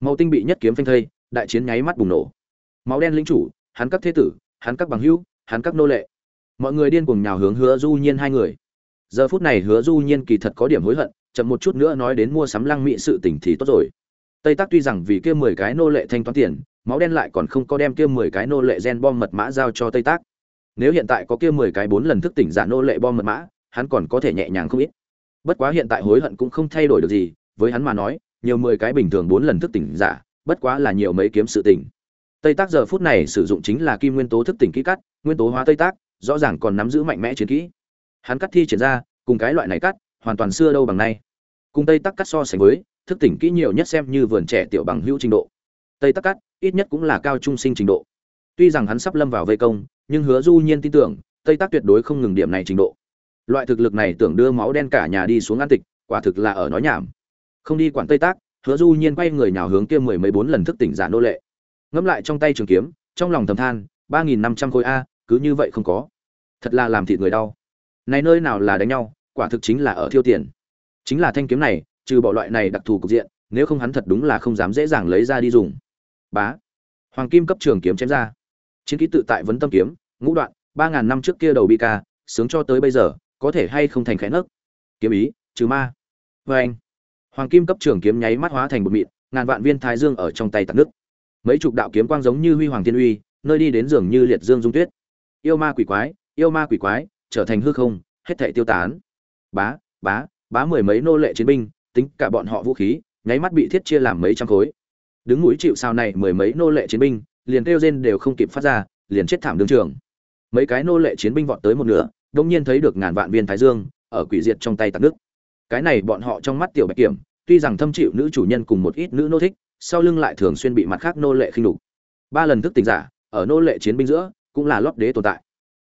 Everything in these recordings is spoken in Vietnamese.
màu tinh bị nhất kiếm phanh thây, đại chiến nháy mắt bùng nổ. Máu đen lĩnh chủ, hắn các thế tử, hắn các bằng hữu, hắn các nô lệ. Mọi người điên cuồng nhào hướng hứa du nhiên hai người. Giờ phút này hứa du nhiên kỳ thật có điểm hối hận, chậm một chút nữa nói đến mua sắm lăng Mị sự tình thì tốt rồi. Tây tác tuy rằng vì kia mười cái nô lệ thanh toán tiền, máu đen lại còn không có đem kia mười cái nô lệ gen bom mật mã giao cho tây tác nếu hiện tại có kia mười cái bốn lần thức tỉnh giả nô lệ bom mật mã, hắn còn có thể nhẹ nhàng không ít. Bất quá hiện tại hối hận cũng không thay đổi được gì, với hắn mà nói nhiều mười cái bình thường bốn lần thức tỉnh giả, bất quá là nhiều mấy kiếm sự tỉnh. Tây tác giờ phút này sử dụng chính là kim nguyên tố thức tỉnh kỹ cắt, nguyên tố hóa tây tác, rõ ràng còn nắm giữ mạnh mẽ chiến kỹ. Hắn cắt thi triển ra, cùng cái loại này cắt, hoàn toàn xưa đâu bằng nay. Cùng tây tác cắt so sánh với, thức tỉnh kỹ nhiều nhất xem như vườn trẻ tiểu bằng hữu trình độ. Tây tác cắt, ít nhất cũng là cao trung sinh trình độ. Tuy rằng hắn sắp lâm vào vây công, nhưng hứa du nhiên tin tưởng, tây tác tuyệt đối không ngừng điểm này trình độ. Loại thực lực này tưởng đưa máu đen cả nhà đi xuống an tịch, quả thực là ở nói nhảm không đi quản tây tác, hứa du nhiên quay người nào hướng kia mười mấy bốn lần thức tỉnh giả nô lệ. Ngẫm lại trong tay trường kiếm, trong lòng thầm than, ba nghìn năm trăm khối a, cứ như vậy không có. Thật là làm thịt người đau. Này nơi nào là đánh nhau, quả thực chính là ở thiêu tiền. Chính là thanh kiếm này, trừ bỏ loại này đặc thù cục diện, nếu không hắn thật đúng là không dám dễ dàng lấy ra đi dùng. Bá. Hoàng kim cấp trường kiếm chém ra. Chiến kỹ tự tại vấn tâm kiếm, ngũ đoạn, ba ngàn năm trước kia đầu bị ca, sướng cho tới bây giờ, có thể hay không thành khẽ nấc? Kiếm ý, trừ ma. Vê anh hoàng kim cấp trường kiếm nháy mắt hóa thành một mịn, ngàn vạn viên thái dương ở trong tay tạt nước. Mấy chục đạo kiếm quang giống như huy hoàng thiên uy, nơi đi đến giường như liệt dương dung tuyết. Yêu ma quỷ quái, yêu ma quỷ quái, trở thành hư không, hết thảy tiêu tán. Bá bá bá mười mấy nô lệ chiến binh, tính cả bọn họ vũ khí, nháy mắt bị thiết chia làm mấy trăm khối. Đứng núi chịu sao này mười mấy nô lệ chiến binh, liền kêu rên đều không kịp phát ra, liền chết thảm đường trường. Mấy cái nô lệ chiến binh vọt tới một nửa đột nhiên thấy được ngàn vạn viên thái dương, ở quỷ diệt trong tay tạc nước cái này bọn họ trong mắt tiểu bạch kiểm, tuy rằng thâm chịu nữ chủ nhân cùng một ít nữ nô thích, sau lưng lại thường xuyên bị mặt khác nô lệ khinh nhục. Ba lần thức tỉnh giả, ở nô lệ chiến binh giữa, cũng là lót đế tồn tại.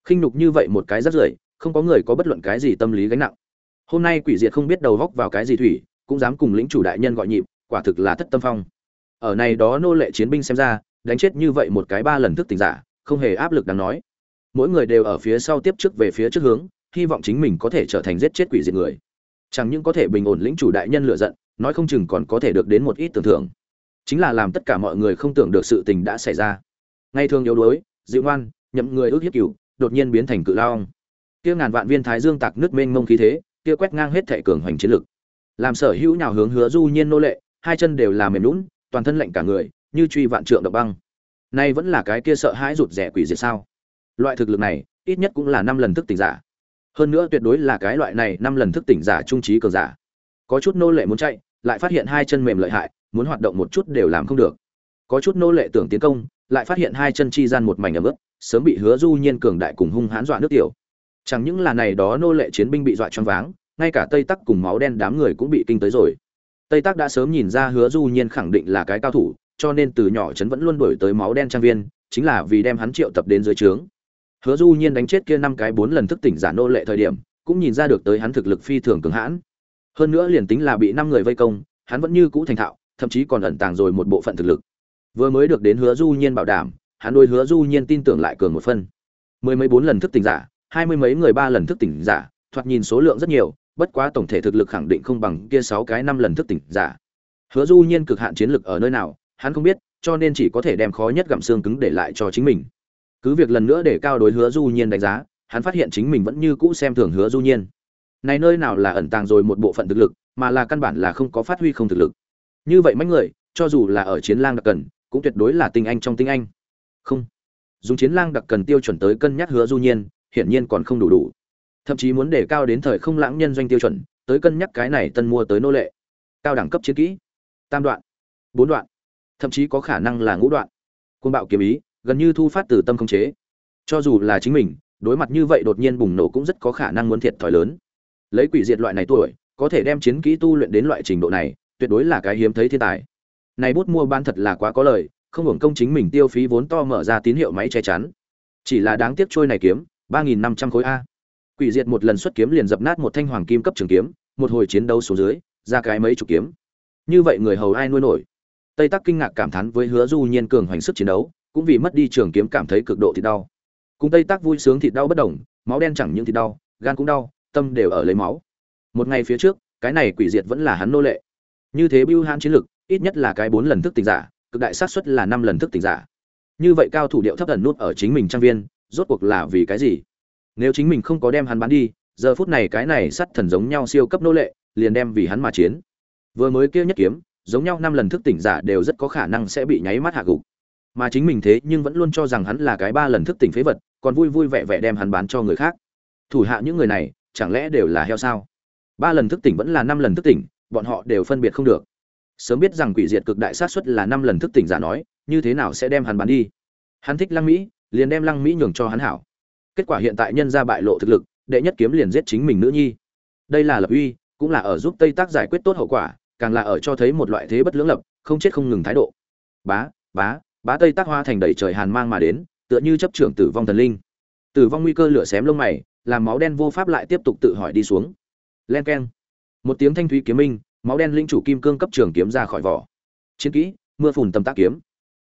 Khinh nhục như vậy một cái rất rưởi, không có người có bất luận cái gì tâm lý gánh nặng. Hôm nay quỷ diệt không biết đầu góc vào cái gì thủy, cũng dám cùng lĩnh chủ đại nhân gọi nhịp, quả thực là thất tâm phong. Ở này đó nô lệ chiến binh xem ra, đánh chết như vậy một cái ba lần thức tỉnh giả, không hề áp lực đáng nói. Mỗi người đều ở phía sau tiếp trước về phía trước hướng, hy vọng chính mình có thể trở thành giết chết quỷ diệt người chẳng những có thể bình ổn lĩnh chủ đại nhân lựa giận, nói không chừng còn có thể được đến một ít tưởng thưởng. Chính là làm tất cả mọi người không tưởng được sự tình đã xảy ra. Ngay thường yếu đuối, dịu ngoan, nhậm người ước hiếp cửu, đột nhiên biến thành cự lao kia ngàn vạn viên thái dương tạc nước mênh mông khí thế, kia quét ngang hết thể cường hoành chiến lực. Làm sở hữu nào hướng hứa du nhiên nô lệ, hai chân đều là mềm lún toàn thân lạnh cả người, như truy vạn trượng độc băng. Nay vẫn là cái kia sợ hãi rụt rẻ quỷ diệt sao? Loại thực lực này, ít nhất cũng là năm lần thức tỉnh giả hơn nữa tuyệt đối là cái loại này năm lần thức tỉnh giả trung trí cường giả. Có chút nô lệ muốn chạy, lại phát hiện hai chân mềm lợi hại, muốn hoạt động một chút đều làm không được. Có chút nô lệ tưởng tiến công, lại phát hiện hai chân chi gian một mảnh ấm ướt, sớm bị hứa du nhiên cường đại cùng hung hãn dọa nước tiểu. Chẳng những là này đó nô lệ chiến binh bị dọa choáng váng, ngay cả tây tắc cùng máu đen đám người cũng bị kinh tới rồi. Tây tắc đã sớm nhìn ra hứa du nhiên khẳng định là cái cao thủ, cho nên từ nhỏ trấn vẫn luôn đuổi tới máu đen trang viên, chính là vì đem hắn triệu tập đến dưới trướng hứa du nhiên đánh chết kia năm cái bốn lần thức tỉnh giả nô lệ thời điểm, cũng nhìn ra được tới hắn thực lực phi thường cường hãn. Hơn nữa liền tính là bị năm người vây công, hắn vẫn như cũ thành thạo, thậm chí còn ẩn tàng rồi một bộ phận thực lực. Vừa mới được đến hứa du nhiên bảo đảm, hắn đôi hứa du nhiên tin tưởng lại cường một phân. Mười mấy bốn lần thức tỉnh giả, hai mươi mấy người ba lần thức tỉnh giả, thoạt nhìn số lượng rất nhiều, bất quá tổng thể thực lực khẳng định không bằng kia sáu cái năm lần thức tỉnh giả. Hứa du nhiên cực hạn chiến lực ở nơi nào, hắn không biết, cho nên chỉ có thể đem khó nhất gặm xương cứng để lại cho chính mình cứ việc lần nữa để cao đối hứa du nhiên đánh giá, hắn phát hiện chính mình vẫn như cũ xem thường hứa du nhiên. Này nơi nào là ẩn tàng rồi một bộ phận thực lực, mà là căn bản là không có phát huy không thực lực. Như vậy mấy người, cho dù là ở chiến lang đặc cần, cũng tuyệt đối là tinh anh trong tinh anh. Không. Dùng chiến lang đặc cần tiêu chuẩn tới cân nhắc hứa du nhiên, hiển nhiên còn không đủ đủ. Thậm chí muốn để cao đến thời không lãng nhân doanh tiêu chuẩn, tới cân nhắc cái này tân mua tới nô lệ. Cao đẳng cấp chiến kỹ. Tam đoạn. Bốn đoạn. Thậm chí có khả năng là ngũ đoạn. Côn bạo kiếm ý gần như thu phát từ tâm không chế. Cho dù là chính mình, đối mặt như vậy đột nhiên bùng nổ cũng rất có khả năng muốn thiệt thòi lớn. Lấy quỷ diệt loại này tuổi, có thể đem chiến kỹ tu luyện đến loại trình độ này, tuyệt đối là cái hiếm thấy thiên tài. Này bút mua ban thật là quá có lời, không hưởng công chính mình tiêu phí vốn to mở ra tín hiệu máy che chắn. Chỉ là đáng tiếc trôi này kiếm, ba nghìn năm trăm khối a. Quỷ diệt một lần xuất kiếm liền dập nát một thanh hoàng kim cấp trường kiếm, một hồi chiến đấu xuống dưới, ra cái mấy chục kiếm. Như vậy người hầu ai nuôi nổi? Tây tắc kinh ngạc cảm thán với hứa du nhiên cường hoành sức chiến đấu cũng vì mất đi trường kiếm cảm thấy cực độ thì đau. Cùng tây tác vui sướng thịt đau bất đồng, máu đen chẳng những thịt đau, gan cũng đau, tâm đều ở lấy máu. Một ngày phía trước, cái này quỷ diệt vẫn là hắn nô lệ. Như thế bưu hãn chiến lực, ít nhất là cái bốn lần thức tỉnh giả, cực đại xác suất là năm lần thức tỉnh giả. Như vậy cao thủ điệu thấp thần nút ở chính mình trang viên, rốt cuộc là vì cái gì? Nếu chính mình không có đem hắn bán đi, giờ phút này cái này sắt thần giống nhau siêu cấp nô lệ, liền đem vì hắn mà chiến. Vừa mới kia nhất kiếm, giống nhau năm lần thức tỉnh giả đều rất có khả năng sẽ bị nháy mắt hạ gục mà chính mình thế nhưng vẫn luôn cho rằng hắn là cái ba lần thức tỉnh phế vật, còn vui vui vẻ vẻ đem hắn bán cho người khác. Thủ hạ những người này, chẳng lẽ đều là heo sao? Ba lần thức tỉnh vẫn là năm lần thức tỉnh, bọn họ đều phân biệt không được. Sớm biết rằng quỷ diệt cực đại sát suất là năm lần thức tỉnh giả nói, như thế nào sẽ đem hắn bán đi? Hắn thích lăng mỹ, liền đem lăng mỹ nhường cho hắn hảo. Kết quả hiện tại nhân ra bại lộ thực lực, đệ nhất kiếm liền giết chính mình nữ nhi. Đây là lập uy, cũng là ở giúp tây tác giải quyết tốt hậu quả, càng là ở cho thấy một loại thế bất lưỡng lập, không chết không ngừng thái độ. Bá bá bá tây tác hoa thành đầy trời hàn mang mà đến, tựa như chấp trưởng tử vong thần linh. Tử vong nguy cơ lửa xém lông mày, làm máu đen vô pháp lại tiếp tục tự hỏi đi xuống. Len keng. Một tiếng thanh thúy kiếm minh, máu đen linh chủ kim cương cấp trường kiếm ra khỏi vỏ. Chiến kỹ, mưa phùn tầm tác kiếm.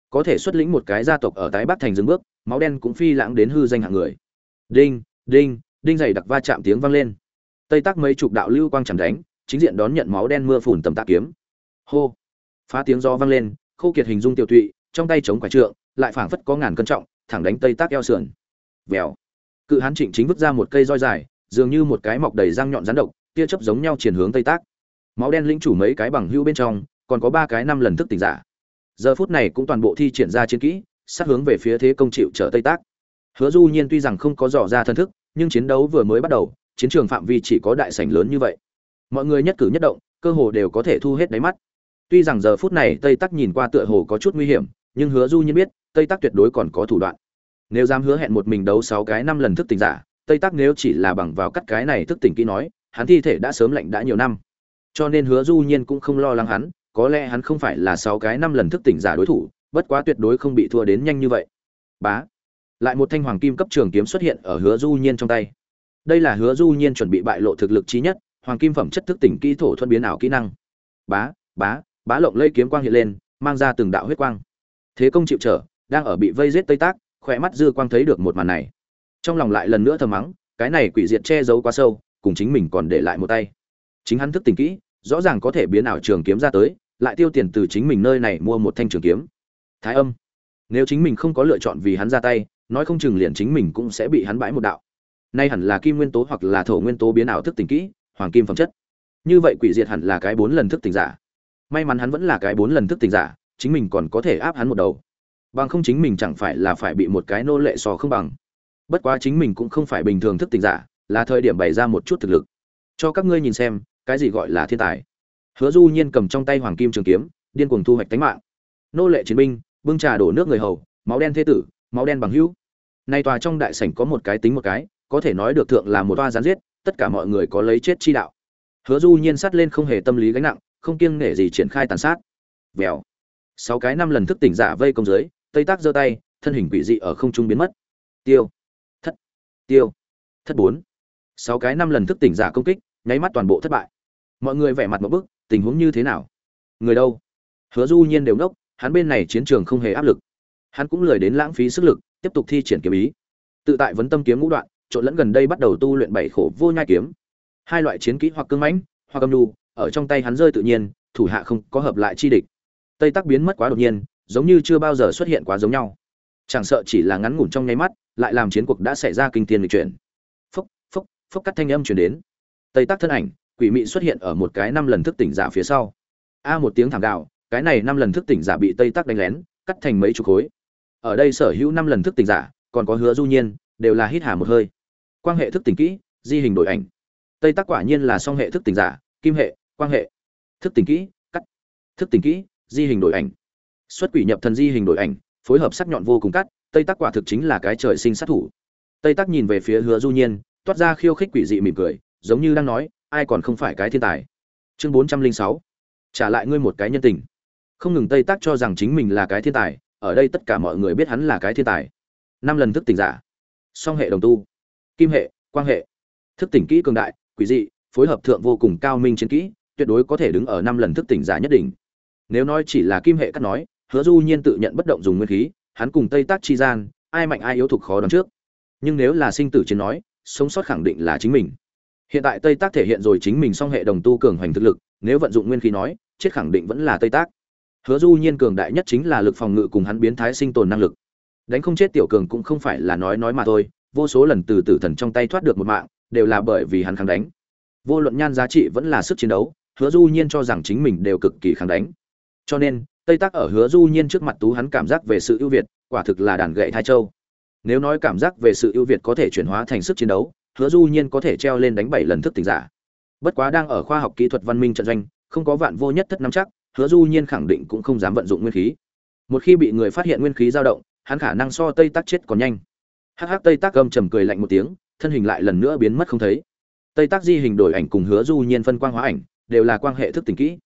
Có thể xuất lĩnh một cái gia tộc ở tái bắc thành dừng bước, máu đen cũng phi lãng đến hư danh hạng người. Đinh đinh đinh dày đặc va chạm tiếng vang lên. Tây tác mấy chục đạo lưu quang chẳng đánh, chính diện đón nhận máu đen mưa phùn tầm tác kiếm. Hô. Phá tiếng do vang lên, khô kiệt hình dung tiêu tụy trong tay chống quả trượng, lại phảng phất có ngàn cân trọng, thẳng đánh tây tác eo sườn. Vèo. Cự hán trịnh chính vứt ra một cây roi dài, dường như một cái mọc đầy răng nhọn rắn độc, tia chớp giống nhau triển hướng tây tác. Máu đen lĩnh chủ mấy cái bằng hưu bên trong, còn có ba cái năm lần thức tỉnh giả. Giờ phút này cũng toàn bộ thi triển ra chiến kỹ, sát hướng về phía thế công chịu trở tây tác. Hứa du nhiên tuy rằng không có dò ra thân thức, nhưng chiến đấu vừa mới bắt đầu, chiến trường phạm vi chỉ có đại sảnh lớn như vậy. Mọi người nhất cử nhất động, cơ hồ đều có thể thu hết đáy mắt. Tuy rằng giờ phút này tây tắc nhìn qua tựa hồ có chút nguy hiểm nhưng hứa du nhiên biết, tây tắc tuyệt đối còn có thủ đoạn. Nếu dám hứa hẹn một mình đấu sáu cái năm lần thức tỉnh giả, tây tắc nếu chỉ là bằng vào cắt cái này thức tỉnh kỹ nói, hắn thi thể đã sớm lạnh đã nhiều năm. Cho nên hứa du nhiên cũng không lo lắng hắn, có lẽ hắn không phải là sáu cái năm lần thức tỉnh giả đối thủ, bất quá tuyệt đối không bị thua đến nhanh như vậy. Bá. Lại một thanh hoàng kim cấp trường kiếm xuất hiện ở hứa du nhiên trong tay. Đây là hứa du nhiên chuẩn bị bại lộ thực lực chí nhất, hoàng kim phẩm chất thức tỉnh kỹ thổ thuận biến ảo kỹ năng. Bá bá bá lộng lây kiếm quang hiện lên, mang ra từng đạo huyết quang thế công chịu trở, đang ở bị vây giết tây tác, khỏe mắt dư quang thấy được một màn này. Trong lòng lại lần nữa thầm mắng, cái này quỷ diệt che giấu quá sâu, cùng chính mình còn để lại một tay. Chính hắn thức tỉnh kỹ, rõ ràng có thể biến ảo trường kiếm ra tới, lại tiêu tiền từ chính mình nơi này mua một thanh trường kiếm. Thái âm. Nếu chính mình không có lựa chọn vì hắn ra tay, nói không chừng liền chính mình cũng sẽ bị hắn bãi một đạo. Nay hẳn là kim nguyên tố hoặc là thổ nguyên tố biến ảo thức tỉnh kỹ, hoàng kim phẩm chất. Như vậy quỷ diệt hẳn là cái bốn lần thức tỉnh giả. May mắn hắn vẫn là cái bốn lần thức tỉnh giả chính mình còn có thể áp hắn một đầu. Bằng không chính mình chẳng phải là phải bị một cái nô lệ sò không bằng. Bất quá chính mình cũng không phải bình thường thức tỉnh giả, là thời điểm bày ra một chút thực lực. Cho các ngươi nhìn xem, cái gì gọi là thiên tài. Hứa du nhiên cầm trong tay hoàng kim trường kiếm, điên cuồng thu hoạch tánh mạng. Nô lệ chiến binh, bưng trà đổ nước người hầu, máu đen thế tử, máu đen bằng hữu. Nay tòa trong đại sảnh có một cái tính một cái, có thể nói được thượng là một toa gián giết, tất cả mọi người có lấy chết chi đạo. Hứa du nhiên sát lên không hề tâm lý gánh nặng, không kiêng nể gì triển khai tàn sát. Vèo sáu cái năm lần thức tỉnh giả vây công dưới, tây tác giơ tay, thân hình quỷ dị ở không trung biến mất. Tiêu. Thất. Tiêu. Thất bốn. Sáu cái năm lần thức tỉnh giả công kích, nháy mắt toàn bộ thất bại. Mọi người vẻ mặt một bức, tình huống như thế nào? Người đâu? Hứa du nhiên đều ngốc, hắn bên này chiến trường không hề áp lực. Hắn cũng lười đến lãng phí sức lực, tiếp tục thi triển kiếm ý. Tự tại vấn tâm kiếm ngũ đoạn, trộn lẫn gần đây bắt đầu tu luyện bảy khổ vô nhai kiếm. Hai loại chiến kỹ hoặc cương mãnh, hoặc âm nhu, ở trong tay hắn rơi tự nhiên, thủ hạ không có hợp lại chi địch tây tắc biến mất quá đột nhiên giống như chưa bao giờ xuất hiện quá giống nhau. Chẳng sợ chỉ là ngắn ngủn trong nháy mắt lại làm chiến cuộc đã xảy ra kinh thiên lịch chuyển. Phốc phốc phốc cắt thanh âm truyền đến. Tây tắc thân ảnh quỷ mị xuất hiện ở một cái năm lần thức tỉnh giả phía sau. A một tiếng thảm đạo, cái này năm lần thức tỉnh giả bị tây tắc đánh lén cắt thành mấy chục khối. Ở đây sở hữu năm lần thức tỉnh giả còn có hứa du nhiên đều là hít hà một hơi. Quan hệ thức tỉnh kỹ di hình đổi ảnh. Tây tắc quả nhiên là song hệ thức tỉnh giả kim hệ quan hệ. Thức tỉnh kỹ cắt. Thức tỉnh kỹ di hình đổi ảnh. Xuất quỷ nhập thần di hình đổi ảnh, phối hợp sắc nhọn vô cùng cắt, tây tắc quả thực chính là cái trời sinh sát thủ. Tây tắc nhìn về phía hứa du nhiên, toát ra khiêu khích quỷ dị mỉm cười, giống như đang nói, ai còn không phải cái thiên tài? Chương bốn trăm linh sáu. Trả lại ngươi một cái nhân tình. Không ngừng tây tắc cho rằng chính mình là cái thiên tài, ở đây tất cả mọi người biết hắn là cái thiên tài. Năm lần thức tỉnh giả. Song hệ đồng tu. Kim hệ, quang hệ. Thức tỉnh kỹ cường đại, quỷ dị, phối hợp thượng vô cùng cao minh chiến kỹ, tuyệt đối có thể đứng ở năm lần thức tỉnh giả nhất định nếu nói chỉ là kim hệ cắt nói, hứa du nhiên tự nhận bất động dùng nguyên khí, hắn cùng tây tác chi gian, ai mạnh ai yếu thuộc khó đoán trước. Nhưng nếu là sinh tử chiến nói, sống sót khẳng định là chính mình. Hiện tại tây tác thể hiện rồi chính mình song hệ đồng tu cường hoành thực lực, nếu vận dụng nguyên khí nói, chết khẳng định vẫn là tây tác. Hứa du nhiên cường đại nhất chính là lực phòng ngự cùng hắn biến thái sinh tồn năng lực. Đánh không chết tiểu cường cũng không phải là nói nói mà thôi, vô số lần từ tử thần trong tay thoát được một mạng, đều là bởi vì hắn kháng đánh. Vô luận nhan giá trị vẫn là sức chiến đấu, hứa du nhiên cho rằng chính mình đều cực kỳ kháng đánh cho nên, tây tác ở hứa du nhiên trước mặt tú hắn cảm giác về sự ưu việt, quả thực là đàn gậy thai châu. Nếu nói cảm giác về sự ưu việt có thể chuyển hóa thành sức chiến đấu, hứa du nhiên có thể treo lên đánh bảy lần thức tỉnh giả. Bất quá đang ở khoa học kỹ thuật văn minh trận doanh, không có vạn vô nhất thất nắm chắc, hứa du nhiên khẳng định cũng không dám vận dụng nguyên khí. Một khi bị người phát hiện nguyên khí dao động, hắn khả năng so tây tác chết còn nhanh. Hắc hắc, tây tác gầm trầm cười lạnh một tiếng, thân hình lại lần nữa biến mất không thấy. Tây tác di hình đổi ảnh cùng hứa du nhiên phân quang hóa ảnh, đều là quan hệ thức tỉnh kỹ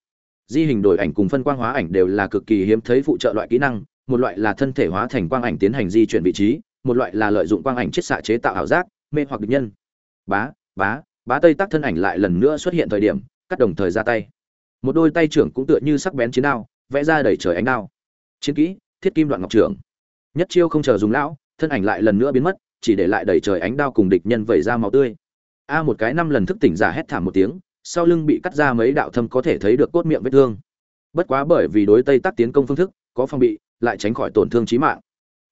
di hình đổi ảnh cùng phân quang hóa ảnh đều là cực kỳ hiếm thấy phụ trợ loại kỹ năng, một loại là thân thể hóa thành quang ảnh tiến hành di chuyển vị trí, một loại là lợi dụng quang ảnh chiết xạ chế tạo ảo giác, mê hoặc địch nhân. Bá bá bá tây tác thân ảnh lại lần nữa xuất hiện thời điểm, cắt đồng thời ra tay. Một đôi tay trưởng cũng tựa như sắc bén chiến đao, vẽ ra đầy trời ánh đao. Chiến kỹ, thiết kim đoạn ngọc trưởng. Nhất chiêu không chờ dùng lão, thân ảnh lại lần nữa biến mất, chỉ để lại đầy trời ánh đao cùng địch nhân vẩy ra máu tươi. A một cái năm lần thức tỉnh giả hét thảm một tiếng sau lưng bị cắt ra mấy đạo thâm có thể thấy được cốt miệng vết thương. Bất quá bởi vì đối tây tác tiến công phương thức có phong bị lại tránh khỏi tổn thương chí mạng.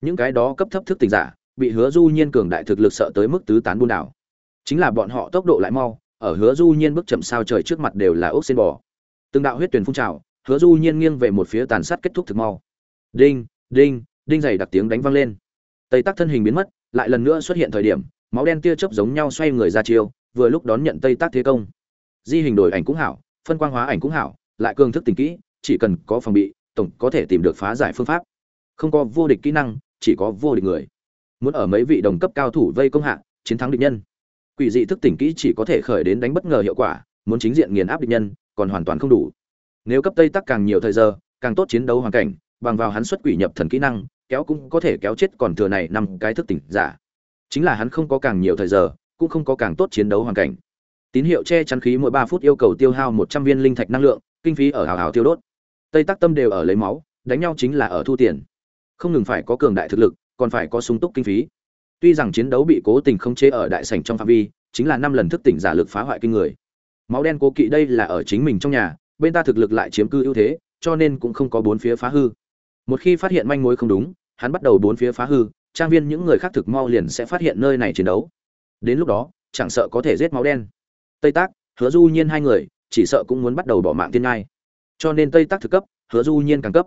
Những cái đó cấp thấp thức tỉnh giả bị hứa du nhiên cường đại thực lực sợ tới mức tứ tán buôn đảo. Chính là bọn họ tốc độ lại mau ở hứa du nhiên bước chậm sao trời trước mặt đều là ốc xin bò. Từng đạo huyết tuyển phun trào hứa du nhiên nghiêng về một phía tàn sát kết thúc thực mau. Đinh đinh đinh dày đặc tiếng đánh vang lên. Tây tắc thân hình biến mất lại lần nữa xuất hiện thời điểm máu đen tia chớp giống nhau xoay người ra chiều, vừa lúc đón nhận tây tắc thế công di hình đổi ảnh cũng hảo, phân quang hóa ảnh cũng hảo, lại cường thức tình kỹ, chỉ cần có phòng bị, tổng có thể tìm được phá giải phương pháp. Không có vô địch kỹ năng, chỉ có vô địch người. Muốn ở mấy vị đồng cấp cao thủ vây công hạ, chiến thắng địch nhân. Quỷ dị thức tỉnh kỹ chỉ có thể khởi đến đánh bất ngờ hiệu quả, muốn chính diện nghiền áp địch nhân, còn hoàn toàn không đủ. Nếu cấp tây tắc càng nhiều thời giờ, càng tốt chiến đấu hoàn cảnh, bằng vào hắn xuất quỷ nhập thần kỹ năng, kéo cũng có thể kéo chết còn thừa này năm cái thức tỉnh giả. Chính là hắn không có càng nhiều thời giờ, cũng không có càng tốt chiến đấu hoàn cảnh tín hiệu che chắn khí mỗi ba phút yêu cầu tiêu hao một trăm viên linh thạch năng lượng, kinh phí ở hào hào tiêu đốt. Tây tắc tâm đều ở lấy máu, đánh nhau chính là ở thu tiền. Không ngừng phải có cường đại thực lực, còn phải có sung túc kinh phí. Tuy rằng chiến đấu bị cố tình không chế ở đại sảnh trong phạm vi, chính là năm lần thức tỉnh giả lực phá hoại kinh người. Máu đen cố kỵ đây là ở chính mình trong nhà, bên ta thực lực lại chiếm cư ưu thế, cho nên cũng không có bốn phía phá hư. Một khi phát hiện manh mối không đúng, hắn bắt đầu bốn phía phá hư, trang viên những người khác thực mau liền sẽ phát hiện nơi này chiến đấu. Đến lúc đó, chẳng sợ có thể giết máu đen tây tác, hứa du nhiên hai người, chỉ sợ cũng muốn bắt đầu bỏ mạng tiên ngai. Cho nên tây tác thực cấp, hứa du nhiên càng cấp.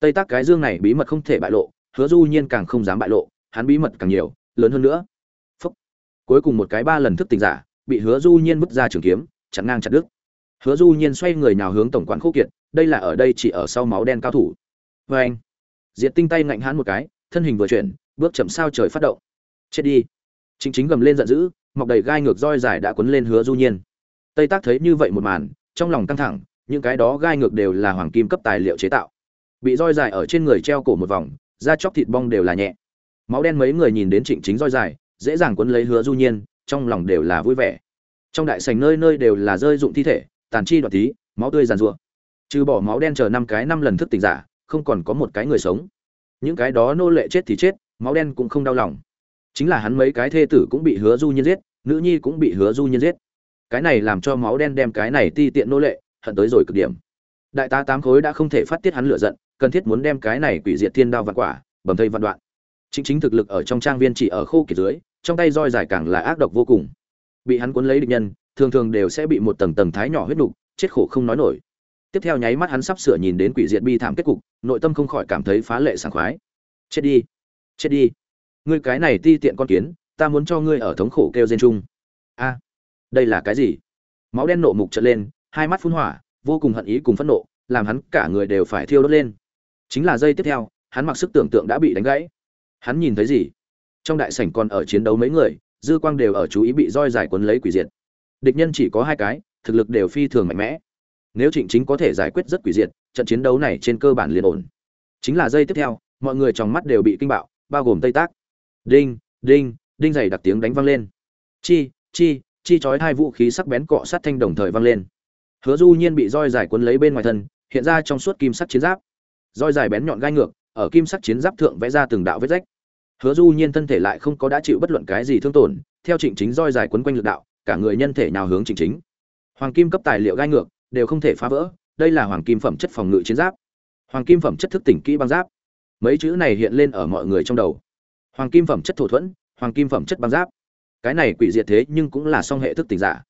Tây tác cái dương này bí mật không thể bại lộ, hứa du nhiên càng không dám bại lộ, hắn bí mật càng nhiều, lớn hơn nữa. Phúc. cuối cùng một cái ba lần thức tỉnh giả, bị hứa du nhiên vứt ra trường kiếm, chặn ngang chặt đứt. Hứa du nhiên xoay người nào hướng tổng quản khô kiệt, đây là ở đây chỉ ở sau máu đen cao thủ. Vê anh. Diệt tinh tay ngạnh hắn một cái, thân hình vừa chuyển, bước chậm sao trời phát động. Chết đi. Chính chính gầm lên giận dữ mọc đầy gai ngược roi dài đã quấn lên hứa du nhiên. Tây tác thấy như vậy một màn, trong lòng căng thẳng, những cái đó gai ngược đều là hoàng kim cấp tài liệu chế tạo. Bị roi dài ở trên người treo cổ một vòng, da chóc thịt bong đều là nhẹ. Máu đen mấy người nhìn đến trịnh chính roi dài, dễ dàng quấn lấy hứa du nhiên, trong lòng đều là vui vẻ. Trong đại sảnh nơi nơi đều là rơi dụng thi thể, tàn chi đoạt tí máu tươi giàn rủa trừ bỏ máu đen chờ năm cái năm lần thức tỉnh giả, không còn có một cái người sống. Những cái đó nô lệ chết thì chết, máu đen cũng không đau lòng chính là hắn mấy cái thê tử cũng bị hứa du nhiên giết nữ nhi cũng bị hứa du nhiên giết. Cái này làm cho máu đen đem cái này ti tiện nô lệ hận tới rồi cực điểm. Đại tá tám khối đã không thể phát tiết hắn lửa giận cần thiết muốn đem cái này quỷ diệt thiên đao vạn quả bầm thây vạn đoạn. Chính chính thực lực ở trong trang viên chỉ ở khô kiệt dưới trong tay roi dài càng là ác độc vô cùng. Bị hắn cuốn lấy địch nhân thường thường đều sẽ bị một tầng tầng thái nhỏ huyết đục, chết khổ không nói nổi. Tiếp theo nháy mắt hắn sắp sửa nhìn đến quỷ diệt bi thảm kết cục nội tâm không khỏi cảm thấy phá lệ sảng khoái. Chết đi chết đi ngươi cái này ti tiện con kiến, ta muốn cho ngươi ở thống khổ kêu trên chung. A, đây là cái gì? Máu đen nộ mục trợn lên, hai mắt phun hỏa, vô cùng hận ý cùng phẫn nộ, làm hắn cả người đều phải thiêu đốt lên. Chính là giây tiếp theo, hắn mặc sức tưởng tượng đã bị đánh gãy. Hắn nhìn thấy gì? Trong đại sảnh còn ở chiến đấu mấy người, dư quang đều ở chú ý bị roi giải quấn lấy quỷ diệt. Địch nhân chỉ có hai cái, thực lực đều phi thường mạnh mẽ. Nếu trịnh chính có thể giải quyết rất quỷ diệt, trận chiến đấu này trên cơ bản liền ổn. Chính là giây tiếp theo, mọi người trong mắt đều bị kinh bạo, bao gồm tây tác đinh đinh đinh dày đặc tiếng đánh vang lên. Chi chi chi chói hai vũ khí sắc bén cọ sát thanh đồng thời vang lên. Hứa du nhiên bị roi dài quấn lấy bên ngoài thân, hiện ra trong suốt kim sắc chiến giáp. Roi dài bén nhọn gai ngược, ở kim sắc chiến giáp thượng vẽ ra từng đạo vết rách. Hứa du nhiên thân thể lại không có đã chịu bất luận cái gì thương tổn, theo trịnh chính roi dài quấn quanh lực đạo, cả người nhân thể nào hướng trịnh chính. Hoàng kim cấp tài liệu gai ngược, đều không thể phá vỡ, đây là hoàng kim phẩm chất phòng ngự chiến giáp. Hoàng kim phẩm chất thức tỉnh kỹ băng giáp. Mấy chữ này hiện lên ở mọi người trong đầu hoàng kim phẩm chất thổ thuẫn, hoàng kim phẩm chất băng giáp. Cái này quỷ diệt thế nhưng cũng là song hệ thức tỉnh giả.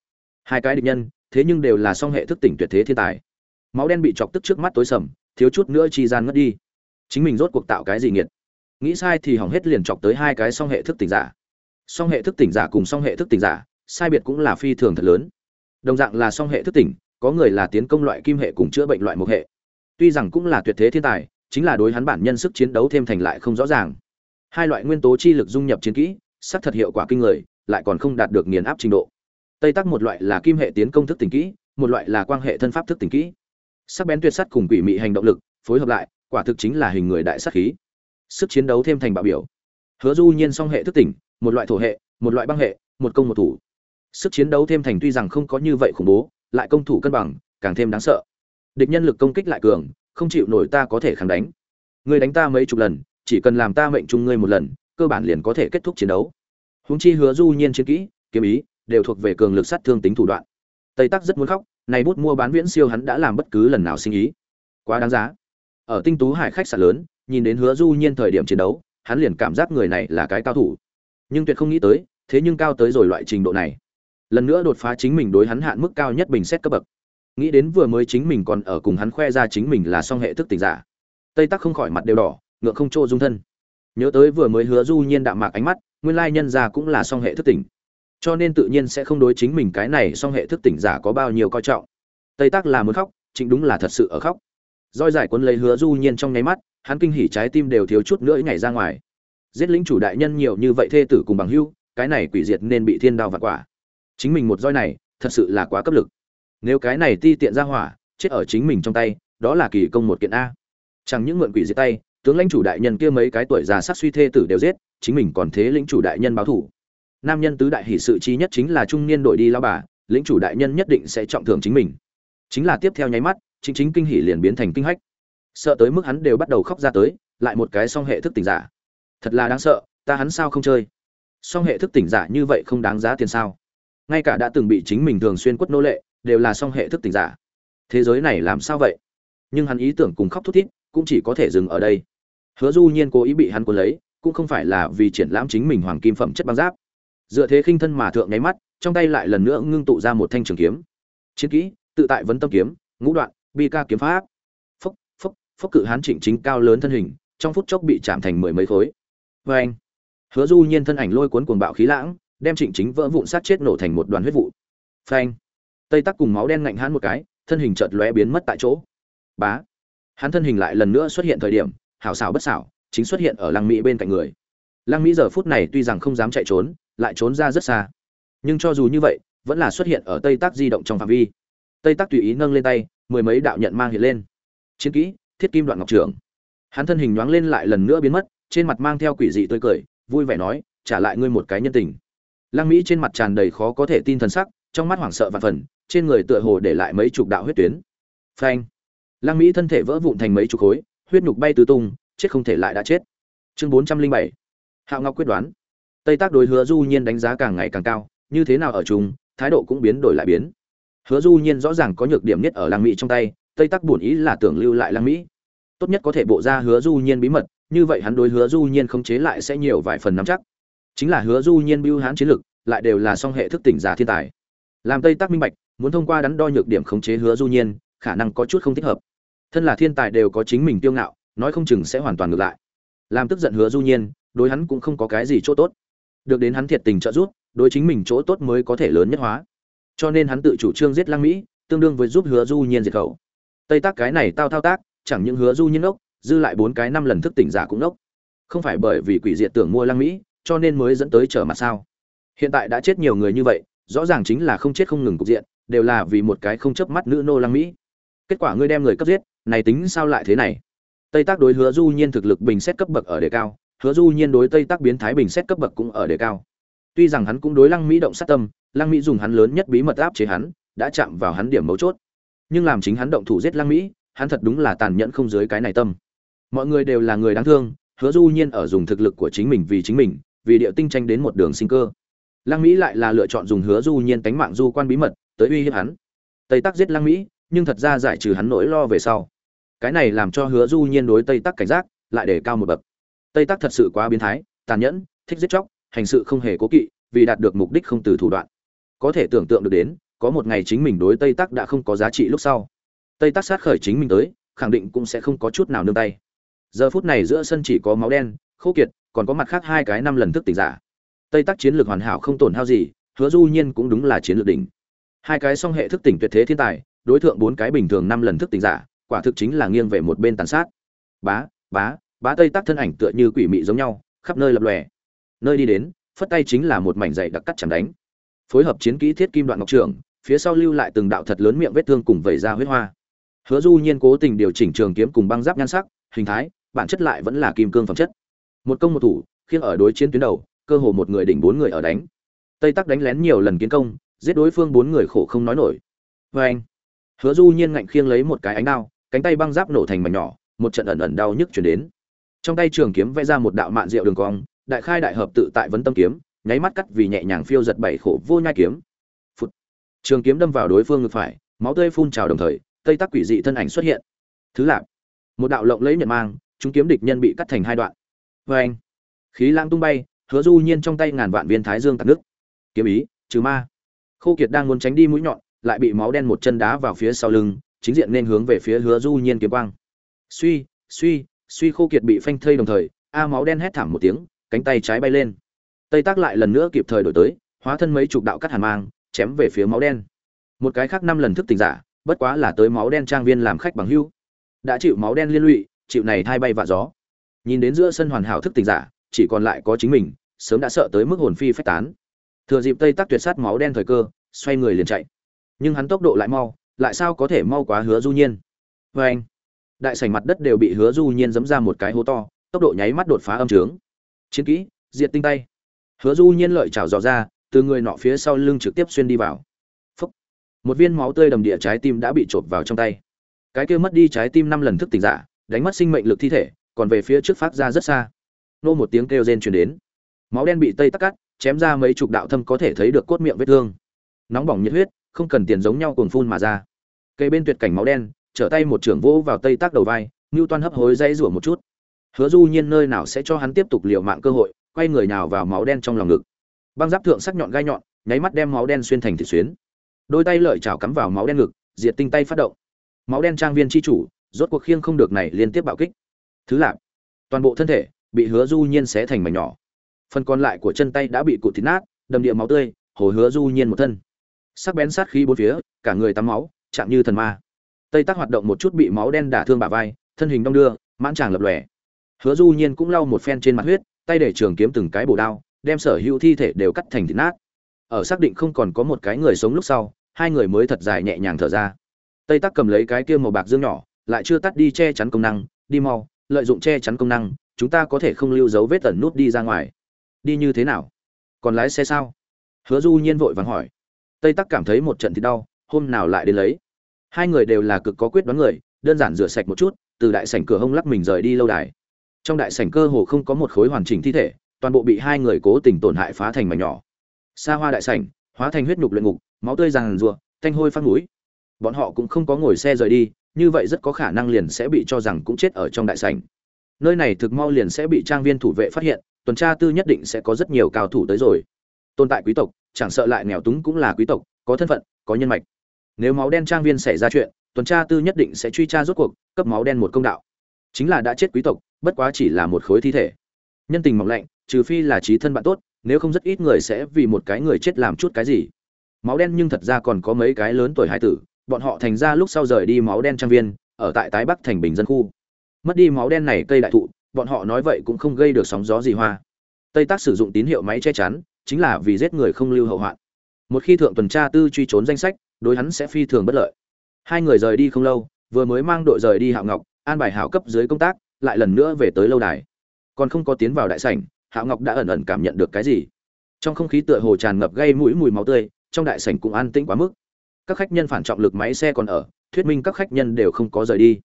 Hai cái địch nhân, thế nhưng đều là song hệ thức tỉnh tuyệt thế thiên tài. Máu đen bị chọc tức trước mắt tối sầm, thiếu chút nữa chi gian ngất đi. Chính mình rốt cuộc tạo cái gì nghiệt? Nghĩ sai thì hỏng hết liền chọc tới hai cái song hệ thức tỉnh giả. Song hệ thức tỉnh giả cùng song hệ thức tỉnh giả, sai biệt cũng là phi thường thật lớn. Đồng dạng là song hệ thức tỉnh, có người là tiến công loại kim hệ cùng chữa bệnh loại mộc hệ. Tuy rằng cũng là tuyệt thế thiên tài, chính là đối hắn bản nhân sức chiến đấu thêm thành lại không rõ ràng hai loại nguyên tố chi lực dung nhập chiến kỹ sắc thật hiệu quả kinh người, lại còn không đạt được nghiền áp trình độ. Tây tắc một loại là kim hệ tiến công thức tỉnh kỹ, một loại là quang hệ thân pháp thức tỉnh kỹ. Sắc bén tuyệt sắt cùng quỷ mị hành động lực, phối hợp lại, quả thực chính là hình người đại sắc khí. Sức chiến đấu thêm thành bạo biểu. Hứa du nhiên song hệ thức tỉnh, một loại thổ hệ, một loại băng hệ, một công một thủ. Sức chiến đấu thêm thành tuy rằng không có như vậy khủng bố, lại công thủ cân bằng, càng thêm đáng sợ. Địch nhân lực công kích lại cường, không chịu nổi ta có thể kháng đánh. Người đánh ta mấy chục lần chỉ cần làm ta mệnh chung ngươi một lần, cơ bản liền có thể kết thúc chiến đấu. Huống chi hứa du nhiên chiến kỹ, kiếm ý, đều thuộc về cường lực sát thương tính thủ đoạn. Tây tắc rất muốn khóc, này bút mua bán viễn siêu hắn đã làm bất cứ lần nào sinh ý. Quá đáng giá. Ở tinh tú hải khách sạn lớn, nhìn đến hứa du nhiên thời điểm chiến đấu, hắn liền cảm giác người này là cái cao thủ. Nhưng tuyệt không nghĩ tới, thế nhưng cao tới rồi loại trình độ này. Lần nữa đột phá chính mình đối hắn hạn mức cao nhất bình xét cấp bậc. Nghĩ đến vừa mới chính mình còn ở cùng hắn khoe ra chính mình là song hệ thức tỉnh giả. Tây tắc không khỏi mặt đều đỏ ngựa không trô dung thân. Nhớ tới vừa mới hứa du nhiên đạm mạc ánh mắt, nguyên lai nhân ra cũng là song hệ thức tỉnh. Cho nên tự nhiên sẽ không đối chính mình cái này song hệ thức tỉnh giả có bao nhiêu coi trọng. Tây tác là muốn khóc chính đúng là thật sự ở khóc. Roi giải quân lấy hứa du nhiên trong nháy mắt, hắn kinh hỉ trái tim đều thiếu chút nữa nhảy ra ngoài. Giết lĩnh chủ đại nhân nhiều như vậy thê tử cùng bằng hưu, cái này quỷ diệt nên bị thiên đao vặt quả. Chính mình một roi này, thật sự là quá cấp lực. Nếu cái này ti tiện ra hỏa, chết ở chính mình trong tay, đó là kỳ công một kiện a. Chẳng những mượn quỷ diệt tay tướng lãnh chủ đại nhân kia mấy cái tuổi già sát suy thê tử đều giết, chính mình còn thế lĩnh chủ đại nhân báo thủ. Nam nhân tứ đại hỷ sự chi nhất chính là trung niên đội đi lao bà, lĩnh chủ đại nhân nhất định sẽ trọng thưởng chính mình. Chính là tiếp theo nháy mắt, chính chính kinh hỉ liền biến thành kinh hách. Sợ tới mức hắn đều bắt đầu khóc ra tới, lại một cái song hệ thức tỉnh giả. Thật là đáng sợ, ta hắn sao không chơi? Song hệ thức tỉnh giả như vậy không đáng giá tiền sao? Ngay cả đã từng bị chính mình thường xuyên quất nô lệ, đều là song hệ thức tỉnh giả. Thế giới này làm sao vậy? Nhưng hắn ý tưởng cùng khóc thút thít, cũng chỉ có thể dừng ở đây hứa du nhiên cố ý bị hắn cuốn lấy, cũng không phải là vì triển lãm chính mình hoàng kim phẩm chất băng giáp. Dựa thế khinh thân mà thượng nháy mắt, trong tay lại lần nữa ngưng tụ ra một thanh trường kiếm. Chiến kỹ, tự tại vấn tâm kiếm, ngũ đoạn, bi ca kiếm pháp. Phốc phốc phốc cự hán trịnh chính cao lớn thân hình, trong phút chốc bị chạm thành mười mấy khối. Vê anh, hứa du nhiên thân ảnh lôi cuốn cuồng bạo khí lãng, đem trịnh chính vỡ vụn sát chết nổ thành một đoàn huyết vụ. Phanh tây tắc cùng máu đen ngạnh hắn một cái, thân hình chợt lóe biến mất tại chỗ. Bá, hắn thân hình lại lần nữa xuất hiện thời điểm hảo xảo bất xảo, chính xuất hiện ở lăng mỹ bên cạnh người. Lăng mỹ giờ phút này tuy rằng không dám chạy trốn, lại trốn ra rất xa. Nhưng cho dù như vậy, vẫn là xuất hiện ở tây tác di động trong phạm vi. Tây tác tùy ý nâng lên tay, mười mấy đạo nhận mang hiện lên. Chiến kỹ, thiết kim đoạn ngọc trưởng. Hắn thân hình nhoáng lên lại lần nữa biến mất, trên mặt mang theo quỷ dị tươi cười, vui vẻ nói, trả lại ngươi một cái nhân tình. Lăng mỹ trên mặt tràn đầy khó có thể tin thần sắc, trong mắt hoảng sợ và phần, trên người tựa hồ để lại mấy chục đạo huyết tuyến. Phanh. Lăng mỹ thân thể vỡ vụn thành mấy chục khối huyết nhục bay tứ tung, chết không thể lại đã chết. Chương bốn trăm linh bảy. Hạo ngọc quyết đoán. Tây tác đối hứa du nhiên đánh giá càng ngày càng cao, như thế nào ở chung, thái độ cũng biến đổi lại biến. Hứa du nhiên rõ ràng có nhược điểm nhất ở lăng mỹ trong tay, tây tác buồn ý là tưởng lưu lại lăng mỹ tốt nhất có thể bộ ra hứa du nhiên bí mật, như vậy hắn đối hứa du nhiên không chế lại sẽ nhiều vài phần nắm chắc. Chính là hứa du nhiên bưu hán chiến lực, lại đều là song hệ thức tỉnh giả thiên tài. Làm tây tác minh bạch, muốn thông qua đắn đo nhược điểm khống chế hứa du nhiên, khả năng có chút không thích hợp thân là thiên tài đều có chính mình tiêu ngạo, nói không chừng sẽ hoàn toàn ngược lại. Làm tức giận hứa du nhiên, đối hắn cũng không có cái gì chỗ tốt. Được đến hắn thiệt tình trợ giúp, đối chính mình chỗ tốt mới có thể lớn nhất hóa. Cho nên hắn tự chủ trương giết lang mỹ, tương đương với giúp hứa du nhiên diệt khẩu. Tây tác cái này tao thao tác, chẳng những hứa du nhiên ốc, dư lại bốn cái năm lần thức tỉnh giả cũng ốc. Không phải bởi vì quỷ diệt tưởng mua lang mỹ, cho nên mới dẫn tới trở mặt sao? Hiện tại đã chết nhiều người như vậy, rõ ràng chính là không chết không ngừng cục diện, đều là vì một cái không chớp mắt nữ nô lang mỹ kết quả ngươi đem người cấp giết, này tính sao lại thế này? Tây tác đối hứa du nhiên thực lực bình xét cấp bậc ở đề cao, hứa du nhiên đối tây tác biến thái bình xét cấp bậc cũng ở đề cao. Tuy rằng hắn cũng đối lăng mỹ động sát tâm, lăng mỹ dùng hắn lớn nhất bí mật áp chế hắn, đã chạm vào hắn điểm mấu chốt. Nhưng làm chính hắn động thủ giết lăng mỹ, hắn thật đúng là tàn nhẫn không dưới cái này tâm. Mọi người đều là người đáng thương, hứa du nhiên ở dùng thực lực của chính mình vì chính mình, vì địa tinh tranh đến một đường sinh cơ. Lăng mỹ lại là lựa chọn dùng hứa du nhiên tánh mạng du quan bí mật tới uy hiếp hắn. Tây tác giết lăng mỹ nhưng thật ra giải trừ hắn nỗi lo về sau. Cái này làm cho hứa du nhiên đối tây tắc cảnh giác lại để cao một bậc. Tây tắc thật sự quá biến thái, tàn nhẫn, thích giết chóc, hành sự không hề cố kỵ, vì đạt được mục đích không từ thủ đoạn. Có thể tưởng tượng được đến, có một ngày chính mình đối tây tắc đã không có giá trị lúc sau. Tây tắc sát khởi chính mình tới, khẳng định cũng sẽ không có chút nào nương tay. Giờ phút này giữa sân chỉ có máu đen, khô kiệt, còn có mặt khác hai cái năm lần thức tỉnh giả. Tây tắc chiến lược hoàn hảo không tổn hao gì, hứa du nhiên cũng đúng là chiến lược đỉnh. Hai cái song hệ thức tỉnh tuyệt thế thiên tài đối tượng bốn cái bình thường năm lần thức tỉnh giả, quả thực chính là nghiêng về một bên tàn sát. Bá bá bá tây tác thân ảnh tựa như quỷ mị giống nhau, khắp nơi lập lòe. Nơi đi đến, phất tay chính là một mảnh dày đặc cắt chẳng đánh. Phối hợp chiến kỹ thiết kim đoạn ngọc trường phía sau lưu lại từng đạo thật lớn miệng vết thương cùng vẩy ra huyết hoa. Hứa du nhiên cố tình điều chỉnh trường kiếm cùng băng giáp nhan sắc, hình thái, bản chất lại vẫn là kim cương phẩm chất. Một công một thủ, khiêng ở đối chiến tuyến đầu, cơ hồ một người đỉnh bốn người ở đánh. Tây tắc đánh lén nhiều lần kiến công, giết đối phương bốn người khổ không nói nổi. Vê anh hứa du nhiên ngạnh khiêng lấy một cái ánh đao, cánh tay băng giáp nổ thành mảnh nhỏ, một trận ẩn ẩn đau nhức chuyển đến. Trong tay trường kiếm vẽ ra một đạo mạn diệu đường cong, đại khai đại hợp tự tại vấn tâm kiếm, nháy mắt cắt vì nhẹ nhàng phiêu giật bảy khổ vô nhai kiếm. Phụt. trường kiếm đâm vào đối phương ngực phải, máu tươi phun trào đồng thời, tây tắc quỷ dị thân ảnh xuất hiện. Thứ lạp một đạo lộng lấy nhận mang, chúng kiếm địch nhân bị cắt thành hai đoạn. Vê anh. Khí lãng tung bay, hứa du nhiên trong tay ngàn vạn viên thái dương tạt nước. Kiếm ý, trừ ma. Khô kiệt đang muốn tránh đi mũi nhọn lại bị máu đen một chân đá vào phía sau lưng, chính diện nên hướng về phía hứa du nhiên kiếm quang. Suy suy suy khô kiệt bị phanh thây đồng thời, a máu đen hét thảm một tiếng, cánh tay trái bay lên. Tây tác lại lần nữa kịp thời đổi tới, hóa thân mấy chục đạo cắt hàn mang, chém về phía máu đen. Một cái khác năm lần thức tỉnh giả, bất quá là tới máu đen trang viên làm khách bằng hưu đã chịu máu đen liên lụy, chịu này thay bay vạ gió. Nhìn đến giữa sân hoàn hảo thức tỉnh giả, chỉ còn lại có chính mình, sớm đã sợ tới mức hồn phi phách tán. Thừa dịp tây tắc tuyệt sát máu đen thời cơ, xoay người liền chạy nhưng hắn tốc độ lại mau, lại sao có thể mau quá hứa du nhiên? Vê anh, đại sảnh mặt đất đều bị hứa du nhiên giấm ra một cái hố to, tốc độ nháy mắt đột phá âm trướng. Chiến kỹ, diệt tinh tay. Hứa du nhiên lợi chảo dò ra, từ người nọ phía sau lưng trực tiếp xuyên đi vào. Phúc. một viên máu tươi đầm địa trái tim đã bị trộn vào trong tay. Cái kia mất đi trái tim năm lần thức tỉnh giả, đánh mất sinh mệnh lực thi thể, còn về phía trước phát ra rất xa. Nô một tiếng kêu rên truyền đến. Máu đen bị tây tắc cắt, chém ra mấy chục đạo thâm có thể thấy được cốt miệng vết thương. Nóng bỏng nhiệt huyết không cần tiền giống nhau cuồng phun mà ra. Cây bên tuyệt cảnh máu đen, trở tay một trưởng vỗ vào tây tác đầu vai, ngưu toan hấp hối dãy rủa một chút. Hứa du nhiên nơi nào sẽ cho hắn tiếp tục liều mạng cơ hội, quay người nào vào máu đen trong lòng ngực. Băng giáp thượng sắc nhọn gai nhọn, nháy mắt đem máu đen xuyên thành thịt xuyến. Đôi tay lợi chảo cắm vào máu đen ngực, diệt tinh tay phát động. Máu đen trang viên chi chủ, rốt cuộc khiêng không được này liên tiếp bạo kích. Thứ lạp toàn bộ thân thể bị hứa du nhiên xé thành mảnh nhỏ. Phần còn lại của chân tay đã bị cụt thịt nát, đầm địa máu tươi, hồ hứa du nhiên một thân sắc bén sát khí bốn phía, cả người tắm máu, chạm như thần ma. Tây tác hoạt động một chút bị máu đen đả thương bả vai, thân hình đong đưa, mãn tràng lập lòe. Hứa du nhiên cũng lau một phen trên mặt huyết, tay để trường kiếm từng cái bổ đao, đem sở hữu thi thể đều cắt thành thịt nát. Ở xác định không còn có một cái người sống lúc sau, hai người mới thật dài nhẹ nhàng thở ra. Tây tắc cầm lấy cái kia màu bạc dương nhỏ, lại chưa tắt đi che chắn công năng, đi mau, lợi dụng che chắn công năng, chúng ta có thể không lưu dấu vết tẩn nút đi ra ngoài. Đi như thế nào? Còn lái xe sao? Hứa du nhiên vội vàng hỏi tây tắc cảm thấy một trận thì đau, hôm nào lại đến lấy. Hai người đều là cực có quyết đoán người, đơn giản rửa sạch một chút, từ đại sảnh cửa hông lắc mình rời đi lâu đài. Trong đại sảnh cơ hồ không có một khối hoàn chỉnh thi thể, toàn bộ bị hai người cố tình tổn hại phá thành mảnh nhỏ. Xa hoa đại sảnh, hóa thành huyết nhục luyện ngục, máu tươi ràng rùa thanh hôi phát mũi. Bọn họ cũng không có ngồi xe rời đi, như vậy rất có khả năng liền sẽ bị cho rằng cũng chết ở trong đại sảnh. Nơi này thực mau liền sẽ bị trang viên thủ vệ phát hiện, tuần tra tư nhất định sẽ có rất nhiều cao thủ tới rồi tồn tại quý tộc, chẳng sợ lại nghèo túng cũng là quý tộc, có thân phận, có nhân mạch. Nếu máu đen trang viên xảy ra chuyện, tuần tra tư nhất định sẽ truy tra rốt cuộc, cấp máu đen một công đạo. Chính là đã chết quý tộc, bất quá chỉ là một khối thi thể. Nhân tình mỏng lạnh, trừ phi là trí thân bạn tốt, nếu không rất ít người sẽ vì một cái người chết làm chút cái gì. Máu đen nhưng thật ra còn có mấy cái lớn tuổi hải tử, bọn họ thành ra lúc sau rời đi máu đen trang viên, ở tại tái bắc thành bình dân khu. Mất đi máu đen này cây đại thụ, bọn họ nói vậy cũng không gây được sóng gió gì hoa. Tây tác sử dụng tín hiệu máy che chắn chính là vì giết người không lưu hậu hoạn. Một khi thượng tuần tra tư truy trốn danh sách, đối hắn sẽ phi thường bất lợi. Hai người rời đi không lâu, vừa mới mang đội rời đi hạo ngọc, an bài hảo cấp dưới công tác, lại lần nữa về tới lâu đài. Còn không có tiến vào đại sảnh, hạo ngọc đã ẩn ẩn cảm nhận được cái gì? Trong không khí tựa hồ tràn ngập gây mũi mùi máu tươi, trong đại sảnh cũng an tĩnh quá mức. Các khách nhân phản trọng lực máy xe còn ở, thuyết minh các khách nhân đều không có rời đi.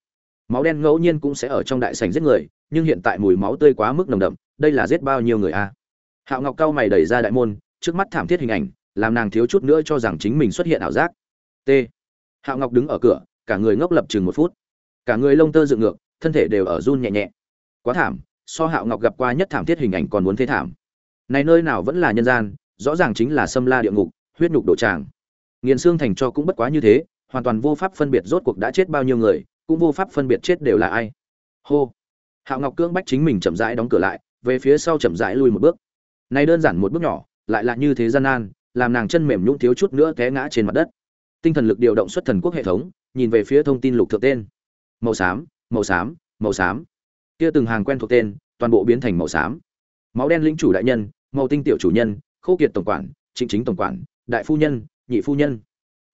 Máu đen ngẫu nhiên cũng sẽ ở trong đại sảnh giết người, nhưng hiện tại mùi máu tươi quá mức nồng đậm, đây là giết bao nhiêu người a? Hạo ngọc cao mày đẩy ra đại môn, trước mắt thảm thiết hình ảnh, làm nàng thiếu chút nữa cho rằng chính mình xuất hiện ảo giác. T. Hạo ngọc đứng ở cửa, cả người ngốc lập chừng một phút. Cả người lông tơ dựng ngược, thân thể đều ở run nhẹ nhẹ. Quá thảm, so hạo ngọc gặp qua nhất thảm thiết hình ảnh còn muốn thế thảm. Này nơi nào vẫn là nhân gian, rõ ràng chính là sâm la địa ngục, huyết nhục đổ tràng. Nghiền xương thành cho cũng bất quá như thế, hoàn toàn vô pháp phân biệt rốt cuộc đã chết bao nhiêu người, cũng vô pháp phân biệt chết đều là ai. Hô. Hạo ngọc cưỡng bách chính mình chậm rãi đóng cửa lại, về phía sau chậm rãi lui một bước này đơn giản một bước nhỏ, lại là như thế gian nan, làm nàng chân mềm nhũn thiếu chút nữa té ngã trên mặt đất. Tinh thần lực điều động xuất thần quốc hệ thống, nhìn về phía thông tin lục thượng tên. Màu xám màu xám màu xám. Kia từng hàng quen thuộc tên, toàn bộ biến thành màu xám. Máu đen lĩnh chủ đại nhân, màu tinh tiểu chủ nhân, khô kiệt tổng quản chính chính tổng quản, đại phu nhân, nhị phu nhân.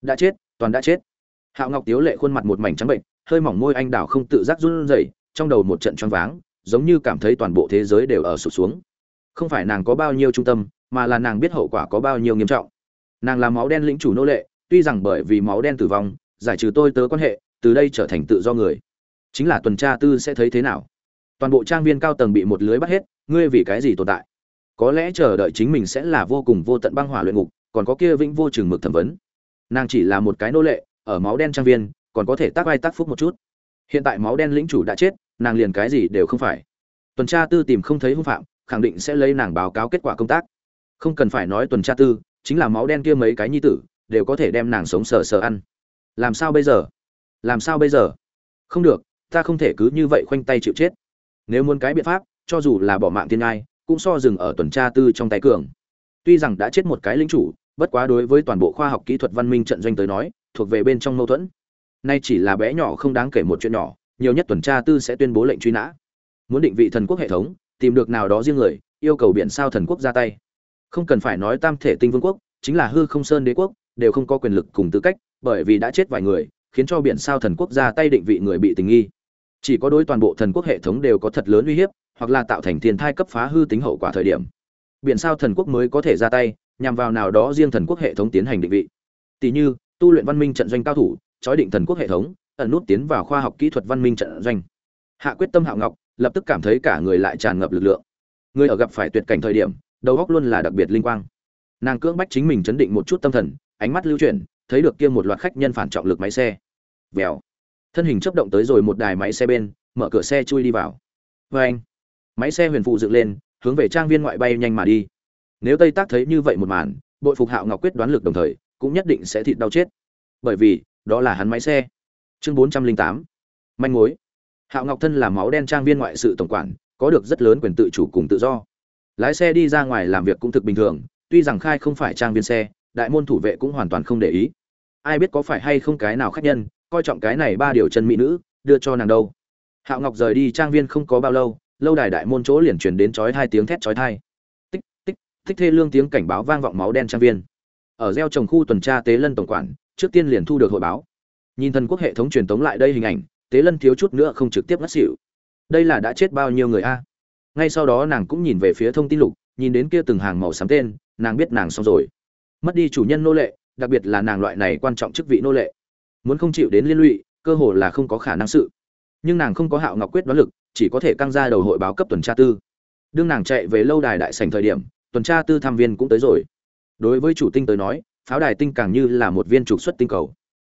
Đã chết, toàn đã chết. Hạo ngọc tiếu lệ khuôn mặt một mảnh trắng bệnh, hơi mỏng môi anh đào không tự giác run rẩy, trong đầu một trận choáng váng, giống như cảm thấy toàn bộ thế giới đều ở sụp xuống không phải nàng có bao nhiêu trung tâm, mà là nàng biết hậu quả có bao nhiêu nghiêm trọng. Nàng là máu đen lĩnh chủ nô lệ, tuy rằng bởi vì máu đen tử vong, giải trừ tôi tớ quan hệ, từ đây trở thành tự do người. Chính là tuần tra tư sẽ thấy thế nào? Toàn bộ trang viên cao tầng bị một lưới bắt hết, ngươi vì cái gì tồn tại? Có lẽ chờ đợi chính mình sẽ là vô cùng vô tận băng hỏa luyện ngục, còn có kia vĩnh vô chừng mực thẩm vấn. Nàng chỉ là một cái nô lệ, ở máu đen trang viên, còn có thể tác vai tác phúc một chút. Hiện tại máu đen lĩnh chủ đã chết, nàng liền cái gì đều không phải. Tuần tra tư tìm không thấy hung phạm khẳng định sẽ lấy nàng báo cáo kết quả công tác. Không cần phải nói tuần tra tư, chính là máu đen kia mấy cái nhi tử, đều có thể đem nàng sống sờ sờ ăn. Làm sao bây giờ? Làm sao bây giờ? Không được, ta không thể cứ như vậy khoanh tay chịu chết. Nếu muốn cái biện pháp, cho dù là bỏ mạng tiên ai cũng so dừng ở tuần tra tư trong tay cường. Tuy rằng đã chết một cái lính chủ, bất quá đối với toàn bộ khoa học kỹ thuật văn minh trận doanh tới nói, thuộc về bên trong mâu thuẫn. Nay chỉ là bé nhỏ không đáng kể một chuyện nhỏ, nhiều nhất tuần tra tư sẽ tuyên bố lệnh truy nã. Muốn định vị thần quốc hệ thống tìm được nào đó riêng người, yêu cầu biển sao thần quốc ra tay. Không cần phải nói tam thể tinh vương quốc, chính là hư không sơn đế quốc, đều không có quyền lực cùng tư cách, bởi vì đã chết vài người, khiến cho biển sao thần quốc ra tay định vị người bị tình nghi. Chỉ có đối toàn bộ thần quốc hệ thống đều có thật lớn uy hiếp, hoặc là tạo thành thiên thai cấp phá hư tính hậu quả thời điểm, biển sao thần quốc mới có thể ra tay, nhằm vào nào đó riêng thần quốc hệ thống tiến hành định vị. Tỷ như, tu luyện văn minh trận doanh cao thủ, chói định thần quốc hệ thống, ẩn nút tiến vào khoa học kỹ thuật văn minh trận doanh. Hạ quyết tâm hạo ngọc lập tức cảm thấy cả người lại tràn ngập lực lượng. Người ở gặp phải tuyệt cảnh thời điểm, đầu óc luôn là đặc biệt linh quang. Nàng cưỡng bách chính mình chấn định một chút tâm thần, ánh mắt lưu chuyển, thấy được kia một loạt khách nhân phản trọng lực máy xe. Vèo. Thân hình chấp động tới rồi một đài máy xe bên, mở cửa xe chui đi vào. Vê anh, máy xe huyền phụ dựng lên, hướng về trang viên ngoại bay nhanh mà đi. Nếu tây tác thấy như vậy một màn, bội phục hạo ngọc quyết đoán lực đồng thời, cũng nhất định sẽ thịt đau chết. Bởi vì, đó là hắn máy xe. Chương bốn trăm linh tám. Manh mối hạo ngọc thân là máu đen trang viên ngoại sự tổng quản, có được rất lớn quyền tự chủ cùng tự do. Lái xe đi ra ngoài làm việc cũng thực bình thường, tuy rằng khai không phải trang viên xe, đại môn thủ vệ cũng hoàn toàn không để ý. Ai biết có phải hay không cái nào khách nhân, coi trọng cái này ba điều chân mỹ nữ, đưa cho nàng đâu. Hạo ngọc rời đi trang viên không có bao lâu lâu đài đại môn chỗ liền truyền đến chói hai tiếng thét chói thai tích tích tích thê lương tiếng cảnh báo vang vọng máu đen trang viên. Ở gieo trồng khu tuần tra tế lân tổng quản, trước tiên liền thu được hội báo. Nhìn thần quốc hệ thống truyền tống lại đây hình ảnh tế lân thiếu chút nữa không trực tiếp ngất xỉu. Đây là đã chết bao nhiêu người a? Ngay sau đó nàng cũng nhìn về phía thông tin lục, nhìn đến kia từng hàng màu xám tên, nàng biết nàng xong rồi. Mất đi chủ nhân nô lệ, đặc biệt là nàng loại này quan trọng chức vị nô lệ. Muốn không chịu đến liên lụy, cơ hồ là không có khả năng sự. Nhưng nàng không có hạo ngọc quyết đoán lực, chỉ có thể căng ra đầu hội báo cấp tuần tra tư. Đương nàng chạy về lâu đài đại sành thời điểm, tuần tra tư tham viên cũng tới rồi. Đối với chủ tinh tới nói, pháo đài tinh càng như là một viên trục xuất tinh cầu.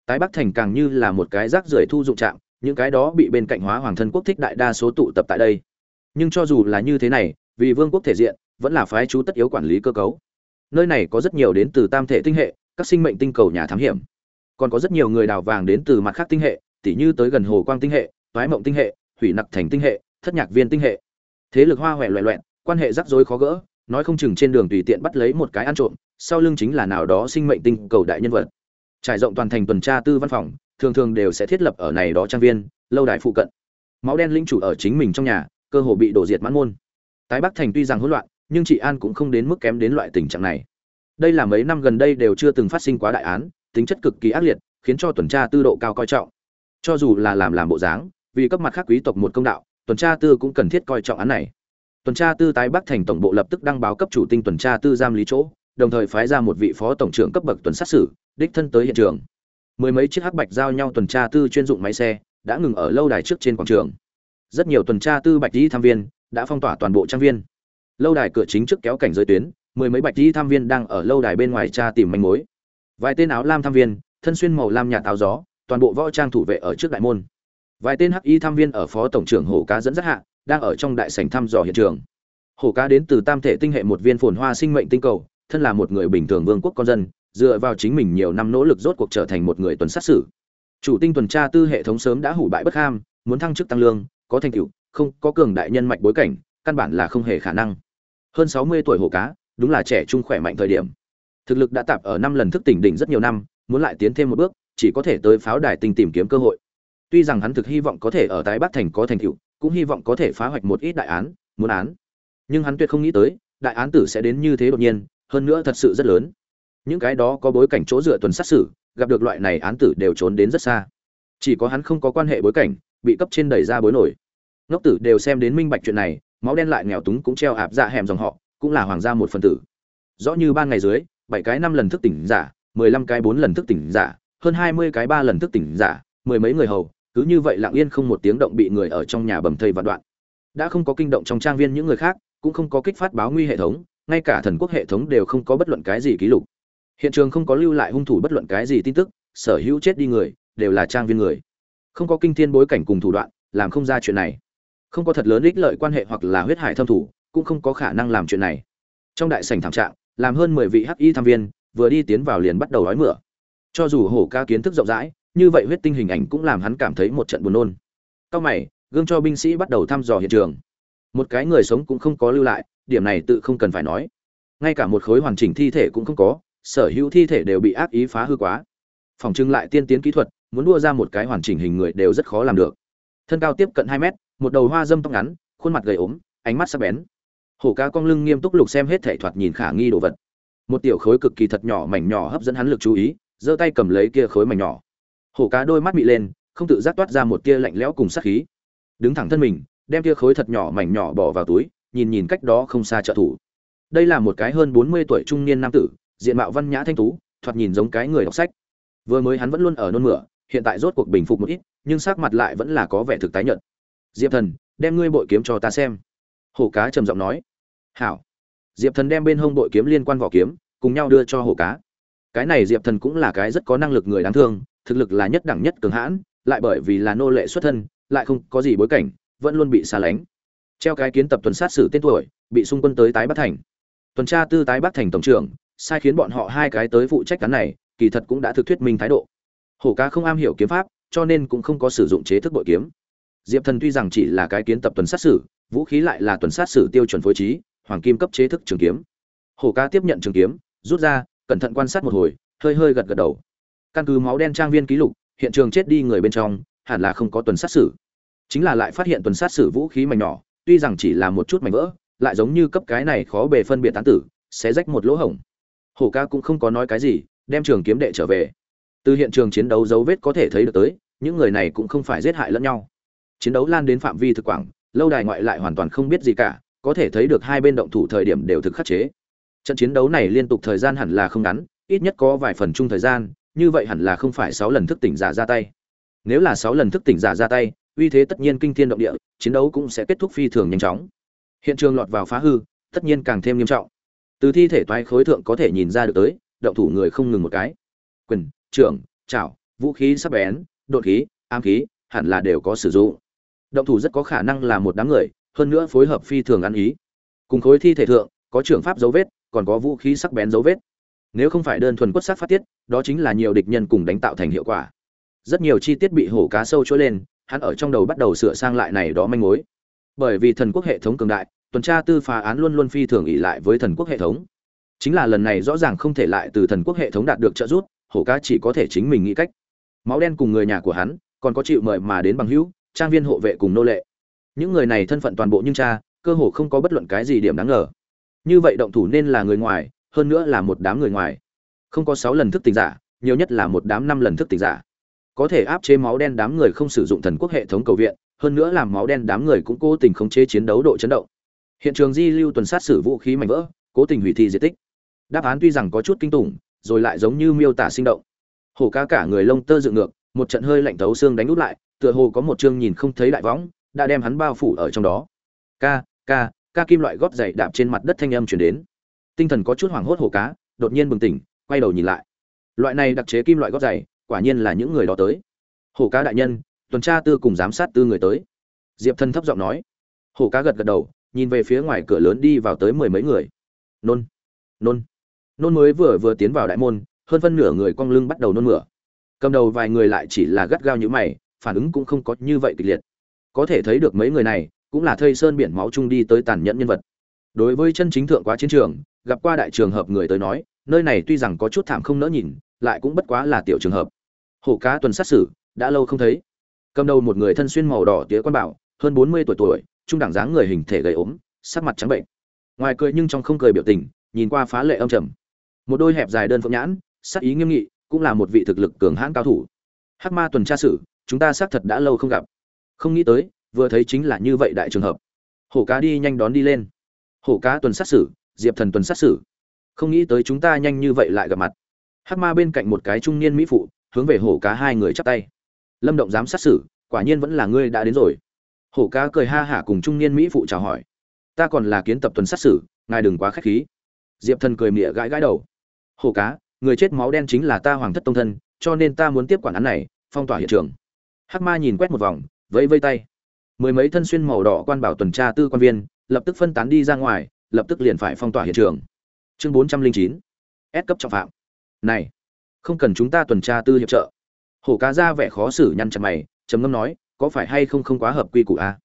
Tái bắc thành càng như là một cái rác rưởi thu dụng trạm những cái đó bị bên cạnh hóa hoàng thân quốc thích đại đa số tụ tập tại đây. Nhưng cho dù là như thế này, vì vương quốc thể diện, vẫn là phái chú tất yếu quản lý cơ cấu. Nơi này có rất nhiều đến từ tam thể tinh hệ, các sinh mệnh tinh cầu nhà thám hiểm. Còn có rất nhiều người đào vàng đến từ mặt khác tinh hệ, tỉ như tới gần hồ quang tinh hệ, toái mộng tinh hệ, hủy nặc thành tinh hệ, thất nhạc viên tinh hệ. Thế lực hoa huệ loẹ loẹn quan hệ rắc rối khó gỡ, nói không chừng trên đường tùy tiện bắt lấy một cái ăn trộm, sau lưng chính là nào đó sinh mệnh tinh cầu đại nhân vật. Trải rộng toàn thành tuần tra tư văn phòng thường thường đều sẽ thiết lập ở này đó trang viên, lâu đài phụ cận. Máu đen linh chủ ở chính mình trong nhà, cơ hồ bị đổ diệt mãn môn. Tái bắc thành tuy rằng hỗn loạn, nhưng chị an cũng không đến mức kém đến loại tình trạng này. Đây là mấy năm gần đây đều chưa từng phát sinh quá đại án, tính chất cực kỳ ác liệt, khiến cho tuần tra tư độ cao coi trọng. Cho dù là làm làm bộ dáng, vì cấp mặt khác quý tộc một công đạo, tuần tra tư cũng cần thiết coi trọng án này. Tuần tra tư tái bắc thành tổng bộ lập tức đăng báo cấp chủ tinh tuần tra tư giam lý chỗ, đồng thời phái ra một vị phó tổng trưởng cấp bậc tuần sát xử, đích thân tới hiện trường mười mấy chiếc hắc bạch giao nhau tuần tra tư chuyên dụng máy xe, đã ngừng ở lâu đài trước trên quảng trường. Rất nhiều tuần tra tư bạch di tham viên, đã phong tỏa toàn bộ trang viên. Lâu đài cửa chính trước kéo cảnh giới tuyến, mười mấy bạch di tham viên đang ở lâu đài bên ngoài tra tìm manh mối. Vài tên áo lam tham viên, thân xuyên màu lam nhà táo gió, toàn bộ võ trang thủ vệ ở trước đại môn. Vài tên hắc y tham viên ở phó tổng trưởng hổ cá dẫn dắt hạ, đang ở trong đại sảnh thăm dò hiện trường. Hổ cá đến từ tam thể tinh hệ một viên phồn hoa sinh mệnh tinh cầu, thân là một người bình thường vương quốc con dân dựa vào chính mình nhiều năm nỗ lực rốt cuộc trở thành một người tuần sát xử. Chủ tinh tuần tra tư hệ thống sớm đã hủ bại bất ham, muốn thăng chức tăng lương, có thành tựu, không, có cường đại nhân mạch bối cảnh, căn bản là không hề khả năng. Hơn sáu mươi tuổi hổ cá, đúng là trẻ trung khỏe mạnh thời điểm. Thực lực đã tạp ở năm lần thức tỉnh đỉnh rất nhiều năm, muốn lại tiến thêm một bước, chỉ có thể tới pháo đài tinh tìm kiếm cơ hội. Tuy rằng hắn thực hy vọng có thể ở tái bắc thành có thành tựu, cũng hy vọng có thể phá hoạch một ít đại án, muốn án. Nhưng hắn tuyệt không nghĩ tới, đại án tử sẽ đến như thế đột nhiên, hơn nữa thật sự rất lớn những cái đó có bối cảnh chỗ dựa tuần sát xử, gặp được loại này án tử đều trốn đến rất xa. Chỉ có hắn không có quan hệ bối cảnh, bị cấp trên đẩy ra bối nổi. Ngốc tử đều xem đến minh bạch chuyện này, máu đen lại nghèo túng cũng treo ạp dạ hẻm dòng họ, cũng là hoàng gia một phần tử. Rõ như ban ngày dưới, bảy cái năm lần thức tỉnh giả, mười lăm cái bốn lần thức tỉnh giả, hơn hai mươi cái ba lần thức tỉnh giả, mười mấy người hầu, cứ như vậy lặng yên không một tiếng động bị người ở trong nhà bầm thây vạn đoạn. Đã không có kinh động trong trang viên những người khác, cũng không có kích phát báo nguy hệ thống, ngay cả thần quốc hệ thống đều không có bất luận cái gì ký lục hiện trường không có lưu lại hung thủ bất luận cái gì tin tức, sở hữu chết đi người, đều là trang viên người. Không có kinh thiên bối cảnh cùng thủ đoạn, làm không ra chuyện này. Không có thật lớn ích lợi quan hệ hoặc là huyết hải thâm thủ, cũng không có khả năng làm chuyện này. Trong đại sảnh thảm trạng, làm hơn mười vị hắc y tham viên, vừa đi tiến vào liền bắt đầu đói mửa. Cho dù hổ ca kiến thức rộng rãi, như vậy huyết tinh hình ảnh cũng làm hắn cảm thấy một trận buồn nôn. Cao mày, gương cho binh sĩ bắt đầu thăm dò hiện trường. Một cái người sống cũng không có lưu lại, điểm này tự không cần phải nói. Ngay cả một khối hoàn chỉnh thi thể cũng không có sở hữu thi thể đều bị ác ý phá hư quá. Phòng trưng lại tiên tiến kỹ thuật, muốn đua ra một cái hoàn chỉnh hình người đều rất khó làm được. Thân cao tiếp cận hai mét, một đầu hoa dâm tóc ngắn, khuôn mặt gầy ốm, ánh mắt sắc bén. Hổ ca cong lưng nghiêm túc lục xem hết thể thoạt nhìn khả nghi đồ vật. Một tiểu khối cực kỳ thật nhỏ mảnh nhỏ hấp dẫn hắn lực chú ý, giơ tay cầm lấy kia khối mảnh nhỏ. Hổ cá đôi mắt bị lên, không tự giác toát ra một tia lạnh lẽo cùng sát khí. Đứng thẳng thân mình, đem kia khối thật nhỏ mảnh nhỏ bỏ vào túi, nhìn nhìn cách đó không xa trợ thủ. Đây là một cái hơn bốn mươi tuổi trung niên nam tử diện mạo văn nhã thanh tú, thoạt nhìn giống cái người đọc sách. Vừa mới hắn vẫn luôn ở nôn mửa, hiện tại rốt cuộc bình phục một ít, nhưng sắc mặt lại vẫn là có vẻ thực tái nhợt. Diệp thần, đem ngươi bội kiếm cho ta xem. Hổ cá trầm giọng nói. Hảo. Diệp thần đem bên hông bội kiếm liên quan vỏ kiếm, cùng nhau đưa cho hổ cá. Cái này diệp thần cũng là cái rất có năng lực người đáng thương, thực lực là nhất đẳng nhất cường hãn, lại bởi vì là nô lệ xuất thân, lại không có gì bối cảnh, vẫn luôn bị xa lánh. Treo cái kiến tập tuần sát xử tên tuổi, bị xung quân tới tái bắc thành. Tuần tra tư tái bắc thành tổng trưởng sai khiến bọn họ hai cái tới phụ trách cán này kỳ thật cũng đã thực thuyết minh thái độ. Hổ ca không am hiểu kiếm pháp cho nên cũng không có sử dụng chế thức bội kiếm. Diệp thần tuy rằng chỉ là cái kiến tập tuần sát sử, vũ khí lại là tuần sát sử tiêu chuẩn phối trí hoàng kim cấp chế thức trường kiếm. Hổ ca tiếp nhận trường kiếm rút ra cẩn thận quan sát một hồi hơi hơi gật gật đầu. Căn cứ máu đen trang viên ký lục hiện trường chết đi người bên trong hẳn là không có tuần sát xử chính là lại phát hiện tuần sát xử vũ khí mảnh nhỏ tuy rằng chỉ là một chút mảnh vỡ lại giống như cấp cái này khó bề phân biệt tán tử sẽ rách một lỗ hổng hổ ca cũng không có nói cái gì, đem trường kiếm đệ trở về. Từ hiện trường chiến đấu dấu vết có thể thấy được tới, những người này cũng không phải giết hại lẫn nhau. Chiến đấu lan đến phạm vi thực quảng, lâu đài ngoại lại hoàn toàn không biết gì cả, có thể thấy được hai bên động thủ thời điểm đều thực khắc chế. Trận chiến đấu này liên tục thời gian hẳn là không ngắn, ít nhất có vài phần chung thời gian, như vậy hẳn là không phải sáu lần thức tỉnh giả ra tay. Nếu là sáu lần thức tỉnh giả ra tay, uy thế tất nhiên kinh thiên động địa, chiến đấu cũng sẽ kết thúc phi thường nhanh chóng. Hiện trường lọt vào phá hư, tất nhiên càng thêm nghiêm trọng từ thi thể toái khối thượng có thể nhìn ra được tới, động thủ người không ngừng một cái. Quyền, trưởng chảo vũ khí sắc bén, đột khí am khí, hẳn là đều có sử dụng. Động thủ rất có khả năng là một đám người, hơn nữa phối hợp phi thường ăn ý. Cùng khối thi thể thượng, có trưởng pháp dấu vết, còn có vũ khí sắc bén dấu vết. Nếu không phải đơn thuần quất sắc phát tiết, đó chính là nhiều địch nhân cùng đánh tạo thành hiệu quả. Rất nhiều chi tiết bị hổ cá sâu trôi lên, hắn ở trong đầu bắt đầu sửa sang lại này đó manh mối. Bởi vì thần quốc hệ thống cường đại tuần tra tư phá án luôn luôn phi thường ỉ lại với thần quốc hệ thống. Chính là lần này rõ ràng không thể lại từ thần quốc hệ thống đạt được trợ giúp, hổ cá chỉ có thể chính mình nghĩ cách. Máu đen cùng người nhà của hắn, còn có chịu mời mà đến bằng hữu, trang viên hộ vệ cùng nô lệ. Những người này thân phận toàn bộ nhưng cha, cơ hồ không có bất luận cái gì điểm đáng ngờ. Như vậy động thủ nên là người ngoài, hơn nữa là một đám người ngoài. Không có sáu lần thức tỉnh giả, nhiều nhất là một đám năm lần thức tỉnh giả. Có thể áp chế máu đen đám người không sử dụng thần quốc hệ thống cầu viện, hơn nữa làm máu đen đám người cũng cố tình khống chế chiến đấu độ chấn động hiện trường di lưu tuần sát xử vũ khí mảnh vỡ, cố tình hủy thi di tích. Đáp án tuy rằng có chút kinh tủng, rồi lại giống như miêu tả sinh động. Hổ ca cả người lông tơ dựng ngược, một trận hơi lạnh thấu xương đánh út lại, tựa hồ có một chương nhìn không thấy đại võng, đã đem hắn bao phủ ở trong đó. Ca ca ca kim loại gót dày đạp trên mặt đất thanh âm chuyển đến. Tinh thần có chút hoảng hốt hổ cá, đột nhiên bừng tỉnh, quay đầu nhìn lại. Loại này đặc chế kim loại gót dày, quả nhiên là những người đó tới. Hổ cá đại nhân, tuần tra tư cùng giám sát tư người tới. Diệp thân thấp giọng nói. Hổ cá gật gật đầu nhìn về phía ngoài cửa lớn đi vào tới mười mấy người. Nôn nôn nôn mới vừa vừa tiến vào đại môn, hơn phân nửa người cong lưng bắt đầu nôn mửa. Cầm đầu vài người lại chỉ là gắt gao như mày, phản ứng cũng không có như vậy kịch liệt. Có thể thấy được mấy người này cũng là thây sơn biển máu chung đi tới tàn nhẫn nhân vật. Đối với chân chính thượng quá chiến trường, gặp qua đại trường hợp người tới nói, nơi này tuy rằng có chút thảm không nỡ nhìn, lại cũng bất quá là tiểu trường hợp. Hổ cá tuần sát xử đã lâu không thấy. Cầm đầu một người thân xuyên màu đỏ tía quan bảo, hơn bốn mươi tuổi tuổi trung đẳng dáng người hình thể gầy ốm, sắc mặt trắng bệnh. Ngoài cười nhưng trong không cười biểu tình, nhìn qua phá lệ âm trầm. Một đôi hẹp dài đơn phượng nhãn, sắc ý nghiêm nghị, cũng là một vị thực lực cường hãn cao thủ. Hắc ma tuần tra sử, chúng ta xác thật đã lâu không gặp. Không nghĩ tới, vừa thấy chính là như vậy đại trường hợp. Hổ cá đi nhanh đón đi lên. Hổ cá tuần sát xử diệp thần tuần sát xử không nghĩ tới chúng ta nhanh như vậy lại gặp mặt. Hắc ma bên cạnh một cái trung niên mỹ phụ, hướng về hổ cá hai người chắp tay. Lâm động dám sát xử quả nhiên vẫn là ngươi đã đến rồi hổ cá cười ha hả cùng trung niên mỹ phụ chào hỏi. Ta còn là kiến tập tuần sát xử, ngài đừng quá khách khí. Diệp thần cười mỉa gãi gãi đầu. Hổ cá, người chết máu đen chính là ta hoàng thất tông thân, cho nên ta muốn tiếp quản án này, phong tỏa hiện trường. Hắc ma nhìn quét một vòng, vẫy vây tay. Mười mấy thân xuyên màu đỏ quan bảo tuần tra tư quan viên, lập tức phân tán đi ra ngoài, lập tức liền phải phong tỏa hiện trường. Chương bốn trăm linh chín. S cấp trọng phạm. Này, không cần chúng ta tuần tra tư hiệp trợ. Hổ cá ra vẻ khó xử nhăn chặt mày, trầm ngâm nói có phải hay không không quá hợp quy củ a à?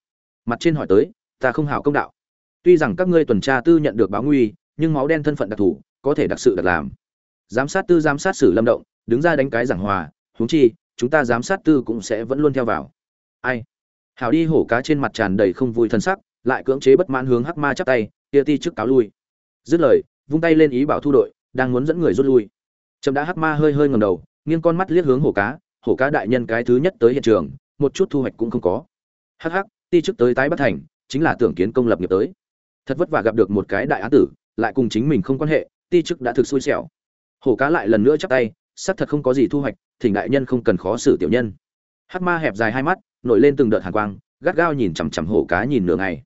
mặt trên hỏi tới, ta không hảo công đạo. Tuy rằng các ngươi tuần tra tư nhận được báo nguy, nhưng máu đen thân phận đặc thù, có thể đặc sự đặc làm. Giám sát tư giám sát xử lâm động, đứng ra đánh cái giảng hòa, huống chi, chúng ta giám sát tư cũng sẽ vẫn luôn theo vào. Ai? Hảo đi hổ cá trên mặt tràn đầy không vui thân sắc, lại cưỡng chế bất mãn hướng hắc ma chắp tay, kia ti trước cáo lui. Dứt lời, vung tay lên ý bảo thu đội, đang muốn dẫn người rút lui. Trầm đã hắc ma hơi hơi ngầm đầu, nghiêng con mắt liếc hướng hổ cá. Hổ cá đại nhân cái thứ nhất tới hiện trường một chút thu hoạch cũng không có. Hắc hắc, ti trước tới tái bất thành, chính là tưởng kiến công lập nghiệp tới. Thật vất vả gặp được một cái đại án tử, lại cùng chính mình không quan hệ, ti chức đã thực xui xẻo. Hổ cá lại lần nữa chắp tay, xác thật không có gì thu hoạch, thỉnh đại nhân không cần khó xử tiểu nhân. Hắc ma hẹp dài hai mắt, nổi lên từng đợt hàn quang, gắt gao nhìn chằm chằm hổ cá nhìn nửa ngày.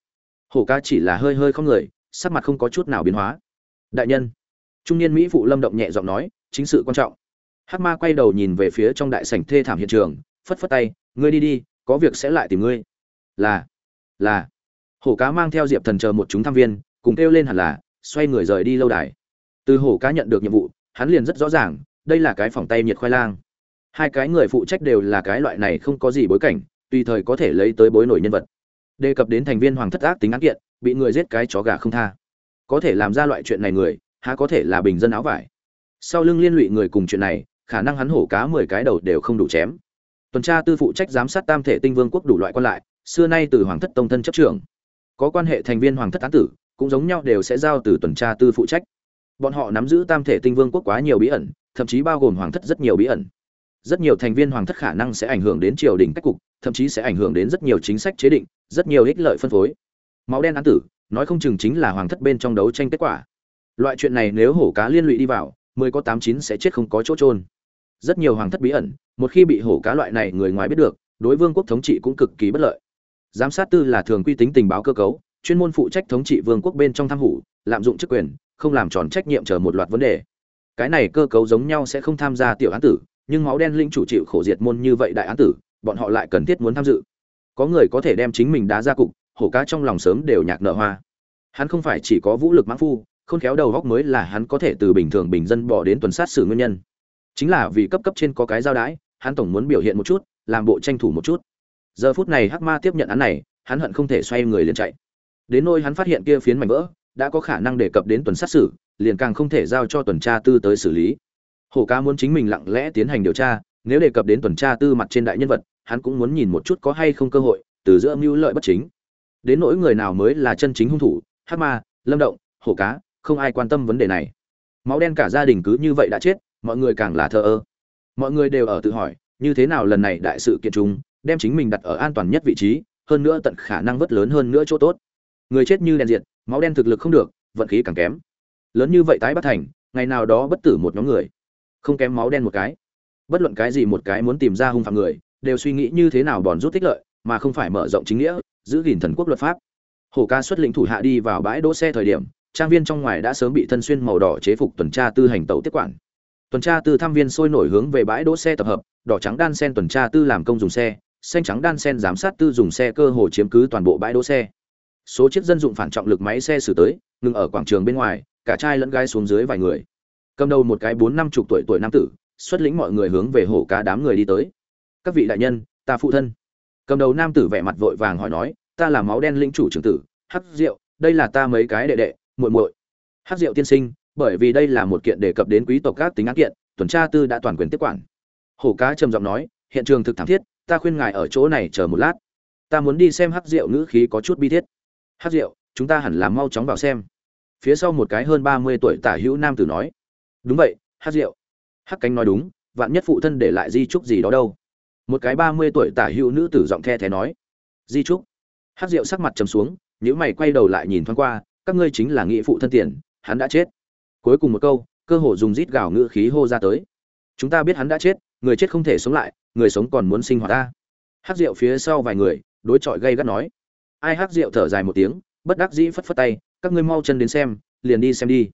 Hổ cá chỉ là hơi hơi không người, sắc mặt không có chút nào biến hóa. Đại nhân, trung niên mỹ phụ lâm động nhẹ giọng nói, chính sự quan trọng. Hắc ma quay đầu nhìn về phía trong đại sảnh thê thảm hiện trường phất phất tay, ngươi đi đi, có việc sẽ lại tìm ngươi. Là là. Hổ cá mang theo diệp thần chờ một chúng tham viên, cùng kêu lên hẳn là, xoay người rời đi lâu đài. Từ hổ cá nhận được nhiệm vụ, hắn liền rất rõ ràng, đây là cái phòng tay nhiệt khoai lang. Hai cái người phụ trách đều là cái loại này không có gì bối cảnh, tùy thời có thể lấy tới bối nổi nhân vật. Đề cập đến thành viên hoàng thất ác tính ác kiện, bị người giết cái chó gà không tha. Có thể làm ra loại chuyện này người, há có thể là bình dân áo vải. Sau lưng liên lụy người cùng chuyện này, khả năng hắn hổ cá mười cái đầu đều không đủ chém tuần tra tư phụ trách giám sát tam thể tinh vương quốc đủ loại quan lại, xưa nay từ hoàng thất tông thân chấp trưởng. Có quan hệ thành viên hoàng thất án tử, cũng giống nhau đều sẽ giao từ tuần tra tư phụ trách. Bọn họ nắm giữ tam thể tinh vương quốc quá nhiều bí ẩn, thậm chí bao gồm hoàng thất rất nhiều bí ẩn. Rất nhiều thành viên hoàng thất khả năng sẽ ảnh hưởng đến triều đình cách cục, thậm chí sẽ ảnh hưởng đến rất nhiều chính sách chế định, rất nhiều ích lợi phân phối. Máu đen án tử, nói không chừng chính là hoàng thất bên trong đấu tranh kết quả. Loại chuyện này nếu hổ cá liên lụy đi vào, mười có tám chín sẽ chết không có chỗ trôn rất nhiều hoàng thất bí ẩn một khi bị hổ cá loại này người ngoài biết được, đối vương quốc thống trị cũng cực kỳ bất lợi. Giám sát tư là thường quy tính tình báo cơ cấu, chuyên môn phụ trách thống trị vương quốc bên trong tham hủ, lạm dụng chức quyền, không làm tròn trách nhiệm chờ một loạt vấn đề. Cái này cơ cấu giống nhau sẽ không tham gia tiểu án tử, nhưng máu đen linh chủ chịu khổ diệt môn như vậy đại án tử, bọn họ lại cần thiết muốn tham dự. Có người có thể đem chính mình đá ra cục, hổ cá trong lòng sớm đều nhạc nợ hoa. Hắn không phải chỉ có vũ lực mãn phu, khôn khéo đầu góc mới là hắn có thể từ bình thường bình dân bỏ đến tuần sát xử nguyên nhân. Chính là vì cấp cấp trên có cái giao đái hắn tổng muốn biểu hiện một chút, làm bộ tranh thủ một chút. Giờ phút này hắc ma tiếp nhận án này, hắn hận không thể xoay người liền chạy. Đến nơi hắn phát hiện kia phiến mảnh vỡ, đã có khả năng đề cập đến tuần sát xử, liền càng không thể giao cho tuần tra tư tới xử lý. Hổ ca muốn chính mình lặng lẽ tiến hành điều tra, nếu đề cập đến tuần tra tư mặt trên đại nhân vật, hắn cũng muốn nhìn một chút có hay không cơ hội, từ giữa mưu lợi bất chính. Đến nỗi người nào mới là chân chính hung thủ, hắc ma, lâm động, hổ cá, không ai quan tâm vấn đề này. Máu đen cả gia đình cứ như vậy đã chết, mọi người càng là thờ ơ mọi người đều ở tự hỏi, như thế nào lần này đại sự kiện chúng đem chính mình đặt ở an toàn nhất vị trí, hơn nữa tận khả năng vớt lớn hơn nữa chỗ tốt. Người chết như đèn diệt, máu đen thực lực không được, vận khí càng kém. Lớn như vậy tái bất thành, ngày nào đó bất tử một nhóm người. Không kém máu đen một cái. Bất luận cái gì một cái muốn tìm ra hung phạm người, đều suy nghĩ như thế nào bòn rút tích lợi, mà không phải mở rộng chính nghĩa, giữ gìn thần quốc luật pháp. Hồ ca xuất lĩnh thủ hạ đi vào bãi đỗ xe thời điểm, trang viên trong ngoài đã sớm bị thân xuyên màu đỏ chế phục tuần tra tư hành tàu tiếp quản tuần tra tư tham viên sôi nổi hướng về bãi đỗ xe tập hợp, đỏ trắng đan sen tuần tra tư làm công dùng xe, xanh trắng đan sen giám sát tư dùng xe cơ hồ chiếm cứ toàn bộ bãi đỗ xe. Số chiếc dân dụng phản trọng lực máy xe xử tới, ngừng ở quảng trường bên ngoài, cả trai lẫn gái xuống dưới vài người. Cầm đầu một cái bốn năm chục tuổi tuổi nam tử, xuất lĩnh mọi người hướng về hổ cá đám người đi tới. Các vị đại nhân, ta phụ thân. Cầm đầu nam tử vẻ mặt vội vàng hỏi nói, ta là máu đen lĩnh chủ trưởng tử, hắc diệu, đây là ta mấy cái đệ đệ, muội muội. Hắc diệu tiên sinh bởi vì đây là một kiện đề cập đến quý tộc các tính án kiện, tuần tra tư đã toàn quyền tiếp quản. Hổ cá trầm giọng nói, hiện trường thực thảm thiết, ta khuyên ngài ở chỗ này chờ một lát. Ta muốn đi xem hắc diệu ngữ khí có chút bi thiết. Hắc diệu, chúng ta hẳn là mau chóng vào xem. Phía sau một cái hơn ba mươi tuổi tả hữu nam tử nói, đúng vậy, hắc diệu. Hắc cánh nói đúng, vạn nhất phụ thân để lại di trúc gì đó đâu. Một cái ba mươi tuổi tả hữu nữ tử giọng the thé nói, di trúc. Hắc diệu sắc mặt trầm xuống nếu mày quay đầu lại nhìn thoáng qua, các ngươi chính là nghĩa phụ thân tiền, hắn đã chết cuối cùng một câu, cơ hồ dùng rít gào ngữ khí hô ra tới. Chúng ta biết hắn đã chết, người chết không thể sống lại, người sống còn muốn sinh hoạt ta. Hát rượu phía sau vài người, đối chọi gây gắt nói. Ai hát rượu thở dài một tiếng, bất đắc dĩ phất phất tay, các ngươi mau chân đến xem, liền đi xem đi.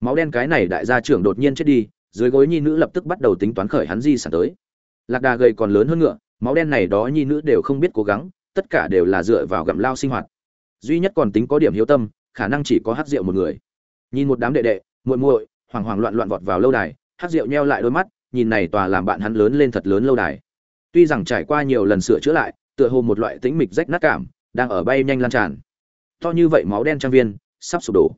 Máu đen cái này đại gia trưởng đột nhiên chết đi, dưới gối nhi nữ lập tức bắt đầu tính toán khởi hắn di sản tới. Lạc đà gầy còn lớn hơn ngựa, máu đen này đó nhi nữ đều không biết cố gắng, tất cả đều là dựa vào gặm lao sinh hoạt. Duy nhất còn tính có điểm hiếu tâm, khả năng chỉ có hát rượu một người. Nhìn một đám đệ đệ muội muội, hoảng hoảng loạn loạn vọt vào lâu đài hát rượu nheo lại đôi mắt, nhìn này tòa làm bạn hắn lớn lên thật lớn lâu đài. Tuy rằng trải qua nhiều lần sửa chữa lại, tựa hồ một loại tĩnh mịch rách nát cảm, đang ở bay nhanh lan tràn. To như vậy máu đen trang viên, sắp sụp đổ.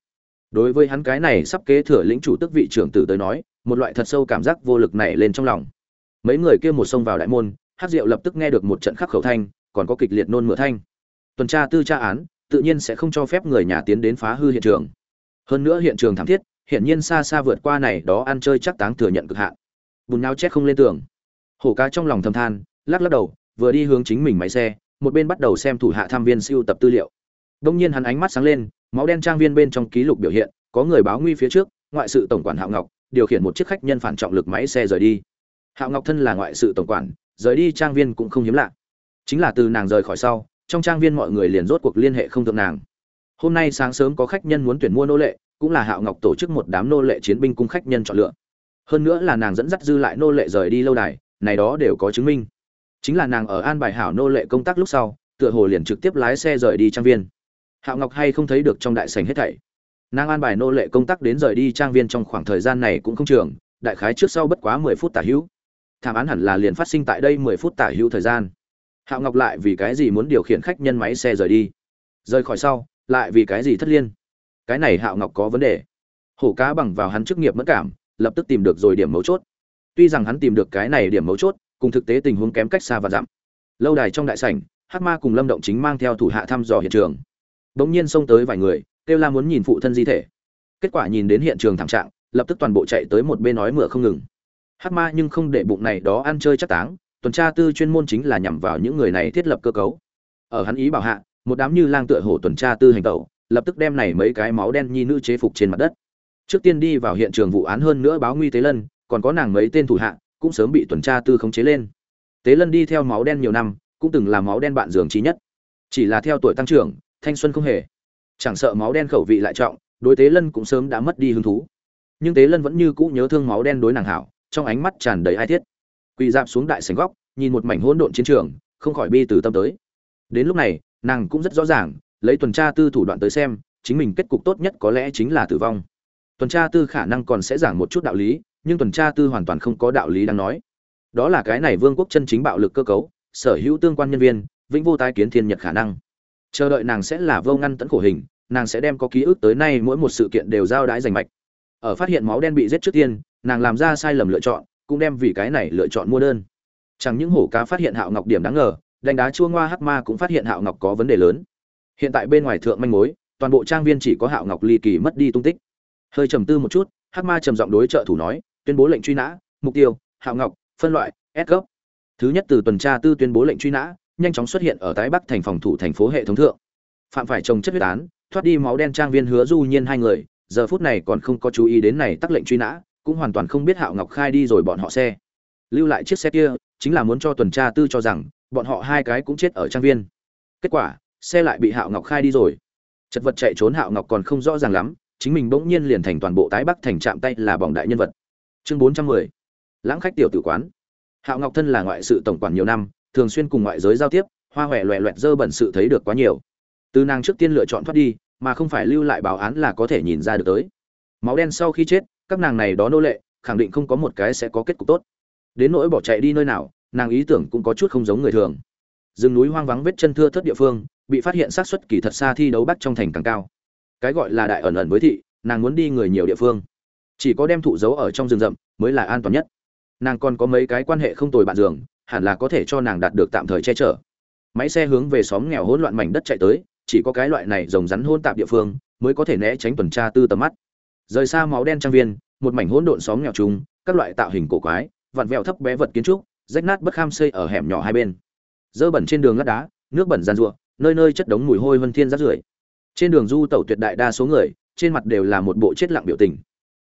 Đối với hắn cái này sắp kế thừa lĩnh chủ tức vị trưởng tử tới nói, một loại thật sâu cảm giác vô lực này lên trong lòng. Mấy người kia một xông vào đại môn hát rượu lập tức nghe được một trận khắc khẩu thanh, còn có kịch liệt nôn mửa thanh. Tuần tra tư tra án, tự nhiên sẽ không cho phép người nhà tiến đến phá hư hiện trường. Hơn nữa hiện trường thảm thiết hiện nhiên xa xa vượt qua này, đó ăn chơi chắc táng thừa nhận cực hạn. Bùn nhau chết không lên tường. Hổ cá trong lòng thầm than, lắc lắc đầu, vừa đi hướng chính mình máy xe, một bên bắt đầu xem thủ hạ tham viên siêu tập tư liệu. Đông nhiên hắn ánh mắt sáng lên, máu đen trang viên bên trong ký lục biểu hiện, có người báo nguy phía trước, ngoại sự tổng quản hạo ngọc, điều khiển một chiếc khách nhân phản trọng lực máy xe rời đi. Hạo ngọc thân là ngoại sự tổng quản, rời đi trang viên cũng không hiếm lạ. Chính là từ nàng rời khỏi sau, trong trang viên mọi người liền rốt cuộc liên hệ không thượng nàng. Hôm nay sáng sớm có khách nhân muốn tuyển mua nô lệ cũng là hạo ngọc tổ chức một đám nô lệ chiến binh cung khách nhân chọn lựa. Hơn nữa là nàng dẫn dắt dư lại nô lệ rời đi lâu đài, này đó đều có chứng minh. Chính là nàng ở an bài hảo nô lệ công tác lúc sau, tựa hồ liền trực tiếp lái xe rời đi trang viên. Hạo ngọc hay không thấy được trong đại sảnh hết thảy. Nàng an bài nô lệ công tác đến rời đi trang viên trong khoảng thời gian này cũng không trường, đại khái trước sau bất quá mười phút tả hữu. Thảm án hẳn là liền phát sinh tại đây mười phút tả hữu thời gian. Hạo ngọc lại vì cái gì muốn điều khiển khách nhân máy xe rời đi? Rời khỏi sau, lại vì cái gì thất liên? Cái này hạo ngọc có vấn đề. Hổ cá bằng vào hắn chức nghiệp mất cảm, lập tức tìm được rồi điểm mấu chốt. Tuy rằng hắn tìm được cái này điểm mấu chốt, cùng thực tế tình huống kém cách xa và dặm. Lâu đài trong đại sảnh, hắc ma cùng lâm động chính mang theo thủ hạ thăm dò hiện trường. Bỗng nhiên xông tới vài người, kêu la muốn nhìn phụ thân di thể. Kết quả nhìn đến hiện trường thảm trạng, lập tức toàn bộ chạy tới một bên nói mửa không ngừng. Hắc ma nhưng không để bụng này đó ăn chơi chắc táng, tuần tra tư chuyên môn chính là nhằm vào những người này thiết lập cơ cấu. Ở hắn ý bảo hạ, một đám như lang tựa hổ tuần tra tư hành tẩu lập tức đem này mấy cái máu đen nhi nữ chế phục trên mặt đất. Trước tiên đi vào hiện trường vụ án hơn nữa báo nguy tế lân, còn có nàng mấy tên thủ hạ, cũng sớm bị tuần tra tư khống chế lên. Tế lân đi theo máu đen nhiều năm, cũng từng là máu đen bạn giường trí nhất. Chỉ là theo tuổi tăng trưởng, thanh xuân không hề. Chẳng sợ máu đen khẩu vị lại trọng, đối tế lân cũng sớm đã mất đi hứng thú. Nhưng tế lân vẫn như cũ nhớ thương máu đen đối nàng hảo, trong ánh mắt tràn đầy ai thiết. Quỳ dạp xuống đại sảnh góc, nhìn một mảnh hỗn độn chiến trường, không khỏi bi từ tâm tới. Đến lúc này, nàng cũng rất rõ ràng lấy tuần tra tư thủ đoạn tới xem, chính mình kết cục tốt nhất có lẽ chính là tử vong. Tuần tra tư khả năng còn sẽ giảng một chút đạo lý, nhưng tuần tra tư hoàn toàn không có đạo lý đang nói. Đó là cái này vương quốc chân chính bạo lực cơ cấu, sở hữu tương quan nhân viên, vĩnh vô tái kiến thiên nhật khả năng. Chờ đợi nàng sẽ là vô ngăn tẫn khổ hình, nàng sẽ đem có ký ức tới nay mỗi một sự kiện đều giao đái rành mạch. Ở phát hiện máu đen bị giết trước tiên, nàng làm ra sai lầm lựa chọn, cũng đem vì cái này lựa chọn mua đơn. Chẳng những hổ cá phát hiện hạo ngọc điểm đáng ngờ, đánh đá chua ngoa hắc ma cũng phát hiện hạo ngọc có vấn đề lớn hiện tại bên ngoài thượng manh mối, toàn bộ trang viên chỉ có hạo ngọc ly kỳ mất đi tung tích. Hơi trầm tư một chút, hắc ma trầm giọng đối trợ thủ nói, tuyên bố lệnh truy nã, mục tiêu, hạo ngọc, phân loại, s cấp thứ nhất từ tuần tra tư tuyên bố lệnh truy nã, nhanh chóng xuất hiện ở tái bắc thành phòng thủ thành phố hệ thống thượng. Phạm phải trồng chất huyết án, thoát đi máu đen trang viên hứa du nhiên hai người, giờ phút này còn không có chú ý đến này tắc lệnh truy nã, cũng hoàn toàn không biết hạo ngọc khai đi rồi bọn họ xe. Lưu lại chiếc xe kia, chính là muốn cho tuần tra tư cho rằng, bọn họ hai cái cũng chết ở trang viên. Kết quả xe lại bị hạo ngọc khai đi rồi. Chật vật chạy trốn hạo ngọc còn không rõ ràng lắm, chính mình bỗng nhiên liền thành toàn bộ tái bắc thành chạm tay là bỏng đại nhân vật. Chương bốn trăm mười, lãng khách tiểu tử quán. Hạo ngọc thân là ngoại sự tổng quản nhiều năm, thường xuyên cùng ngoại giới giao tiếp, hoa huệ loẹ loẹt dơ bẩn sự thấy được quá nhiều. Từ nàng trước tiên lựa chọn thoát đi, mà không phải lưu lại báo án là có thể nhìn ra được tới. Máu đen sau khi chết, các nàng này đó nô lệ, khẳng định không có một cái sẽ có kết cục tốt. Đến nỗi bỏ chạy đi nơi nào, nàng ý tưởng cũng có chút không giống người thường. Rừng núi hoang vắng vết chân thưa thất địa phương bị phát hiện xác suất kỳ thật xa thi đấu bắt trong thành càng cao. Cái gọi là đại ẩn ẩn với thị, nàng muốn đi người nhiều địa phương. Chỉ có đem thụ giấu ở trong rừng rậm mới là an toàn nhất. Nàng còn có mấy cái quan hệ không tồi bạn giường, hẳn là có thể cho nàng đạt được tạm thời che chở. Máy xe hướng về xóm nghèo hỗn loạn mảnh đất chạy tới, chỉ có cái loại này rồng rắn hôn tạp địa phương mới có thể né tránh tuần tra tư tầm mắt. Rời xa máu đen trang viên, một mảnh hỗn độn xóm nghèo trùng các loại tạo hình cổ quái, vặn vẹo thấp bé vật kiến trúc, rách nát bất kham xây ở hẻm nhỏ hai bên. Dơ bẩn trên đường lát đá, nước bẩn gian ruộng nơi nơi chất đống mùi hôi vân thiên rác rưởi. Trên đường du tẩu tuyệt đại đa số người, trên mặt đều là một bộ chết lặng biểu tình.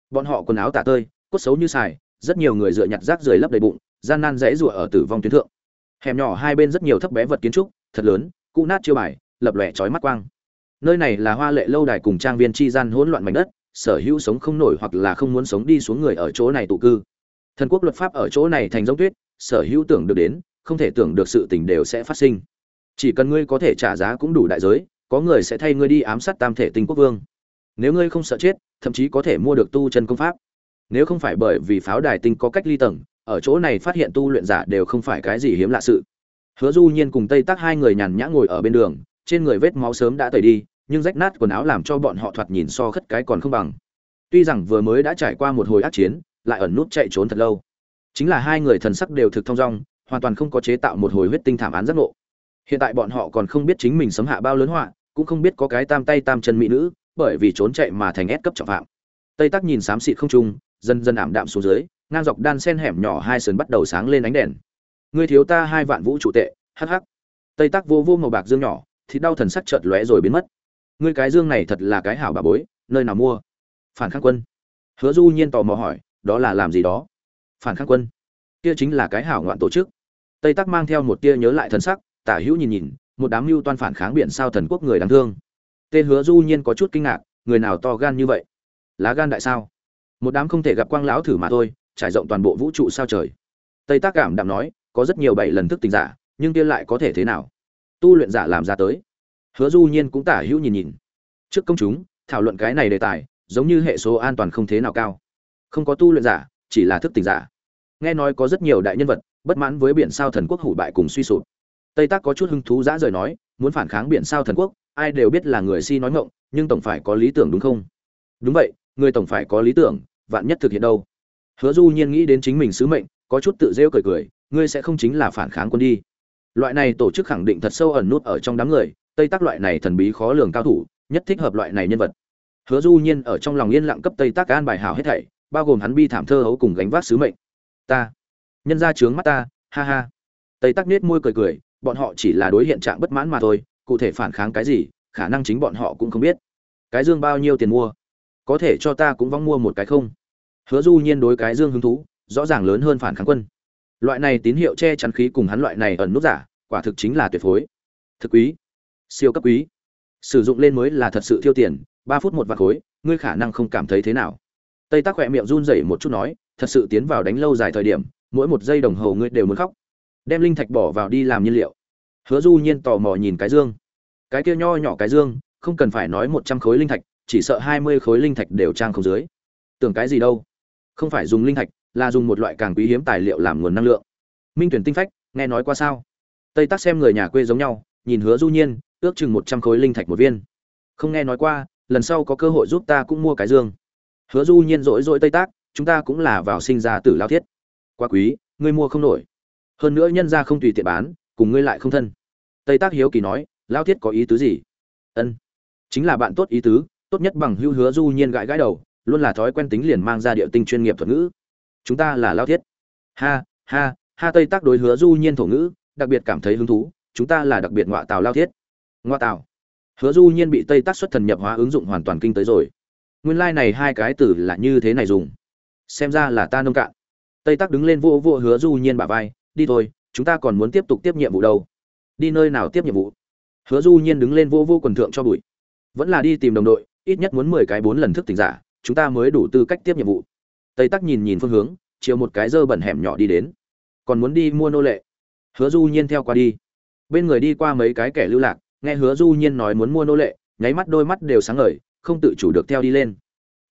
Bọn họ quần áo tả tơi, cốt xấu như xài, rất nhiều người dựa nhặt rác rưởi lấp đầy bụng, gian nan rẽ rủa ở tử vong tuyến thượng. Hẻm nhỏ hai bên rất nhiều thấp bé vật kiến trúc, thật lớn, cũ nát chiêu bài, lập lòe chói mắt quang. Nơi này là hoa lệ lâu đài cùng trang viên chi gian hỗn loạn mảnh đất, sở hữu sống không nổi hoặc là không muốn sống đi xuống người ở chỗ này tụ cư. Thần quốc luật pháp ở chỗ này thành giống tuyết, sở hữu tưởng được đến, không thể tưởng được sự tình đều sẽ phát sinh chỉ cần ngươi có thể trả giá cũng đủ đại giới, có người sẽ thay ngươi đi ám sát tam thể tinh quốc vương. Nếu ngươi không sợ chết, thậm chí có thể mua được tu chân công pháp. Nếu không phải bởi vì pháo đài tinh có cách ly tầng, ở chỗ này phát hiện tu luyện giả đều không phải cái gì hiếm lạ sự. Hứa du nhiên cùng tây tác hai người nhàn nhã ngồi ở bên đường, trên người vết máu sớm đã tẩy đi, nhưng rách nát quần áo làm cho bọn họ thoạt nhìn so khất cái còn không bằng. Tuy rằng vừa mới đã trải qua một hồi ác chiến, lại ẩn nút chạy trốn thật lâu. Chính là hai người thần sắc đều thực thông dong, hoàn toàn không có chế tạo một hồi huyết tinh thảm án giác ngộ hiện tại bọn họ còn không biết chính mình sấm hạ bao lớn họa, cũng không biết có cái tam tay tam chân mỹ nữ, bởi vì trốn chạy mà thành ép cấp trọng phạm. Tây tắc nhìn xám xịt không trung, dần dần ảm đạm xuống dưới, ngang dọc đan sen hẻm nhỏ hai sườn bắt đầu sáng lên ánh đèn. Ngươi thiếu ta hai vạn vũ trụ tệ, hắc hắc. Tây tắc vô vô màu bạc dương nhỏ thì đau thần sắc chợt lóe rồi biến mất. Ngươi cái dương này thật là cái hảo bà bối, nơi nào mua? Phản kháng quân. Hứa du nhiên tò mò hỏi, đó là làm gì đó? Phản kháng quân. Kia chính là cái hảo ngoạn tổ chức. Tây tắc mang theo một tia nhớ lại thần sắc tả hữu nhìn nhìn, một đám mưu toan phản kháng biển sao thần quốc người đáng thương. Tên hứa du nhiên có chút kinh ngạc, người nào to gan như vậy? Lá gan đại sao? Một đám không thể gặp quang lão thử mà thôi, trải rộng toàn bộ vũ trụ sao trời. Tây tác cảm đạm nói, có rất nhiều bảy lần thức tình giả, nhưng kia lại có thể thế nào? Tu luyện giả làm ra tới. Hứa du nhiên cũng tả hữu nhìn nhìn. Trước công chúng, thảo luận cái này đề tài, giống như hệ số an toàn không thế nào cao. Không có tu luyện giả, chỉ là thức tình giả. Nghe nói có rất nhiều đại nhân vật, bất mãn với biển sao thần quốc hủ bại cùng suy sụp tây tác có chút hứng thú dã rời nói, muốn phản kháng biển sao thần quốc, ai đều biết là người si nói ngọng, nhưng tổng phải có lý tưởng đúng không? Đúng vậy, người tổng phải có lý tưởng, vạn nhất thực hiện đâu? Hứa du nhiên nghĩ đến chính mình sứ mệnh, có chút tự rêu cười cười, ngươi sẽ không chính là phản kháng quân đi. Loại này tổ chức khẳng định thật sâu ẩn nút ở trong đám người, tây tác loại này thần bí khó lường cao thủ, nhất thích hợp loại này nhân vật. Hứa du nhiên ở trong lòng yên lặng cấp tây tác an bài hảo hết thảy, bao gồm hắn bi thảm thơ hấu cùng gánh vác sứ mệnh. Ta, nhân ra trướng mắt ta, ha ha. Tây tác nết môi cười cười bọn họ chỉ là đối hiện trạng bất mãn mà thôi, cụ thể phản kháng cái gì, khả năng chính bọn họ cũng không biết. Cái dương bao nhiêu tiền mua? Có thể cho ta cũng vong mua một cái không? Hứa du nhiên đối cái dương hứng thú, rõ ràng lớn hơn phản kháng quân. Loại này tín hiệu che chắn khí cùng hắn loại này ẩn nút giả, quả thực chính là tuyệt phối. Thực quý. Siêu cấp quý. Sử dụng lên mới là thật sự tiêu tiền, ba phút một vạt khối, ngươi khả năng không cảm thấy thế nào. Tây tác khỏe miệng run rẩy một chút nói, thật sự tiến vào đánh lâu dài thời điểm, mỗi một giây đồng hồ ngươi đều muốn khóc đem linh thạch bỏ vào đi làm nhiên liệu. Hứa du nhiên tò mò nhìn cái dương. Cái kia nho nhỏ cái dương, không cần phải nói một trăm khối linh thạch, chỉ sợ hai mươi khối linh thạch đều trang không dưới. Tưởng cái gì đâu? Không phải dùng linh thạch, là dùng một loại càng quý hiếm tài liệu làm nguồn năng lượng. Minh tuyển tinh phách, nghe nói qua sao? Tây tắc xem người nhà quê giống nhau, nhìn hứa du nhiên, ước chừng một trăm khối linh thạch một viên. Không nghe nói qua, lần sau có cơ hội giúp ta cũng mua cái dương. Hứa du nhiên rỗi rỗi tây tác chúng ta cũng là vào sinh ra tử lao thiết. Quá quý, ngươi mua không nổi hơn nữa nhân ra không tùy tiện bán, cùng ngươi lại không thân. Tây tác hiếu kỳ nói lao thiết có ý tứ gì? Ân, chính là bạn tốt ý tứ, tốt nhất bằng hưu hứa du nhiên gãi gãi đầu, luôn là thói quen tính liền mang ra địa tinh chuyên nghiệp thuật ngữ. Chúng ta là lao thiết. Ha ha ha, tây tác đối hứa du nhiên thổ ngữ, đặc biệt cảm thấy hứng thú, chúng ta là đặc biệt ngoại tào lao thiết. Ngoại tào? Hứa du nhiên bị tây tác xuất thần nhập hóa ứng dụng hoàn toàn kinh tới rồi. Nguyên lai like này hai cái từ là như thế này dùng. Xem ra là ta nông cạn. Tây tác đứng lên vô vô hứa du nhiên bả vai đi thôi, chúng ta còn muốn tiếp tục tiếp nhiệm vụ đâu. Đi nơi nào tiếp nhiệm vụ? Hứa du nhiên đứng lên vô vô quần thượng cho bụi. Vẫn là đi tìm đồng đội, ít nhất muốn mười cái bốn lần thức tỉnh giả, chúng ta mới đủ tư cách tiếp nhiệm vụ. Tây tắc nhìn nhìn phương hướng, chiều một cái dơ bẩn hẻm nhỏ đi đến. Còn muốn đi mua nô lệ? Hứa du nhiên theo qua đi. Bên người đi qua mấy cái kẻ lưu lạc, nghe hứa du nhiên nói muốn mua nô lệ, nháy mắt đôi mắt đều sáng ngời, không tự chủ được theo đi lên.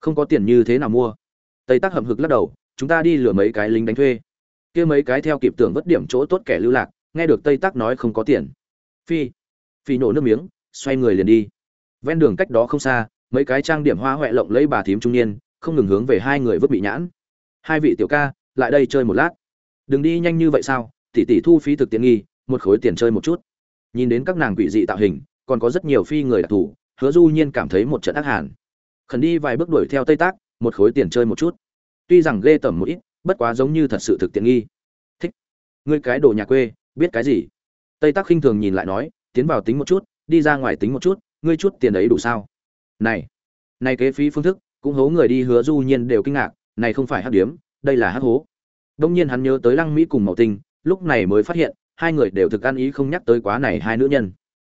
Không có tiền như thế nào mua? Tây Tắc hậm hực lắc đầu, chúng ta đi lừa mấy cái lính đánh thuê kia mấy cái theo kịp tưởng vất điểm chỗ tốt kẻ lưu lạc, nghe được tây tác nói không có tiền. Phi phi nổ nước miếng, xoay người liền đi. Ven đường cách đó không xa, mấy cái trang điểm hoa huệ lộng lấy bà thím trung niên, không ngừng hướng về hai người vứt bị nhãn. Hai vị tiểu ca, lại đây chơi một lát. Đừng đi nhanh như vậy sao? Tỷ tỷ thu phí thực tiện nghi, một khối tiền chơi một chút. Nhìn đến các nàng quỷ dị tạo hình, còn có rất nhiều phi người đặc thù, hứa du nhiên cảm thấy một trận ác hàn. Khẩn đi vài bước đuổi theo tây tác một khối tiền chơi một chút. Tuy rằng ghê tởm một ít bất quá giống như thật sự thực tiện nghi. Thích. Ngươi cái đồ nhà quê, biết cái gì? Tây tác khinh thường nhìn lại nói, tiến vào tính một chút, đi ra ngoài tính một chút, ngươi chút tiền ấy đủ sao? Này. Này kế phí phương thức, cũng hố người đi hứa du nhiên đều kinh ngạc, này không phải hắc điếm, đây là hắc hố. Đông nhiên hắn nhớ tới lăng mỹ cùng mậu tinh lúc này mới phát hiện, hai người đều thực ăn ý không nhắc tới quá này hai nữ nhân.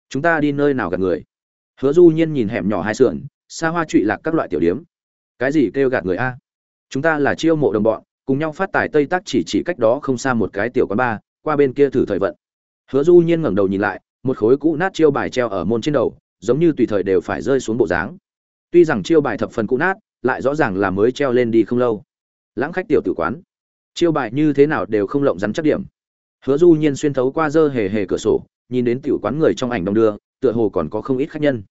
Chúng ta đi nơi nào gặp người? Hứa du nhiên nhìn hẻm nhỏ hai sườn, xa hoa trụy lạc các loại tiểu điếm. Cái gì kêu gạt người a? Chúng ta là chiêu mộ đồng bọn cùng nhau phát tài tây tác chỉ chỉ cách đó không xa một cái tiểu quán ba qua bên kia thử thời vận. Hứa du nhiên ngẩng đầu nhìn lại, một khối cũ nát chiêu bài treo ở môn trên đầu, giống như tùy thời đều phải rơi xuống bộ dáng. Tuy rằng chiêu bài thập phần cũ nát, lại rõ ràng là mới treo lên đi không lâu. Lãng khách tiểu tử quán, chiêu bài như thế nào đều không lộng rắn chắc điểm. Hứa du nhiên xuyên thấu qua dơ hề hề cửa sổ, nhìn đến tiểu quán người trong ảnh đông đưa, tựa hồ còn có không ít khách nhân.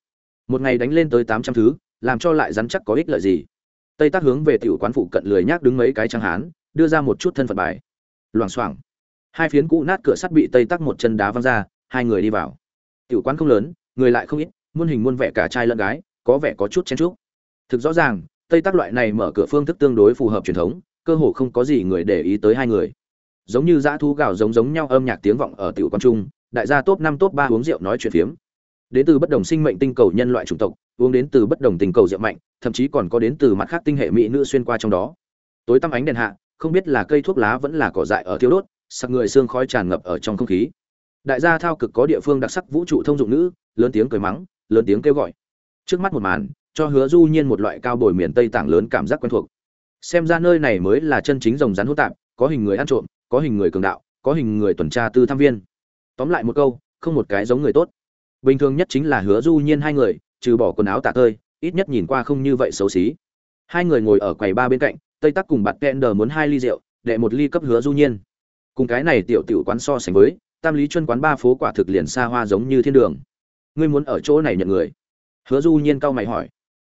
Một ngày đánh lên tới tám trăm thứ, làm cho lại rắn chắc có ích lợi gì tây tác hướng về tiểu quán phụ cận lười nhác đứng mấy cái trắng hán, đưa ra một chút thân phận bài. Loảng xoảng. Hai phiến cũ nát cửa sắt bị tây tác một chân đá văng ra, hai người đi vào. Tiểu quán không lớn, người lại không ít, muôn hình muôn vẻ cả trai lẫn gái, có vẻ có chút chen chúc. Thực rõ ràng, tây tác loại này mở cửa phương thức tương đối phù hợp truyền thống, cơ hồ không có gì người để ý tới hai người. Giống như dã thú gạo giống giống nhau âm nhạc tiếng vọng ở tiểu quán trung, đại gia top năm top ba uống rượu nói chuyện phiếm. Đến từ bất đồng sinh mệnh tinh cầu nhân loại chủng tộc uống đến từ bất đồng tình cầu rượu mạnh, thậm chí còn có đến từ mặt khác tinh hệ mỹ nữ xuyên qua trong đó. Tối tăm ánh đèn hạ, không biết là cây thuốc lá vẫn là cỏ dại ở thiếu đốt sặc người xương khói tràn ngập ở trong không khí. Đại gia thao cực có địa phương đặc sắc vũ trụ thông dụng nữ, lớn tiếng cười mắng, lớn tiếng kêu gọi. Trước mắt một màn, cho hứa du nhiên một loại cao bồi miền tây tảng lớn cảm giác quen thuộc. Xem ra nơi này mới là chân chính rồng rắn hỗn tạp, có hình người ăn trộm, có hình người cường đạo, có hình người tuần tra tư tham viên. Tóm lại một câu, không một cái giống người tốt. Bình thường nhất chính là hứa du nhiên hai người trừ bỏ quần áo tả tơi, ít nhất nhìn qua không như vậy xấu xí. Hai người ngồi ở quầy ba bên cạnh, tây tắc cùng bạt kẹn muốn hai ly rượu, đệ một ly cấp hứa du nhiên. Cùng cái này tiểu tiểu quán so sánh với, tam lý chân quán ba phố quả thực liền xa hoa giống như thiên đường. Ngươi muốn ở chỗ này nhận người? Hứa du nhiên cau mày hỏi.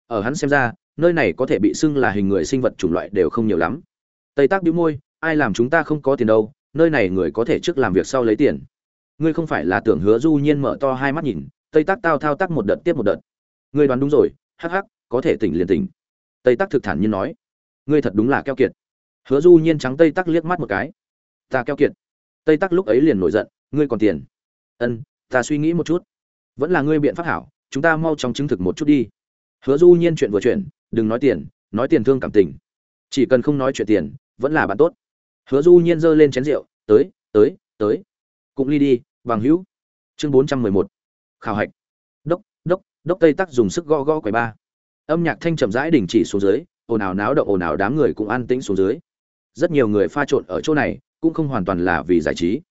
Ở hắn xem ra, nơi này có thể bị xưng là hình người sinh vật chủng loại đều không nhiều lắm. Tây tác bĩu môi, ai làm chúng ta không có tiền đâu, nơi này người có thể trước làm việc sau lấy tiền. Ngươi không phải là tưởng hứa du nhiên mở to hai mắt nhìn, tây tác tao thao tác một đợt tiếp một đợt ngươi đoán đúng rồi, hắc hắc, có thể tỉnh liền tỉnh. Tây Tắc thực thản nhiên nói. Ngươi thật đúng là keo kiệt. Hứa du nhiên trắng tây Tắc liếc mắt một cái. Ta keo kiệt. Tây Tắc lúc ấy liền nổi giận. Ngươi còn tiền. Ân, ta suy nghĩ một chút. Vẫn là ngươi biện pháp hảo, chúng ta mau chóng chứng thực một chút đi. Hứa du nhiên chuyện vừa chuyện đừng nói tiền nói tiền thương cảm tình. Chỉ cần không nói chuyện tiền, vẫn là bạn tốt. Hứa du nhiên giơ lên chén rượu, tới tới tới. Cũng ly đi, bằng hữu. Chương bốn trăm mười một. Khảo hạch đốc tây tắc dùng sức gõ gõ quầy ba. Âm nhạc thanh chậm rãi đình chỉ xuống dưới, ồn ào náo động, ồn ào đám người cũng an tĩnh xuống dưới. Rất nhiều người pha trộn ở chỗ này, cũng không hoàn toàn là vì giải trí.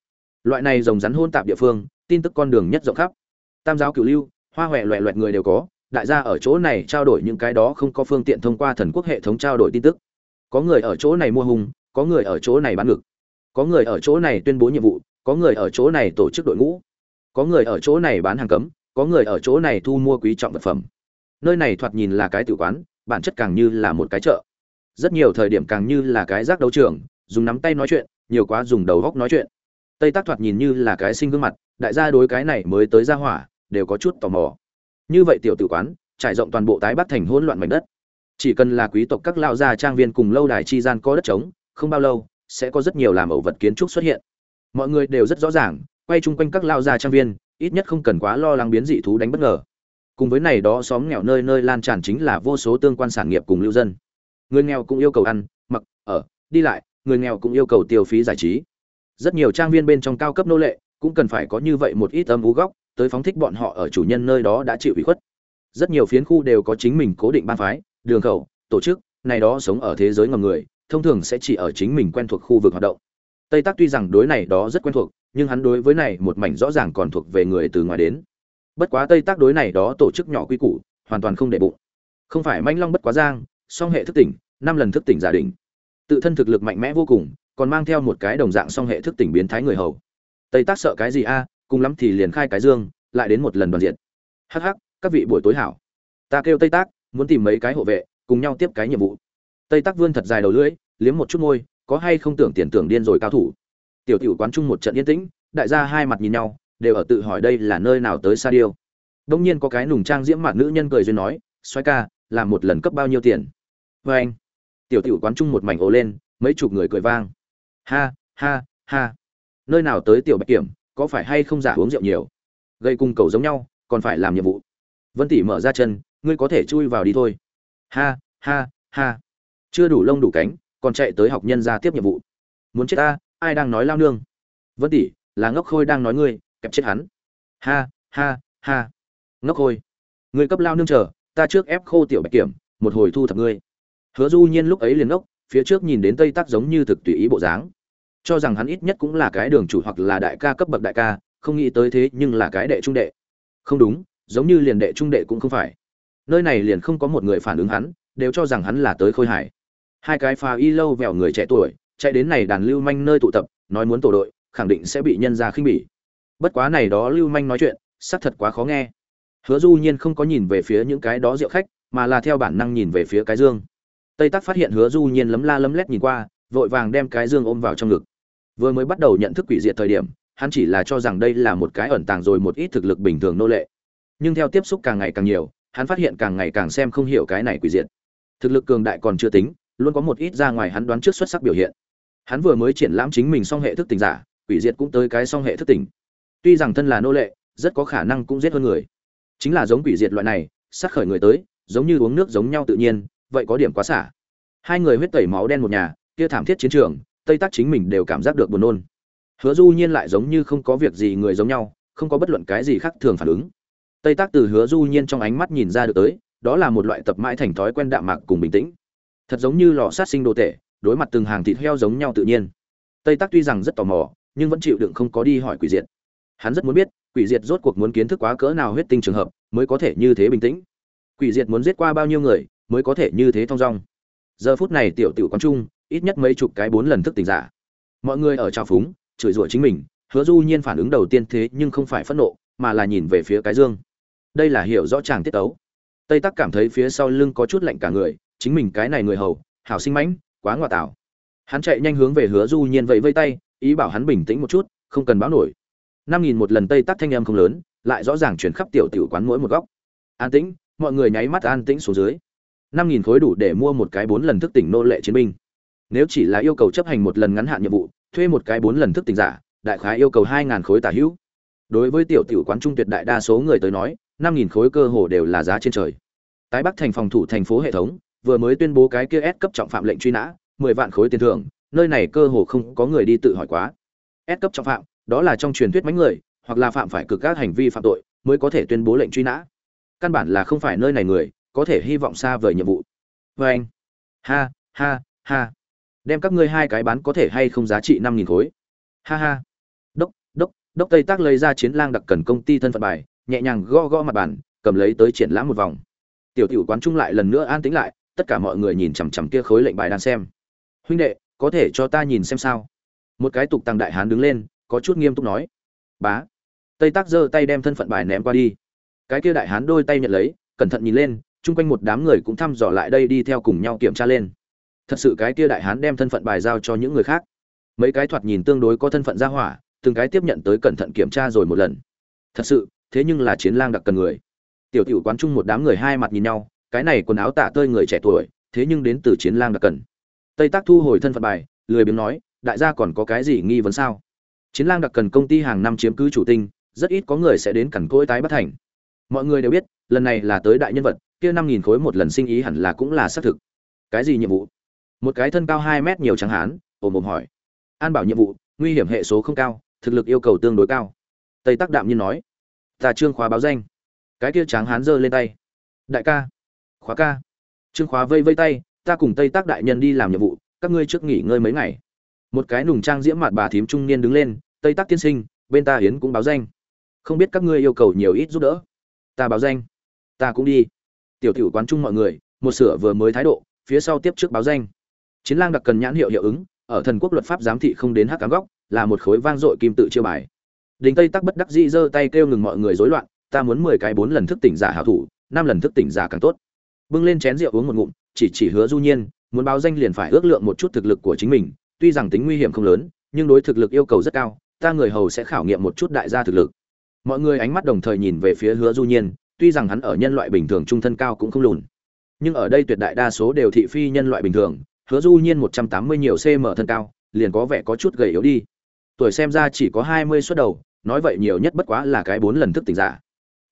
Loại này rồng rắn hôn tạp địa phương, tin tức con đường nhất rộng khắp. Tam giáo cửu lưu, hoa huệ loẹ loẹt người đều có, đại gia ở chỗ này trao đổi những cái đó không có phương tiện thông qua thần quốc hệ thống trao đổi tin tức. Có người ở chỗ này mua hùng có người ở chỗ này bán ngực. Có người ở chỗ này tuyên bố nhiệm vụ, có người ở chỗ này tổ chức đội ngũ. Có người ở chỗ này bán hàng cấm có người ở chỗ này thu mua quý trọng vật phẩm. Nơi này thoạt nhìn là cái tử quán, bản chất càng như là một cái chợ. Rất nhiều thời điểm càng như là cái rác đấu trường, dùng nắm tay nói chuyện, nhiều quá dùng đầu góc nói chuyện. Tây tác thoạt nhìn như là cái sinh gương mặt, đại gia đối cái này mới tới ra hỏa, đều có chút tò mò. Như vậy tiểu tử quán, trải rộng toàn bộ tái bắc thành hỗn loạn mảnh đất. Chỉ cần là quý tộc các lao gia trang viên cùng lâu đài chi gian có đất trống, không bao lâu, sẽ có rất nhiều làm ẩu vật kiến trúc xuất hiện. Mọi người đều rất rõ ràng, quay chung quanh các lao gia trang viên ít nhất không cần quá lo lắng biến dị thú đánh bất ngờ. Cùng với này đó xóm nghèo nơi nơi lan tràn chính là vô số tương quan sản nghiệp cùng lưu dân. Người nghèo cũng yêu cầu ăn, mặc, ở, đi lại, người nghèo cũng yêu cầu tiêu phí giải trí. Rất nhiều trang viên bên trong cao cấp nô lệ cũng cần phải có như vậy một ít âm ú góc tới phóng thích bọn họ ở chủ nhân nơi đó đã chịu ủy khuất. Rất nhiều phiến khu đều có chính mình cố định ban phái, đường khẩu, tổ chức, này đó sống ở thế giới ngầm người, thông thường sẽ chỉ ở chính mình quen thuộc khu vực hoạt động tây tác tuy rằng đối này đó rất quen thuộc nhưng hắn đối với này một mảnh rõ ràng còn thuộc về người từ ngoài đến. Bất quá tây tác đối này đó tổ chức nhỏ quy củ hoàn toàn không để bụng. Không phải manh long bất quá giang song hệ thức tỉnh năm lần thức tỉnh giả định, tự thân thực lực mạnh mẽ vô cùng còn mang theo một cái đồng dạng song hệ thức tỉnh biến thái người hầu. Tây tác sợ cái gì a cùng lắm thì liền khai cái dương lại đến một lần đoàn diện. Hắc hắc các vị buổi tối hảo. Ta kêu tây tác muốn tìm mấy cái hộ vệ cùng nhau tiếp cái nhiệm vụ. Tây tác vươn thật dài đầu lưỡi liếm một chút môi có hay không tưởng tiền tưởng điên rồi cao thủ. Tiểu tiểu quán chung một trận yên tĩnh, đại gia hai mặt nhìn nhau, đều ở tự hỏi đây là nơi nào tới sa điêu. Đông nhiên có cái nùng trang diễm mặt nữ nhân cười duyên nói xoay ca, làm một lần cấp bao nhiêu tiền? Vê anh. Tiểu tiểu quán chung một mảnh ồ lên, mấy chục người cười vang. Ha ha ha. Nơi nào tới tiểu bạch kiểm, có phải hay không giả uống rượu nhiều? Gây cung cầu giống nhau, còn phải làm nhiệm vụ. Vân tỷ mở ra chân, ngươi có thể chui vào đi thôi. Ha ha ha. Chưa đủ lông đủ cánh còn chạy tới học nhân ra tiếp nhiệm vụ. Muốn chết ta, ai đang nói lao nương? Vân tỷ, là ngốc khôi đang nói ngươi, kẹp chết hắn. Ha ha ha. Ngốc khôi, ngươi cấp lao nương chờ, ta trước ép khô tiểu bạch kiểm, một hồi thu thập ngươi. Hứa du nhiên lúc ấy liền ngốc, phía trước nhìn đến tây tắc giống như thực tùy ý bộ dáng. Cho rằng hắn ít nhất cũng là cái đường chủ hoặc là đại ca cấp bậc đại ca, không nghĩ tới thế nhưng là cái đệ trung đệ. Không đúng, giống như liền đệ trung đệ cũng không phải. Nơi này liền không có một người phản ứng hắn, đều cho rằng hắn là tới khôi hải hai cái phà y lâu vèo người trẻ tuổi, chạy đến này đàn lưu manh nơi tụ tập, nói muốn tổ đội, khẳng định sẽ bị nhân ra khinh bỉ. Bất quá này đó lưu manh nói chuyện, xác thật quá khó nghe. Hứa du nhiên không có nhìn về phía những cái đó rượu khách, mà là theo bản năng nhìn về phía cái dương. Tây tắc phát hiện hứa du nhiên lấm la lấm lét nhìn qua, vội vàng đem cái dương ôm vào trong ngực. Vừa mới bắt đầu nhận thức quỷ diệt thời điểm, hắn chỉ là cho rằng đây là một cái ẩn tàng rồi một ít thực lực bình thường nô lệ. Nhưng theo tiếp xúc càng ngày càng nhiều, hắn phát hiện càng ngày càng xem không hiểu cái này quỷ diệt. Thực lực cường đại còn chưa tính luôn có một ít ra ngoài hắn đoán trước xuất sắc biểu hiện. Hắn vừa mới triển lãm chính mình song hệ thức tỉnh giả, quỷ diệt cũng tới cái song hệ thức tỉnh tuy rằng thân là nô lệ, rất có khả năng cũng giết hơn người. Chính là giống quỷ diệt loại này, sát khởi người tới, giống như uống nước giống nhau tự nhiên, vậy có điểm quá xả. Hai người huyết tẩy máu đen một nhà, kia thảm thiết chiến trường, tây tác chính mình đều cảm giác được buồn nôn. Hứa du nhiên lại giống như không có việc gì người giống nhau, không có bất luận cái gì khác thường phản ứng. Tây tác từ hứa du nhiên trong ánh mắt nhìn ra được tới, đó là một loại tập mãi thành thói quen đạm mạc cùng bình tĩnh thật giống như lò sát sinh đồ tệ đối mặt từng hàng thịt heo giống nhau tự nhiên. Tây Tắc tuy rằng rất tò mò, nhưng vẫn chịu đựng không có đi hỏi quỷ diệt. Hắn rất muốn biết, quỷ diệt rốt cuộc muốn kiến thức quá cỡ nào huyết tinh trường hợp, mới có thể như thế bình tĩnh. Quỷ diệt muốn giết qua bao nhiêu người, mới có thể như thế thong dong. Giờ phút này tiểu tiểu quán trung, ít nhất mấy chục cái bốn lần thức tỉnh giả. Mọi người ở trào phúng, chửi rủa chính mình, hứa du nhiên phản ứng đầu tiên thế nhưng không phải phẫn nộ, mà là nhìn về phía cái dương. Đây là hiểu rõ chàng tiết tấu. Tây tắc cảm thấy phía sau lưng có chút lạnh cả người chính mình cái này người hầu, hảo sinh mãnh, quá ngoại tảo hắn chạy nhanh hướng về hứa du nhiên vẫy vây tay, ý bảo hắn bình tĩnh một chút, không cần báo nổi. Năm nghìn một lần tây tắc thanh em không lớn, lại rõ ràng chuyển khắp tiểu tiểu quán mỗi một góc. An tĩnh, mọi người nháy mắt an tĩnh xuống dưới. Năm nghìn khối đủ để mua một cái bốn lần thức tỉnh nô lệ chiến binh. Nếu chỉ là yêu cầu chấp hành một lần ngắn hạn nhiệm vụ, thuê một cái bốn lần thức tỉnh giả, đại khái yêu cầu hai ngàn khối tả hữu. Đối với tiểu tiểu quán trung tuyệt đại đa số người tới nói, năm nghìn khối cơ hồ đều là giá trên trời. Tái bắc thành phòng thủ thành phố hệ thống vừa mới tuyên bố cái kia S cấp trọng phạm lệnh truy nã, mười vạn khối tiền thưởng, nơi này cơ hồ không có người đi tự hỏi quá. S cấp trọng phạm, đó là trong truyền thuyết mấy người, hoặc là phạm phải cực các hành vi phạm tội, mới có thể tuyên bố lệnh truy nã. Căn bản là không phải nơi này người, có thể hy vọng xa vời nhiệm vụ. Và anh. Ha ha ha. Đem các ngươi hai cái bán có thể hay không giá trị năm nghìn khối. Ha ha. Đốc đốc đốc tây tác lấy ra chiến lang đặc cần công ty thân phận bài, nhẹ nhàng gõ gõ mặt bàn, cầm lấy tới triển lãm một vòng. Tiểu tiểu quán trung lại lần nữa an tĩnh lại tất cả mọi người nhìn chằm chằm kia khối lệnh bài đang xem. Huynh đệ, có thể cho ta nhìn xem sao? Một cái tục tăng đại hán đứng lên, có chút nghiêm túc nói. Bá. Tây tác giơ tay đem thân phận bài ném qua đi. Cái kia đại hán đôi tay nhận lấy, cẩn thận nhìn lên, chung quanh một đám người cũng thăm dò lại đây đi theo cùng nhau kiểm tra lên. Thật sự cái kia đại hán đem thân phận bài giao cho những người khác. Mấy cái thoạt nhìn tương đối có thân phận ra hỏa, từng cái tiếp nhận tới cẩn thận kiểm tra rồi một lần. Thật sự, thế nhưng là chiến lang đặc cần người. Tiểu tiểu quán chung một đám người hai mặt nhìn nhau cái này quần áo tả tơi người trẻ tuổi, thế nhưng đến từ chiến lang đặc cần. Tây tác thu hồi thân phận bài, lười biếng nói, đại gia còn có cái gì nghi vấn sao? Chiến lang đặc cần công ty hàng năm chiếm cứ chủ tinh, rất ít có người sẽ đến cẩn cỗi tái bất thành. Mọi người đều biết, lần này là tới đại nhân vật, kia năm nghìn khối một lần sinh ý hẳn là cũng là xác thực. Cái gì nhiệm vụ? Một cái thân cao hai mét nhiều trắng hán, ồm ồm hỏi. An bảo nhiệm vụ, nguy hiểm hệ số không cao, thực lực yêu cầu tương đối cao. Tây tắc đạm nhiên nói. Ta trương khóa báo danh. Cái kia tráng hán giơ lên tay. Đại ca khóa ca. Trương khóa vây vây tay, ta cùng tây tác đại nhân đi làm nhiệm vụ, các ngươi trước nghỉ ngơi mấy ngày. Một cái nùng trang diễm mặt bà thím trung niên đứng lên, tây tắc tiên sinh, bên ta hiến cũng báo danh. Không biết các ngươi yêu cầu nhiều ít giúp đỡ. Ta báo danh? Ta cũng đi. Tiểu tiểu quán chung mọi người, một sửa vừa mới thái độ, phía sau tiếp trước báo danh. Chiến lang đặc cần nhãn hiệu hiệu ứng, ở thần quốc luật pháp giám thị không đến hắc cám góc, là một khối vang dội kim tự chiêu bài. Đình tây tắc bất đắc dĩ giơ tay kêu ngừng mọi người rối loạn, ta muốn mười cái bốn lần thức tỉnh giả hảo thủ, năm lần thức tỉnh giả càng tốt bưng lên chén rượu uống một ngụm, chỉ chỉ hứa du nhiên, muốn báo danh liền phải ước lượng một chút thực lực của chính mình, tuy rằng tính nguy hiểm không lớn, nhưng đối thực lực yêu cầu rất cao, ta người hầu sẽ khảo nghiệm một chút đại gia thực lực. Mọi người ánh mắt đồng thời nhìn về phía hứa du nhiên, tuy rằng hắn ở nhân loại bình thường trung thân cao cũng không lùn, nhưng ở đây tuyệt đại đa số đều thị phi nhân loại bình thường, hứa du nhiên một trăm tám mươi nhiều cm thân cao, liền có vẻ có chút gầy yếu đi. Tuổi xem ra chỉ có hai mươi suất đầu, nói vậy nhiều nhất bất quá là cái bốn lần thức tỉnh giả.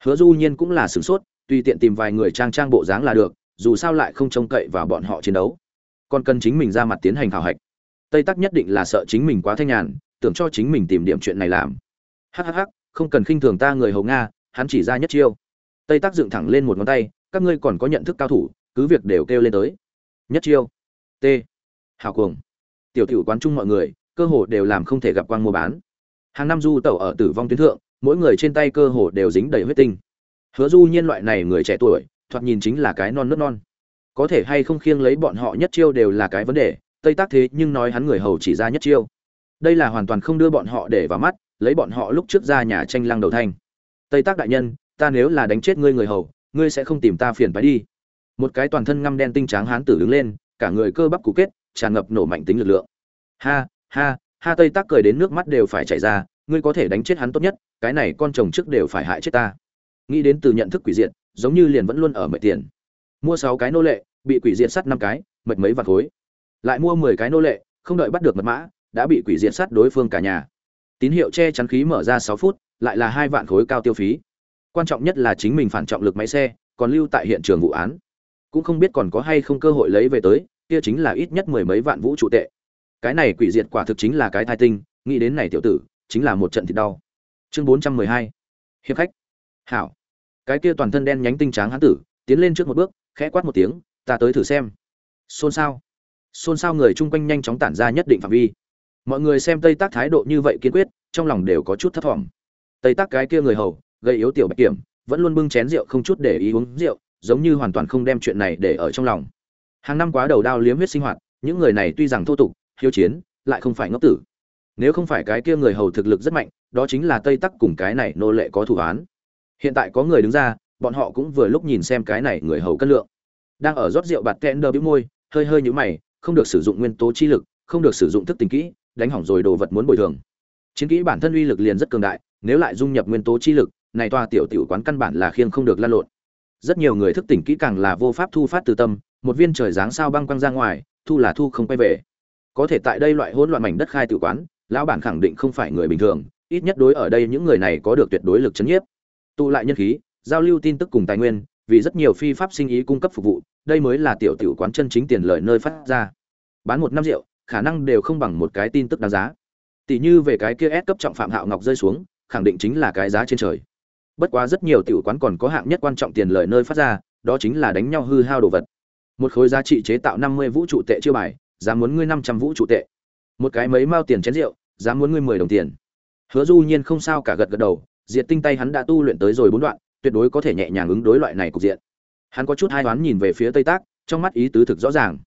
Hứa du nhiên cũng là sửng sốt tùy tiện tìm vài người trang trang bộ dáng là được, dù sao lại không trông cậy vào bọn họ chiến đấu. Còn cần chính mình ra mặt tiến hành khảo hạch. Tây tắc nhất định là sợ chính mình quá thanh nhàn, tưởng cho chính mình tìm điểm chuyện này làm. Hhh không cần khinh thường ta người hầu nga, hắn chỉ ra nhất chiêu. Tây tắc dựng thẳng lên một ngón tay, các ngươi còn có nhận thức cao thủ, cứ việc đều kêu lên tới. Nhất chiêu. T. Hào cuồng. Tiểu tiểu quán chung mọi người, cơ hồ đều làm không thể gặp quang mua bán. Hàng năm du tẩu ở tử vong tuyến thượng, mỗi người trên tay cơ hồ đều dính đầy huyết tinh hứa du nhiên loại này người trẻ tuổi, thoạt nhìn chính là cái non nớt non. Có thể hay không khiêng lấy bọn họ nhất chiêu đều là cái vấn đề, tây tác thế nhưng nói hắn người hầu chỉ ra nhất chiêu. Đây là hoàn toàn không đưa bọn họ để vào mắt, lấy bọn họ lúc trước ra nhà tranh lăng đầu thanh. Tây tác đại nhân, ta nếu là đánh chết ngươi người hầu, ngươi sẽ không tìm ta phiền phải đi. Một cái toàn thân ngăm đen tinh tráng hán tử đứng lên, cả người cơ bắp cụ kết, tràn ngập nổ mạnh tính lực lượng. Ha ha ha, tây tác cười đến nước mắt đều phải chảy ra, ngươi có thể đánh chết hắn tốt nhất, cái này con chồng trước đều phải hại chết ta nghĩ đến từ nhận thức quỷ diện giống như liền vẫn luôn ở mệt tiền. Mua sáu cái nô lệ, bị quỷ diện sắt năm cái, mệt mấy vạt khối. Lại mua mười cái nô lệ, không đợi bắt được mật mã, đã bị quỷ diện sắt đối phương cả nhà. Tín hiệu che chắn khí mở ra sáu phút, lại là hai vạn khối cao tiêu phí. Quan trọng nhất là chính mình phản trọng lực máy xe, còn lưu tại hiện trường vụ án. Cũng không biết còn có hay không cơ hội lấy về tới, kia chính là ít nhất mười mấy vạn vũ trụ tệ. Cái này quỷ diệt quả thực chính là cái thai tinh, nghĩ đến này tiểu tử, chính là một trận thịt đau. Chương bốn trăm mười hai. Hiệp khách. Hảo cái kia toàn thân đen nhánh tinh tráng hán tử, tiến lên trước một bước, khẽ quát một tiếng, ta tới thử xem. Xôn xao. Xôn xao người chung quanh nhanh chóng tản ra nhất định phạm vi. Mọi người xem tây tác thái độ như vậy kiên quyết, trong lòng đều có chút thấp thỏm. Tây tác cái kia người hầu gây yếu tiểu bạch kiểm, vẫn luôn bưng chén rượu không chút để ý uống rượu, giống như hoàn toàn không đem chuyện này để ở trong lòng. Hàng năm quá đầu đao liếm huyết sinh hoạt, những người này tuy rằng thô tục, hiếu chiến, lại không phải ngốc tử. Nếu không phải cái kia người hầu thực lực rất mạnh, đó chính là tây tắc cùng cái này nô lệ có thủ án hiện tại có người đứng ra, bọn họ cũng vừa lúc nhìn xem cái này người hầu cân lượng. Đang ở rót rượu bạt kẽn đơ bĩu môi, hơi hơi nhũ mày, không được sử dụng nguyên tố chi lực, không được sử dụng thức tình kỹ, đánh hỏng rồi đồ vật muốn bồi thường. Chiến kỹ bản thân uy lực liền rất cường đại, nếu lại dung nhập nguyên tố chi lực, này toa tiểu tiểu quán căn bản là khiêng không được lan lộn. Rất nhiều người thức tỉnh kỹ càng là vô pháp thu phát từ tâm, một viên trời giáng sao băng quăng ra ngoài, thu là thu không quay về. Có thể tại đây loại hỗn loạn mảnh đất khai tự quán, lão bản khẳng định không phải người bình thường, ít nhất đối ở đây những người này có được tuyệt đối lực chấn nhiếp tụ lại nhân khí, giao lưu tin tức cùng tài nguyên, vì rất nhiều phi pháp sinh ý cung cấp phục vụ, đây mới là tiểu tiểu quán chân chính tiền lợi nơi phát ra. Bán một năm rượu, khả năng đều không bằng một cái tin tức đáng giá. Tỷ như về cái kia S cấp trọng phạm hạo ngọc rơi xuống, khẳng định chính là cái giá trên trời. Bất quá rất nhiều tiểu quán còn có hạng nhất quan trọng tiền lợi nơi phát ra, đó chính là đánh nhau hư hao đồ vật. Một khối giá trị chế tạo năm mươi vũ trụ tệ chưa bài, giá muốn ngươi năm trăm vũ trụ tệ. Một cái mấy mao tiền chén rượu, giá muốn ngươi mười đồng tiền. Hứa du nhiên không sao cả gật gật đầu diệt tinh tay hắn đã tu luyện tới rồi bốn đoạn, tuyệt đối có thể nhẹ nhàng ứng đối loại này cục diện. Hắn có chút hai đoán nhìn về phía tây tác, trong mắt ý tứ thực rõ ràng.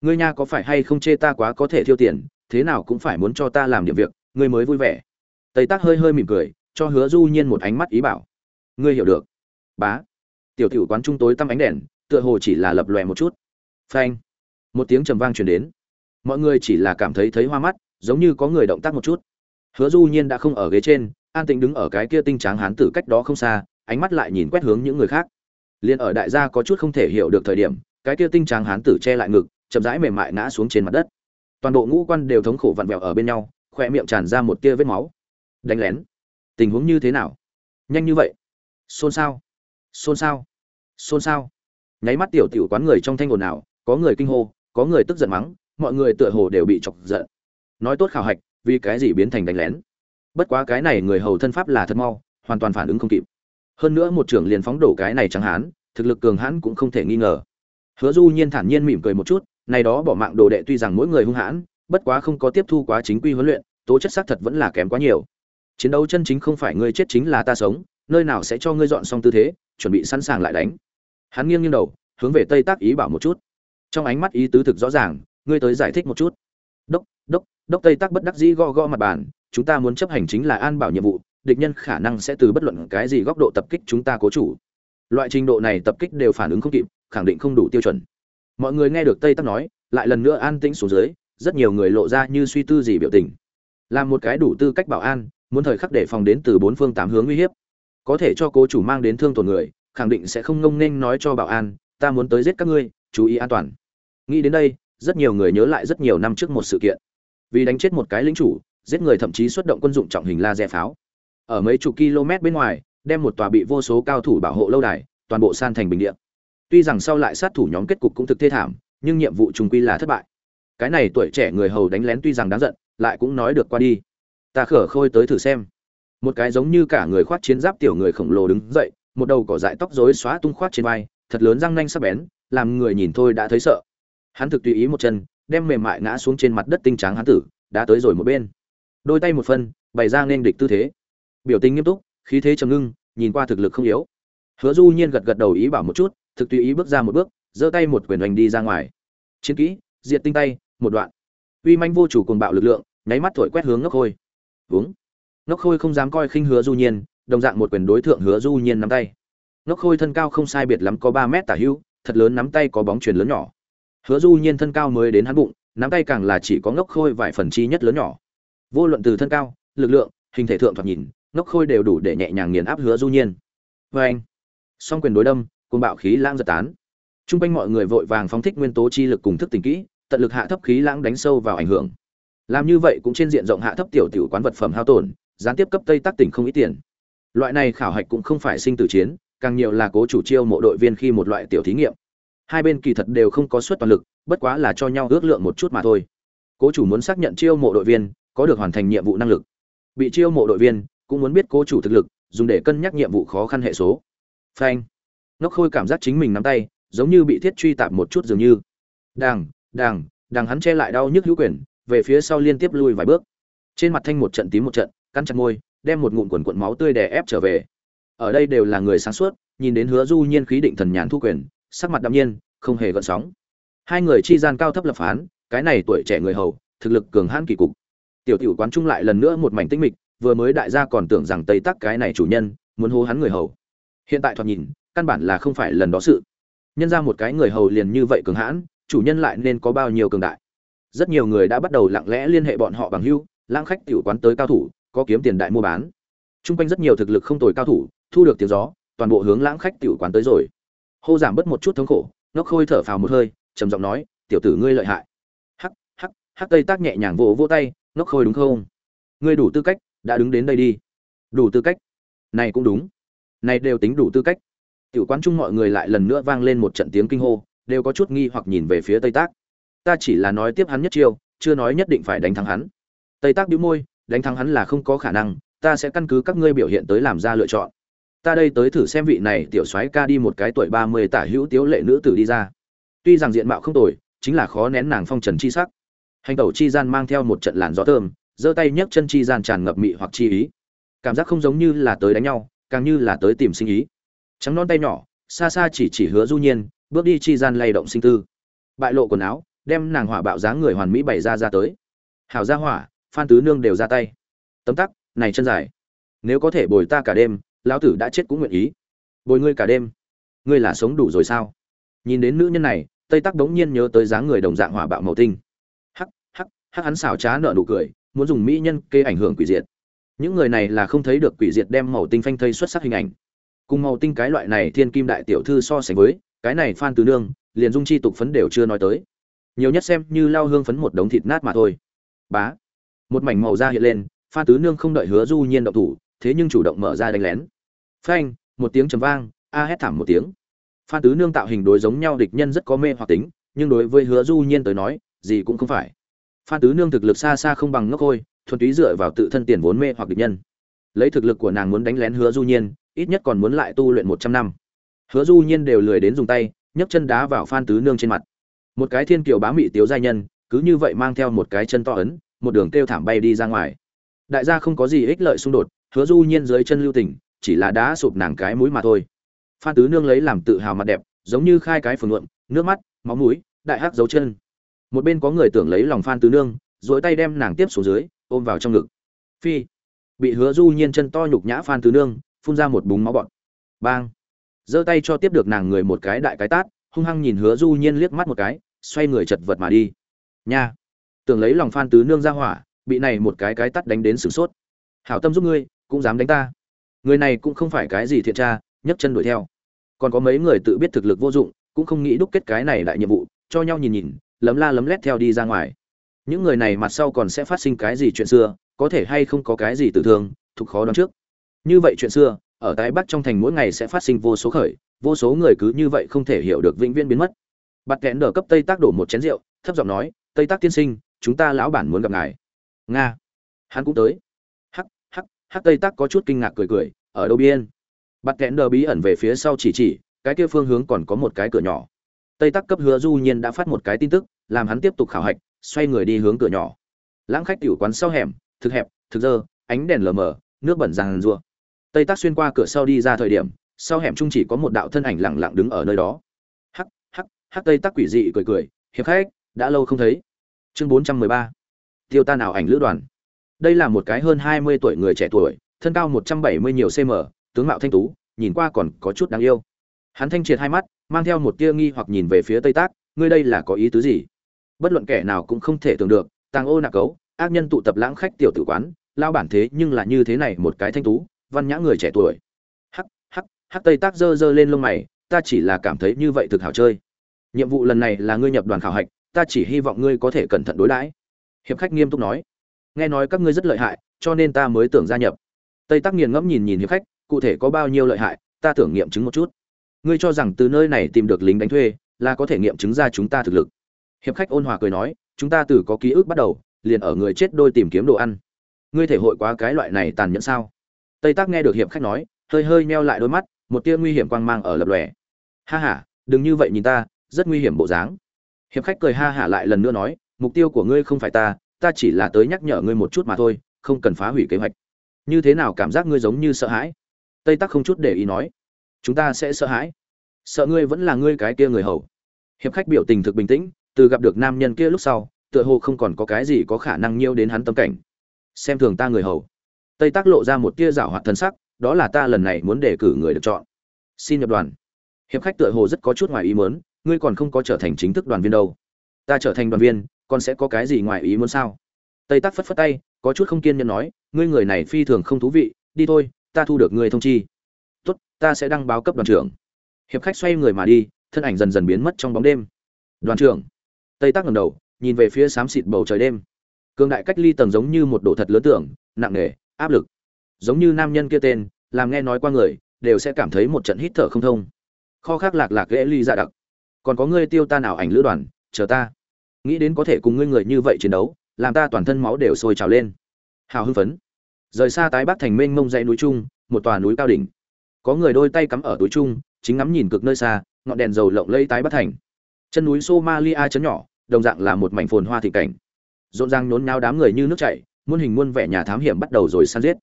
Ngươi nha có phải hay không chê ta quá có thể thiêu tiền, thế nào cũng phải muốn cho ta làm điểm việc, ngươi mới vui vẻ. Tây tác hơi hơi mỉm cười, cho hứa du nhiên một ánh mắt ý bảo. Ngươi hiểu được. Bá. Tiểu tiểu quán trung tối tăm ánh đèn, tựa hồ chỉ là lập lòe một chút. Phanh. Một tiếng trầm vang truyền đến. Mọi người chỉ là cảm thấy thấy hoa mắt, giống như có người động tác một chút. Hứa du nhiên đã không ở ghế trên an tĩnh đứng ở cái kia tinh tráng hán tử cách đó không xa, ánh mắt lại nhìn quét hướng những người khác. Liền ở đại gia có chút không thể hiểu được thời điểm, cái kia tinh tráng hán tử che lại ngực, chậm rãi mềm mại ngã xuống trên mặt đất. Toàn bộ ngũ quan đều thống khổ vặn vẹo ở bên nhau khoe miệng tràn ra một tia vết máu. Đánh lén. Tình huống như thế nào? Nhanh như vậy? Xôn xao. Xôn xao. Xôn xao. Nháy mắt tiểu tiểu quán người trong thanh ồn nào có người kinh hô, có người tức giận mắng, mọi người tựa hồ đều bị chọc giận. Nói tốt khảo hạch, vì cái gì biến thành đánh lén? Bất quá cái này người hầu thân pháp là thật mau, hoàn toàn phản ứng không kịp. Hơn nữa một trưởng liền phóng đổ cái này chẳng hán, thực lực cường hãn cũng không thể nghi ngờ. Hứa du nhiên thản nhiên mỉm cười một chút, này đó bỏ mạng đồ đệ tuy rằng mỗi người hung hãn, bất quá không có tiếp thu quá chính quy huấn luyện, tố chất xác thật vẫn là kém quá nhiều. Chiến đấu chân chính không phải ngươi chết chính là ta sống, nơi nào sẽ cho ngươi dọn xong tư thế, chuẩn bị sẵn sàng lại đánh. Hắn nghiêng nghiêng đầu, hướng về tây tác ý bảo một chút. Trong ánh mắt ý tứ thực rõ ràng, ngươi tới giải thích một chút. Đốc đốc đốc tây tác bất đắc dĩ gõ gõ mặt bàn chúng ta muốn chấp hành chính là an bảo nhiệm vụ, địch nhân khả năng sẽ từ bất luận cái gì góc độ tập kích chúng ta cố chủ. Loại trình độ này tập kích đều phản ứng không kịp, khẳng định không đủ tiêu chuẩn. Mọi người nghe được tây tắc nói, lại lần nữa an tĩnh xuống dưới, rất nhiều người lộ ra như suy tư gì biểu tình. Làm một cái đủ tư cách bảo an, muốn thời khắc để phòng đến từ bốn phương tám hướng uy hiếp. Có thể cho cố chủ mang đến thương tổn người, khẳng định sẽ không ngông nghênh nói cho bảo an, ta muốn tới giết các ngươi, chú ý an toàn. Nghĩ đến đây, rất nhiều người nhớ lại rất nhiều năm trước một sự kiện. Vì đánh chết một cái lính chủ giết người thậm chí xuất động quân dụng trọng hình laser pháo. Ở mấy chục km bên ngoài, đem một tòa bị vô số cao thủ bảo hộ lâu đài, toàn bộ san thành bình địa. Tuy rằng sau lại sát thủ nhóm kết cục cũng thực thê thảm, nhưng nhiệm vụ trùng quy là thất bại. Cái này tuổi trẻ người hầu đánh lén tuy rằng đáng giận, lại cũng nói được qua đi. Ta khở khôi tới thử xem. Một cái giống như cả người khoác chiến giáp tiểu người khổng lồ đứng dậy, một đầu cỏ dại tóc rối xóa tung khoác trên vai, thật lớn răng nanh sắc bén, làm người nhìn thôi đã thấy sợ. Hắn thực tùy ý một chân, đem mềm mại ngã xuống trên mặt đất tinh trắng hắn tử, đã tới rồi một bên đôi tay một phân, bày ra nên địch tư thế. Biểu tình nghiêm túc, khí thế trầm ngưng, nhìn qua thực lực không yếu. Hứa du nhiên gật gật đầu ý bảo một chút, thực tùy ý bước ra một bước, giơ tay một quyền hoành đi ra ngoài. Chiến kỹ, diệt tinh tay, một đoạn. Uy manh vô chủ cùng bạo lực lượng, nháy mắt thổi quét hướng ngốc khôi. Uống ngốc khôi không dám coi khinh hứa du nhiên, đồng dạng một quyền đối thượng hứa du nhiên nắm tay. Ngốc khôi thân cao không sai biệt lắm có ba mét tả hữu, thật lớn nắm tay có bóng truyền lớn nhỏ. Hứa du nhiên thân cao mới đến hắn bụng, nắm tay càng là chỉ có ngốc khôi vài phần chi nhất lớn nhỏ vô luận từ thân cao lực lượng hình thể thượng thoạt nhìn ngốc khôi đều đủ để nhẹ nhàng nghiền áp hứa du nhiên vê anh song quyền đối đâm côn bạo khí lãng giật tán Trung quanh mọi người vội vàng phóng thích nguyên tố chi lực cùng thức tỉnh kỹ, tận lực hạ thấp khí lãng đánh sâu vào ảnh hưởng. Làm như vậy cũng trên diện rộng hạ thấp tiểu tiểu quán vật phẩm hao tổn, gián tiếp cấp Tây Tác tỉnh không ít tiền. Loại này khảo hạch cũng không phải sinh tử chiến, càng nhiều là cố chủ chiêu mộ đội viên khi một loại tiểu thí nghiệm. Hai bên kỳ thật đều không có suất toàn lực, bất quá là cho nhau ước lượng một chút mà thôi. Cố chủ muốn xác nhận chiêu mộ đội viên, có được hoàn thành nhiệm vụ năng lực. Bị chiêu mộ đội viên, cũng muốn biết cố chủ thực lực, dùng để cân nhắc nhiệm vụ khó khăn hệ số. Phanh. Nóc Khôi cảm giác chính mình nắm tay, giống như bị thiết truy tạp một chút dường như đàng đàng đàng hắn che lại đau nhức hữu quyền về phía sau liên tiếp lui vài bước trên mặt thanh một trận tím một trận cắn chặt môi đem một ngụm quần quận máu tươi đè ép trở về ở đây đều là người sáng suốt nhìn đến hứa du nhiên khí định thần nhàn thu quyền sắc mặt đạm nhiên không hề gợn sóng hai người chi gian cao thấp lập phán cái này tuổi trẻ người hầu thực lực cường hãn kỳ cục tiểu tiểu quán trung lại lần nữa một mảnh tinh mịch, vừa mới đại gia còn tưởng rằng tây tắc cái này chủ nhân, muốn hô hắn người hầu. Hiện tại thoạt nhìn, căn bản là không phải lần đó sự. Nhân ra một cái người hầu liền như vậy cường hãn, chủ nhân lại nên có bao nhiêu cường đại. Rất nhiều người đã bắt đầu lặng lẽ liên hệ bọn họ bằng hưu, lãng khách tiểu quán tới cao thủ, có kiếm tiền đại mua bán. T r u n g quanh rất nhiều thực lực không tồi cao thủ, thu được tiếng gió, toàn bộ hướng lãng khách tiểu quán tới rồi. Hô giảm bớt một chút thống khổ nó khôi thở phào một hơi, trầm giọng nói, tiểu tử ngươi lợi hại. Hắc hắc hắc, tây tác nhẹ nhàng vỗ vỗ tay ngốc khôi đúng không? Ngươi đủ tư cách, đã đứng đến đây đi. Đủ tư cách. Này cũng đúng. Này đều tính đủ tư cách. Tiểu quán chung mọi người lại lần nữa vang lên một trận tiếng kinh hô, đều có chút nghi hoặc nhìn về phía tây tác. Ta chỉ là nói tiếp hắn nhất chiêu, chưa nói nhất định phải đánh thắng hắn. Tây tác bĩu môi, đánh thắng hắn là không có khả năng, ta sẽ căn cứ các ngươi biểu hiện tới làm ra lựa chọn. Ta đây tới thử xem vị này tiểu soái ca đi một cái tuổi ba mươi tả hữu tiếu lệ nữ tử đi ra. Tuy rằng diện mạo không tồi, chính là khó nén nàng phong trần chi sắc hành tẩu chi gian mang theo một trận làn gió thơm, giơ tay nhấc chân chi gian tràn ngập mị hoặc chi ý. Cảm giác không giống như là tới đánh nhau, càng như là tới tìm sinh ý. Trắng non tay nhỏ, xa xa chỉ chỉ hứa du nhiên, bước đi chi gian lay động sinh tư. Bại lộ quần áo, đem nàng hỏa bạo dáng người hoàn mỹ bày ra ra tới. Hảo gia hỏa, phan tứ nương đều ra tay. Tấm tắc, này chân dài. Nếu có thể bồi ta cả đêm, lão tử đã chết cũng nguyện ý. Bồi ngươi cả đêm. Ngươi là sống đủ rồi sao? Nhìn đến nữ nhân này, tây tắc đống nhiên nhớ tới dáng người đồng dạng hỏa bạo màu tinh hắc hắn xảo trá nợ nụ cười, muốn dùng mỹ nhân kê ảnh hưởng quỷ diệt. Những người này là không thấy được quỷ diệt đem màu tinh phanh thây xuất sắc hình ảnh. Cùng màu tinh cái loại này thiên kim đại tiểu thư so sánh với, cái này phan tứ nương, liền dung chi tục phấn đều chưa nói tới. Nhiều nhất xem như lao hương phấn một đống thịt nát mà thôi. Bá. Một mảnh màu da hiện lên, phan tứ nương không đợi hứa du nhiên động thủ, thế nhưng chủ động mở ra đánh lén. Phanh, một tiếng trầm vang, a hét thảm một tiếng. Phan tứ nương tạo hình đối giống nhau địch nhân rất có mê hoặc tính, nhưng đối với hứa du nhiên tới nói, gì cũng không phải phan tứ nương thực lực xa xa không bằng ngốc khôi, thuần túy dựa vào tự thân tiền vốn mê hoặc địch nhân. Lấy thực lực của nàng muốn đánh lén hứa du nhiên, ít nhất còn muốn lại tu luyện một trăm năm. Hứa du nhiên đều lười đến dùng tay, nhấc chân đá vào phan tứ nương trên mặt. Một cái thiên kiều bá mị tiếu giai nhân, cứ như vậy mang theo một cái chân to ấn, một đường kêu thảm bay đi ra ngoài. Đại gia không có gì ích lợi xung đột, hứa du nhiên dưới chân lưu tình, chỉ là đá sụp nàng cái mũi mà thôi. Phan tứ nương lấy làm tự hào mặt đẹp, giống như khai cái phường luận nước mắt, máu mũi, đại hắc dấu chân một bên có người tưởng lấy lòng phan tứ nương dỗi tay đem nàng tiếp xuống dưới, ôm vào trong ngực. Phi, bị hứa du nhiên chân to nhục nhã phan tứ nương, phun ra một búng máu bọn bang! Giơ tay cho tiếp được nàng người một cái đại cái tát, hung hăng nhìn hứa du nhiên liếc mắt một cái, xoay người chật vật mà đi. Nha! Tưởng lấy lòng phan tứ nương ra hỏa, bị này một cái cái tát đánh đến sửng sốt. Hảo tâm giúp ngươi, cũng dám đánh ta. Người này cũng không phải cái gì thiện tra, nhấc chân đuổi theo. Còn có mấy người tự biết thực lực vô dụng, cũng không nghĩ đúc kết cái này đại nhiệm vụ, cho nhau nhìn nhìn lấm la lấm lét theo đi ra ngoài. Những người này mặt sau còn sẽ phát sinh cái gì chuyện xưa, có thể hay không có cái gì tử thương, thuộc khó đoán trước. Như vậy chuyện xưa, ở tái bắc trong thành mỗi ngày sẽ phát sinh vô số khởi, vô số người cứ như vậy không thể hiểu được vĩnh viễn biến mất. Bạt kẽn đờ cấp tây tác đổ một chén rượu, thấp giọng nói, tây tác tiên sinh, chúng ta lão bản muốn gặp ngài. Nga. Hắn cũng tới. Hắc hắc hắc tây tác có chút kinh ngạc cười cười, ở đâu biên? Bạt kẽn đờ bí ẩn về phía sau chỉ chỉ, cái kia phương hướng còn có một cái cửa nhỏ tây Tắc cấp hứa du nhiên đã phát một cái tin tức, làm hắn tiếp tục khảo hạch, xoay người đi hướng cửa nhỏ. Lãng khách tiểu quán sau hẻm, thực hẹp, thực dơ, ánh đèn lờ mờ, nước bẩn ràng rùa tây Tắc xuyên qua cửa sau đi ra thời điểm, sau hẻm trung chỉ có một đạo thân ảnh lặng lặng đứng ở nơi đó. Hắc hắc hắc, tây Tắc quỷ dị cười cười, hiệp khách, đã lâu không thấy. Chương bốn trăm mười ba. Tiêu ta nào ảnh lữ đoàn? Đây là một cái hơn hai mươi tuổi người trẻ tuổi, thân cao một trăm bảy mươi nhiều cm tướng mạo thanh tú, nhìn qua còn có chút đáng yêu. Hắn thanh triệt hai mắt mang theo một tia nghi hoặc nhìn về phía tây tác, ngươi đây là có ý tứ gì? Bất luận kẻ nào cũng không thể tưởng được, tàng ô nạc cấu, ác nhân tụ tập lãng khách tiểu tử quán, lao bản thế nhưng là như thế này một cái thanh tú, văn nhã người trẻ tuổi. Hắc hắc hắc, tây tác giơ giơ lên lông mày, ta chỉ là cảm thấy như vậy thực hảo chơi. Nhiệm vụ lần này là ngươi nhập đoàn khảo hạch, ta chỉ hy vọng ngươi có thể cẩn thận đối đãi. Hiệp khách nghiêm túc nói. Nghe nói các ngươi rất lợi hại, cho nên ta mới tưởng gia nhập. Tây tác nghiền ngẫm nhìn nhìn hiệp khách, cụ thể có bao nhiêu lợi hại, ta tưởng nghiệm chứng một chút ngươi cho rằng từ nơi này tìm được lính đánh thuê là có thể nghiệm chứng ra chúng ta thực lực. Hiệp khách ôn hòa cười nói, chúng ta từ có ký ức bắt đầu, liền ở người chết đôi tìm kiếm đồ ăn. Ngươi thể hội quá cái loại này tàn nhẫn sao? Tây tác nghe được hiệp khách nói, hơi hơi meo lại đôi mắt, một tia nguy hiểm quang mang ở lập lòe. Ha ha, đừng như vậy nhìn ta, rất nguy hiểm bộ dáng. Hiệp khách cười ha hả lại lần nữa nói, mục tiêu của ngươi không phải ta ta chỉ là tới nhắc nhở ngươi một chút mà thôi, không cần phá hủy kế hoạch. Như thế nào cảm giác ngươi giống như sợ hãi? Tây tắc không chút để ý nói chúng ta sẽ sợ hãi. Sợ ngươi vẫn là ngươi cái kia người hầu. Hiệp khách biểu tình thực bình tĩnh, từ gặp được nam nhân kia lúc sau, tựa hồ không còn có cái gì có khả năng nhiêu đến hắn tâm cảnh. Xem thường ta người hầu. Tây tác lộ ra một tia rảo hoạt thân sắc, đó là ta lần này muốn đề cử người được chọn. Xin nhập đoàn. Hiệp khách tựa hồ rất có chút ngoài ý muốn, ngươi còn không có trở thành chính thức đoàn viên đâu. Ta trở thành đoàn viên, còn sẽ có cái gì ngoài ý muốn sao? Tây tác phất phất tay, có chút không kiên nhẫn nói, ngươi người này phi thường không thú vị, đi thôi, ta thu được ngươi thông chi tốt, ta sẽ đăng báo cấp đoàn trưởng. Hiệp khách xoay người mà đi, thân ảnh dần dần biến mất trong bóng đêm. Đoàn trưởng. Tây tác ngẩng đầu, nhìn về phía xám xịt bầu trời đêm. Cường đại cách ly tầng giống như một độ thật lớn tưởng, nặng nề, áp lực. Giống như nam nhân kia tên, làm nghe nói qua người, đều sẽ cảm thấy một trận hít thở không thông. Kho khác lạc lạc ghệ ly dạ đặc. Còn có ngươi tiêu ta nào ảnh lữ đoàn, chờ ta. Nghĩ đến có thể cùng ngươi người như vậy chiến đấu, làm ta toàn thân máu đều sôi trào lên. Hào hưng phấn. Rời xa tái bắc thành mênh mông dãy núi trung một tòa núi cao đỉnh có người đôi tay cắm ở túi chung, chính ngắm nhìn cực nơi xa ngọn đèn dầu lộng lây tái bất thành. Chân núi somalia chấn nhỏ đồng dạng là một mảnh phồn hoa thị cảnh. Rộn ràng nhốn nháo đám người như nước chảy muôn hình muôn vẻ nhà thám hiểm bắt đầu rồi săn giết.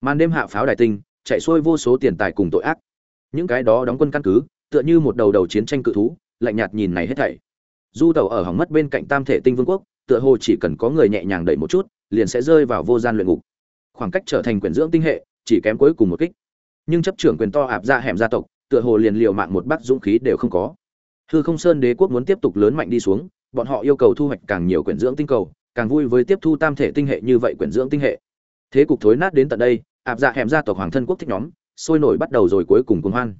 Màn đêm hạ pháo đài tinh chạy xuôi vô số tiền tài cùng tội ác. Những cái đó đóng quân căn cứ tựa như một đầu đầu chiến tranh cự thú lạnh nhạt nhìn này hết thảy. Du tàu ở hỏng mất bên cạnh tam thể tinh vương quốc tựa hồ chỉ cần có người nhẹ nhàng đẩy một chút liền sẽ rơi vào vô gian luyện ngục. Khoảng cách trở thành quyển dưỡng tinh hệ chỉ kém cuối cùng một kích nhưng chấp trưởng quyền to ạp ra hẻm gia tộc, tựa hồ liền liều mạng một bát dũng khí đều không có. Hư không sơn đế quốc muốn tiếp tục lớn mạnh đi xuống, bọn họ yêu cầu thu hoạch càng nhiều quyển dưỡng tinh cầu, càng vui với tiếp thu tam thể tinh hệ như vậy quyển dưỡng tinh hệ. Thế cục thối nát đến tận đây, ạp dạ hẻm gia tộc hoàng thân quốc thích nhóm, sôi nổi bắt đầu rồi cuối cùng cùng hoan.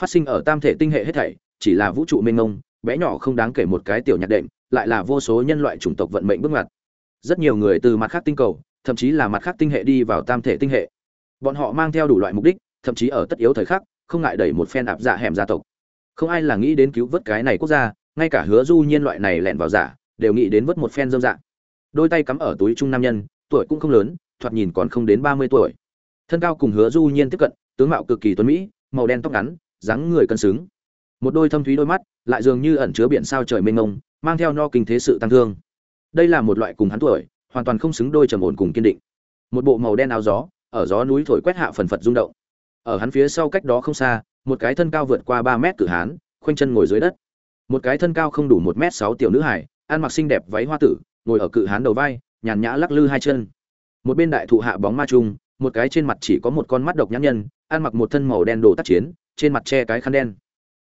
Phát sinh ở tam thể tinh hệ hết thảy, chỉ là vũ trụ mênh mông, bé nhỏ không đáng kể một cái tiểu nhạc đệm, lại là vô số nhân loại chủng tộc vận mệnh bước ngoặt. Rất nhiều người từ mặt khác tinh cầu, thậm chí là mặt khác tinh hệ đi vào tam thể tinh hệ. Bọn họ mang theo đủ loại mục đích thậm chí ở tất yếu thời khắc, không ngại đẩy một phen áp dạ hẻm gia tộc. Không ai là nghĩ đến cứu vớt cái này quốc gia, ngay cả hứa du nhiên loại này lẹn vào giả đều nghĩ đến vớt một phen dâm dạ. đôi tay cắm ở túi trung nam nhân, tuổi cũng không lớn, thoạt nhìn còn không đến ba mươi tuổi. Thân cao cùng hứa du nhiên tiếp cận, tướng mạo cực kỳ tuấn mỹ, màu đen tóc ngắn, dáng người cân xứng. Một đôi thâm thúy đôi mắt, lại dường như ẩn chứa biển sao trời mênh mông, mang theo no kinh thế sự tăng thương. Đây là một loại cùng hắn tuổi, hoàn toàn không xứng đôi trầm ổn cùng kiên định. Một bộ màu đen áo gió, ở gió núi thổi quét hạ phần phật rung động ở hắn phía sau cách đó không xa, một cái thân cao vượt qua ba mét cự hán, khoanh chân ngồi dưới đất. Một cái thân cao không đủ một mét sáu tiểu nữ hải ăn mặc xinh đẹp váy hoa tử, ngồi ở cự hán đầu vai, nhàn nhã lắc lư hai chân. Một bên đại thụ hạ bóng ma trung một cái trên mặt chỉ có một con mắt độc nhãn nhân, ăn mặc một thân màu đen đồ tác chiến, trên mặt che cái khăn đen.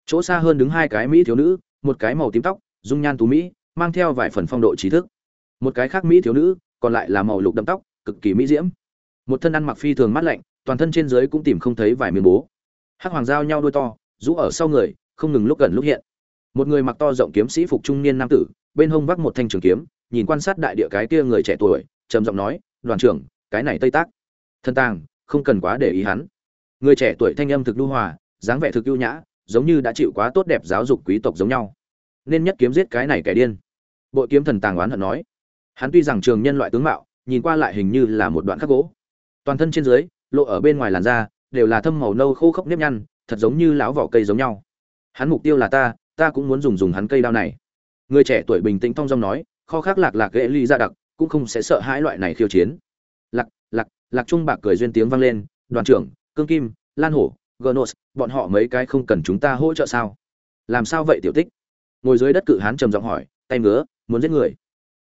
Chỗ xa hơn đứng hai cái mỹ thiếu nữ, một cái màu tím tóc, dung nhan tú mỹ, mang theo vài phần phong độ trí thức. Một cái khác mỹ thiếu nữ, còn lại là màu lục đậm tóc, cực kỳ mỹ diễm. Một thân ăn mặc phi thường mát lạnh toàn thân trên dưới cũng tìm không thấy vài miếng bố. Hắc hoàng giao nhau đuôi to, rũ ở sau người, không ngừng lúc gần lúc hiện. Một người mặc to rộng kiếm sĩ phục trung niên nam tử, bên hông vác một thanh trường kiếm, nhìn quan sát đại địa cái kia người trẻ tuổi, trầm giọng nói, đoàn trưởng, cái này tây tác. Thân tàng, không cần quá để ý hắn. Người trẻ tuổi thanh âm thực lưu hòa, dáng vẻ thực ưu nhã, giống như đã chịu quá tốt đẹp giáo dục quý tộc giống nhau. Nên nhất kiếm giết cái này kẻ điên. Bội kiếm thần tàng oán hận nói. Hắn tuy rằng trường nhân loại tướng mạo, nhìn qua lại hình như là một đoạn khắc gỗ. Toàn thân trên dưới lộ ở bên ngoài làn da, đều là thâm màu nâu khô khốc nếp nhăn, thật giống như láo vỏ cây giống nhau. Hắn mục tiêu là ta ta cũng muốn dùng dùng hắn cây đao này. Người trẻ tuổi bình tĩnh thong dong nói, kho khác lạc lạc ghệ ly ra đặc, cũng không sẽ sợ hãi loại này khiêu chiến. Lạc lạc lạc trung bạc cười duyên tiếng vang lên, đoàn trưởng, cương kim, lan hổ gonos bọn họ mấy cái không cần chúng ta hỗ trợ sao? Làm sao vậy tiểu tích? Ngồi dưới đất cự hán trầm giọng hỏi, tay ngứa, muốn giết người.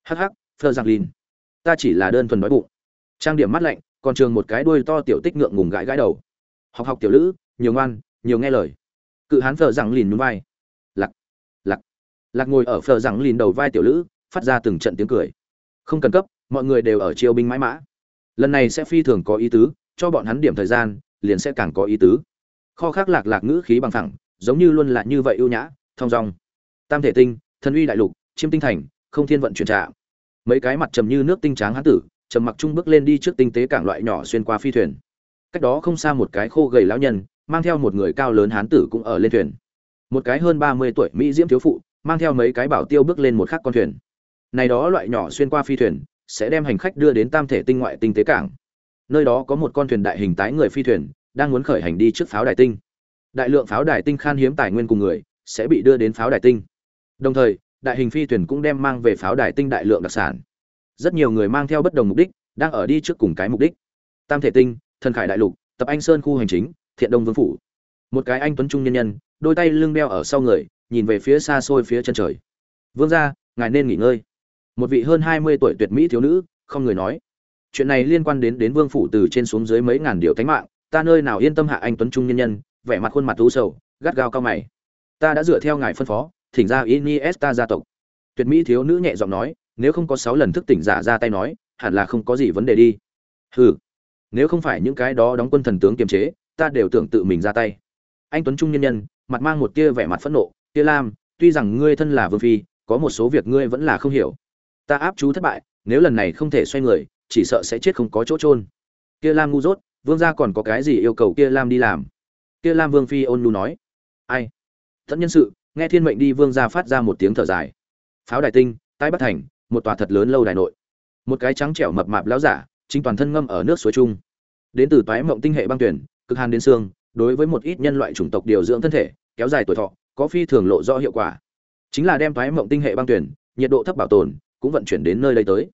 Hắc hắc phơ giặc lìn ta chỉ là đơn thuần đói bụng. Trang điểm mắt lạnh còn trường một cái đuôi to tiểu tích ngượng ngùng gãi gãi đầu. Học học tiểu lữ, nhiều ngoan, nhiều nghe lời. Cự hán phờ rằng lìn núi vai. Lặc lặc lạc ngồi ở phờ rằng lìn đầu vai tiểu lữ, phát ra từng trận tiếng cười. Không cần cấp, mọi người đều ở triều binh mãi mã. Lần này sẽ phi thường có ý tứ, cho bọn hắn điểm thời gian, liền sẽ càng có ý tứ. Kho khác lạc lạc ngữ khí bằng thẳng giống như luôn là như vậy ưu nhã, thong dong. Tam thể tinh, thần uy đại lục, chiêm tinh thành, không thiên vận chuyển trạ. Mấy cái mặt trầm như nước tinh tráng hán tử trầm mặc trung bước lên đi trước tinh tế cảng loại nhỏ xuyên qua phi thuyền. Cách đó không xa một cái khô gầy lão nhân, mang theo một người cao lớn hán tử cũng ở lên thuyền. Một cái hơn ba mươi tuổi mỹ diễm thiếu phụ, mang theo mấy cái bảo tiêu bước lên một khắc con thuyền. Này đó loại nhỏ xuyên qua phi thuyền, sẽ đem hành khách đưa đến tam thể tinh ngoại tinh tế cảng. Nơi đó có một con thuyền đại hình tái người phi thuyền, đang muốn khởi hành đi trước pháo đài tinh. Đại lượng pháo đài tinh khan hiếm tài nguyên cùng người, sẽ bị đưa đến pháo đài tinh. Đồng thời, đại hình phi thuyền cũng đem mang về pháo đài tinh đại lượng đặc sản rất nhiều người mang theo bất đồng mục đích, đang ở đi trước cùng cái mục đích. Tam thể tinh, thần khải đại lục, tập anh sơn khu hành chính, thiện đông vương phủ. Một cái anh tuấn trung nhân nhân, đôi tay lưng đeo ở sau người, nhìn về phía xa xôi phía chân trời. Vương gia, ngài nên nghỉ ngơi. Một vị hơn hai mươi tuổi tuyệt mỹ thiếu nữ, không người nói. Chuyện này liên quan đến đến vương phủ từ trên xuống dưới mấy ngàn điều thánh mạng, ta nơi nào yên tâm hạ anh tuấn trung nhân nhân, vẻ mặt khuôn mặt thú sầu, gắt gao cao mày. Ta đã dựa theo ngài phân phó, thỉnh ra iniesta gia tộc. Tuyệt mỹ thiếu nữ nhẹ giọng nói nếu không có sáu lần thức tỉnh giả ra tay nói, hẳn là không có gì vấn đề đi. Hừ, nếu không phải những cái đó đóng quân thần tướng kiềm chế, ta đều tưởng tự mình ra tay. Anh tuấn trung nhân nhân, mặt mang một tia vẻ mặt phẫn nộ, tia lam, tuy rằng ngươi thân là vương phi, có một số việc ngươi vẫn là không hiểu. Ta áp chú thất bại, nếu lần này không thể xoay người, chỉ sợ sẽ chết không có chỗ trôn kia lam ngu dốt, vương gia còn có cái gì yêu cầu kia lam đi làm? Kia lam vương phi ôn nu nói. Ai? Thẫn nhân sự, nghe thiên mệnh đi vương gia phát ra một tiếng thở dài. Pháo đài tinh tái bất thành một tòa thật lớn lâu đài nội. Một cái trắng trẻo mập mạp lão giả, chính toàn thân ngâm ở nước suối chung. Đến từ toái mộng tinh hệ băng tuyển, cực hàn đến xương, đối với một ít nhân loại chủng tộc điều dưỡng thân thể, kéo dài tuổi thọ, có phi thường lộ rõ hiệu quả. Chính là đem toái mộng tinh hệ băng tuyển, nhiệt độ thấp bảo tồn, cũng vận chuyển đến nơi đây tới.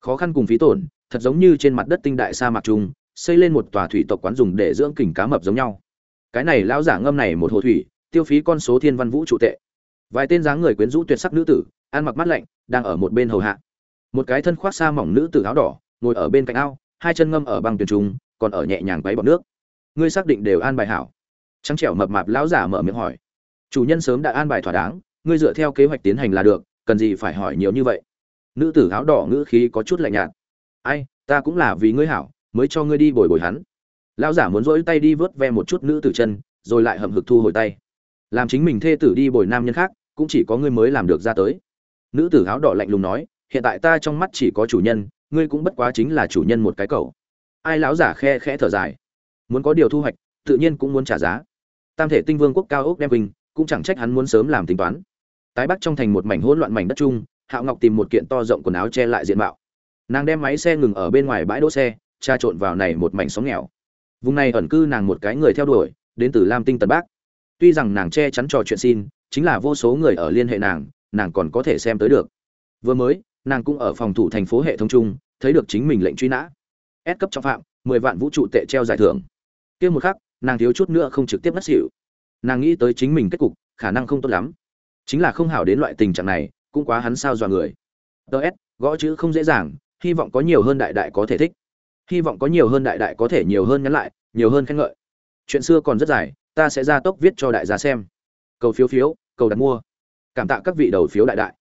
Khó khăn cùng phí tổn, thật giống như trên mặt đất tinh đại sa mạc trung xây lên một tòa thủy tộc quán dùng để dưỡng kình cá mập giống nhau. Cái này lão giả ngâm này một hồ thủy, tiêu phí con số thiên văn vũ trụ tệ. Vài tên dáng người quyến rũ tuyệt sắc nữ tử, ăn mặc mắt lạnh đang ở một bên hầu hạ. Một cái thân khoác xa mỏng nữ tử áo đỏ, ngồi ở bên cạnh ao, hai chân ngâm ở băng tuyền trung, còn ở nhẹ nhàng quấy bọt nước. Ngươi xác định đều an bài hảo. Trắng trẻo mập mạp lão giả mở miệng hỏi. Chủ nhân sớm đã an bài thỏa đáng, ngươi dựa theo kế hoạch tiến hành là được, cần gì phải hỏi nhiều như vậy? Nữ tử áo đỏ ngữ khí có chút lạnh nhạt. Ai, ta cũng là vì ngươi hảo, mới cho ngươi đi bồi bồi hắn. Lão giả muốn dỗi tay đi vớt ve một chút nữ tử chân, rồi lại hậm hực thu hồi tay. Làm chính mình thê tử đi bồi nam nhân khác, cũng chỉ có ngươi mới làm được ra tới nữ tử áo đỏ lạnh lùng nói, hiện tại ta trong mắt chỉ có chủ nhân, ngươi cũng bất quá chính là chủ nhân một cái cầu ai lão giả khe khẽ thở dài. Muốn có điều thu hoạch, tự nhiên cũng muốn trả giá. Tam thể tinh vương quốc cao ốc đem bình cũng chẳng trách hắn muốn sớm làm tính toán. Tái bắc trong thành một mảnh hỗn loạn mảnh đất chung, hạo ngọc tìm một kiện to rộng quần áo che lại diện mạo. Nàng đem máy xe ngừng ở bên ngoài bãi đỗ xe, tra trộn vào này một mảnh sóng nghèo. Vùng này ẩn cư nàng một cái người theo đuổi, đến từ lam tinh tần bắc. Tuy rằng nàng che chắn trò chuyện xin, chính là vô số người ở liên hệ nàng nàng còn có thể xem tới được. Vừa mới, nàng cũng ở phòng thủ thành phố hệ thống chung, thấy được chính mình lệnh truy nã. S cấp trọng phạm, mười vạn vũ trụ tệ treo giải thưởng. Kia một khắc, nàng thiếu chút nữa không trực tiếp ngất xỉu. Nàng nghĩ tới chính mình kết cục, khả năng không tốt lắm. Chính là không hảo đến loại tình trạng này, cũng quá hắn sao dọa người. Ts gõ chữ không dễ dàng, hy vọng có nhiều hơn đại đại có thể thích. Hy vọng có nhiều hơn đại đại có thể nhiều hơn nhắn lại, nhiều hơn khen ngợi. Chuyện xưa còn rất dài, ta sẽ ra tốc viết cho đại gia xem. Cầu phiếu phiếu, cầu đặt mua cảm tạ các vị đầu phiếu đại đại.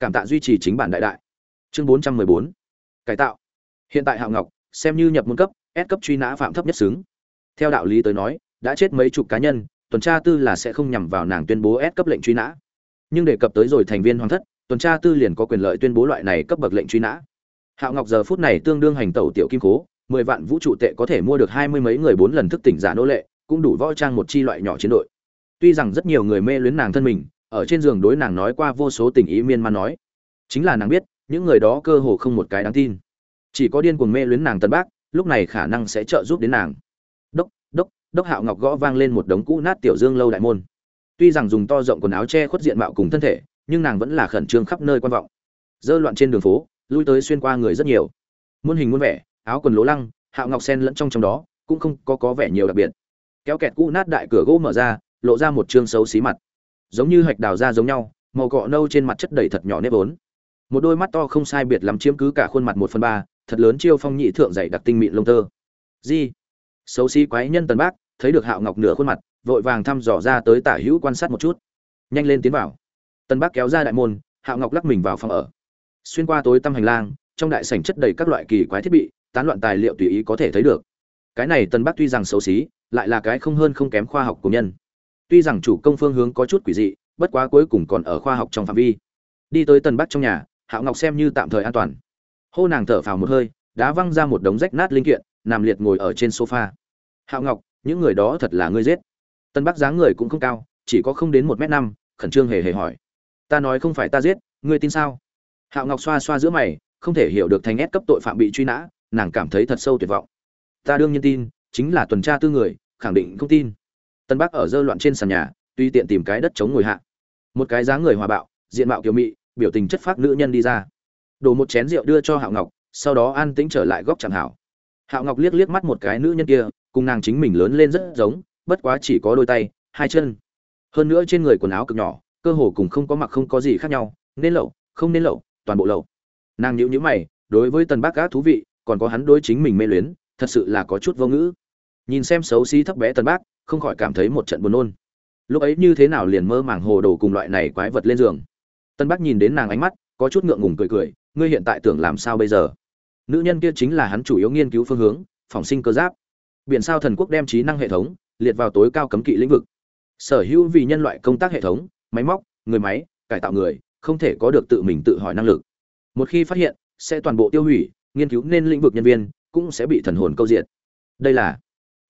Cảm tạ duy trì chính bản đại đại. Chương bốn trăm mười bốn. Cải tạo. Hiện tại hạo ngọc, xem như nhập môn cấp, S cấp truy nã phạm thấp nhất xứng. Theo đạo lý tới nói, đã chết mấy chục cá nhân, tuần tra tư là sẽ không nhằm vào nàng tuyên bố S cấp lệnh truy nã. Nhưng đề cập tới rồi thành viên hoàng thất, tuần tra tư liền có quyền lợi tuyên bố loại này cấp bậc lệnh truy nã. Hạo ngọc giờ phút này tương đương hành tẩu tiểu kim cố, mười vạn vũ trụ tệ có thể mua được hai mươi mấy người bốn lần thức tỉnh giả nô lệ, cũng đủ võ trang một chi loại nhỏ chiến đội. Tuy rằng rất nhiều người mê luyến nàng thân mình ở trên giường đối nàng nói qua vô số tình ý miên man nói. Chính là nàng biết, những người đó cơ hồ không một cái đáng tin. Chỉ có điên cuồng mê luyến nàng tân bác, lúc này khả năng sẽ trợ giúp đến nàng. Đốc đốc đốc hạo ngọc gõ vang lên một đống cũ nát tiểu dương lâu đại môn. Tuy rằng dùng to rộng quần áo che khuất diện mạo cùng thân thể, nhưng nàng vẫn là khẩn trương khắp nơi quan vọng. Dơ loạn trên đường phố, lui tới xuyên qua người rất nhiều. Muôn hình muôn vẻ, áo quần lố lăng, hạo ngọc sen lẫn trong trong đó, cũng không có có vẻ nhiều đặc biệt. Kéo kẹt cũ nát đại cửa gỗ mở ra, lộ ra một trương xấu xí mặt giống như hạch đào ra giống nhau, màu cọ nâu trên mặt chất đầy thật nhỏ nếp vốn. Một đôi mắt to không sai biệt lắm chiếm cứ cả khuôn mặt một phần ba, thật lớn chiêu phong nhị thượng dày đặc tinh mịn lông tơ. Di, xấu xí quái nhân tần bác, thấy được hạo ngọc nửa khuôn mặt, vội vàng thăm dò ra tới tả hữu quan sát một chút. Nhanh lên tiến vào. Tần bác kéo ra đại môn, hạo ngọc lắc mình vào phòng ở. Xuyên qua tối tăm hành lang, trong đại sảnh chất đầy các loại kỳ quái thiết bị, tán loạn tài liệu tùy ý có thể thấy được. Cái này tần bác tuy rằng xấu xí, lại là cái không hơn không kém khoa học của nhân tuy rằng chủ công phương hướng có chút quỷ dị, bất quá cuối cùng còn ở khoa học trong phạm vi. Đi tới tần bắc trong nhà, hạo ngọc xem như tạm thời an toàn. Hô nàng thở phào một hơi, đá văng ra một đống rách nát linh kiện, nằm liệt ngồi ở trên sofa. Hạo ngọc, những người đó thật là ngươi giết. Tân bắc dáng người cũng không cao, chỉ có không đến một m năm, khẩn trương hề hề hỏi. Ta nói không phải ta giết, ngươi tin sao? Hạo ngọc xoa xoa giữa mày, không thể hiểu được thành ép cấp tội phạm bị truy nã, nàng cảm thấy thật sâu tuyệt vọng. Ta đương nhiên tin, chính là tuần tra tư người, khẳng định không tin tân bắc ở dơ loạn trên sàn nhà, tuy tiện tìm cái đất chống ngồi hạ. Một cái dáng người hòa bạo, diện mạo kiều mị, biểu tình chất phác nữ nhân đi ra. Đổ một chén rượu đưa cho hạo ngọc, sau đó an tĩnh trở lại góc chẳng hảo. Hạo ngọc liếc liếc mắt một cái nữ nhân kia, cùng nàng chính mình lớn lên rất giống, bất quá chỉ có đôi tay, hai chân. Hơn nữa trên người quần áo cực nhỏ, cơ hồ cùng không có mặc không có gì khác nhau, nên lậu, không nên lậu, toàn bộ lậu. Nàng nhữ nhữ mày, đối với tần bác gác thú vị, còn có hắn đối chính mình mê luyến, thật sự là có chút vô ngữ. Nhìn xem xấu xí thấp bé tần bác không khỏi cảm thấy một trận buồn nôn. Lúc ấy như thế nào liền mơ màng hồ đồ cùng loại này quái vật lên giường. Tân Bắc nhìn đến nàng ánh mắt, có chút ngượng ngùng cười cười, ngươi hiện tại tưởng làm sao bây giờ? Nữ nhân kia chính là hắn chủ yếu nghiên cứu phương hướng, phòng sinh cơ giáp. Biển sao thần quốc đem trí năng hệ thống liệt vào tối cao cấm kỵ lĩnh vực. Sở hữu vì nhân loại công tác hệ thống, máy móc, người máy, cải tạo người, không thể có được tự mình tự hỏi năng lực. Một khi phát hiện, sẽ toàn bộ tiêu hủy, nghiên cứu nên lĩnh vực nhân viên cũng sẽ bị thần hồn câu diện. Đây là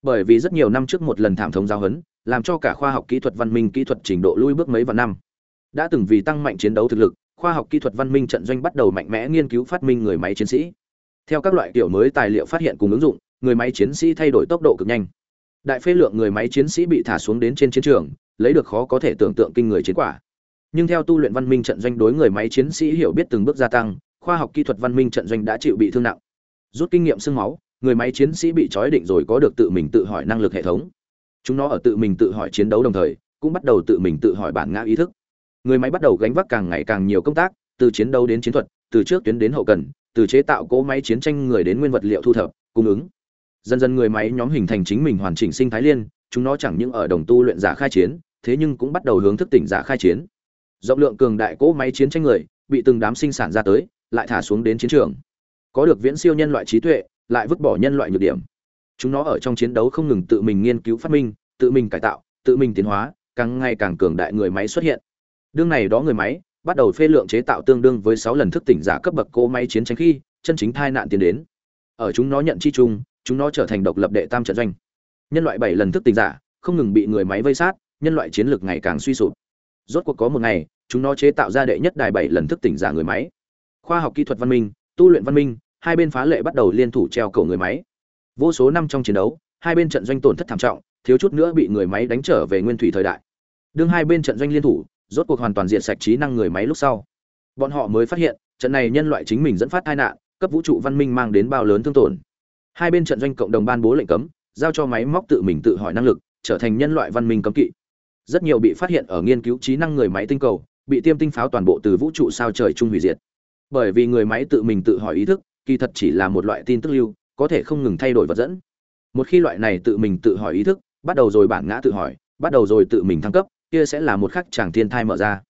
bởi vì rất nhiều năm trước một lần thảm thống giáo huấn, làm cho cả khoa học kỹ thuật văn minh kỹ thuật trình độ lui bước mấy vạn năm. Đã từng vì tăng mạnh chiến đấu thực lực, khoa học kỹ thuật văn minh trận doanh bắt đầu mạnh mẽ nghiên cứu phát minh người máy chiến sĩ. Theo các loại kiểu mới tài liệu phát hiện cùng ứng dụng, người máy chiến sĩ thay đổi tốc độ cực nhanh. Đại phê lượng người máy chiến sĩ bị thả xuống đến trên chiến trường, lấy được khó có thể tưởng tượng kinh người chiến quả. Nhưng theo tu luyện văn minh trận doanh đối người máy chiến sĩ hiểu biết từng bước gia tăng, khoa học kỹ thuật văn minh trận doanh đã chịu bị thương nặng. Rút kinh nghiệm sương máu người máy chiến sĩ bị trói định rồi có được tự mình tự hỏi năng lực hệ thống. Chúng nó ở tự mình tự hỏi chiến đấu đồng thời, cũng bắt đầu tự mình tự hỏi bản ngã ý thức. Người máy bắt đầu gánh vác càng ngày càng nhiều công tác, từ chiến đấu đến chiến thuật, từ trước tuyến đến hậu cần, từ chế tạo cỗ máy chiến tranh người đến nguyên vật liệu thu thập, cung ứng. Dần dần người máy nhóm hình thành chính mình hoàn chỉnh sinh thái liên, chúng nó chẳng những ở đồng tu luyện giả khai chiến, thế nhưng cũng bắt đầu hướng thức tỉnh giả khai chiến. Rộng lượng cường đại cỗ máy chiến tranh người, bị từng đám sinh sản ra tới, lại thả xuống đến chiến trường. Có được viễn siêu nhân loại trí tuệ lại vứt bỏ nhân loại nhược điểm. Chúng nó ở trong chiến đấu không ngừng tự mình nghiên cứu phát minh, tự mình cải tạo, tự mình tiến hóa, càng ngày càng cường đại người máy xuất hiện. Đương này đó người máy, bắt đầu phê lượng chế tạo tương đương với sáu lần thức tỉnh giả cấp bậc cỗ máy chiến tranh khi, chân chính tai nạn tiến đến. Ở chúng nó nhận chi chung, chúng nó trở thành độc lập đệ tam trận doanh. Nhân loại bảy lần thức tỉnh giả, không ngừng bị người máy vây sát, nhân loại chiến lược ngày càng suy sụp. Rốt cuộc có một ngày, chúng nó chế tạo ra đệ nhất đài bảy lần thức tỉnh giả người máy. Khoa học kỹ thuật văn minh, tu luyện văn minh hai bên phá lệ bắt đầu liên thủ treo cổ người máy. Vô số năm trong chiến đấu, hai bên trận doanh tổn thất thảm trọng, thiếu chút nữa bị người máy đánh trở về nguyên thủy thời đại. Đương hai bên trận doanh liên thủ, rốt cuộc hoàn toàn diện sạch trí năng người máy lúc sau. Bọn họ mới phát hiện, trận này nhân loại chính mình dẫn phát tai nạn, cấp vũ trụ văn minh mang đến bao lớn thương tổn. Hai bên trận doanh cộng đồng ban bố lệnh cấm, giao cho máy móc tự mình tự hỏi năng lực, trở thành nhân loại văn minh cấm kỵ. Rất nhiều bị phát hiện ở nghiên cứu trí năng người máy tinh cầu, bị tiêm tinh pháo toàn bộ từ vũ trụ sao trời chung hủy diệt. Bởi vì người máy tự mình tự hỏi ý thức kỳ thật chỉ là một loại tin tức lưu, có thể không ngừng thay đổi vật dẫn. Một khi loại này tự mình tự hỏi ý thức, bắt đầu rồi bản ngã tự hỏi, bắt đầu rồi tự mình thăng cấp, kia sẽ là một khắc chàng thiên thai mở ra.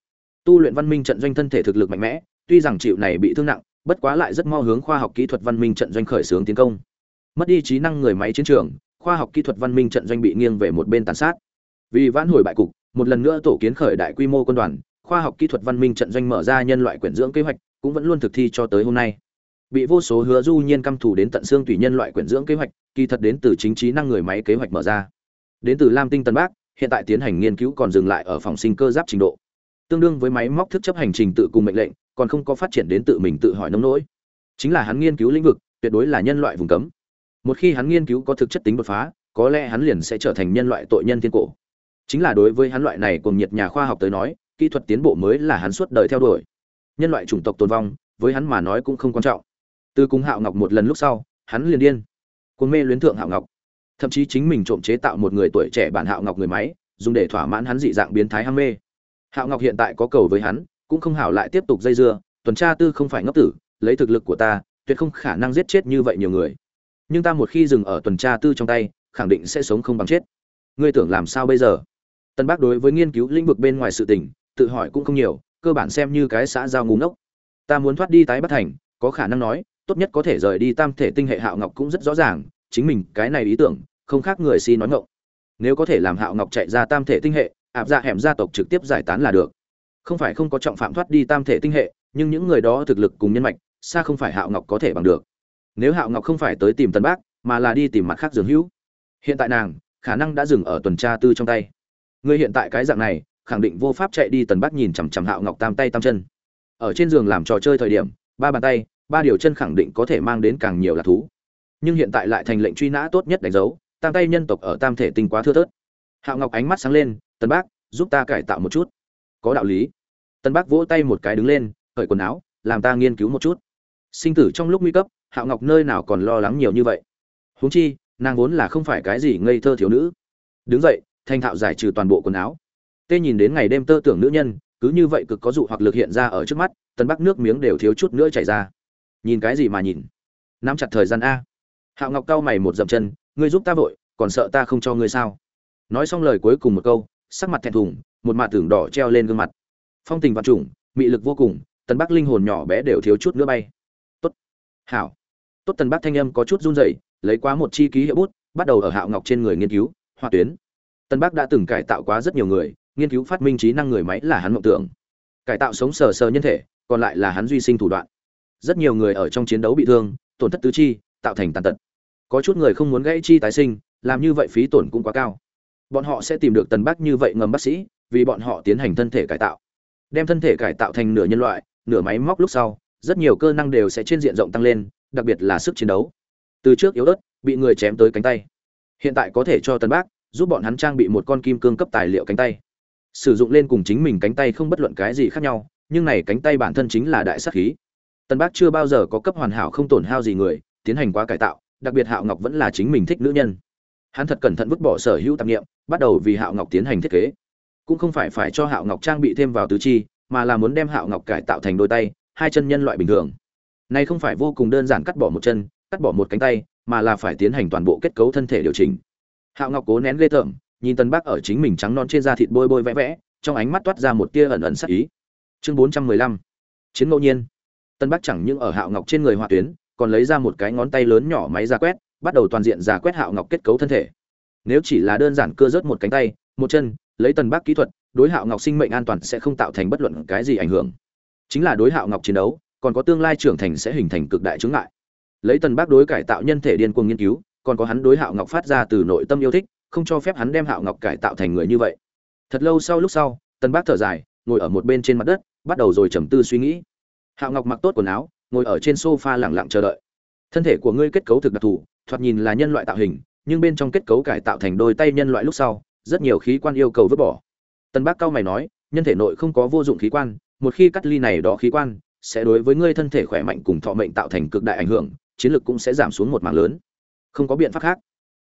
Tu luyện văn minh trận doanh thân thể thực lực mạnh mẽ, tuy rằng chịu này bị thương nặng, bất quá lại rất mo hướng khoa học kỹ thuật văn minh trận doanh khởi xướng tiến công. Mất đi trí năng người máy chiến trường, khoa học kỹ thuật văn minh trận doanh bị nghiêng về một bên tàn sát. Vì vãn hồi bại cục, một lần nữa tổ kiến khởi đại quy mô quân đoàn, khoa học kỹ thuật văn minh trận doanh mở ra nhân loại quyển dưỡng kế hoạch, cũng vẫn luôn thực thi cho tới hôm nay bị vô số hứa du nhiên căm thủ đến tận xương tùy nhân loại quyển dưỡng kế hoạch, kỳ thật đến từ chính trí năng người máy kế hoạch mở ra. Đến từ lam tinh tân bác, hiện tại tiến hành nghiên cứu còn dừng lại ở phòng sinh cơ giáp trình độ. Tương đương với máy móc thức chấp hành trình tự cùng mệnh lệnh, còn không có phát triển đến tự mình tự hỏi nông nỗi. Chính là hắn nghiên cứu lĩnh vực, tuyệt đối là nhân loại vùng cấm. Một khi hắn nghiên cứu có thực chất tính đột phá, có lẽ hắn liền sẽ trở thành nhân loại tội nhân thiên cổ. Chính là đối với hắn loại này cùng nhiệt nhà khoa học tới nói, kỹ thuật tiến bộ mới là hắn suốt đời theo đuổi. Nhân loại chủng tộc tồn vong, với hắn mà nói cũng không quan trọng từ cùng hạo ngọc một lần lúc sau, hắn liền điên. Cuốn mê luyến thượng hạo ngọc. Thậm chí chính mình trộm chế tạo một người tuổi trẻ bản hạo ngọc người máy, dùng để thỏa mãn hắn dị dạng biến thái ham mê. Hạo ngọc hiện tại có cầu với hắn, cũng không hảo lại tiếp tục dây dưa, tuần tra tư không phải ngốc tử, lấy thực lực của ta, tuyệt không khả năng giết chết như vậy nhiều người. Nhưng ta một khi dừng ở tuần tra tư trong tay, khẳng định sẽ sống không bằng chết. Ngươi tưởng làm sao bây giờ? Tân bác đối với nghiên cứu lĩnh vực bên ngoài sự tình, tự hỏi cũng không nhiều, cơ bản xem như cái xã giao ngu ngốc. Ta muốn thoát đi tái bất thành, có khả năng nói tốt nhất có thể rời đi tam thể tinh hệ hạo ngọc cũng rất rõ ràng, chính mình cái này ý tưởng, không khác người si nói ngộng nếu có thể làm hạo ngọc chạy ra tam thể tinh hệ áp ra dạ hẻm gia tộc trực tiếp giải tán là được. Không phải không có trọng phạm thoát đi tam thể tinh hệ, nhưng những người đó thực lực cùng nhân mạch, xa không phải hạo ngọc có thể bằng được. Nếu hạo ngọc không phải tới tìm tân bác, mà là đi tìm mặt khác dường hữu, hiện tại nàng khả năng đã dừng ở tuần tra tư trong tay. Người hiện tại cái dạng này, khẳng định vô pháp chạy đi tần bác nhìn chằm chằm hạo ngọc tam tay tam chân. Ở trên giường làm trò chơi thời điểm, ba bàn tay ba điều chân khẳng định có thể mang đến càng nhiều lạc thú. Nhưng hiện tại lại thành lệnh truy nã tốt nhất đánh dấu, tam tay nhân tộc ở tam thể tinh quá thưa thớt. Hạo ngọc ánh mắt sáng lên tân bác, giúp ta cải tạo một chút. Có đạo lý. Tân bác vỗ tay một cái đứng lên khởi quần áo, làm ta nghiên cứu một chút. Sinh tử trong lúc nguy cấp, hạo ngọc nơi nào còn lo lắng nhiều như vậy? Huống chi, nàng vốn là không phải cái gì ngây thơ thiếu nữ. Đứng dậy thanh thạo giải trừ toàn bộ quần áo. Tê nhìn đến ngày đêm tơ tưởng nữ nhân, cứ như vậy cực có dụ hoặc lực hiện ra ở trước mắt tân bắc nước miếng đều thiếu chút nữa chảy ra nhìn cái gì mà nhìn? Nắm chặt thời gian a. Hạo ngọc cau mày một dậm chân, ngươi giúp ta vội, còn sợ ta không cho ngươi sao? Nói xong lời cuối cùng một câu, sắc mặt thẹn thùng, một mạ tưởng đỏ treo lên gương mặt. Phong tình vạn trùng, mị lực vô cùng, tần bắc linh hồn nhỏ bé đều thiếu chút nữa bay. Tốt. Hảo. Tốt tần bắc thanh âm có chút run rẩy, lấy quá một chi ký hiệu bút, bắt đầu ở hạo ngọc trên người nghiên cứu hỏa tuyến. Tần bắc đã từng cải tạo quá rất nhiều người, nghiên cứu phát minh trí năng người máy là hắn mộng tưởng. Cải tạo sống sờ sờ nhân thể, còn lại là hắn duy sinh thủ đoạn rất nhiều người ở trong chiến đấu bị thương, tổn thất tứ chi, tạo thành tàn tật. Có chút người không muốn gãy chi tái sinh, làm như vậy phí tổn cũng quá cao. Bọn họ sẽ tìm được tần bác như vậy ngầm bác sĩ, vì bọn họ tiến hành thân thể cải tạo. Đem thân thể cải tạo thành nửa nhân loại, nửa máy móc lúc sau, rất nhiều cơ năng đều sẽ trên diện rộng tăng lên, đặc biệt là sức chiến đấu. Từ trước yếu ớt, bị người chém tới cánh tay. Hiện tại có thể cho tần bác, giúp bọn hắn trang bị một con kim cương cấp tài liệu cánh tay. Sử dụng lên cùng chính mình cánh tay không bất luận cái gì khác nhau, nhưng này cánh tay bản thân chính là đại sắc khí tân bác chưa bao giờ có cấp hoàn hảo không tổn hao gì người, tiến hành quá cải tạo, đặc biệt hạo ngọc vẫn là chính mình thích nữ nhân. Hắn thật cẩn thận vứt bỏ sở hữu tạp nghiệm bắt đầu vì hạo ngọc tiến hành thiết kế. Cũng không phải phải cho hạo ngọc trang bị thêm vào tứ chi, mà là muốn đem hạo ngọc cải tạo thành đôi tay, hai chân nhân loại bình thường. Này không phải vô cùng đơn giản cắt bỏ một chân, cắt bỏ một cánh tay, mà là phải tiến hành toàn bộ kết cấu thân thể điều chỉnh. Hạo ngọc cố nén ghê tởm, nhìn tân bác ở chính mình trắng non trên da thịt bôi bôi vẽ vẽ, trong ánh mắt toát ra một tia ẩn ẩn sắc ý. Chương bốn trăm mười lăm. Chiến ngẫu nhiên tân bác chẳng những ở hạo ngọc trên người họa tuyến, còn lấy ra một cái ngón tay lớn nhỏ máy ra quét, bắt đầu toàn diện giả quét hạo ngọc kết cấu thân thể. Nếu chỉ là đơn giản cưa rớt một cánh tay, một chân, lấy tần bác kỹ thuật, đối hạo ngọc sinh mệnh an toàn sẽ không tạo thành bất luận cái gì ảnh hưởng. Chính là đối hạo ngọc chiến đấu, còn có tương lai trưởng thành sẽ hình thành cực đại chứng ngại. Lấy tần bác đối cải tạo nhân thể điên cuồng nghiên cứu, còn có hắn đối hạo ngọc phát ra từ nội tâm yêu thích, không cho phép hắn đem hạo ngọc cải tạo thành người như vậy. Thật lâu sau lúc sau tần bác thở dài, ngồi ở một bên trên mặt đất, bắt đầu rồi trầm tư suy nghĩ hạo ngọc mặc tốt quần áo, ngồi ở trên sofa lặng lặng chờ đợi. Thân thể của ngươi kết cấu thực đặc thù, thoạt nhìn là nhân loại tạo hình, nhưng bên trong kết cấu cải tạo thành đôi tay nhân loại lúc sau, rất nhiều khí quan yêu cầu vứt bỏ. Tân bác cao mày nói, nhân thể nội không có vô dụng khí quan, một khi cắt ly này đó khí quan, sẽ đối với ngươi thân thể khỏe mạnh cùng thọ mệnh tạo thành cực đại ảnh hưởng, chiến lược cũng sẽ giảm xuống một mảng lớn. Không có biện pháp khác.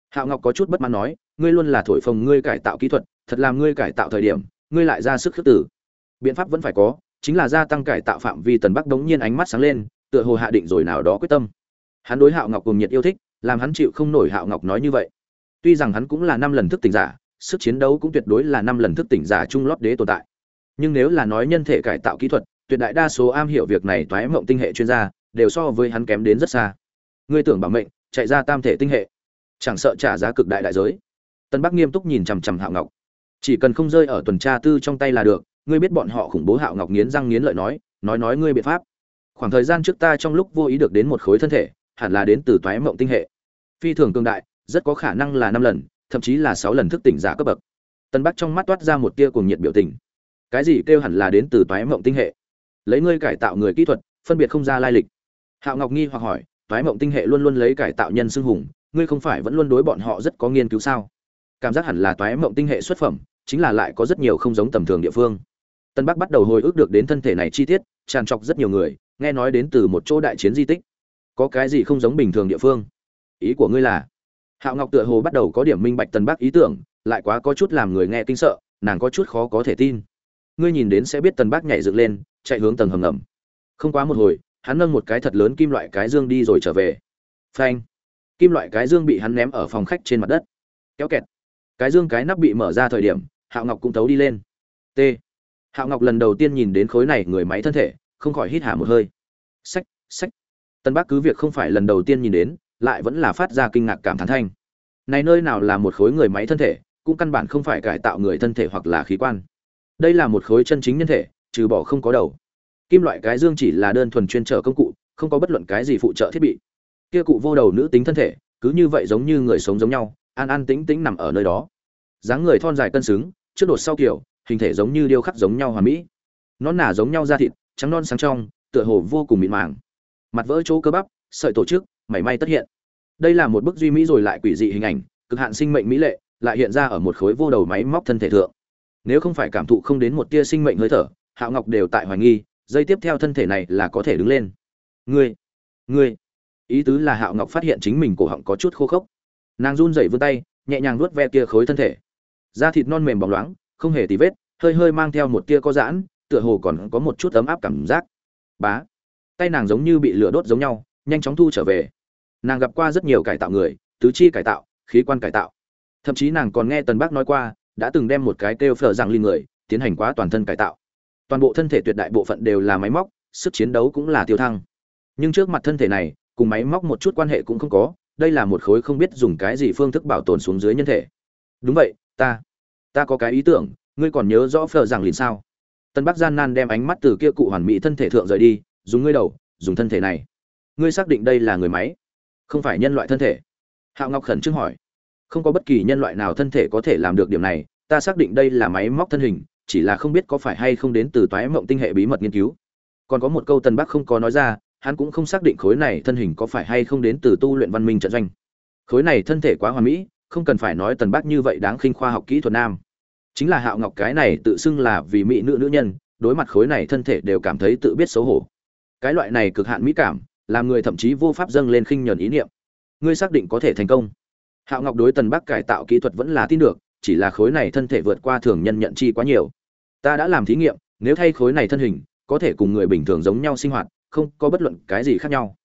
Hạo ngọc có chút bất mãn nói, ngươi luôn là thổi phồng ngươi cải tạo kỹ thuật, thật làm ngươi cải tạo thời điểm, ngươi lại ra sức khước tử biện pháp vẫn phải có chính là gia tăng cải tạo phạm vi tần bắc đống nhiên ánh mắt sáng lên, tựa hồ hạ định rồi nào đó quyết tâm. Hắn đối hạo ngọc cùng nhiệt yêu thích, làm hắn chịu không nổi hạo ngọc nói như vậy. Tuy rằng hắn cũng là năm lần thức tỉnh giả, sức chiến đấu cũng tuyệt đối là năm lần thức tỉnh giả trung lót đế tồn tại. Nhưng nếu là nói nhân thể cải tạo kỹ thuật, tuyệt đại đa số am hiểu việc này toái mộng tinh hệ chuyên gia, đều so với hắn kém đến rất xa. Ngươi tưởng bảo mệnh, chạy ra tam thể tinh hệ. Chẳng sợ trả giá cực đại đại giới. Tân bắc nghiêm túc nhìn chằm chằm hạo ngọc. Chỉ cần không rơi ở tuần tra tư trong tay là được ngươi biết bọn họ khủng bố hạo ngọc nghiến răng nghiến lợi nói nói nói ngươi biện pháp. Khoảng thời gian trước ta trong lúc vô ý được đến một khối thân thể, hẳn là đến từ toái mộng tinh hệ. Phi thường cương đại, rất có khả năng là năm lần, thậm chí là sáu lần thức tỉnh giả cấp bậc. Tân bắc trong mắt toát ra một tia cùng nhiệt biểu tình. Cái gì kêu hẳn là đến từ toái mộng tinh hệ? Lấy ngươi cải tạo người kỹ thuật, phân biệt không ra lai lịch. Hạo ngọc nghi hoặc hỏi, toái mộng tinh hệ luôn luôn lấy cải tạo nhân xưng hùng, ngươi không phải vẫn luôn đối bọn họ rất có nghiên cứu sao? Cảm giác hẳn là toái mộng tinh hệ xuất phẩm, chính là lại có rất nhiều không giống tầm thường địa phương tân bắc bắt đầu hồi ức được đến thân thể này chi tiết, tràn trọc rất nhiều người, nghe nói đến từ một chỗ đại chiến di tích. Có cái gì không giống bình thường địa phương? Ý của ngươi là? Hạo ngọc tựa hồ bắt đầu có điểm minh bạch tân bắc ý tưởng, lại quá có chút làm người nghe kinh sợ, nàng có chút khó có thể tin. Ngươi nhìn đến sẽ biết tân bắc nhảy dựng lên, chạy hướng tầng hầm ngầm. Không quá một hồi, hắn nâng một cái thật lớn kim loại cái dương đi rồi trở về. Phanh! Kim loại cái dương bị hắn ném ở phòng khách trên mặt đất. Kéo kẹt. Cái dương cái nắp bị mở ra thời điểm, hạo ngọc cũng tấu đi lên. T hạo ngọc lần đầu tiên nhìn đến khối này người máy thân thể, không khỏi hít hà một hơi. Sách sách. Tân bắc cứ việc không phải lần đầu tiên nhìn đến, lại vẫn là phát ra kinh ngạc cảm thán thanh. Này nơi nào là một khối người máy thân thể, cũng căn bản không phải cải tạo người thân thể hoặc là khí quan. Đây là một khối chân chính nhân thể, trừ bỏ không có đầu. Kim loại cái dương chỉ là đơn thuần chuyên trở công cụ, không có bất luận cái gì phụ trợ thiết bị. Kia cụ vô đầu nữ tính thân thể, cứ như vậy giống như người sống giống nhau, an an tĩnh tĩnh nằm ở nơi đó. Dáng người thon dài cân xứng, trước đột sau kiểu hình thể giống như điêu khắc giống nhau hoàn mỹ. Nó nả giống nhau da thịt, trắng non sáng trong, tựa hồ vô cùng mịn màng. Mặt vỡ chỗ cơ bắp, sợi tổ chức, mảy may tất hiện. Đây là một bức duy mỹ rồi lại quỷ dị hình ảnh, cực hạn sinh mệnh mỹ lệ, lại hiện ra ở một khối vô đầu máy móc thân thể thượng. Nếu không phải cảm thụ không đến một tia sinh mệnh hơi thở hạo ngọc đều tại hoài nghi, dây tiếp theo thân thể này là có thể đứng lên. Ngươi ngươi. Ý tứ là hạo ngọc phát hiện chính mình cổ họng có chút khô khốc. Nàng run rẩy vươn tay, nhẹ nhàng nuốt ve kia khối thân thể. Da thịt non mềm bóng loáng không hề tì vết, hơi hơi mang theo một tia có giãn, tựa hồ còn có một chút ấm áp cảm giác. Bá, tay nàng giống như bị lửa đốt giống nhau, nhanh chóng thu trở về. Nàng gặp qua rất nhiều cải tạo người, tứ chi cải tạo, khí quan cải tạo. Thậm chí nàng còn nghe tần bác nói qua, đã từng đem một cái kêu phở rằng linh người, tiến hành quá toàn thân cải tạo. Toàn bộ thân thể tuyệt đại bộ phận đều là máy móc, sức chiến đấu cũng là tiêu thăng. Nhưng trước mặt thân thể này, cùng máy móc một chút quan hệ cũng không có, đây là một khối không biết dùng cái gì phương thức bảo tồn xuống dưới nhân thể. Đúng vậy, ta ta có cái ý tưởng, ngươi còn nhớ rõ phờ rằng liền sao? Tân bắc gian nan đem ánh mắt từ kia cụ hoàn mỹ thân thể thượng rời đi, dùng ngươi đầu, dùng thân thể này. Ngươi xác định đây là người máy? Không phải nhân loại thân thể. Hạo ngọc khẩn trương hỏi. Không có bất kỳ nhân loại nào thân thể có thể làm được điểm này, ta xác định đây là máy móc thân hình, chỉ là không biết có phải hay không đến từ toái mộng tinh hệ bí mật nghiên cứu. Còn có một câu tân bắc không có nói ra, hắn cũng không xác định khối này thân hình có phải hay không đến từ tu luyện văn minh trận doanh. Khối này thân thể quá hoàn mỹ không cần phải nói tần bác như vậy đáng khinh khoa học kỹ thuật nam. Chính là hạo ngọc cái này tự xưng là vì mỹ nữ nữ nhân, đối mặt khối này thân thể đều cảm thấy tự biết xấu hổ. Cái loại này cực hạn mỹ cảm, làm người thậm chí vô pháp dâng lên khinh nhờn ý niệm. Ngươi xác định có thể thành công. Hạo ngọc đối tần bắc cải tạo kỹ thuật vẫn là tin được, chỉ là khối này thân thể vượt qua thường nhân nhận chi quá nhiều. Ta đã làm thí nghiệm, nếu thay khối này thân hình, có thể cùng người bình thường giống nhau sinh hoạt, không có bất luận cái gì khác nhau.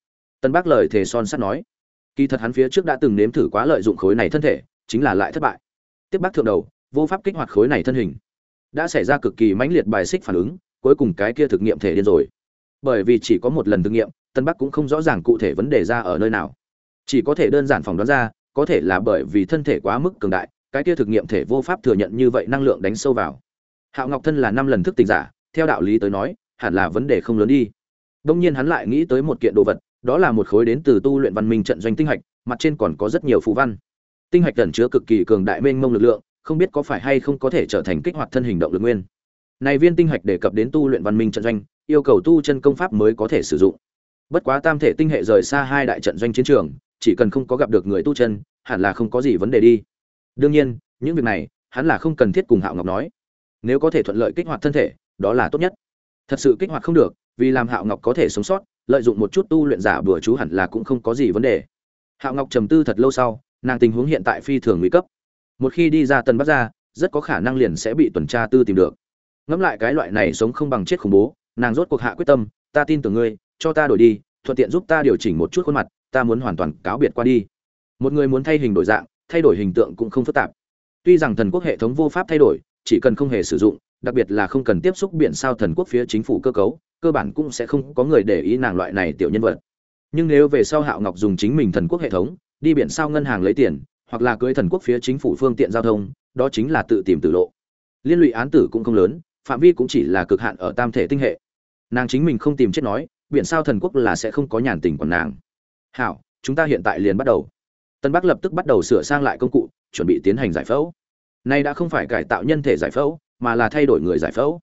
Tân bác lời thề son sắt nói kỳ thật hắn phía trước đã từng nếm thử quá lợi dụng khối này thân thể, chính là lại thất bại. Tiếp bác thượng đầu, vô pháp kích hoạt khối này thân hình. Đã xảy ra cực kỳ mãnh liệt bài xích phản ứng, cuối cùng cái kia thực nghiệm thể điên rồi. Bởi vì chỉ có một lần thực nghiệm, tân bắc cũng không rõ ràng cụ thể vấn đề ra ở nơi nào. Chỉ có thể đơn giản phỏng đoán ra, có thể là bởi vì thân thể quá mức cường đại, cái kia thực nghiệm thể vô pháp thừa nhận như vậy năng lượng đánh sâu vào. Hạo ngọc thân là năm lần thức tỉnh giả, theo đạo lý tới nói, hẳn là vấn đề không lớn đi. Đông nhiên hắn lại nghĩ tới một kiện đồ vật đó là một khối đến từ tu luyện văn minh trận doanh tinh hạch, mặt trên còn có rất nhiều phù văn. Tinh hạch ẩn chứa cực kỳ cường đại mênh mông lực lượng, không biết có phải hay không có thể trở thành kích hoạt thân hình động lực nguyên. Này viên tinh hạch đề cập đến tu luyện văn minh trận doanh, yêu cầu tu chân công pháp mới có thể sử dụng. Bất quá tam thể tinh hệ rời xa hai đại trận doanh chiến trường, chỉ cần không có gặp được người tu chân, hẳn là không có gì vấn đề đi. Đương nhiên, những việc này, hắn là không cần thiết cùng hạo ngọc nói. Nếu có thể thuận lợi kích hoạt thân thể, đó là tốt nhất. Thật sự kích hoạt không được, vì làm hạo ngọc có thể sống sót lợi dụng một chút tu luyện giả bừa chú hẳn là cũng không có gì vấn đề. Hạo ngọc trầm tư thật lâu sau, nàng tình huống hiện tại phi thường nguy cấp. Một khi đi ra tân bắc ra rất có khả năng liền sẽ bị tuần tra tư tìm được. Ngẫm lại cái loại này sống không bằng chết khủng bố, nàng rốt cuộc hạ quyết tâm, ta tin tưởng ngươi, cho ta đổi đi, thuận tiện giúp ta điều chỉnh một chút khuôn mặt, ta muốn hoàn toàn cáo biệt qua đi. Một người muốn thay hình đổi dạng, thay đổi hình tượng cũng không phức tạp. Tuy rằng thần quốc hệ thống vô pháp thay đổi chỉ cần không hề sử dụng, đặc biệt là không cần tiếp xúc biển sao thần quốc phía chính phủ cơ cấu, cơ bản cũng sẽ không có người để ý nàng loại này tiểu nhân vật. Nhưng nếu về sau hạo ngọc dùng chính mình thần quốc hệ thống, đi biển sao ngân hàng lấy tiền, hoặc là cưới thần quốc phía chính phủ phương tiện giao thông, đó chính là tự tìm tự lộ. Liên lụy án tử cũng không lớn, phạm vi cũng chỉ là cực hạn ở tam thể tinh hệ. Nàng chính mình không tìm chết nói, biển sao thần quốc là sẽ không có nhàn tình của nàng. Hảo chúng ta hiện tại liền bắt đầu. Tân bắc lập tức bắt đầu sửa sang lại công cụ, chuẩn bị tiến hành giải phẫu nay đã không phải cải tạo nhân thể giải phẫu, mà là thay đổi người giải phẫu.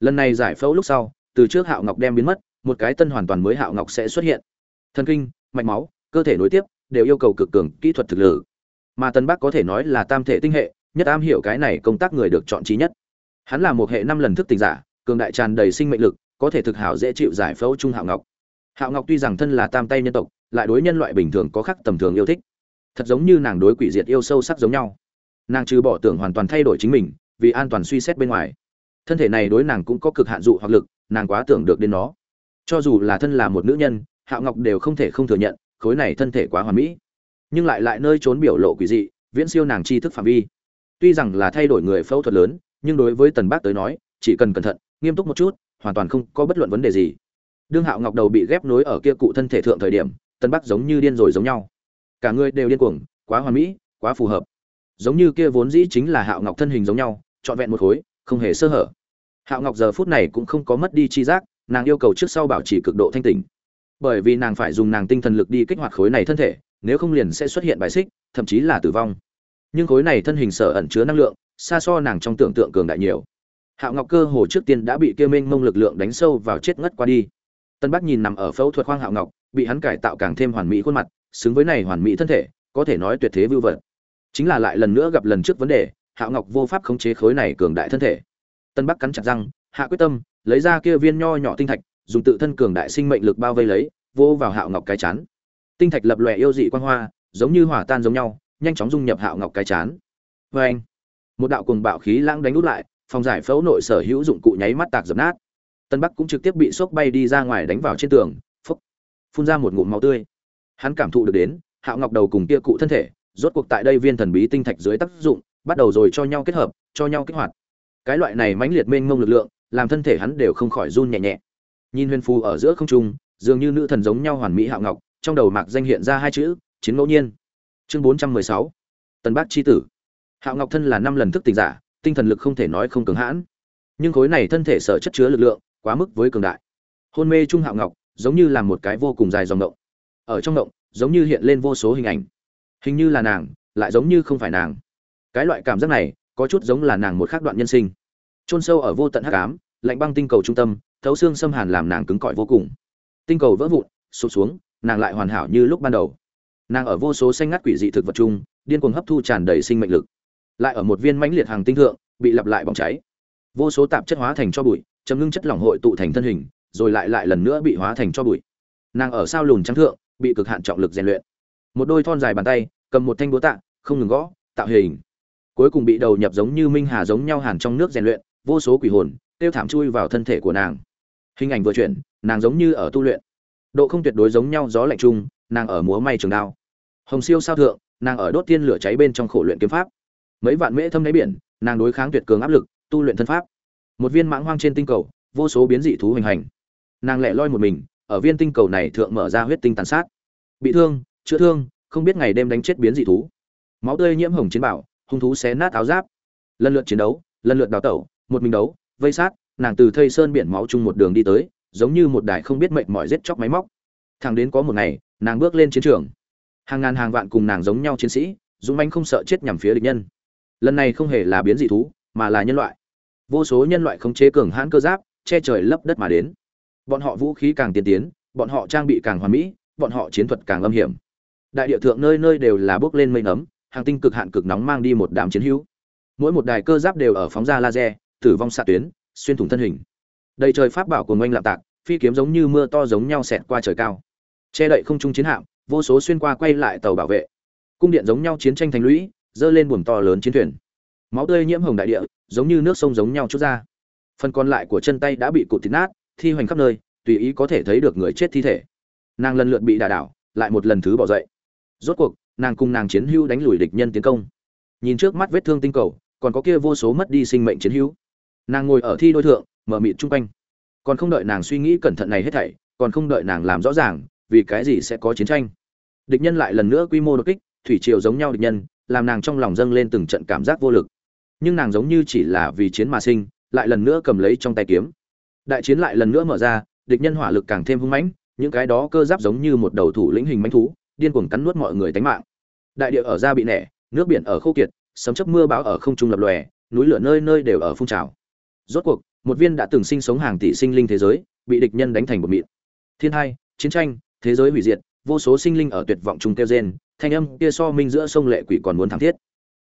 Lần này giải phẫu lúc sau, từ trước hạo ngọc đem biến mất, một cái tân hoàn toàn mới hạo ngọc sẽ xuất hiện. Thần kinh, mạch máu, cơ thể nối tiếp, đều yêu cầu cực cường kỹ thuật thực lực. Mà tân bắc có thể nói là tam thể tinh hệ, nhất am hiểu cái này công tác người được chọn trí nhất. Hắn là một hệ năm lần thức tỉnh giả, cường đại tràn đầy sinh mệnh lực, có thể thực hảo dễ chịu giải phẫu trung hạo ngọc. Hạo ngọc tuy rằng thân là tam tay nhân tộc, lại đối nhân loại bình thường có khắc tầm thường yêu thích. Thật giống như nàng đối quỷ diệt yêu sâu sắc giống nhau nàng trừ bỏ tưởng hoàn toàn thay đổi chính mình, vì an toàn suy xét bên ngoài. Thân thể này đối nàng cũng có cực hạn dụ hoặc lực, nàng quá tưởng được đến nó. Cho dù là thân là một nữ nhân, hạo ngọc đều không thể không thừa nhận, khối này thân thể quá hoàn mỹ. Nhưng lại lại nơi trốn biểu lộ quỷ dị, viễn siêu nàng tri thức phạm vi. Tuy rằng là thay đổi người phẫu thuật lớn, nhưng đối với tần bác tới nói, chỉ cần cẩn thận, nghiêm túc một chút, hoàn toàn không có bất luận vấn đề gì. Đương hạo ngọc đầu bị ghép nối ở kia cụ thân thể thượng thời điểm, tần bác giống như điên rồi giống nhau. Cả người đều điên cuồng, quá hoàn mỹ, quá phù hợp giống như kia vốn dĩ chính là hạo ngọc thân hình giống nhau, trọn vẹn một khối, không hề sơ hở. Hạo ngọc giờ phút này cũng không có mất đi chi giác, nàng yêu cầu trước sau bảo trì cực độ thanh tỉnh. Bởi vì nàng phải dùng nàng tinh thần lực đi kích hoạt khối này thân thể, nếu không liền sẽ xuất hiện bài xích, thậm chí là tử vong. Nhưng khối này thân hình sở ẩn chứa năng lượng, xa so nàng trong tưởng tượng cường đại nhiều. Hạo ngọc cơ hồ trước tiên đã bị kia minh mông lực lượng đánh sâu vào chết ngất qua đi. Tân bắc nhìn nằm ở phẫu thuật khoang hạo ngọc, bị hắn cải tạo càng thêm hoàn mỹ khuôn mặt, xứng với này hoàn mỹ thân thể, có thể nói tuyệt thế vưu vật chính là lại lần nữa gặp lần trước vấn đề hạo ngọc vô pháp khống chế khối này cường đại thân thể. Tân bắc cắn chặt răng, hạ quyết tâm, lấy ra kia viên nho nhỏ tinh thạch, dùng tự thân cường đại sinh mệnh lực bao vây lấy, vô vào hạo ngọc cái chán. Tinh thạch lập lòe yêu dị quan hoa, giống như hỏa tan giống nhau, nhanh chóng dung nhập hạo ngọc cái chán. Vê anh, một đạo cùng bạo khí lãng đánh út lại, phòng giải phẫu nội sở hữu dụng cụ nháy mắt tạc dập nát. Tân bắc cũng trực tiếp bị sốc bay đi ra ngoài đánh vào trên tường phúc phun ra một ngụm máu tươi. Hắn cảm thụ được đến hạo ngọc đầu cùng kia cụ thân thể rốt cuộc tại đây viên thần bí tinh thạch dưới tác dụng bắt đầu rồi cho nhau kết hợp cho nhau kích hoạt. Cái loại này mãnh liệt mênh mông lực lượng làm thân thể hắn đều không khỏi run nhẹ nhẹ. Nhìn huyền phù ở giữa không trung dường như nữ thần giống nhau hoàn mỹ hạo ngọc trong đầu mạc danh hiện ra hai chữ chiến ngẫu nhiên. Chương 416, Tần bác chi tử. Hạo ngọc thân là năm lần thức tỉnh giả tinh thần lực không thể nói không cường hãn. Nhưng khối này thân thể sở chất chứa lực lượng quá mức với cường đại. Hôn mê trung hạo ngọc giống như là một cái vô cùng dài dòng động. Ở trong động giống như hiện lên vô số hình ảnh hình như là nàng, lại giống như không phải nàng. Cái loại cảm giác này, có chút giống là nàng một khác đoạn nhân sinh. Chôn sâu ở vô tận hắc ám, lạnh băng tinh cầu trung tâm, thấu xương xâm hàn làm nàng cứng cỏi vô cùng. Tinh cầu vỡ vụn, sụp xuống, nàng lại hoàn hảo như lúc ban đầu. Nàng ở vô số xanh ngắt quỷ dị thực vật chung, điên cuồng hấp thu tràn đầy sinh mệnh lực. Lại ở một viên mãnh liệt hàng tinh thượng, bị lặp lại bỏng cháy. Vô số tạp chất hóa thành cho bụi, chấm ngưng chất lỏng hội tụ thành thân hình, rồi lại lại lần nữa bị hóa thành cho bụi. Nàng ở sao lùn trắng thượng, bị cực hạn trọng lực rèn luyện một đôi thon dài bàn tay, cầm một thanh búa tạ, không ngừng gõ, tạo hình. Cuối cùng bị đầu nhập giống như minh hà giống nhau hàn trong nước rèn luyện, vô số quỷ hồn, tiêu thảm chui vào thân thể của nàng. Hình ảnh vừa chuyển, nàng giống như ở tu luyện. Độ không tuyệt đối giống nhau gió lạnh chung, nàng ở múa may trường đao. Hồng siêu sao thượng, nàng ở đốt tiên lửa cháy bên trong khổ luyện kiếm pháp. Mấy vạn mễ thâm đáy biển, nàng đối kháng tuyệt cường áp lực, tu luyện thân pháp. Một viên mãng hoang trên tinh cầu, vô số biến dị thú hình hành. Nàng lẻ loi một mình, ở viên tinh cầu này thượng mở ra huyết tinh tàn sát. Bị thương chữa thương, không biết ngày đêm đánh chết biến dị thú. Máu tươi nhiễm hồng chiến bảo, hung thú xé nát áo giáp. Lần lượt chiến đấu, lần lượt đào tẩu, một mình đấu, vây sát, nàng từ thây sơn biển máu chung một đường đi tới, giống như một đài không biết mệnh mỏi giết chóc máy móc. Thằng đến có một ngày, nàng bước lên chiến trường. Hàng ngàn hàng vạn cùng nàng giống nhau chiến sĩ, dũng manh không sợ chết nhằm phía địch nhân. Lần này không hề là biến dị thú, mà là nhân loại. Vô số nhân loại khống chế cường hãn cơ giáp, che trời lấp đất mà đến. Bọn họ vũ khí càng tiên tiến, bọn họ trang bị càng hoàn mỹ, bọn họ chiến thuật càng âm hiểm đại địa thượng nơi nơi đều là bước lên mây nấm, hàng tinh cực hạn cực nóng mang đi một đám chiến hữu. Mỗi một đài cơ giáp đều ở phóng ra laser, tử vong xạ tuyến, xuyên thủng thân hình. Đầy trời pháp bảo của ngoanh lạm tạc, phi kiếm giống như mưa to giống nhau xẹt qua trời cao. Che đậy không trung chiến hạm, vô số xuyên qua quay lại tàu bảo vệ. Cung điện giống nhau chiến tranh thành lũy, dơ lên buồm to lớn chiến thuyền. Máu tươi nhiễm hồng đại địa, giống như nước sông giống nhau chút ra. Phần còn lại của chân tay đã bị cụt thịt nát, thi hoành khắp nơi, tùy ý có thể thấy được người chết thi thể. Nàng lần lượt bị đả đảo, lại một lần thứ bỏ dậy rốt cuộc, nàng cùng nàng chiến hữu đánh lùi địch nhân tiến công. Nhìn trước mắt vết thương tinh cầu, còn có kia vô số mất đi sinh mệnh chiến hữu. Nàng ngồi ở thi đôi thượng, mở mịt chung quanh. Còn không đợi nàng suy nghĩ cẩn thận này hết thảy, còn không đợi nàng làm rõ ràng, vì cái gì sẽ có chiến tranh. Địch nhân lại lần nữa quy mô đột kích, thủy triều giống nhau địch nhân, làm nàng trong lòng dâng lên từng trận cảm giác vô lực. Nhưng nàng giống như chỉ là vì chiến mà sinh, lại lần nữa cầm lấy trong tay kiếm. Đại chiến lại lần nữa mở ra, địch nhân hỏa lực càng thêm hung mãnh, những cái đó cơ giáp giống như một đầu thủ lĩnh hình mãnh thú điên cuồng cắn nuốt mọi người tánh mạng. Đại địa ở ra bị nẻ, nước biển ở khô kiệt, sấm chớp mưa bão ở không trung lập lòe, núi lửa nơi nơi đều ở phun trào. Rốt cuộc, một viên đã từng sinh sống hàng tỷ sinh linh thế giới, bị địch nhân đánh thành một mịn. Thiên hai, chiến tranh, thế giới hủy diệt, vô số sinh linh ở tuyệt vọng chung kêu rên, thanh âm kia so minh giữa sông lệ quỷ còn muốn thảm thiết.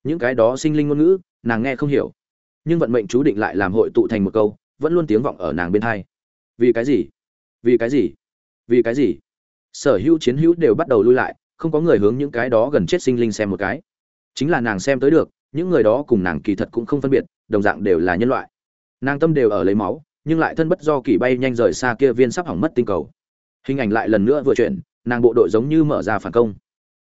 Những cái đó sinh linh ngôn ngữ, nàng nghe không hiểu. Nhưng vận mệnh chú định lại làm hội tụ thành một câu, vẫn luôn tiếng vọng ở nàng bên hai. Vì cái gì? Vì cái gì? Vì cái gì? Sở hữu chiến hữu đều bắt đầu lui lại, không có người hướng những cái đó gần chết sinh linh xem một cái. Chính là nàng xem tới được, những người đó cùng nàng kỳ thật cũng không phân biệt, đồng dạng đều là nhân loại. Nàng tâm đều ở lấy máu, nhưng lại thân bất do kỳ bay nhanh rời xa kia viên sắp hỏng mất tinh cầu. Hình ảnh lại lần nữa vừa chuyển, nàng bộ đội giống như mở ra phản công.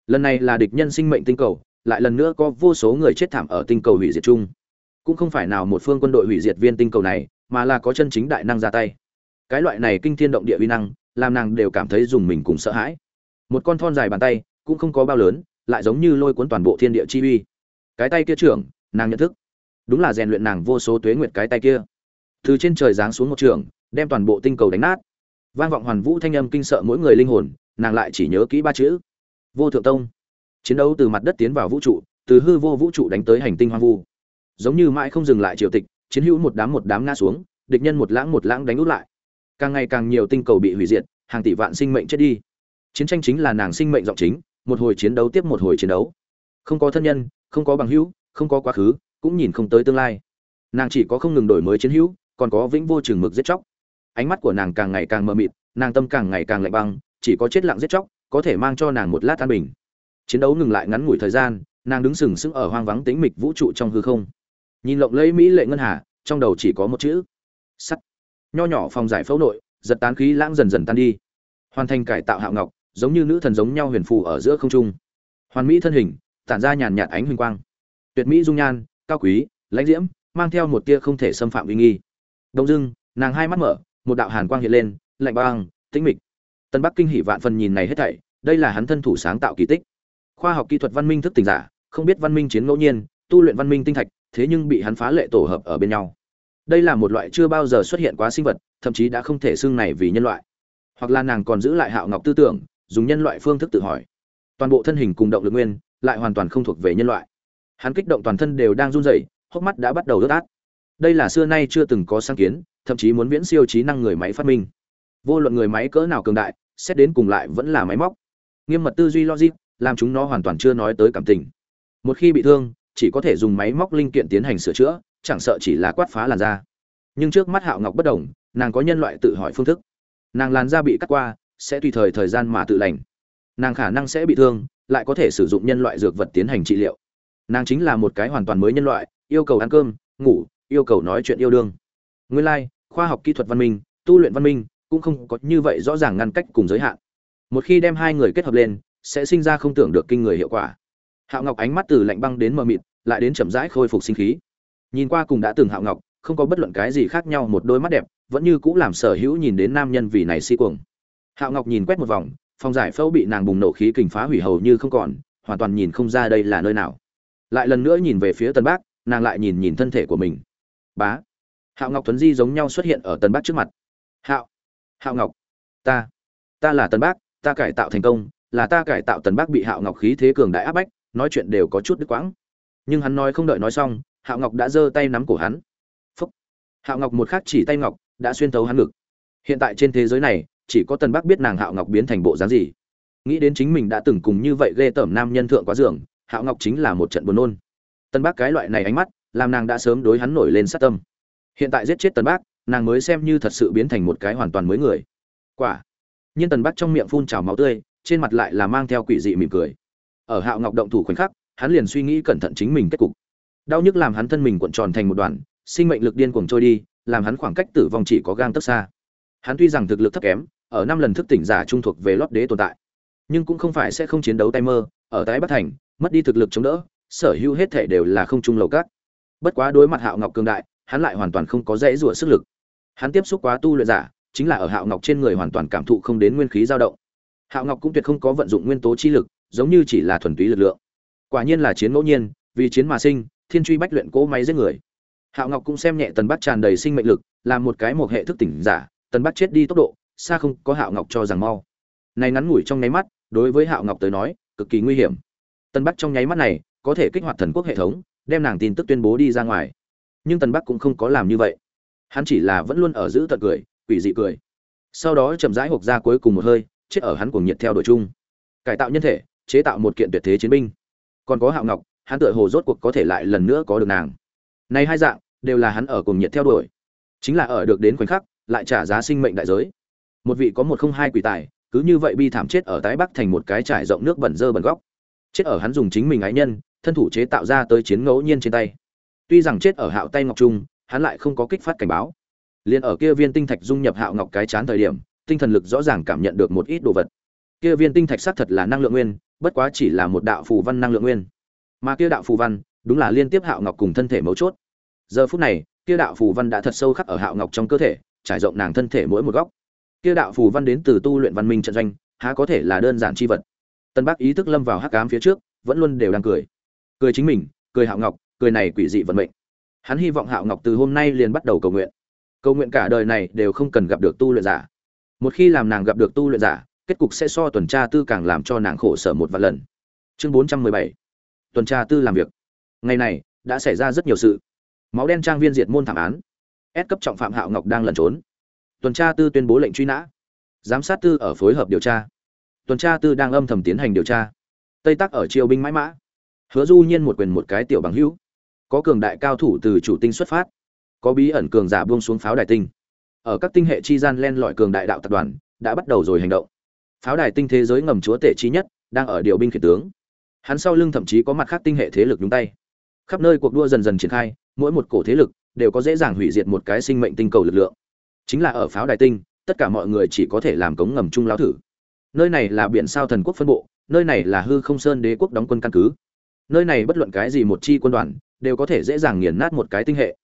Lần này là địch nhân sinh mệnh tinh cầu, lại lần nữa có vô số người chết thảm ở tinh cầu hủy diệt chung. Cũng không phải nào một phương quân đội hủy diệt viên tinh cầu này, mà là có chân chính đại năng ra tay. Cái loại này kinh thiên động địa uy năng làm nàng đều cảm thấy dùng mình cùng sợ hãi. Một con thon dài bàn tay, cũng không có bao lớn, lại giống như lôi cuốn toàn bộ thiên địa chi uy. Cái tay kia trưởng, nàng nhận thức. Đúng là rèn luyện nàng vô số tuế nguyệt cái tay kia. Từ trên trời giáng xuống một trường, đem toàn bộ tinh cầu đánh nát. Vang vọng hoàn vũ thanh âm kinh sợ mỗi người linh hồn, nàng lại chỉ nhớ kỹ ba chữ. Vô thượng tông. Chiến đấu từ mặt đất tiến vào vũ trụ, từ hư vô vũ trụ đánh tới hành tinh hoang vu. Giống như mãi không dừng lại triều tịch, chiến hữu một đám một đám ngã xuống, địch nhân một lãng một lãng đánh út lại càng ngày càng nhiều tinh cầu bị hủy diệt, hàng tỷ vạn sinh mệnh chết đi. Chiến tranh chính là nàng sinh mệnh giọng chính, một hồi chiến đấu tiếp một hồi chiến đấu. Không có thân nhân, không có bằng hữu, không có quá khứ, cũng nhìn không tới tương lai. Nàng chỉ có không ngừng đổi mới chiến hữu, còn có vĩnh vô chừng mực giết chóc. Ánh mắt của nàng càng ngày càng mờ mịt, nàng tâm càng ngày càng lạnh băng, chỉ có chết lặng giết chóc, có thể mang cho nàng một lát an bình. Chiến đấu ngừng lại ngắn ngủi thời gian, nàng đứng sừng sững ở hoang vắng tĩnh mịch vũ trụ trong hư không. Nhìn lộng lẫy mỹ lệ ngân hà, trong đầu chỉ có một chữ sắt nho nhỏ phòng giải phẫu nội, giật tán khí lãng dần dần tan đi. Hoàn thành cải tạo hạo ngọc, giống như nữ thần giống nhau huyền phù ở giữa không trung. Hoàn mỹ thân hình, tản ra nhàn nhạt ánh huỳnh quang. Tuyệt mỹ dung nhan, cao quý, lãnh diễm, mang theo một tia không thể xâm phạm uy nghi. Đông dưng nàng hai mắt mở, một đạo hàn quang hiện lên, lạnh băng, tĩnh mịch. Tân bắc kinh hỉ vạn phần nhìn này hết thảy, đây là hắn thân thủ sáng tạo kỳ tích. Khoa học kỹ thuật văn minh thức tỉnh giả, không biết văn minh chiến ngẫu nhiên, tu luyện văn minh tinh thạch, thế nhưng bị hắn phá lệ tổ hợp ở bên nhau đây là một loại chưa bao giờ xuất hiện quá sinh vật, thậm chí đã không thể xưng này vì nhân loại. Hoặc là nàng còn giữ lại hạo ngọc tư tưởng, dùng nhân loại phương thức tự hỏi. Toàn bộ thân hình cùng động lực nguyên, lại hoàn toàn không thuộc về nhân loại. Hắn kích động toàn thân đều đang run rẩy, hốc mắt đã bắt đầu ướt át. Đây là xưa nay chưa từng có sáng kiến, thậm chí muốn viễn siêu trí năng người máy phát minh. Vô luận người máy cỡ nào cường đại, xét đến cùng lại vẫn là máy móc. Nghiêm mật tư duy logic, làm chúng nó hoàn toàn chưa nói tới cảm tình. Một khi bị thương, chỉ có thể dùng máy móc linh kiện tiến hành sửa chữa chẳng sợ chỉ là quát phá làn da. Nhưng trước mắt hạo ngọc bất đồng, nàng có nhân loại tự hỏi phương thức. Nàng làn da bị cắt qua, sẽ tùy thời thời gian mà tự lành. Nàng khả năng sẽ bị thương, lại có thể sử dụng nhân loại dược vật tiến hành trị liệu. Nàng chính là một cái hoàn toàn mới nhân loại, yêu cầu ăn cơm, ngủ, yêu cầu nói chuyện yêu đương. Nguyên lai, khoa học kỹ thuật văn minh, tu luyện văn minh, cũng không có như vậy rõ ràng ngăn cách cùng giới hạn. Một khi đem hai người kết hợp lên, sẽ sinh ra không tưởng được kinh người hiệu quả. Hạo ngọc ánh mắt từ lạnh băng đến mờ mịt, lại đến chậm rãi khôi phục sinh khí nhìn qua cùng đã từng hạo ngọc, không có bất luận cái gì khác nhau, một đôi mắt đẹp, vẫn như cũ làm sở hữu nhìn đến nam nhân vì này si cuồng. Hạo ngọc nhìn quét một vòng, phòng giải phẫu bị nàng bùng nổ khí kình phá hủy hầu như không còn, hoàn toàn nhìn không ra đây là nơi nào. Lại lần nữa nhìn về phía tân bác, nàng lại nhìn nhìn thân thể của mình. Bá. Hạo ngọc tuấn di giống nhau xuất hiện ở tân bác trước mặt. Hạo hạo ngọc, ta ta là tân bác, ta cải tạo thành công, là ta cải tạo tần bác bị hạo ngọc khí thế cường đại áp bách, nói chuyện đều có chút đứt quãng. Nhưng hắn nói không đợi nói xong hạo ngọc đã giơ tay nắm cổ hắn. Phúc. Hạo ngọc một khắc chỉ tay ngọc, đã xuyên thấu hắn ngực. Hiện tại trên thế giới này, chỉ có tần bác biết nàng hạo ngọc biến thành bộ dáng gì. Nghĩ đến chính mình đã từng cùng như vậy ghê tởm nam nhân thượng quá giường, hạo ngọc chính là một trận buồn nôn. Tân bác cái loại này ánh mắt, làm nàng đã sớm đối hắn nổi lên sát tâm. Hiện tại giết chết tân bác nàng mới xem như thật sự biến thành một cái hoàn toàn mới người. Quả. Nhiên tần bắc trong miệng phun trào máu tươi, trên mặt lại là mang theo quỷ dị mỉm cười. Ở hạo ngọc động thủ khoảnh khắc, hắn liền suy nghĩ cẩn thận chính mình kết cục đau nhức làm hắn thân mình cuộn tròn thành một đoàn, sinh mệnh lực điên cuồng trôi đi, làm hắn khoảng cách tử vong chỉ có gang tấc xa. Hắn tuy rằng thực lực thấp kém, ở năm lần thức tỉnh giả trung thuộc về lót đế tồn tại, nhưng cũng không phải sẽ không chiến đấu tay mơ, ở tái bắc thành, mất đi thực lực chống đỡ, sở hữu hết thể đều là không trung lầu cát. Bất quá đối mặt hạo ngọc cường đại, hắn lại hoàn toàn không có dễ rủa sức lực. Hắn tiếp xúc quá tu luyện giả, chính là ở hạo ngọc trên người hoàn toàn cảm thụ không đến nguyên khí dao động. Hạo ngọc cũng tuyệt không có vận dụng nguyên tố chi lực, giống như chỉ là thuần túy lực lượng. Quả nhiên là chiến ngẫu nhiên, vì chiến mà sinh thiên truy bách luyện cỗ máy giết người. Hạo ngọc cũng xem nhẹ tần bắc tràn đầy sinh mệnh lực làm một cái một hệ thức tỉnh giả, tần bắc chết đi tốc độ, xa không có hạo ngọc cho rằng mau. Này ngắn ngủi trong nháy mắt, đối với hạo ngọc tới nói, cực kỳ nguy hiểm. Tần bắc trong nháy mắt này, có thể kích hoạt thần quốc hệ thống, đem nàng tin tức tuyên bố đi ra ngoài. Nhưng tần bắc cũng không có làm như vậy. Hắn chỉ là vẫn luôn ở giữ tận cười, quỷ dị cười. Sau đó chậm rãi hộp ra cuối cùng một hơi, chết ở hắn cuồng nhiệt theo đuổi chung. Cải tạo nhân thể, chế tạo một kiện tuyệt thế chiến binh. Còn có hạo ngọc hắn tựa hồ rốt cuộc có thể lại lần nữa có được nàng. Này hai dạng, đều là hắn ở cùng nhiệt theo đuổi. Chính là ở được đến khoảnh khắc, lại trả giá sinh mệnh đại giới. Một vị có một không hai quỷ tài, cứ như vậy bi thảm chết ở tái bắc thành một cái trải rộng nước bẩn dơ bẩn góc. Chết ở hắn dùng chính mình ái nhân, thân thủ chế tạo ra tới chiến ngẫu nhiên trên tay. Tuy rằng chết ở hạo tay ngọc trung, hắn lại không có kích phát cảnh báo. Liền ở kia viên tinh thạch dung nhập hạo ngọc cái chán thời điểm, tinh thần lực rõ ràng cảm nhận được một ít đồ vật. Kia viên tinh thạch xác thật là năng lượng nguyên, bất quá chỉ là một đạo phù văn năng lượng nguyên mà kia đạo phù văn, đúng là liên tiếp hạo ngọc cùng thân thể mấu chốt. Giờ phút này, kia đạo phù văn đã thật sâu khắc ở hạo ngọc trong cơ thể, trải rộng nàng thân thể mỗi một góc. Kia đạo phù văn đến từ tu luyện văn minh trận doanh, há có thể là đơn giản chi vật. Tân bắc ý thức lâm vào hắc ám phía trước, vẫn luôn đều đang cười. Cười chính mình, cười hạo ngọc, cười này quỷ dị vận mệnh. Hắn hy vọng hạo ngọc từ hôm nay liền bắt đầu cầu nguyện. Cầu nguyện cả đời này đều không cần gặp được tu luyện giả. Một khi làm nàng gặp được tu luyện giả, kết cục sẽ so tuần tra tư càng làm cho nàng khổ sở một vài lần. Chương bốn trăm mười bảy tuần tra tư làm việc. Ngày này, đã xảy ra rất nhiều sự. Máu đen trang viên diệt môn thảm án. S cấp trọng phạm hạo ngọc đang lẩn trốn. Tuần tra tư tuyên bố lệnh truy nã. Giám sát tư ở phối hợp điều tra. Tuần tra tư đang âm thầm tiến hành điều tra. Tây tắc ở triều binh mãi mã. Hứa du nhiên một quyền một cái tiểu bằng hữu. Có cường đại cao thủ từ chủ tinh xuất phát. Có bí ẩn cường giả buông xuống pháo đài tinh. Ở các tinh hệ chi gian len lỏi cường đại đạo tập đoàn, đã bắt đầu rồi hành động. Pháo đài tinh thế giới ngầm chúa tể trí nhất, đang ở điều binh khiển tướng hắn sau lưng thậm chí có mặt khác tinh hệ thế lực nhúng tay. Khắp nơi cuộc đua dần dần triển khai, mỗi một cổ thế lực đều có dễ dàng hủy diệt một cái sinh mệnh tinh cầu lực lượng. Chính là ở pháo đài tinh, tất cả mọi người chỉ có thể làm cống ngầm chung lao thử. Nơi này là biển sao thần quốc phân bộ, nơi này là hư không sơn đế quốc đóng quân căn cứ. Nơi này bất luận cái gì một chi quân đoàn đều có thể dễ dàng nghiền nát một cái tinh hệ.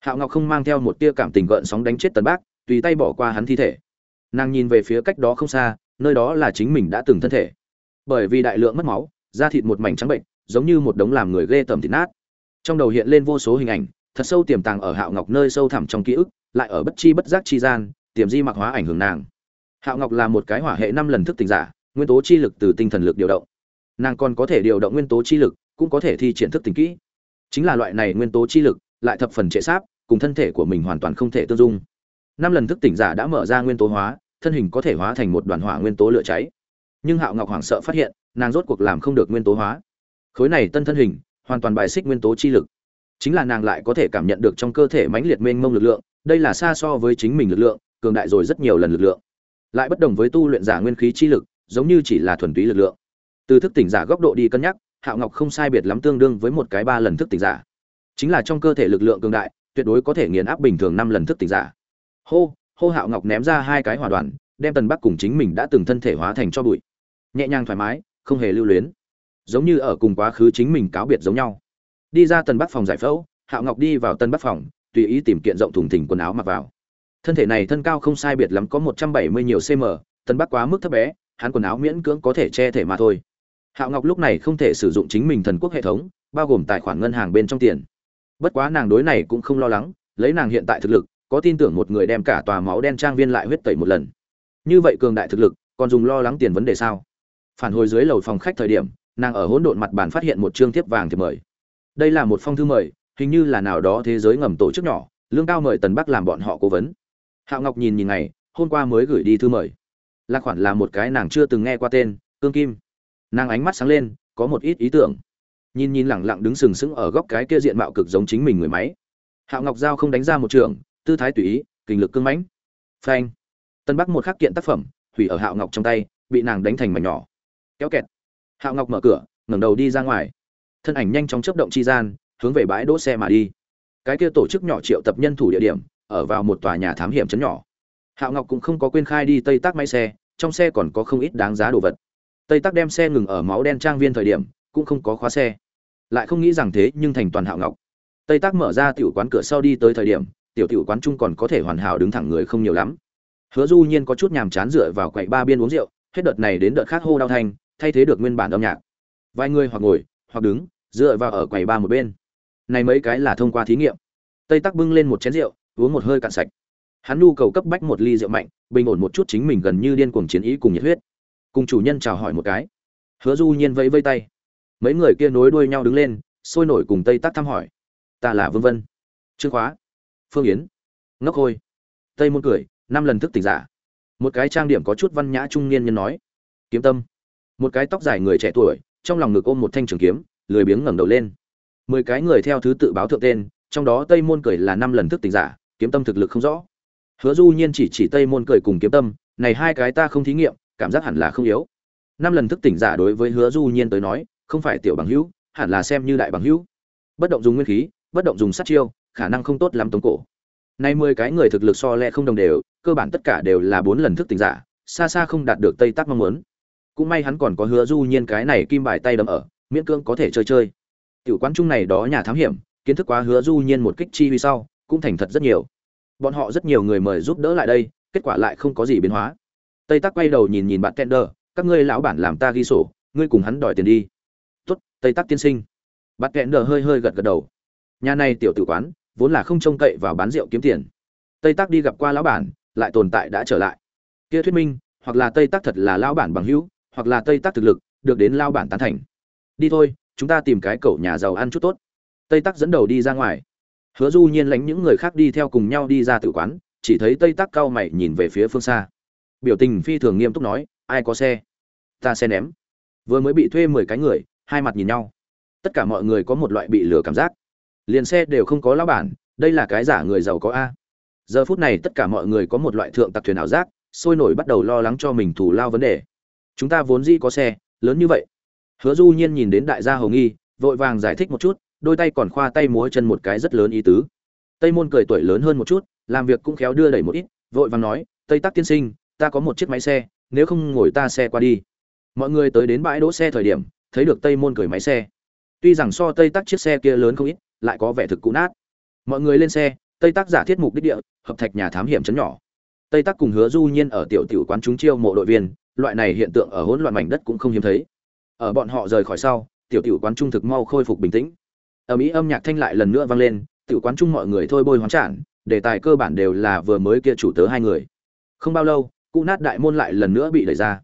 Hạo ngọc không mang theo một tia cảm tình gợn sóng đánh chết tần bác, tùy tay bỏ qua hắn thi thể. Nàng nhìn về phía cách đó không xa, nơi đó là chính mình đã từng thân thể. Bởi vì đại lượng mất máu da thịt một mảnh trắng bệnh, giống như một đống làm người ghê tởm thịt nát. Trong đầu hiện lên vô số hình ảnh, thật sâu tiềm tàng ở hạo ngọc nơi sâu thẳm trong ký ức, lại ở bất chi bất giác chi gian, tiềm di mặc hóa ảnh hưởng nàng. Hạo ngọc là một cái hỏa hệ năm lần thức tỉnh giả, nguyên tố chi lực từ tinh thần lực điều động. Nàng còn có thể điều động nguyên tố chi lực, cũng có thể thi triển thức tỉnh kỹ. Chính là loại này nguyên tố chi lực, lại thập phần trệ sáp, cùng thân thể của mình hoàn toàn không thể tương dung. Năm lần thức tỉnh giả đã mở ra nguyên tố hóa, thân hình có thể hóa thành một đoàn hỏa nguyên tố lửa cháy. Nhưng hạo ngọc hoảng sợ phát hiện nàng rốt cuộc làm không được nguyên tố hóa. Khối này tân thân hình, hoàn toàn bài xích nguyên tố chi lực. Chính là nàng lại có thể cảm nhận được trong cơ thể mãnh liệt mênh mông lực lượng, đây là xa so với chính mình lực lượng, cường đại rồi rất nhiều lần lực lượng. Lại bất đồng với tu luyện giả nguyên khí chi lực, giống như chỉ là thuần túy lực lượng. Từ thức tỉnh giả góc độ đi cân nhắc, hạo ngọc không sai biệt lắm tương đương với một cái ba lần thức tỉnh giả. Chính là trong cơ thể lực lượng cường đại, tuyệt đối có thể nghiền áp bình thường năm lần thức tỉnh giả. Hô hô hạo ngọc ném ra hai cái hỏa đoàn, đem tần bắc cùng chính mình đã từng thân thể hóa thành cho bụi. Nhẹ nhàng thoải mái không hề lưu luyến. Giống như ở cùng quá khứ chính mình cáo biệt giống nhau. Đi ra tân bắc phòng giải phẫu, hạo ngọc đi vào tân bắc phòng, tùy ý tìm kiện rộng thùng thình quần áo mặc vào. Thân thể này thân cao không sai biệt lắm có một trăm bảy mươi nhiều cm tân bắc quá mức thấp bé, hắn quần áo miễn cưỡng có thể che thể mà thôi. Hạo ngọc lúc này không thể sử dụng chính mình thần quốc hệ thống, bao gồm tài khoản ngân hàng bên trong tiền. Bất quá nàng đối này cũng không lo lắng, lấy nàng hiện tại thực lực, có tin tưởng một người đem cả tòa máu đen trang viên lại huyết tẩy một lần. Như vậy cường đại thực lực, còn dùng lo lắng tiền vấn đề sao? Phản hồi dưới lầu phòng khách thời điểm, nàng ở hỗn độn mặt bàn phát hiện một chương thiếp vàng thì mời. Đây là một phong thư mời, hình như là nào đó thế giới ngầm tổ chức nhỏ, lương cao mời tần bắc làm bọn họ cố vấn. Hạo ngọc nhìn nhìn này hôm qua mới gửi đi thư mời. Lạc khoản là một cái nàng chưa từng nghe qua tên, cương kim. Nàng ánh mắt sáng lên, có một ít ý tưởng. Nhìn nhìn lẳng lặng đứng sừng sững ở góc cái kia diện mạo cực giống chính mình người máy. Hạo ngọc giao không đánh ra một trường, tư thái tùy ý kình lực cưng mãnh. Phanh. Tân bắc một khắc kiện tác phẩm, hủy ở hạo ngọc trong tay, bị nàng đánh thành mảnh nhỏ kéo kẹt. Hạo ngọc mở cửa, ngẩng đầu đi ra ngoài. Thân ảnh nhanh chóng chấp động chi gian, hướng về bãi đỗ xe mà đi. Cái kia tổ chức nhỏ triệu tập nhân thủ địa điểm, ở vào một tòa nhà thám hiểm chấn nhỏ. Hạo ngọc cũng không có quên khai đi tây tác máy xe, trong xe còn có không ít đáng giá đồ vật. Tây tác đem xe ngừng ở máu đen trang viên thời điểm, cũng không có khóa xe. Lại không nghĩ rằng thế nhưng thành toàn hạo ngọc. Tây tác mở ra tiểu quán cửa sau đi tới thời điểm, tiểu tiểu quán chung còn có thể hoàn hảo đứng thẳng người không nhiều lắm. Hứa du nhiên có chút nhàm chán dựa vào quầy ba biên uống rượu, hết đợt này đến đợt khác hô đau thanh thay thế được nguyên bản âm nhạc. Vài người hoặc ngồi, hoặc đứng, dựa vào ở quầy ba một bên. Này mấy cái là thông qua thí nghiệm. Tây tắc bưng lên một chén rượu, uống một hơi cạn sạch. Hắn nhu cầu cấp bách một ly rượu mạnh, bình ổn một chút chính mình gần như điên cuồng chiến ý cùng nhiệt huyết. Cùng chủ nhân chào hỏi một cái. Hứa du nhiên vẫy vây tay. Mấy người kia nối đuôi nhau đứng lên, sôi nổi cùng tây tắc thăm hỏi. Ta là vương vân. Trương khóa. Phương yến. Ngốc hôi tây môn cười, năm lần thức tỉnh giả. Một cái trang điểm có chút văn nhã trung niên nhân nói. Kiếm tâm một cái tóc dài người trẻ tuổi, trong lòng ngực ôm một thanh trường kiếm, lười biếng ngẩng đầu lên. Mười cái người theo thứ tự báo thượng tên, trong đó tây môn cười là năm lần thức tỉnh giả, kiếm tâm thực lực không rõ. Hứa du nhiên chỉ chỉ tây môn cười cùng kiếm tâm, này hai cái ta không thí nghiệm, cảm giác hẳn là không yếu. Năm lần thức tỉnh giả đối với hứa du nhiên tới nói, không phải tiểu bằng hữu, hẳn là xem như đại bằng hữu. Bất động dùng nguyên khí, bất động dùng sát chiêu, khả năng không tốt lắm tống cổ. Nay mười cái người thực lực so lẹ không đồng đều, cơ bản tất cả đều là bốn lần thức tỉnh giả, xa xa không đạt được tây tắc mong muốn cũng may hắn còn có hứa du nhiên cái này kim bài tay đấm ở, miễn cưỡng có thể chơi chơi. Tiểu quán chung này đó nhà thám hiểm, kiến thức quá hứa du nhiên một kích chi vì sau, cũng thành thật rất nhiều. Bọn họ rất nhiều người mời giúp đỡ lại đây, kết quả lại không có gì biến hóa. Tây tắc quay đầu nhìn nhìn bạn tender, các ngươi lão bản làm ta ghi sổ, ngươi cùng hắn đòi tiền đi. Tốt, tây tắc tiên sinh. Bạn tender hơi hơi gật gật đầu. Nhà này tiểu tử quán, vốn là không trông cậy vào bán rượu kiếm tiền. Tây tắc đi gặp qua lão bản, lại tồn tại đã trở lại. Kia thuyết minh, hoặc là tây tắc thật là lão bản bằng hữu hoặc là tây tắc thực lực, được đến lao bản tán thành. Đi thôi, chúng ta tìm cái cậu nhà giàu ăn chút tốt. Tây tắc dẫn đầu đi ra ngoài. Hứa du nhiên lánh những người khác đi theo cùng nhau đi ra tử quán, chỉ thấy tây tắc cao mày nhìn về phía phương xa. Biểu tình phi thường nghiêm túc nói, ai có xe? Ta xe ném. Vừa mới bị thuê mười cái người, hai mặt nhìn nhau. Tất cả mọi người có một loại bị lừa cảm giác. Liền xe đều không có lão bản, đây là cái giả người giàu có a. Giờ phút này tất cả mọi người có một loại thượng tặc thuyền ảo giác, sôi nổi bắt đầu lo lắng cho mình thủ lao vấn đề chúng ta vốn dĩ có xe, lớn như vậy. Hứa du nhiên nhìn đến đại gia hầu nghi, vội vàng giải thích một chút, đôi tay còn khoa tay múa chân một cái rất lớn ý tứ. Tây môn cười tuổi lớn hơn một chút, làm việc cũng khéo đưa đẩy một ít, vội vàng nói, tây tắc tiên sinh, ta có một chiếc máy xe, nếu không ngồi ta xe qua đi. Mọi người tới đến bãi đỗ xe thời điểm, thấy được tây môn cười máy xe. Tuy rằng so tây tắc chiếc xe kia lớn không ít, lại có vẻ thực cũ nát. Mọi người lên xe, tây tắc giả thiết mục đích địa, hợp thạch nhà thám hiểm chấn nhỏ. Tây tắc cùng hứa du nhiên ở tiểu tiểu quán chúng chiêu mộ đội viên loại này hiện tượng ở hỗn loạn mảnh đất cũng không hiếm thấy. Ở bọn họ rời khỏi sau, tiểu tiểu quán trung thực mau khôi phục bình tĩnh. Ở mỹ âm nhạc thanh lại lần nữa vang lên, tiểu quán trung mọi người thôi bôi hoán trản đề tài cơ bản đều là vừa mới kia chủ tớ hai người. Không bao lâu, cụ nát đại môn lại lần nữa bị đẩy ra.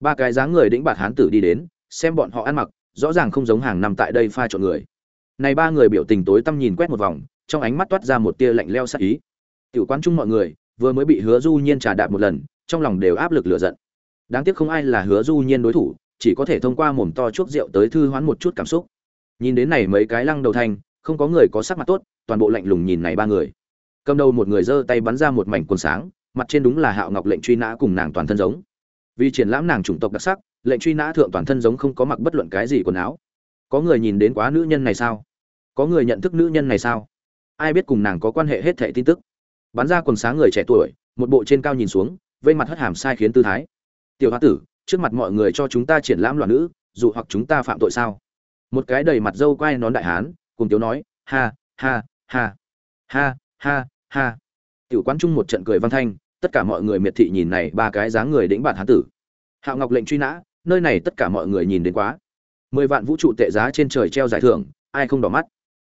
Ba cái dáng người đĩnh bạt hán tử đi đến, xem bọn họ ăn mặc, rõ ràng không giống hàng năm tại đây pha trộn người. Này ba người biểu tình tối tăm nhìn quét một vòng, trong ánh mắt toát ra một tia lạnh leo sắc ý. Tiểu quán chung mọi người, vừa mới bị hứa du nhiên trà đạp một lần, trong lòng đều áp lực lửa giận đáng tiếc không ai là hứa du nhiên đối thủ, chỉ có thể thông qua mồm to chuốc rượu tới thư hoán một chút cảm xúc. Nhìn đến này mấy cái lăng đầu thành, không có người có sắc mặt tốt, toàn bộ lạnh lùng nhìn này ba người. Cầm đầu một người giơ tay bắn ra một mảnh quần sáng, mặt trên đúng là hạo ngọc lệnh truy nã cùng nàng toàn thân giống. Vì triển lãm nàng chủng tộc đặc sắc, lệnh truy nã thượng toàn thân giống không có mặc bất luận cái gì quần áo. Có người nhìn đến quá nữ nhân này sao? Có người nhận thức nữ nhân này sao? Ai biết cùng nàng có quan hệ hết thệ tin tức? Bắn ra quần sáng người trẻ tuổi, một bộ trên cao nhìn xuống, vây mặt hất hàm sai khiến tư thái tiểu hoa tử, trước mặt mọi người cho chúng ta triển lãm loạn nữ, dù hoặc chúng ta phạm tội sao? Một cái đầy mặt dâu quai nón đại hán, cùng tiếu nói, ha ha ha ha ha ha. Tiểu quán chung một trận cười văn thanh, tất cả mọi người miệt thị nhìn này ba cái dáng người đĩnh bản hán tử. Hạo ngọc lệnh truy nã, nơi này tất cả mọi người nhìn đến quá. Mười vạn vũ trụ tệ giá trên trời treo giải thưởng, ai không đỏ mắt?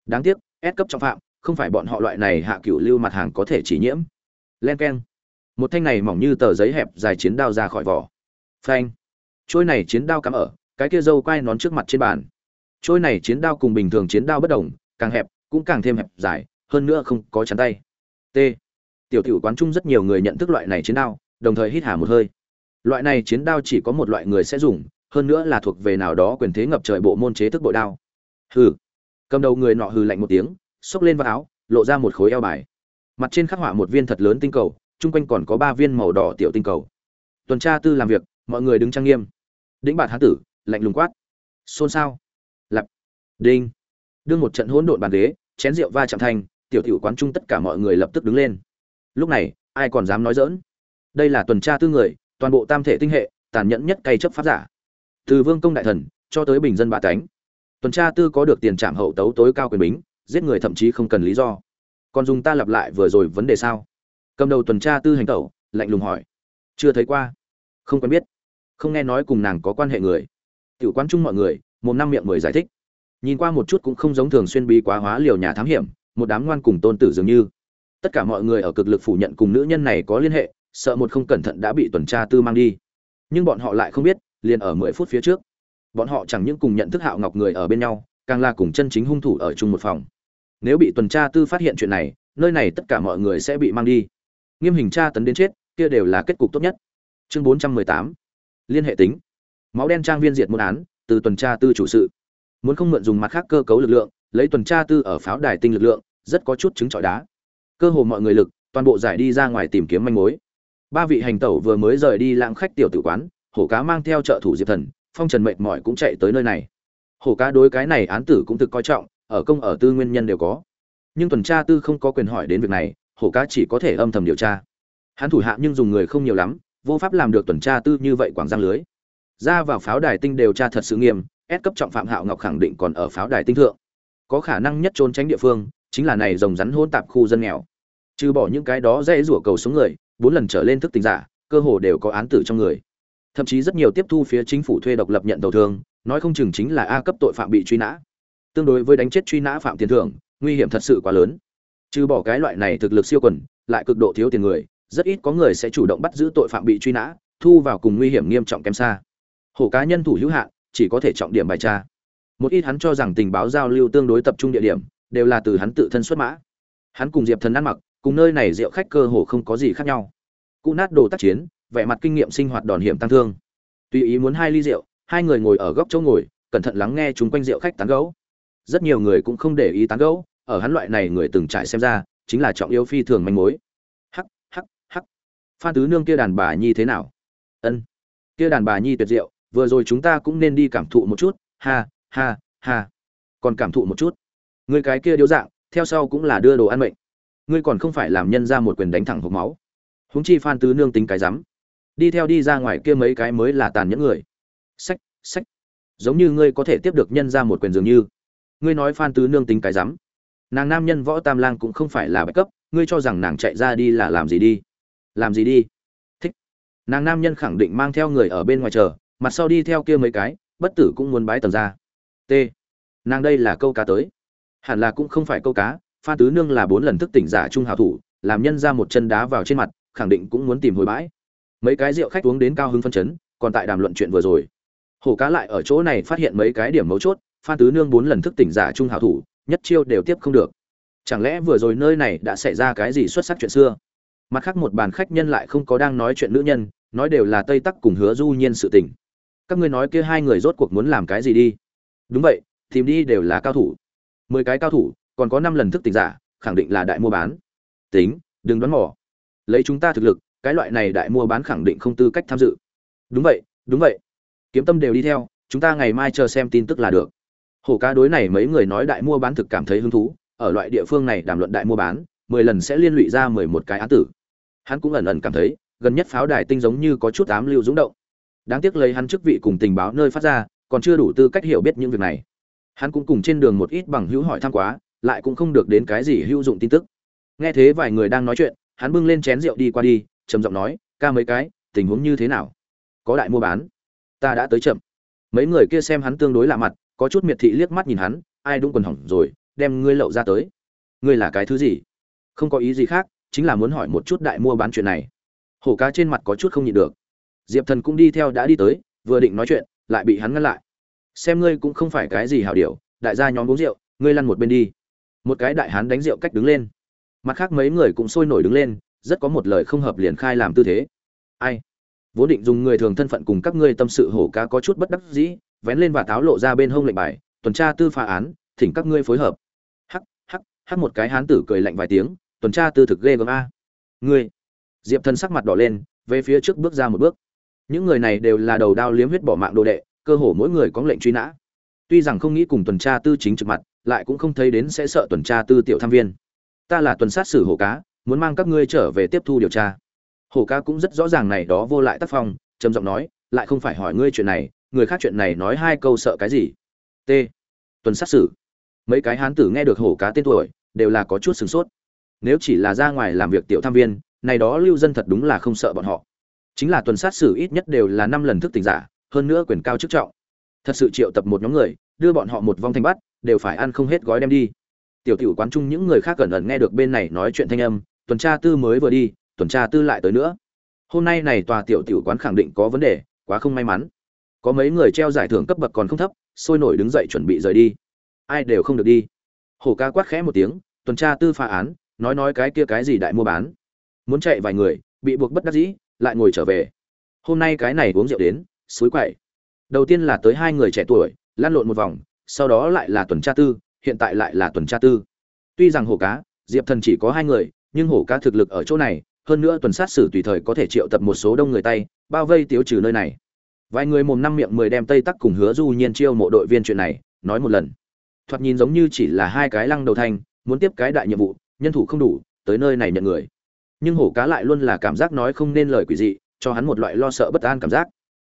Đáng tiếc ép cấp trọng phạm, không phải bọn họ loại này hạ cửu lưu mặt hàng có thể chỉ nhiễm. Len keng. Một thanh này mỏng như tờ giấy hẹp dài chiến đao ra khỏi vỏ phanh. Trôi này chiến đao cắm ở, cái kia dâu quay nón trước mặt trên bàn. Trôi này chiến đao cùng bình thường chiến đao bất đồng, càng hẹp, cũng càng thêm hẹp dài, hơn nữa không có chắn tay. T. Tiểu tiểu quán chung rất nhiều người nhận thức loại này chiến đao, đồng thời hít hà một hơi. Loại này chiến đao chỉ có một loại người sẽ dùng, hơn nữa là thuộc về nào đó quyền thế ngập trời bộ môn chế thức bội đao. Hừ. Cầm đầu người nọ hừ lạnh một tiếng, xốc lên vào áo, lộ ra một khối eo bài. Mặt trên khắc họa một viên thật lớn tinh cầu, chung quanh còn có ba viên màu đỏ tiểu tinh cầu. Tuần tra tư làm việc mọi người đứng trang nghiêm. Đĩnh bạt hán tử, lạnh lùng quát. Xôn xao. Lặp đinh. Đương một trận hỗn độn bàn ghế, chén rượu va chạm thành, tiểu tiểu quán chung tất cả mọi người lập tức đứng lên. Lúc này, ai còn dám nói dỡn đây là tuần tra tư người, toàn bộ tam thể tinh hệ, tàn nhẫn nhất cay chấp pháp giả. Từ vương công đại thần, cho tới bình dân bạ tánh. Tuần tra tư có được tiền trảm hậu tấu tối cao quyền bính, giết người thậm chí không cần lý do. Còn dùng ta lặp lại vừa rồi vấn đề sao? Cầm đầu tuần tra tư hành tẩu, lạnh lùng hỏi. Chưa thấy qua. Không quen biết không nghe nói cùng nàng có quan hệ người. Tiểu quan chung mọi người, một năm miệng mười giải thích. Nhìn qua một chút cũng không giống thường xuyên bí quá hóa liều nhà thám hiểm, một đám ngoan cùng tôn tử dường như. Tất cả mọi người ở cực lực phủ nhận cùng nữ nhân này có liên hệ, sợ một không cẩn thận đã bị tuần tra tư mang đi. Nhưng bọn họ lại không biết, liền ở mười phút phía trước, bọn họ chẳng những cùng nhận thức hạo ngọc người ở bên nhau, càng là cùng chân chính hung thủ ở chung một phòng. Nếu bị tuần tra tư phát hiện chuyện này, nơi này tất cả mọi người sẽ bị mang đi. Nghiêm hình tra tấn đến chết, kia đều là kết cục tốt nhất. Chương bốn trăm mười tám liên hệ tính. Máu đen trang viên diệt môn án, từ tuần tra tư chủ sự. Muốn không mượn dùng mặt khác cơ cấu lực lượng, lấy tuần tra tư ở pháo đài tinh lực lượng, rất có chút chứng trọi đá. Cơ hồ mọi người lực, toàn bộ giải đi ra ngoài tìm kiếm manh mối. Ba vị hành tẩu vừa mới rời đi lãng khách tiểu tử quán, hổ cá mang theo trợ thủ diệp thần, phong trần mệt mỏi cũng chạy tới nơi này. Hổ cá đối cái này án tử cũng thực coi trọng, ở công ở tư nguyên nhân đều có. Nhưng tuần tra tư không có quyền hỏi đến việc này, hổ cá chỉ có thể âm thầm điều tra. Hắn thủ hạ nhưng dùng người không nhiều lắm vô pháp làm được tuần tra tư như vậy quảng giang lưới. Ra vào pháo đài tinh đều tra thật sự nghiêm ép cấp trọng phạm hạo ngọc khẳng định còn ở pháo đài tinh thượng. Có khả năng nhất trốn tránh địa phương, chính là này rồng rắn hôn tạp khu dân nghèo. Trừ bỏ những cái đó dễ rủa cầu xuống người, bốn lần trở lên thức tình giả, cơ hồ đều có án tử trong người. Thậm chí rất nhiều tiếp thu phía chính phủ thuê độc lập nhận đầu thương, nói không chừng chính là a cấp tội phạm bị truy nã. Tương đối với đánh chết truy nã phạm tiền thưởng, nguy hiểm thật sự quá lớn. Trừ bỏ cái loại này thực lực siêu quần, lại cực độ thiếu tiền người rất ít có người sẽ chủ động bắt giữ tội phạm bị truy nã, thu vào cùng nguy hiểm nghiêm trọng kém xa. Hổ cá nhân thủ hữu hạn, chỉ có thể trọng điểm bài tra. Một ít hắn cho rằng tình báo giao lưu tương đối tập trung địa điểm, đều là từ hắn tự thân xuất mã. Hắn cùng diệp thần ăn mặc, cùng nơi này rượu khách cơ hồ không có gì khác nhau. Cụ nát đồ tác chiến, vẻ mặt kinh nghiệm sinh hoạt đòn hiểm tăng thương. Tùy ý muốn hai ly rượu, hai người ngồi ở góc chỗ ngồi, cẩn thận lắng nghe chúng quanh rượu khách tán gẫu. Rất nhiều người cũng không để ý tán gẫu, ở hắn loại này người từng trải xem ra, chính là trọng yêu phi thường manh mối phan tứ nương kia đàn bà nhi thế nào? Ân, kia đàn bà nhi tuyệt diệu, vừa rồi chúng ta cũng nên đi cảm thụ một chút. Ha ha ha. Còn cảm thụ một chút. Người cái kia điếu dạng, theo sau cũng là đưa đồ ăn mệnh. Ngươi còn không phải làm nhân ra một quyền đánh thẳng hộp máu. Húng chi phan tứ nương tính cái rắm. Đi theo đi ra ngoài kia mấy cái mới là tàn nhẫn người. Sách sách giống như ngươi có thể tiếp được nhân ra một quyền dường như. Ngươi nói phan tứ nương tính cái rắm. Nàng nam nhân võ tam lang cũng không phải là bạch cấp, ngươi cho rằng nàng chạy ra đi là làm gì đi? Làm gì đi? Thích. Nàng nam nhân khẳng định mang theo người ở bên ngoài chờ, mặt sau đi theo kia mấy cái, bất tử cũng muốn bái tầng ra. T. Nàng đây là câu cá tới. Hẳn là cũng không phải câu cá, phan tứ nương là bốn lần thức tỉnh giả trung hào thủ, làm nhân ra một chân đá vào trên mặt, khẳng định cũng muốn tìm hồi bãi. Mấy cái rượu khách uống đến cao hứng phân chấn, còn tại đàm luận chuyện vừa rồi. Hổ cá lại ở chỗ này phát hiện mấy cái điểm mấu chốt, phan tứ nương bốn lần thức tỉnh giả trung hào thủ, nhất chiêu đều tiếp không được. Chẳng lẽ vừa rồi nơi này đã xảy ra cái gì xuất sắc chuyện xưa? Mặt khác một bàn khách nhân lại không có đang nói chuyện nữ nhân, nói đều là tây tắc cùng hứa du nhiên sự tình. Các ngươi nói kia hai người rốt cuộc muốn làm cái gì đi? Đúng vậy, tìm đi đều là cao thủ. Mười cái cao thủ, còn có năm lần thức tỉnh giả, khẳng định là đại mua bán. Tính, đừng đoán mò. Lấy chúng ta thực lực, cái loại này đại mua bán khẳng định không tư cách tham dự. Đúng vậy đúng vậy. Kiếm tâm đều đi theo, chúng ta ngày mai chờ xem tin tức là được. Hổ ca đối này mấy người nói đại mua bán thực cảm thấy hứng thú, ở loại địa phương này đàm luận đại mua bán, mười lần sẽ liên lụy ra mười một cái án tử hắn cũng ẩn ẩn cảm thấy, gần nhất pháo đài tinh giống như có chút ám lưu dũng động. Đáng tiếc lấy hắn chức vị cùng tình báo nơi phát ra, còn chưa đủ tư cách hiểu biết những việc này. Hắn cũng cùng trên đường một ít bằng hữu hỏi thăm quá, lại cũng không được đến cái gì hữu dụng tin tức. Nghe thế vài người đang nói chuyện, hắn bưng lên chén rượu đi qua đi, trầm giọng nói, ca mấy cái, tình huống như thế nào? Có đại mua bán? Ta đã tới chậm. Mấy người kia xem hắn tương đối lạ mặt, có chút miệt thị liếc mắt nhìn hắn, ai đúng quần hỏng rồi, đem ngươi lậu ra tới. Ngươi là cái thứ gì? Không có ý gì khác chính là muốn hỏi một chút đại mua bán chuyện này. Hổ cá trên mặt có chút không nhịn được. Diệp thần cũng đi theo đã đi tới, vừa định nói chuyện, lại bị hắn ngăn lại. Xem ngươi cũng không phải cái gì hảo điều, đại gia nhóm uống rượu, ngươi lăn một bên đi. Một cái đại hán đánh rượu cách đứng lên. Mặt khác mấy người cũng sôi nổi đứng lên, rất có một lời không hợp liền khai làm tư thế. Ai? Vốn định dùng người thường thân phận cùng các ngươi tâm sự hổ cá có chút bất đắc dĩ, vén lên và táo lộ ra bên hông lệnh bài, tuần tra tư phá án, thỉnh các ngươi phối hợp. Hắc hắc hắc một cái hán tử cười lạnh vài tiếng tuần tra tư thực ghê gớm a. Ngươi. Diệp thần sắc mặt đỏ lên, về phía trước bước ra một bước. Những người này đều là đầu đao liếm huyết bỏ mạng đồ đệ, cơ hồ mỗi người có lệnh truy nã. Tuy rằng không nghĩ cùng tuần tra tư chính trực mặt, lại cũng không thấy đến sẽ sợ tuần tra tư tiểu tham viên. Ta là tuần sát xử hổ cá, muốn mang các ngươi trở về tiếp thu điều tra. Hổ cá cũng rất rõ ràng này đó vô lại tác phong, trầm giọng nói, lại không phải hỏi ngươi chuyện này, người khác chuyện này nói hai câu sợ cái gì? T. Tuần sát xử. Mấy cái hán tử nghe được hổ cá tên tuổi, đều là có chút sửng sốt nếu chỉ là ra ngoài làm việc tiểu tham viên, này đó lưu dân thật đúng là không sợ bọn họ. Chính là tuần sát xử ít nhất đều là năm lần thức tỉnh giả, hơn nữa quyền cao chức trọng. Thật sự triệu tập một nhóm người, đưa bọn họ một vong thanh bắt, đều phải ăn không hết gói đem đi. Tiểu tiểu quán chung những người khác cẩn ẩn nghe được bên này nói chuyện thanh âm, tuần tra tư mới vừa đi, tuần tra tư lại tới nữa. Hôm nay này tòa tiểu tiểu quán khẳng định có vấn đề, quá không may mắn. Có mấy người treo giải thưởng cấp bậc còn không thấp, sôi nổi đứng dậy chuẩn bị rời đi. Ai đều không được đi. Hổ ca quát khẽ một tiếng, tuần tra tư phá án nói nói cái kia cái gì đại mua bán. Muốn chạy vài người, bị buộc bất đắc dĩ, lại ngồi trở về. Hôm nay cái này uống rượu đến, suối quậy. Đầu tiên là tới hai người trẻ tuổi lan lộn một vòng, sau đó lại là tuần tra tư, hiện tại lại là tuần tra tư. Tuy rằng hổ cá, diệp thần chỉ có hai người, nhưng hổ cá thực lực ở chỗ này, hơn nữa tuần sát xử tùy thời có thể triệu tập một số đông người tay, bao vây tiêu trừ nơi này. Vài người mồm năm miệng mười đem tây tắc cùng hứa du nhiên chiêu mộ đội viên chuyện này, nói một lần. Thoạt nhìn giống như chỉ là hai cái lăng đầu thanh muốn tiếp cái đại nhiệm vụ nhân thủ không đủ, tới nơi này nhận người. Nhưng hổ cá lại luôn là cảm giác nói không nên lời quỷ dị, cho hắn một loại lo sợ bất an cảm giác.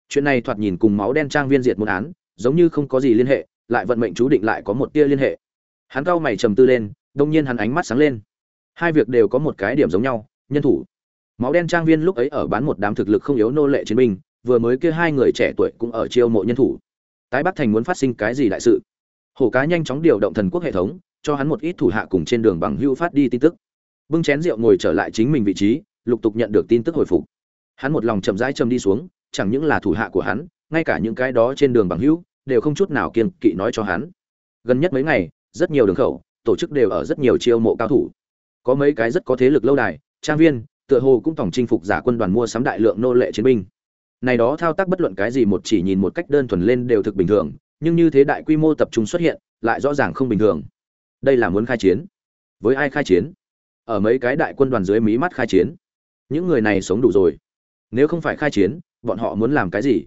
Chuyện này thoạt nhìn cùng máu đen trang viên diệt một án, giống như không có gì liên hệ, lại vận mệnh chú định lại có một tia liên hệ. Hắn cau mày trầm tư lên, đông nhiên hắn ánh mắt sáng lên. Hai việc đều có một cái điểm giống nhau, nhân thủ. Máu đen trang viên lúc ấy ở bán một đám thực lực không yếu nô lệ chiến binh, vừa mới kia hai người trẻ tuổi cũng ở chiêu mộ nhân thủ. Tái bắc thành muốn phát sinh cái gì đại sự? Hổ cá nhanh chóng điều động thần quốc hệ thống cho hắn một ít thủ hạ cùng trên đường bằng hưu phát đi tin tức. Bưng chén rượu ngồi trở lại chính mình vị trí, lục tục nhận được tin tức hồi phục. Hắn một lòng chậm rãi châm đi xuống, chẳng những là thủ hạ của hắn, ngay cả những cái đó trên đường bằng hữu, đều không chút nào kiên kỵ nói cho hắn. Gần nhất mấy ngày, rất nhiều đường khẩu, tổ chức đều ở rất nhiều chiêu mộ cao thủ. Có mấy cái rất có thế lực lâu đài, trang viên, tựa hồ cũng tổng chinh phục giả quân đoàn mua sắm đại lượng nô lệ chiến binh. Này đó thao tác bất luận cái gì một chỉ nhìn một cách đơn thuần lên đều thực bình thường, nhưng như thế đại quy mô tập trung xuất hiện, lại rõ ràng không bình thường đây là muốn khai chiến. Với ai khai chiến? Ở mấy cái đại quân đoàn dưới mí mắt khai chiến. Những người này sống đủ rồi. Nếu không phải khai chiến, bọn họ muốn làm cái gì?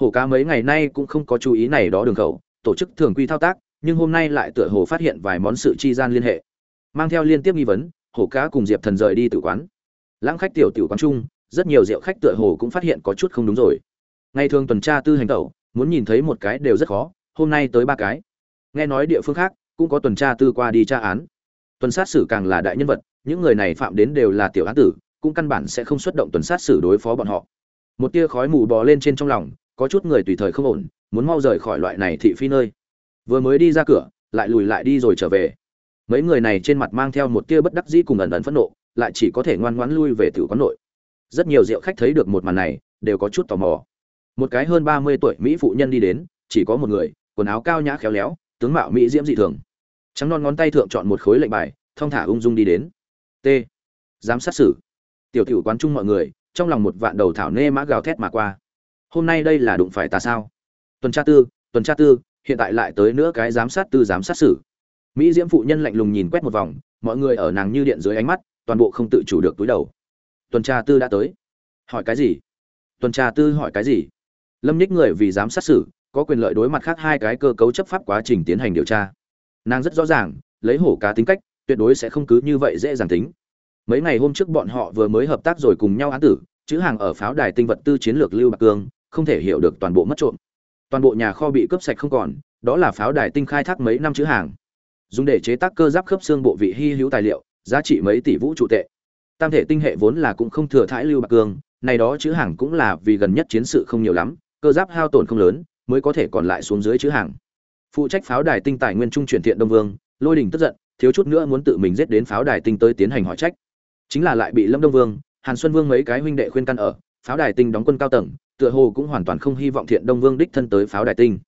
Hổ cá mấy ngày nay cũng không có chú ý này đó đường khẩu, tổ chức thường quy thao tác, nhưng hôm nay lại tựa hồ phát hiện vài món sự chi gian liên hệ. Mang theo liên tiếp nghi vấn hổ cá cùng diệp thần rời đi tử quán. Lãng khách tiểu tiểu quán chung, rất nhiều rượu khách tựa hồ cũng phát hiện có chút không đúng rồi. Ngày thường tuần tra tư hành tẩu, muốn nhìn thấy một cái đều rất khó, hôm nay tới ba cái. Nghe nói địa phương khác cũng có tuần tra tư qua đi tra án. Tuần sát xử càng là đại nhân vật, những người này phạm đến đều là tiểu án tử, cũng căn bản sẽ không xuất động tuần sát xử đối phó bọn họ. Một tia khói mù bò lên trên trong lòng, có chút người tùy thời không ổn, muốn mau rời khỏi loại này thị phi nơi. Vừa mới đi ra cửa, lại lùi lại đi rồi trở về. Mấy người này trên mặt mang theo một tia bất đắc dĩ cùng ẩn ẩn phẫn nộ, lại chỉ có thể ngoan ngoãn lui về tử quán nội. Rất nhiều rượu khách thấy được một màn này, đều có chút tò mò. Một cái hơn ba mươi tuổi mỹ phụ nhân đi đến, chỉ có một người, quần áo cao nhã khéo léo, tướng mạo mỹ diễm dị thường trắng non ngón tay thượng chọn một khối lệnh bài, thong thả ung dung đi đến. T. Giám sát xử. Tiểu tiểu quán chung mọi người, trong lòng một vạn đầu thảo nê mã gào thét mà qua. Hôm nay đây là đụng phải ta sao? Tuần tra tư, tuần tra tư, hiện tại lại tới nữa cái giám sát tư giám sát xử. Mỹ diễm phụ nhân lạnh lùng nhìn quét một vòng, mọi người ở nàng như điện dưới ánh mắt, toàn bộ không tự chủ được túi đầu. Tuần tra tư đã tới. Hỏi cái gì? Tuần tra tư hỏi cái gì? Lâm nhích người vì giám sát xử, có quyền lợi đối mặt khác hai cái cơ cấu chấp pháp quá trình tiến hành điều tra nàng rất rõ ràng, lấy hổ cá tính cách, tuyệt đối sẽ không cứ như vậy dễ dàng tính. Mấy ngày hôm trước bọn họ vừa mới hợp tác rồi cùng nhau án tử, chữ hàng ở pháo đài tinh vật tư chiến lược lưu bạc cương, không thể hiểu được toàn bộ mất trộm. Toàn bộ nhà kho bị cướp sạch không còn, đó là pháo đài tinh khai thác mấy năm chữ hàng. Dùng để chế tác cơ giáp khớp xương bộ vị hy hữu tài liệu, giá trị mấy tỷ vũ trụ tệ. Tam thể tinh hệ vốn là cũng không thừa thãi lưu bạc cương, này đó chữ hàng cũng là vì gần nhất chiến sự không nhiều lắm, cơ giáp hao tổn không lớn, mới có thể còn lại xuống dưới chữ hàng phụ trách pháo đài tinh tài nguyên trung chuyển thiện đông vương, lôi đình tức giận, thiếu chút nữa muốn tự mình giết đến pháo đài tinh tới tiến hành hỏi trách. Chính là lại bị lâm đông vương, hàn xuân vương mấy cái huynh đệ khuyên căn ở, pháo đài tinh đóng quân cao tầng, tựa hồ cũng hoàn toàn không hy vọng thiện đông vương đích thân tới pháo đài tinh.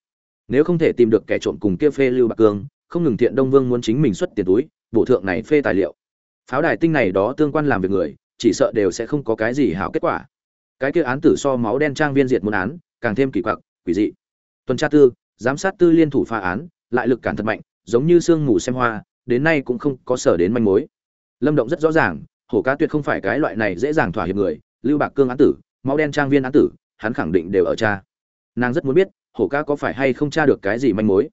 Nếu không thể tìm được kẻ trộm cùng kia phê lưu bạc cương, không ngừng thiện đông vương muốn chính mình xuất tiền túi, bổ thượng này phê tài liệu. Pháo đài tinh này đó tương quan làm việc người, chỉ sợ đều sẽ không có cái gì hảo kết quả. Cái kia án tử so máu đen trang viên diệt muốn án, càng thêm kỳ quặc, quỷ dị. Tuần tra tư giám sát tư liên thủ phá án, lại lực cản thật mạnh, giống như sương mù xem hoa, đến nay cũng không có sở đến manh mối. Lâm động rất rõ ràng, hổ cá tuyệt không phải cái loại này dễ dàng thỏa hiệp người, lưu bạc cương án tử, máu đen trang viên án tử, hắn khẳng định đều ở cha. Nàng rất muốn biết, hổ cá có phải hay không tra được cái gì manh mối.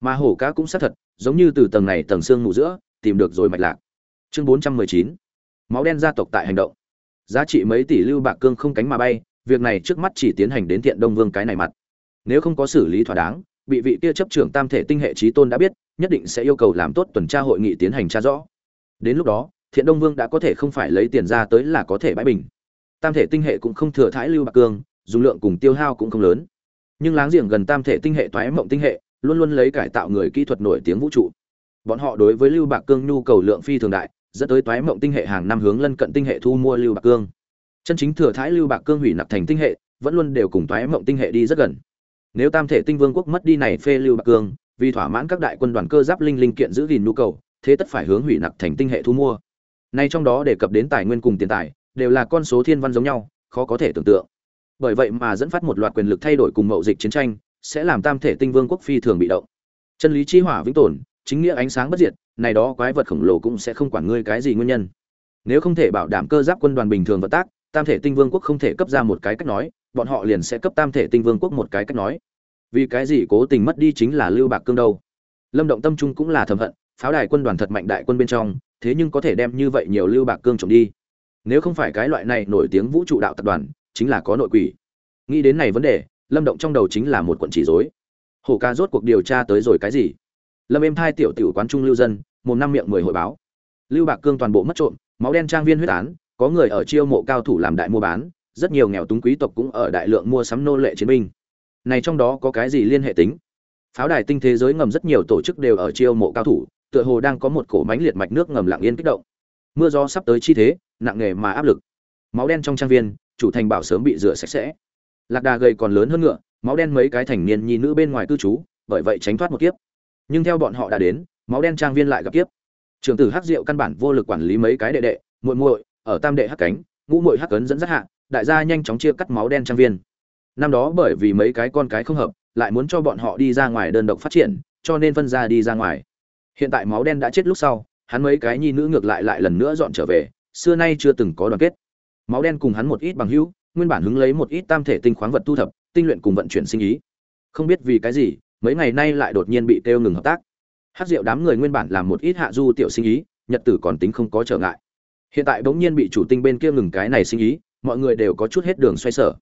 Mà hổ cá cũng xác thật, giống như từ tầng này tầng xương ngủ giữa, tìm được rồi mạch lạc. Chương bốn trăm mười chín. Máu đen gia tộc tại hành động. Giá trị mấy tỷ lưu bạc cương không cánh mà bay, việc này trước mắt chỉ tiến hành đến thiện đông vương cái này mặt nếu không có xử lý thỏa đáng, bị vị kia chấp trưởng tam thể tinh hệ trí tôn đã biết, nhất định sẽ yêu cầu làm tốt tuần tra hội nghị tiến hành tra rõ. Đến lúc đó, thiện đông vương đã có thể không phải lấy tiền ra tới là có thể bãi bình. Tam thể tinh hệ cũng không thừa thãi lưu bạc cương, dùng lượng cùng tiêu hao cũng không lớn. Nhưng láng giềng gần tam thể tinh hệ toái mộng tinh hệ, luôn luôn lấy cải tạo người kỹ thuật nổi tiếng vũ trụ. Bọn họ đối với lưu bạc cương nhu cầu lượng phi thường đại, dẫn tới toái mộng tinh hệ hàng năm hướng lân cận tinh hệ thu mua lưu bạc cương. Chân chính thừa thái lưu bạc cương hủy nặc thành tinh hệ, vẫn luôn đều cùng toái mộng tinh hệ đi rất gần nếu tam thể tinh vương quốc mất đi này phê lưu bạc cương, vì thỏa mãn các đại quân đoàn cơ giáp linh linh kiện giữ gìn nhu cầu, thế tất phải hướng hủy nặc thành tinh hệ thu mua. Nay trong đó đề cập đến tài nguyên cùng tiền tài, đều là con số thiên văn giống nhau, khó có thể tưởng tượng. Bởi vậy mà dẫn phát một loạt quyền lực thay đổi cùng mậu dịch chiến tranh, sẽ làm tam thể tinh vương quốc phi thường bị động. Chân lý chi hỏa vĩnh tồn, chính nghĩa ánh sáng bất diệt, này đó quái vật khổng lồ cũng sẽ không quản ngươi cái gì nguyên nhân. Nếu không thể bảo đảm cơ giáp quân đoàn bình thường vận tác, tam thể tinh vương quốc không thể cấp ra một cái cách nói bọn họ liền sẽ cấp tam thể tinh vương quốc một cái cách nói. Vì cái gì cố tình mất đi chính là lưu bạc cương đâu? Lâm động tâm trung cũng là thầm hận, pháo đài quân đoàn thật mạnh đại quân bên trong, thế nhưng có thể đem như vậy nhiều lưu bạc cương trộm đi. Nếu không phải cái loại này nổi tiếng vũ trụ đạo tập đoàn, chính là có nội quỷ. Nghĩ đến này vấn đề, lâm động trong đầu chính là một quận chỉ dối hồ ca rốt cuộc điều tra tới rồi cái gì? Lâm êm thai tiểu tiểu quán trung lưu dân, một năm miệng mười hội báo. Lưu bạc cương toàn bộ mất trộm, máu đen trang viên huyết án, có người ở chiêu mộ cao thủ làm đại mua bán rất nhiều nghèo túng quý tộc cũng ở đại lượng mua sắm nô lệ chiến binh. Này trong đó có cái gì liên hệ tính? Pháo đài tinh thế giới ngầm rất nhiều tổ chức đều ở chiêu mộ cao thủ, tựa hồ đang có một cổ mánh liệt mạch nước ngầm lặng yên kích động. Mưa gió sắp tới chi thế, nặng nghề mà áp lực. Máu đen trong trang viên, chủ thành bảo sớm bị rửa sạch sẽ. Lạc đà gầy còn lớn hơn ngựa, máu đen mấy cái thành niên nhi nữ bên ngoài cư trú, bởi vậy tránh thoát một kiếp. Nhưng theo bọn họ đã đến, máu đen trang viên lại gặp kiếp. Trường tử hắc diệu căn bản vô lực quản lý mấy cái đệ đệ, muội muội, ở tam đệ hắc cánh, ngũ muội hắc cấn dẫn dắt hạ đại gia nhanh chóng chia cắt máu đen trang viên. Năm đó bởi vì mấy cái con cái không hợp, lại muốn cho bọn họ đi ra ngoài đơn độc phát triển, cho nên phân ra đi ra ngoài. Hiện tại máu đen đã chết lúc sau, hắn mấy cái nhi nữ ngược lại lại lần nữa dọn trở về, xưa nay chưa từng có đoàn kết. Máu đen cùng hắn một ít bằng hữu, nguyên bản hứng lấy một ít tam thể tinh khoáng vật thu thập, tinh luyện cùng vận chuyển sinh ý. Không biết vì cái gì, mấy ngày nay lại đột nhiên bị kêu ngừng hợp tác. Hát rượu đám người nguyên bản làm một ít hạ du tiểu sinh ý, nhật tử còn tính không có trở ngại. Hiện tại bỗng nhiên bị chủ tinh bên kia ngừng cái này sinh ý mọi người đều có chút hết đường xoay sở.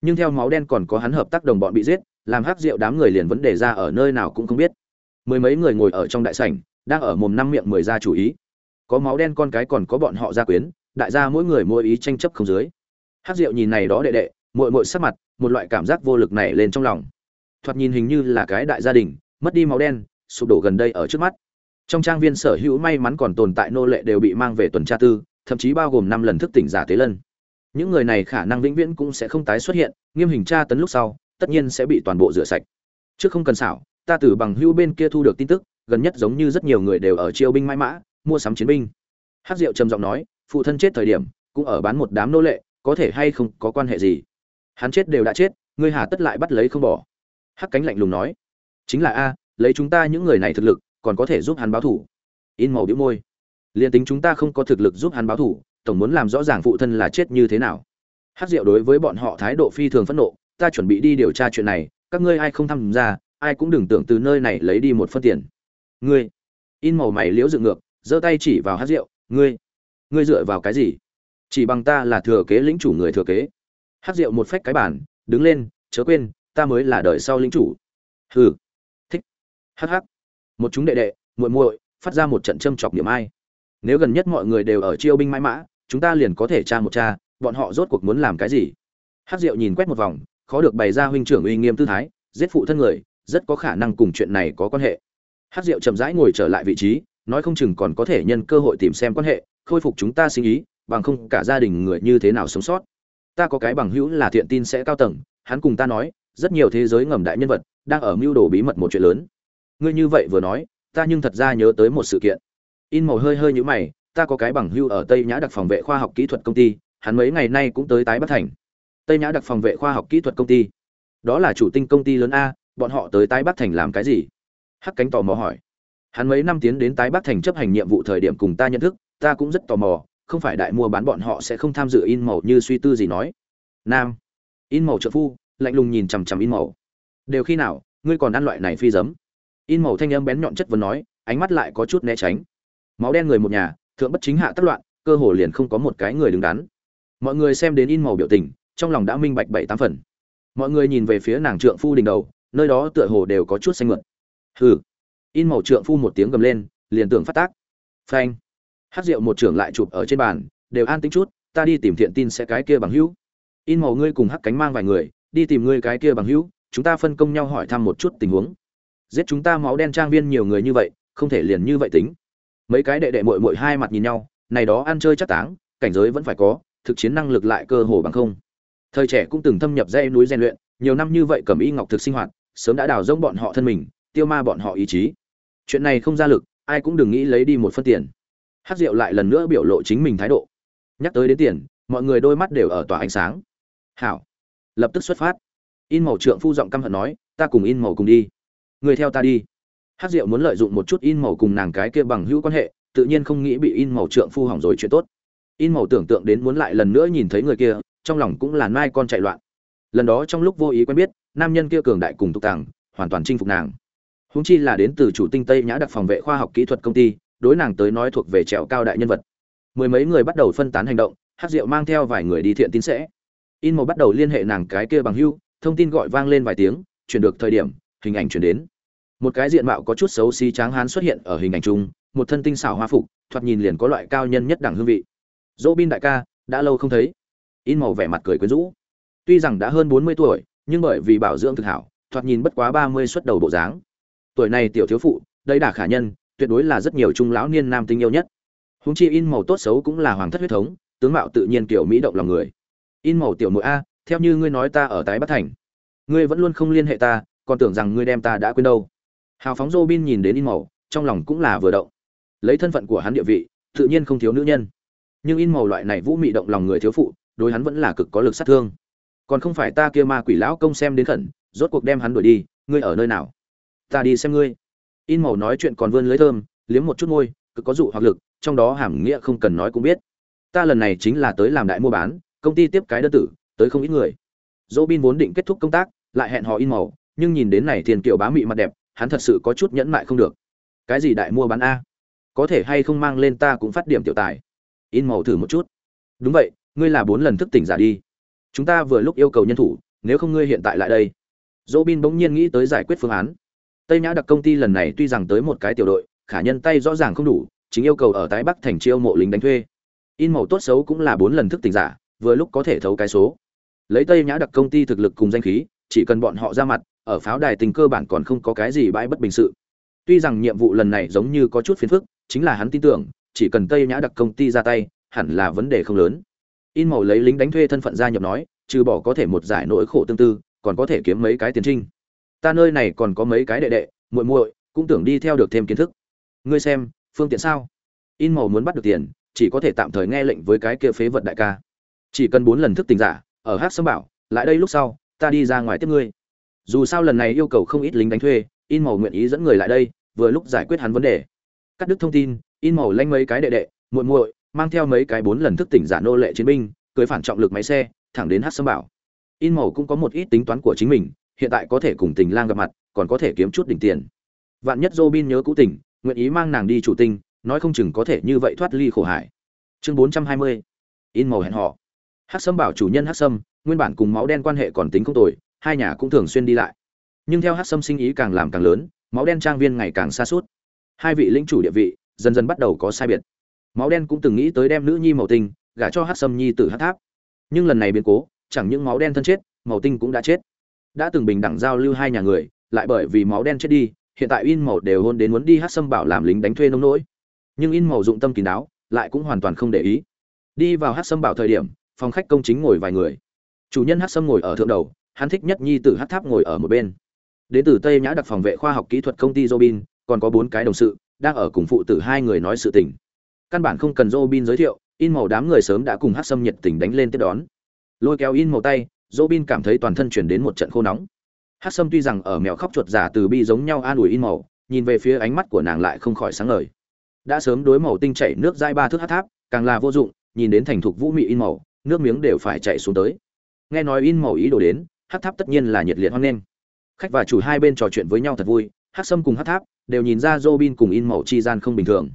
Nhưng theo máu đen còn có hắn hợp tác đồng bọn bị giết, làm hắc rượu đám người liền vấn đề ra ở nơi nào cũng không biết. Mười mấy người ngồi ở trong đại sảnh, đang ở mồm năm miệng mười ra chủ ý. Có máu đen con cái còn có bọn họ gia quyến, đại gia mỗi người mỗi ý tranh chấp không dưới. Hắc rượu nhìn này đó đệ đệ, muội muội sắc mặt, một loại cảm giác vô lực này lên trong lòng. Thoạt nhìn hình như là cái đại gia đình, mất đi máu đen, sụp đổ gần đây ở trước mắt. Trong trang viên sở hữu may mắn còn tồn tại nô lệ đều bị mang về tuần tra tư, thậm chí bao gồm năm lần thức tỉnh giả tế lân những người này khả năng vĩnh viễn cũng sẽ không tái xuất hiện, nghiêm hình tra tấn lúc sau, tất nhiên sẽ bị toàn bộ rửa sạch. Trước không cần xảo, ta từ bằng hữu bên kia thu được tin tức, gần nhất giống như rất nhiều người đều ở chiêu binh mãi mã, mua sắm chiến binh. Hát diệu trầm giọng nói, phụ thân chết thời điểm, cũng ở bán một đám nô lệ, có thể hay không có quan hệ gì? Hắn chết đều đã chết, ngươi hà tất lại bắt lấy không bỏ. Hắc cánh lạnh lùng nói, chính là a, lấy chúng ta những người này thực lực, còn có thể giúp hắn báo thủ. In màu đĩu môi. Liền tính chúng ta không có thực lực giúp hắn báo thủ tổng muốn làm rõ ràng phụ thân là chết như thế nào. Hát diệu đối với bọn họ thái độ phi thường phẫn nộ, ta chuẩn bị đi điều tra chuyện này, các ngươi ai không tham gia, ai cũng đừng tưởng từ nơi này lấy đi một phân tiền. Ngươi, in màu mày liễu dựng ngược, giơ tay chỉ vào hát rượu, ngươi ngươi dựa vào cái gì? Chỉ bằng ta là thừa kế lĩnh chủ người thừa kế. Hát rượu một phách cái bản đứng lên, chớ quên, ta mới là đời sau lĩnh chủ. Hừ, thích hh một chúng đệ đệ, muội muội, phát ra một trận châm chọc niệm ai nếu gần nhất mọi người đều ở chiêu binh mãi mã, chúng ta liền có thể tra một tra, bọn họ rốt cuộc muốn làm cái gì? Hát Diệu nhìn quét một vòng, khó được bày ra huynh trưởng uy nghiêm tư thái, giết phụ thân người, rất có khả năng cùng chuyện này có quan hệ. Hát Diệu chậm rãi ngồi trở lại vị trí, nói không chừng còn có thể nhân cơ hội tìm xem quan hệ, khôi phục chúng ta sinh ý, bằng không cả gia đình người như thế nào sống sót. Ta có cái bằng hữu là thiện tin sẽ cao tầng, hắn cùng ta nói, rất nhiều thế giới ngầm đại nhân vật đang ở mưu đồ bí mật một chuyện lớn. Ngươi như vậy vừa nói, ta nhưng thật ra nhớ tới một sự kiện in màu hơi hơi như mày, ta có cái bằng hưu ở tây nhã đặc phòng vệ khoa học kỹ thuật công ty, hắn mấy ngày nay cũng tới tái bắc thành. Tây nhã đặc phòng vệ khoa học kỹ thuật công ty. Đó là chủ tinh công ty lớn a, bọn họ tới tái bắc thành làm cái gì? Hắc cánh tò mò hỏi. Hắn mấy năm tiến đến tái bắc thành chấp hành nhiệm vụ thời điểm cùng ta nhận thức, ta cũng rất tò mò, không phải đại mua bán bọn họ sẽ không tham dự in màu như suy tư gì nói. Nam. In màu trợ phu, lạnh lùng nhìn chằm chằm in màu. Đều khi nào, ngươi còn ăn loại này phi giấm? In màu thanh âm bén nhọn chất vấn nói, ánh mắt lại có chút né tránh máu đen người một nhà, thượng bất chính hạ tất loạn, cơ hồ liền không có một cái người đứng đắn. Mọi người xem đến in màu biểu tình, trong lòng đã minh bạch bảy tám phần. Mọi người nhìn về phía nàng trượng phu đỉnh đầu, nơi đó tựa hồ đều có chút xanh mượn hừ. In màu trượng phu một tiếng gầm lên, liền tưởng phát tác. Phanh. Hát rượu một trưởng lại chụp ở trên bàn, đều an tính chút, ta đi tìm thiện tin sẽ cái kia bằng hữu. In màu ngươi cùng hắc cánh mang vài người, đi tìm ngươi cái kia bằng hữu, chúng ta phân công nhau hỏi thăm một chút tình huống. Giết chúng ta máu đen trang viên nhiều người như vậy, không thể liền như vậy tính mấy cái đệ đệ mội mội hai mặt nhìn nhau, này đó ăn chơi chắc táng, cảnh giới vẫn phải có, thực chiến năng lực lại cơ hồ bằng không. Thời trẻ cũng từng thâm nhập dây núi rèn luyện, nhiều năm như vậy cầm y ngọc thực sinh hoạt, sớm đã đào rỗng bọn họ thân mình, tiêu ma bọn họ ý chí. Chuyện này không ra lực, ai cũng đừng nghĩ lấy đi một phân tiền. Hát rượu lại lần nữa biểu lộ chính mình thái độ. Nhắc tới đến tiền, mọi người đôi mắt đều ở tỏa ánh sáng. Hảo. Lập tức xuất phát. In màu trượng phu giọng căm hận nói, ta cùng in màu cùng đi. Người theo ta đi hát rượu muốn lợi dụng một chút in màu cùng nàng cái kia bằng hữu quan hệ, tự nhiên không nghĩ bị in màu trượng phu hỏng rồi chuyện tốt. In màu tưởng tượng đến muốn lại lần nữa nhìn thấy người kia, trong lòng cũng là nai con chạy loạn. Lần đó trong lúc vô ý quen biết, nam nhân kia cường đại cùng tục tàng, hoàn toàn chinh phục nàng. Húng chi là đến từ chủ tinh tây nhã đặc phòng vệ khoa học kỹ thuật công ty, đối nàng tới nói thuộc về trèo cao đại nhân vật. Mười mấy người bắt đầu phân tán hành động hát rượu mang theo vài người đi thiện tín sẽ. In màu bắt đầu liên hệ nàng cái kia bằng hưu thông tin gọi vang lên vài tiếng, chuyển được thời điểm, hình ảnh chuyển đến một cái diện mạo có chút xấu xí tráng hán xuất hiện ở hình ảnh chung, một thân tinh xảo hoa phục, thoạt nhìn liền có loại cao nhân nhất đẳng hương vị. Dỗ bin đại ca, đã lâu không thấy. In màu vẻ mặt cười quyến rũ. Tuy rằng đã hơn bốn mươi tuổi, nhưng bởi vì bảo dưỡng thực hảo, thoạt nhìn bất quá ba mươi xuất đầu bộ dáng. Tuổi này tiểu thiếu phụ, đây đả khả nhân, tuyệt đối là rất nhiều trung lão niên nam tinh yêu nhất. Húng chi in màu tốt xấu cũng là hoàng thất huyết thống, tướng mạo tự nhiên kiểu mỹ động lòng người. In màu tiểu mũi a, theo như ngươi nói ta ở tái bắc thành. Ngươi vẫn luôn không liên hệ ta, còn tưởng rằng ngươi đem ta đã quên đâu hào phóng dô bin nhìn đến in màu, trong lòng cũng là vừa động. Lấy thân phận của hắn địa vị, tự nhiên không thiếu nữ nhân. Nhưng in màu loại này vũ mị động lòng người thiếu phụ, đối hắn vẫn là cực có lực sát thương. Còn không phải ta kia ma quỷ lão công xem đến khẩn, rốt cuộc đem hắn đuổi đi, ngươi ở nơi nào? Ta đi xem ngươi. In màu nói chuyện còn vươn lưới thơm, liếm một chút môi, cực có dụ hoặc lực, trong đó hàm nghĩa không cần nói cũng biết. Ta lần này chính là tới làm đại mua bán, công ty tiếp cái đơn tử, tới không ít người. Dỗ bin vốn định kết thúc công tác, lại hẹn họ in màu, nhưng nhìn đến này thiền kiều bá mị mặt đẹp hắn thật sự có chút nhẫn mại không được. Cái gì đại mua bán a? Có thể hay không mang lên ta cũng phát điểm tiểu tài. In màu thử một chút. Đúng vậy, ngươi là bốn lần thức tỉnh giả đi. Chúng ta vừa lúc yêu cầu nhân thủ, nếu không ngươi hiện tại lại đây. Dỗ bin bỗng nhiên nghĩ tới giải quyết phương án. Tây nhã đặc công ty lần này tuy rằng tới một cái tiểu đội, khả nhân tay rõ ràng không đủ, chính yêu cầu ở tái bắc thành chiêu mộ lính đánh thuê. In màu tốt xấu cũng là bốn lần thức tỉnh giả, vừa lúc có thể thấu cái số. Lấy tây nhã đặc công ty thực lực cùng danh khí, chỉ cần bọn họ ra mặt ở pháo đài tình cơ bản còn không có cái gì bãi bất bình sự. Tuy rằng nhiệm vụ lần này giống như có chút phiền phức, chính là hắn tin tưởng, chỉ cần tây nhã đặc công ty ra tay, hẳn là vấn đề không lớn. In màu lấy lính đánh thuê thân phận gia nhập nói, trừ bỏ có thể một giải nỗi khổ tương tư, còn có thể kiếm mấy cái tiền trinh. Ta nơi này còn có mấy cái đệ đệ, muội muội, cũng tưởng đi theo được thêm kiến thức. Ngươi xem, phương tiện sao? In màu muốn bắt được tiền, chỉ có thể tạm thời nghe lệnh với cái kia phế vật đại ca. Chỉ cần bốn lần thức tỉnh giả, ở hát sâm bảo, lại đây lúc sau, ta đi ra ngoài tiếp ngươi dù sao lần này yêu cầu không ít lính đánh thuê in màu nguyện ý dẫn người lại đây vừa lúc giải quyết hắn vấn đề. Cắt đứt thông tin in màu lanh mấy cái đệ đệ muội muội mang theo mấy cái bốn lần thức tỉnh giả nô lệ chiến binh cưới phản trọng lực máy xe thẳng đến hát sâm bảo. In màu cũng có một ít tính toán của chính mình hiện tại có thể cùng tình lang gặp mặt còn có thể kiếm chút đỉnh tiền. Vạn nhất Robin nhớ cũ tình nguyện ý mang nàng đi chủ tinh nói không chừng có thể như vậy thoát ly khổ hải. Chương bốn trăm hai mươi. In màu hẹn họ hát Sâm bảo chủ nhân hát Sâm, nguyên bản cùng máu đen quan hệ còn tính không tồi, hai nhà cũng thường xuyên đi lại. Nhưng theo Hắc Sâm sinh ý càng làm càng lớn, máu đen trang viên ngày càng xa suốt. Hai vị lĩnh chủ địa vị dần dần bắt đầu có sai biệt. Máu đen cũng từng nghĩ tới đem nữ nhi màu tinh gả cho Hắc Sâm nhi tử Hắc Tháp. Nhưng lần này biến cố, chẳng những máu đen thân chết, màu tinh cũng đã chết. Đã từng bình đẳng giao lưu hai nhà người, lại bởi vì máu đen chết đi, hiện tại in màu đều hôn đến muốn đi Hắc Sâm bảo làm lính đánh thuê nông nỗi. Nhưng in màu dụng tâm kín đáo, lại cũng hoàn toàn không để ý. Đi vào Hắc Sâm bảo thời điểm, phòng khách công chính ngồi vài người chủ nhân hát sâm ngồi ở thượng đầu hắn thích nhất nhi tử hát tháp ngồi ở một bên. Đến từ tây nhã đặc phòng vệ khoa học kỹ thuật công ty robin, còn có bốn cái đồng sự, đang ở cùng phụ tử hai người nói sự tình. Căn bản không cần robin giới thiệu, in màu đám người sớm đã cùng hát sâm nhiệt tình đánh lên tiếp đón. Lôi kéo in màu tay, robin cảm thấy toàn thân chuyển đến một trận khô nóng. Hát sâm tuy rằng ở mèo khóc chuột giả từ bi giống nhau an ủi in màu, nhìn về phía ánh mắt của nàng lại không khỏi sáng ngời. Đã sớm đối màu tinh chảy nước dai ba thước hát tháp, càng là vô dụng, nhìn đến thành thục vũ mị in màu, nước miếng đều phải chạy xuống tới. Nghe nói in màu ý đồ đến hát tháp tất nhiên là nhiệt liệt hoan nghênh. Khách và chủ hai bên trò chuyện với nhau thật vui, hát sâm cùng hát tháp đều nhìn ra Robin cùng in màu chi gian không bình thường.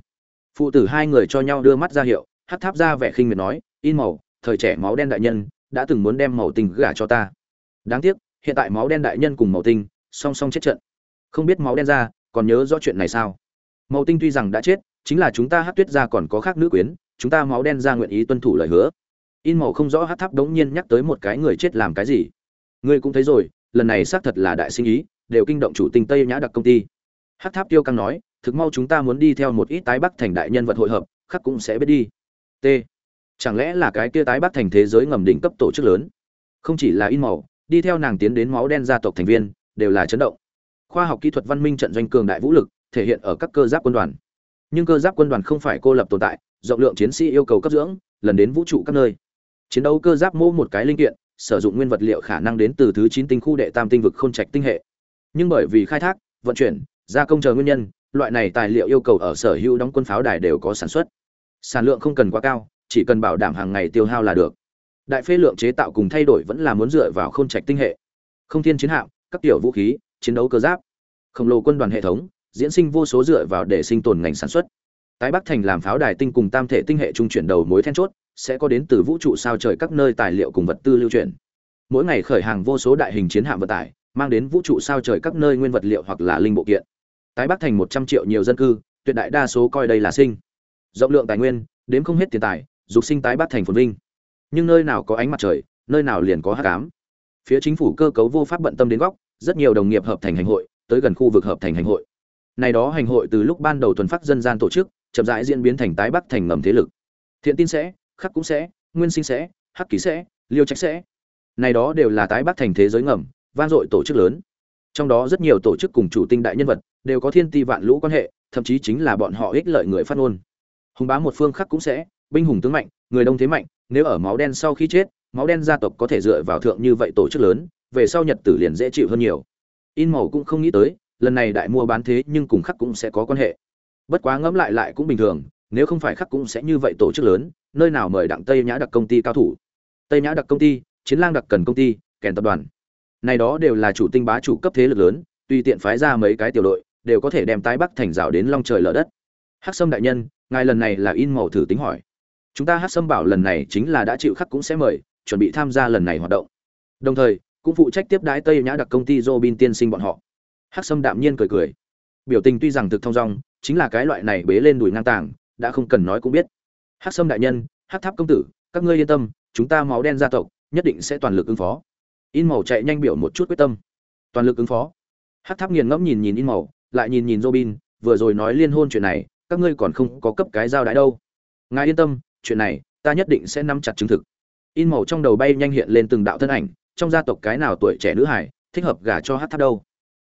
Phụ tử hai người cho nhau đưa mắt ra hiệu, hát tháp ra vẻ khinh miệt nói, in màu thời trẻ máu đen đại nhân, đã từng muốn đem màu tinh gả cho ta. Đáng tiếc, hiện tại máu đen đại nhân cùng màu tinh song song chết trận. Không biết máu đen ra, còn nhớ rõ chuyện này sao? Màu tinh tuy rằng đã chết, chính là chúng ta hát tuyết ra còn có khác nữ quyến, chúng ta máu đen ra nguyện ý tuân thủ lời hứa. In màu không rõ hát tháp đống nhiên nhắc tới một cái người chết làm cái gì ngươi cũng thấy rồi, lần này xác thật là đại sinh ý, đều kinh động chủ tinh tây nhã đặc công ty. Hát tháp tiêu căng nói, thực mau chúng ta muốn đi theo một ít tái bắc thành đại nhân vật hội hợp khắc cũng sẽ biết đi. T. Chẳng lẽ là cái kia tái bắc thành thế giới ngầm đỉnh cấp tổ chức lớn? Không chỉ là in màu, đi theo nàng tiến đến máu đen gia tộc thành viên, đều là chấn động. Khoa học kỹ thuật văn minh trận doanh cường đại vũ lực, thể hiện ở các cơ giáp quân đoàn. Nhưng cơ giáp quân đoàn không phải cô lập tồn tại, rộng lượng chiến sĩ yêu cầu cấp dưỡng, lần đến vũ trụ các nơi. Chiến đấu cơ giáp mô một cái linh kiện sử dụng nguyên vật liệu khả năng đến từ thứ chín tinh khu đệ tam tinh vực không trạch tinh hệ. Nhưng bởi vì khai thác, vận chuyển, gia công chờ nguyên nhân, loại này tài liệu yêu cầu ở sở hữu đóng quân pháo đài đều có sản xuất. Sản lượng không cần quá cao, chỉ cần bảo đảm hàng ngày tiêu hao là được. Đại phê lượng chế tạo cùng thay đổi vẫn là muốn dựa vào không trạch tinh hệ. Không thiên chiến hạm, các tiểu vũ khí, chiến đấu cơ giáp, khổng lồ quân đoàn hệ thống, diễn sinh vô số dựa vào để sinh tồn ngành sản xuất. Tái bắc thành làm pháo đài tinh cùng tam thể tinh hệ trung chuyển đầu mối then chốt sẽ có đến từ vũ trụ sao trời các nơi tài liệu cùng vật tư lưu chuyển mỗi ngày khởi hàng vô số đại hình chiến hạm vận tải, mang đến vũ trụ sao trời các nơi nguyên vật liệu hoặc là linh bộ kiện. Tái bắc thành một trăm triệu nhiều dân cư, tuyệt đại đa số coi đây là sinh. Rộng lượng tài nguyên, đếm không hết tiền tài, dục sinh tái bắc thành phồn vinh. Nhưng nơi nào có ánh mặt trời, nơi nào liền có hắc ám. Phía chính phủ cơ cấu vô pháp bận tâm đến góc, rất nhiều đồng nghiệp hợp thành hành hội, tới gần khu vực hợp thành hành hội. Này đó hành hội từ lúc ban đầu thuần phát dân gian tổ chức, chậm rãi diễn biến thành tái bắc thành ngầm thế lực. Thiện tin sẽ khắc cũng sẽ, nguyên sinh sẽ, hắc ký sẽ, liêu trách sẽ. Này đó đều là tái bắc thành thế giới ngầm, vang dội tổ chức lớn. Trong đó rất nhiều tổ chức cùng chủ tinh đại nhân vật đều có thiên ti vạn lũ quan hệ, thậm chí chính là bọn họ ích lợi người phát ngôn. Hùng bá một phương khác cũng sẽ, binh hùng tướng mạnh, người đông thế mạnh, nếu ở máu đen sau khi chết, máu đen gia tộc có thể dựa vào thượng như vậy tổ chức lớn, về sau nhật tử liền dễ chịu hơn nhiều. In màu cũng không nghĩ tới, lần này đại mua bán thế nhưng cùng khắc cũng sẽ có quan hệ. Bất quá ngẫm lại lại cũng bình thường, nếu không phải khắc cũng sẽ như vậy tổ chức lớn nơi nào mời đặng tây nhã đặc công ty cao thủ tây nhã đặc công ty chiến lang đặc cần công ty kèn tập đoàn này đó đều là chủ tinh bá chủ cấp thế lực lớn tùy tiện phái ra mấy cái tiểu đội đều có thể đem tái bắc thành rào đến long trời lở đất hắc sâm đại nhân ngài lần này là in màu thử tính hỏi chúng ta hắc sâm bảo lần này chính là đã chịu khắc cũng sẽ mời chuẩn bị tham gia lần này hoạt động đồng thời cũng phụ trách tiếp đái tây nhã đặc công ty robin tiên sinh bọn họ hắc sâm đạm nhiên cười cười biểu tình tuy rằng thực thông dong chính là cái loại này bế lên đùi ngang tàng đã không cần nói cũng biết hắc sâm đại nhân, hắc tháp công tử, các ngươi yên tâm, chúng ta máu đen gia tộc nhất định sẽ toàn lực ứng phó. In màu chạy nhanh biểu một chút quyết tâm. Toàn lực ứng phó. Hắc tháp nghiền ngẫm nhìn nhìn in màu, lại nhìn nhìn robin, vừa rồi nói liên hôn chuyện này, các ngươi còn không có cấp cái giao đãi đâu. Ngài yên tâm, chuyện này, ta nhất định sẽ nắm chặt chứng thực. In màu trong đầu bay nhanh hiện lên từng đạo thân ảnh, trong gia tộc cái nào tuổi trẻ nữ hải thích hợp gả cho hát tháp đâu.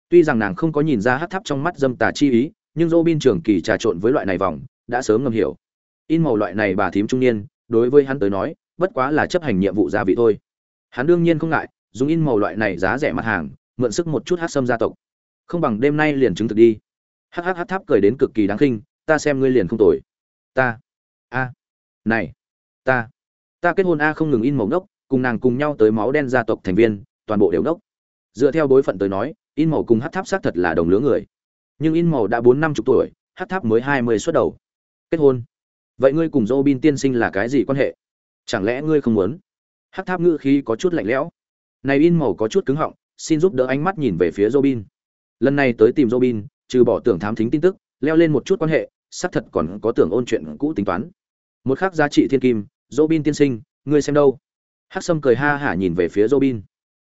Tuy rằng nàng không có nhìn ra hát tháp trong mắt dâm tà chi ý, nhưng robin trường kỳ trà trộn với loại này vòng, đã sớm ngầm hiểu in màu loại này bà thím trung niên, đối với hắn tới nói, bất quá là chấp hành nhiệm vụ gia vị thôi. Hắn đương nhiên không ngại, dùng in màu loại này giá rẻ mặt hàng, mượn sức một chút hát sâm gia tộc. Không bằng đêm nay liền chứng thực đi. Hắc hắc hát tháp cười đến cực kỳ đáng khinh, ta xem ngươi liền không tồi. Ta, a, này, ta ta kết hôn a không ngừng in màu ngốc, cùng nàng cùng nhau tới máu đen gia tộc thành viên, toàn bộ đều ngốc. Dựa theo bối phận tới nói, in màu cùng hát tháp xác thật là đồng lứa người. Nhưng in màu đã bốn năm chục tuổi, hát tháp mới hai mươi xuất đầu. Kết hôn vậy ngươi cùng dô bin tiên sinh là cái gì quan hệ? Chẳng lẽ ngươi không muốn? Hát tháp ngữ khí có chút lạnh lẽo. Này in màu có chút cứng họng, xin giúp đỡ ánh mắt nhìn về phía robin. Lần này tới tìm robin, trừ bỏ tưởng thám thính tin tức, leo lên một chút quan hệ, xác thật còn có tưởng ôn chuyện cũ tính toán. Một khác giá trị thiên kim, robin tiên sinh, ngươi xem đâu? Hắc sâm cười ha hả nhìn về phía robin.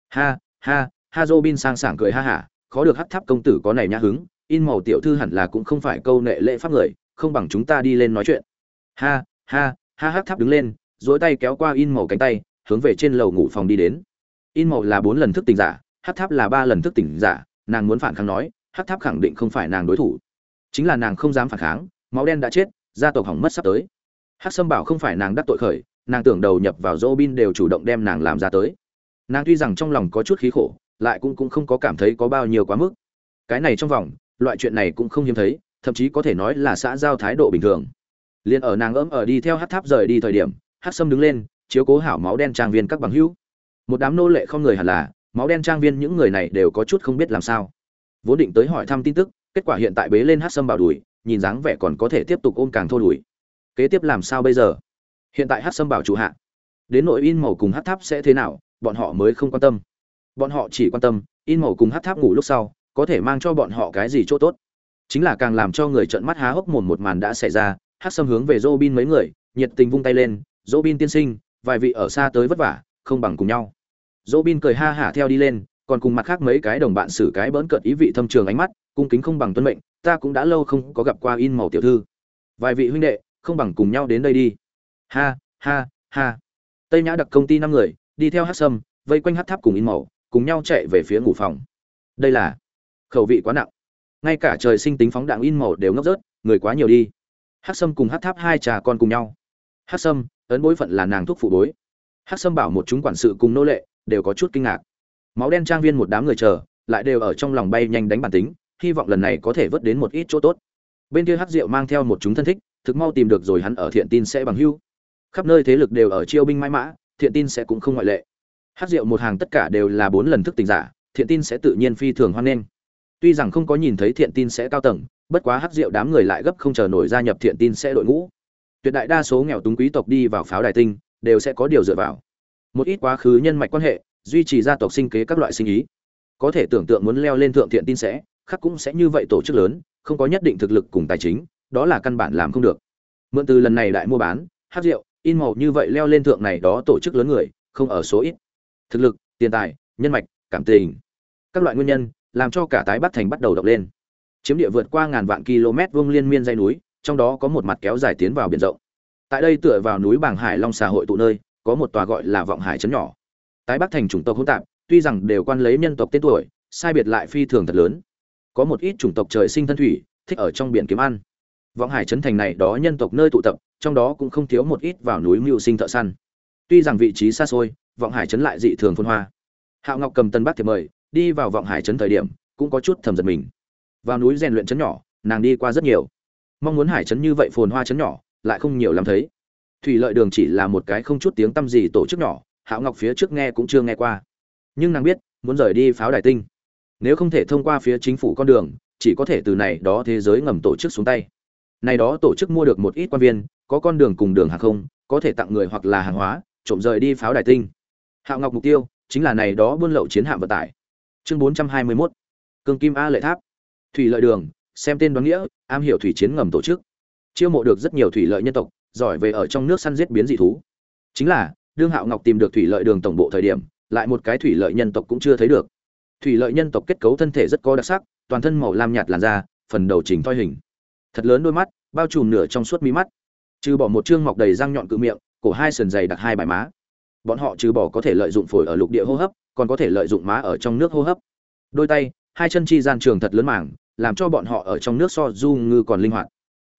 Ha ha ha robin sang sảng cười ha hả, khó được hắc tháp công tử có này nhã hứng, in màu tiểu thư hẳn là cũng không phải câu nệ lễ pháp người, không bằng chúng ta đi lên nói chuyện ha ha ha hắc tháp đứng lên dỗi tay kéo qua in màu cánh tay hướng về trên lầu ngủ phòng đi đến in màu là bốn lần thức tỉnh giả hắc tháp là ba lần thức tỉnh giả nàng muốn phản kháng nói hắc tháp khẳng định không phải nàng đối thủ chính là nàng không dám phản kháng máu đen đã chết gia tộc hỏng mất sắp tới hắc sâm bảo không phải nàng đắc tội khởi nàng tưởng đầu nhập vào Robin đều chủ động đem nàng làm ra tới. Nàng tuy rằng trong lòng có chút khí khổ, lại cũng cũng không có cảm thấy có bao nhiêu quá mức. Cái này trong vòng, loại chuyện này cũng không hiếm thấy, thậm chí có thể nói là xã giao thái độ bình thường liền ở nàng ấm ở đi theo hát tháp rời đi thời điểm, hát sâm đứng lên, chiếu cố hảo máu đen trang viên các bằng hữu. Một đám nô lệ không người hẳn là, máu đen trang viên những người này đều có chút không biết làm sao. Vốn định tới hỏi thăm tin tức, kết quả hiện tại bế lên hát sâm vào đùi, nhìn dáng vẻ còn có thể tiếp tục ôm càng thô đùi. Kế tiếp làm sao bây giờ? Hiện tại hát sâm bảo chủ hạ. Đến nội in màu cùng hát tháp sẽ thế nào, bọn họ mới không quan tâm. Bọn họ chỉ quan tâm, in màu cùng hát tháp ngủ lúc sau, có thể mang cho bọn họ cái gì chỗ tốt. Chính là càng làm cho người trợn mắt há hốc mồm một màn đã xảy ra hát sâm hướng về dô bin mấy người, nhiệt tình vung tay lên dô bin tiên sinh, vài vị ở xa tới vất vả, không bằng cùng nhau. Dô bin cười ha hả theo đi lên, còn cùng mặt khác mấy cái đồng bạn xử cái bỡn cợt ý vị thâm trường ánh mắt, cung kính không bằng tuân mệnh, ta cũng đã lâu không có gặp qua in màu tiểu thư. Vài vị huynh đệ, không bằng cùng nhau đến đây đi. Ha ha ha. Tây nhã đặc công ty năm người, đi theo hát sâm vây quanh hát tháp cùng in màu, cùng nhau chạy về phía ngủ phòng. Đây là, khẩu vị quá nặng. Ngay cả trời sinh tính phóng đạn in màu đều ngốc rớt, người quá nhiều đi hát sâm cùng hát tháp hai trà con cùng nhau. Hát sâm, ấn bối phận là nàng thuốc phụ bối. Hát sâm bảo một chúng quản sự cùng nô lệ đều có chút kinh ngạc. Máu đen trang viên một đám người chờ, lại đều ở trong lòng bay nhanh đánh bản tính, hy vọng lần này có thể vớt đến một ít chỗ tốt. Bên kia hát rượu mang theo một chúng thân thích, thực mau tìm được rồi hắn ở thiện tin sẽ bằng hưu. Khắp nơi thế lực đều ở chiêu binh mãi mã, thiện tin sẽ cũng không ngoại lệ. Hát rượu một hàng tất cả đều là bốn lần thức tỉnh giả, thiện tin sẽ tự nhiên phi thường hoan nghênh tuy rằng không có nhìn thấy thiện tin sẽ cao tầng, bất quá hát rượu đám người lại gấp không chờ nổi gia nhập thiện tin sẽ đội ngũ. Tuyệt đại đa số nghèo túng quý tộc đi vào pháo đài tinh, đều sẽ có điều dựa vào. Một ít quá khứ nhân mạch quan hệ, duy trì gia tộc sinh kế các loại sinh ý. Có thể tưởng tượng muốn leo lên thượng thiện tin sẽ, khắc cũng sẽ như vậy tổ chức lớn, không có nhất định thực lực cùng tài chính, đó là căn bản làm không được. Mượn từ lần này đại mua bán hát rượu in màu như vậy leo lên thượng này đó tổ chức lớn người, không ở số ít. Thực lực, tiền tài, nhân mạch, cảm tình. Các loại nguyên nhân làm cho cả tái bắc thành bắt đầu động lên. Chiếm địa vượt qua ngàn vạn km vuông liên miên dây núi, trong đó có một mặt kéo dài tiến vào biển rộng. Tại đây tựa vào núi bảng hải long xà hội tụ nơi, có một tòa gọi là vọng hải trấn nhỏ. Tái bắc thành chủng tộc hỗn tạp, tuy rằng đều quan lấy nhân tộc tên tuổi, sai biệt lại phi thường thật lớn. Có một ít chủng tộc trời sinh thân thủy, thích ở trong biển kiếm ăn. Vọng hải trấn thành này đó nhân tộc nơi tụ tập, trong đó cũng không thiếu một ít vào núi mưu sinh thợ săn. Tuy rằng vị trí xa xôi, vọng hải trấn lại dị thường phân hoa. Hạo ngọc cầm tân bắc thiệp mời đi vào vọng hải trấn thời điểm, cũng có chút thầm giật mình. Vào núi rèn luyện trấn nhỏ, nàng đi qua rất nhiều. Mong muốn hải trấn như vậy phồn hoa trấn nhỏ, lại không nhiều lắm thấy. Thủy lợi đường chỉ là một cái không chút tiếng tăm gì tổ chức nhỏ, hạo ngọc phía trước nghe cũng chưa nghe qua. Nhưng nàng biết, muốn rời đi pháo đài tinh. Nếu không thể thông qua phía chính phủ con đường, chỉ có thể từ này đó thế giới ngầm tổ chức xuống tay. Này đó tổ chức mua được một ít quan viên, có con đường cùng đường hàng không, có thể tặng người hoặc là hàng hóa, trộm rời đi pháo đài tinh. Hạo ngọc mục tiêu, chính là này đó buôn lậu chiến hạm vận tải chương 421 cương kim a lệ tháp. Thủy lợi đường, xem tên đoán nghĩa, am hiểu thủy chiến ngầm tổ chức. Chiêu mộ được rất nhiều thủy lợi nhân tộc, giỏi về ở trong nước săn giết biến dị thú. Chính là, đương hạo ngọc tìm được thủy lợi đường tổng bộ thời điểm, lại một cái thủy lợi nhân tộc cũng chưa thấy được. Thủy lợi nhân tộc kết cấu thân thể rất có đặc sắc, toàn thân màu lam nhạt làn da, phần đầu chỉnh thoi hình. Thật lớn đôi mắt, bao trùm nửa trong suốt mí mắt. Trừ bỏ một chương mọc đầy răng nhọn cự miệng, cổ hai sườn dày đặc hai bài má bọn họ trừ bỏ có thể lợi dụng phổi ở lục địa hô hấp, còn có thể lợi dụng má ở trong nước hô hấp. Đôi tay, hai chân chi gian trường thật lớn mảng làm cho bọn họ ở trong nước so du ngư còn linh hoạt.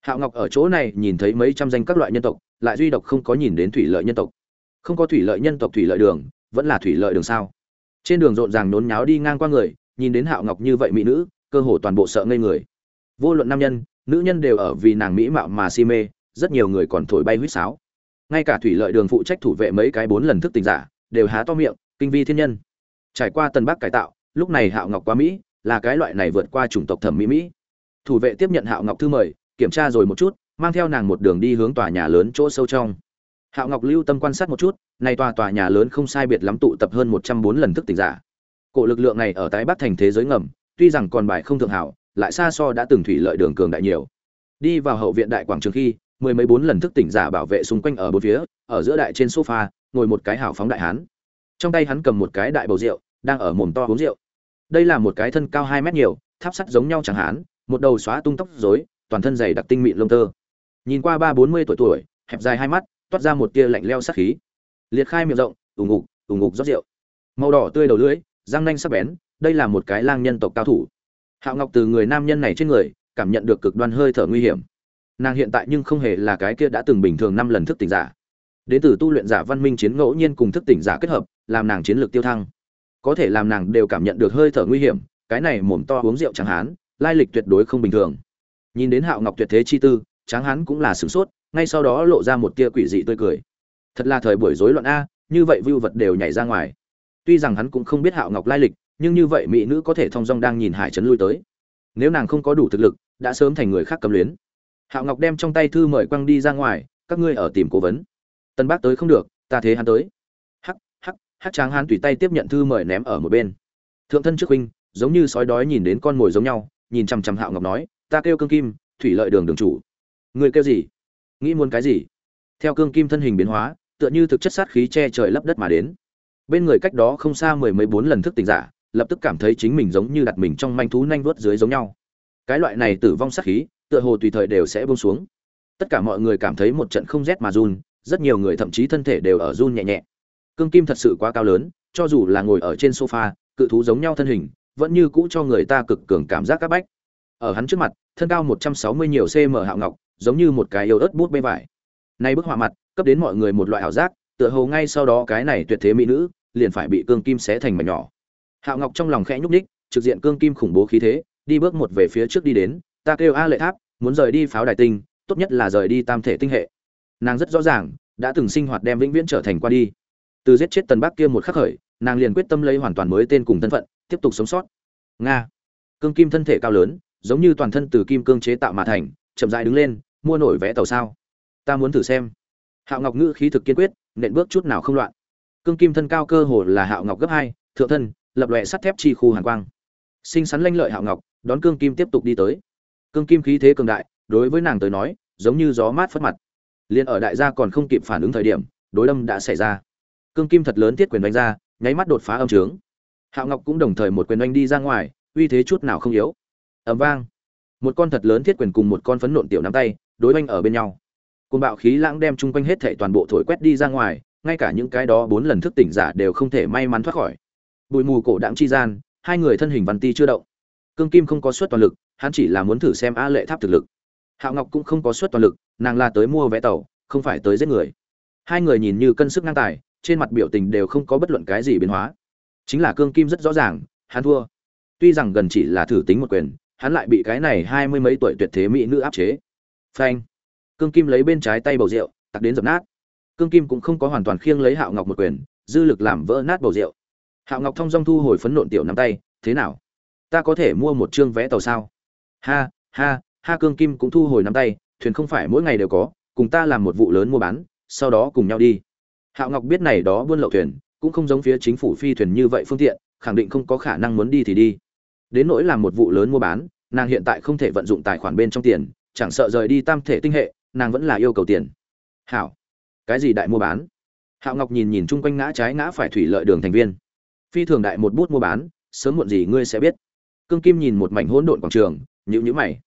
Hạo ngọc ở chỗ này nhìn thấy mấy trăm danh các loại nhân tộc, lại duy độc không có nhìn đến thủy lợi nhân tộc. Không có thủy lợi nhân tộc, thủy lợi đường, vẫn là thủy lợi đường sao? Trên đường rộn ràng nôn nháo đi ngang qua người, nhìn đến hạo ngọc như vậy mỹ nữ, cơ hồ toàn bộ sợ ngây người. Vô luận nam nhân, nữ nhân đều ở vì nàng mỹ mạo mà si mê, rất nhiều người còn thổi bay huýt sáo ngay cả thủy lợi đường phụ trách thủ vệ mấy cái bốn lần thức tỉnh giả, đều há to miệng, kinh vi thiên nhân. Trải qua tân bắc cải tạo, lúc này hạo ngọc qua mỹ, là cái loại này vượt qua chủng tộc thẩm mỹ mỹ. Thủ vệ tiếp nhận hạo ngọc thư mời, kiểm tra rồi một chút, mang theo nàng một đường đi hướng tòa nhà lớn chỗ sâu trong. Hạo ngọc lưu tâm quan sát một chút nay tòa tòa nhà lớn không sai biệt lắm tụ tập hơn một trăm bốn lần thức tỉnh giả. Cổ lực lượng này ở tái bắc thành thế giới ngầm, tuy rằng còn bài không thượng hảo, lại xa so đã từng thủy lợi đường cường đại nhiều. Đi vào hậu viện đại quảng trường khi mười mấy bốn lần thức tỉnh giả bảo vệ xung quanh ở bốn phía, ở giữa đại trên sofa, ngồi một cái hảo phóng đại hán. Trong tay hắn cầm một cái đại bầu rượu, đang ở mồm to uống rượu. Đây là một cái thân cao hai mét nhiều, tháp sắt giống nhau chẳng hán một đầu xóa tung tóc rối, toàn thân dày đặc tinh mịn lông tơ. Nhìn qua ba bốn mươi tuổi tuổi, hẹp dài hai mắt, toát ra một tia lạnh leo sắc khí. Liệt khai miệng rộng ủng ngục ủng ngục rót rượu. Màu đỏ tươi đầu lưỡi, răng nanh sắc bén, đây là một cái lang nhân tộc cao thủ. Hạo ngọc từ người nam nhân này trên người, cảm nhận được cực đoan hơi thở nguy hiểm nàng hiện tại nhưng không hề là cái kia đã từng bình thường năm lần thức tỉnh giả. Đến từ tu luyện giả văn minh chiến ngẫu nhiên cùng thức tỉnh giả kết hợp, làm nàng chiến lược tiêu thăng. Có thể làm nàng đều cảm nhận được hơi thở nguy hiểm, cái này mồm to uống rượu tráng hán, lai lịch tuyệt đối không bình thường. Nhìn đến hạo ngọc tuyệt thế chi tư, tráng hán cũng là sửng sốt, ngay sau đó lộ ra một tia quỷ dị tươi cười. Thật là thời buổi rối loạn a, như vậy vưu vật đều nhảy ra ngoài. Tuy rằng hắn cũng không biết hạo ngọc lai lịch, nhưng như vậy mỹ nữ có thể thong dong đang nhìn hải trấn lui tới. Nếu nàng không có đủ thực lực, đã sớm thành người khác cầm luyến hạo ngọc đem trong tay thư mời quăng đi ra ngoài, các ngươi ở tìm cố vấn. Tân bác tới không được, ta thế hắn tới. Hắc hắc hắc tráng hắn tùy tay tiếp nhận thư mời ném ở một bên. Thượng thân trước huynh, giống như sói đói nhìn đến con mồi giống nhau, nhìn chằm chằm hạo ngọc nói, ta kêu cương kim, thủy lợi đường đường chủ. Người kêu gì? Nghĩ muốn cái gì? Theo cương kim thân hình biến hóa, tựa như thực chất sát khí che trời lấp đất mà đến. Bên người cách đó không xa mười mấy bốn lần thức tỉnh giả, lập tức cảm thấy chính mình giống như đặt mình trong manh thú nanh vuốt dưới giống nhau. Cái loại này tử vong sát khí tựa hồ tùy thời đều sẽ buông xuống. Tất cả mọi người cảm thấy một trận không rét mà run, rất nhiều người thậm chí thân thể đều ở run nhẹ nhẹ. Cương kim thật sự quá cao lớn, cho dù là ngồi ở trên sofa, cự thú giống nhau thân hình, vẫn như cũ cho người ta cực cường cảm giác các bách. Ở hắn trước mặt, thân cao một trăm sáu mươi nhiều cm hạo ngọc, giống như một cái yêu ớt bút bê vải. Nay bức họa mặt, cấp đến mọi người một loại ảo giác, tựa hồ ngay sau đó cái này tuyệt thế mỹ nữ, liền phải bị cương kim xé thành mảnh nhỏ. Hạo ngọc trong lòng khẽ nhúc ních trực diện cương kim khủng bố khí thế, đi bước một về phía trước đi đến ta kêu a lệ tháp, muốn rời đi pháo đài tinh, tốt nhất là rời đi tam thể tinh hệ. Nàng rất rõ ràng, đã từng sinh hoạt đem vĩnh viễn trở thành qua đi. Từ giết chết tần bắc kia một khắc khởi, nàng liền quyết tâm lấy hoàn toàn mới tên cùng thân phận, tiếp tục sống sót. Nga. Cương kim thân thể cao lớn, giống như toàn thân từ kim cương chế tạo mà thành, chậm rãi đứng lên, mua nổi vé tàu sao. Ta muốn thử xem. Hạo ngọc ngữ khí thực kiên quyết, nện bước chút nào không loạn. Cương kim thân cao cơ hồ là hạo ngọc gấp hai, thượng thân, lập lòe sắt thép chi khu hàn quang. Sinh sắn lanh lợi hạo ngọc, đón cương kim tiếp tục đi tới cương kim khí thế cường đại, đối với nàng tới nói, giống như gió mát phất mặt. Liền ở đại gia còn không kịp phản ứng thời điểm, đối đâm đã xảy ra. Cương kim thật lớn thiết quyền đánh ra, nháy mắt đột phá âm trướng. Hạo ngọc cũng đồng thời một quyền đánh đi ra ngoài, uy thế chút nào không yếu. Ầm vang. Một con thật lớn thiết quyền cùng một con phấn nộn tiểu nắm tay, đối oanh ở bên nhau. Côn bạo khí lãng đem chung quanh hết thệ toàn bộ thổi quét đi ra ngoài, ngay cả những cái đó bốn lần thức tỉnh giả đều không thể may mắn thoát khỏi. Bụi mù cổ đạm chi gian, hai người thân hình văn ti chưa động cương kim không có suất toàn lực, hắn chỉ là muốn thử xem a lệ tháp thực lực. Hạo ngọc cũng không có suất toàn lực, nàng là tới mua vé tàu, không phải tới giết người. Hai người nhìn như cân sức ngang tài, trên mặt biểu tình đều không có bất luận cái gì biến hóa. Chính là cương kim rất rõ ràng, hắn thua. Tuy rằng gần chỉ là thử tính một quyền, hắn lại bị cái này hai mươi mấy tuổi tuyệt thế mỹ nữ áp chế. Phanh. Cương kim lấy bên trái tay bầu rượu, tặc đến dập nát. Cương kim cũng không có hoàn toàn khiêng lấy hạo ngọc một quyền, dư lực làm vỡ nát bầu rượu. Hạo ngọc thông dong thu hồi phấn nộn tiểu nắm tay, thế nào? Ta có thể mua một chương vé tàu sao? Ha ha ha cương kim cũng thu hồi nắm tay, thuyền không phải mỗi ngày đều có, cùng ta làm một vụ lớn mua bán, sau đó cùng nhau đi. Hạo ngọc biết này đó buôn lậu thuyền, cũng không giống phía chính phủ phi thuyền như vậy phương tiện, khẳng định không có khả năng muốn đi thì đi. Đến nỗi làm một vụ lớn mua bán, nàng hiện tại không thể vận dụng tài khoản bên trong tiền, chẳng sợ rời đi tam thể tinh hệ, nàng vẫn là yêu cầu tiền. Hảo, cái gì đại mua bán? Hạo ngọc nhìn nhìn chung quanh ngã trái ngã phải thủy lợi đường thành viên. Phi thường đại một bút mua bán, sớm muộn gì ngươi sẽ biết cương kim nhìn một mảnh hỗn độn quảng trường nhữ nhữ mày.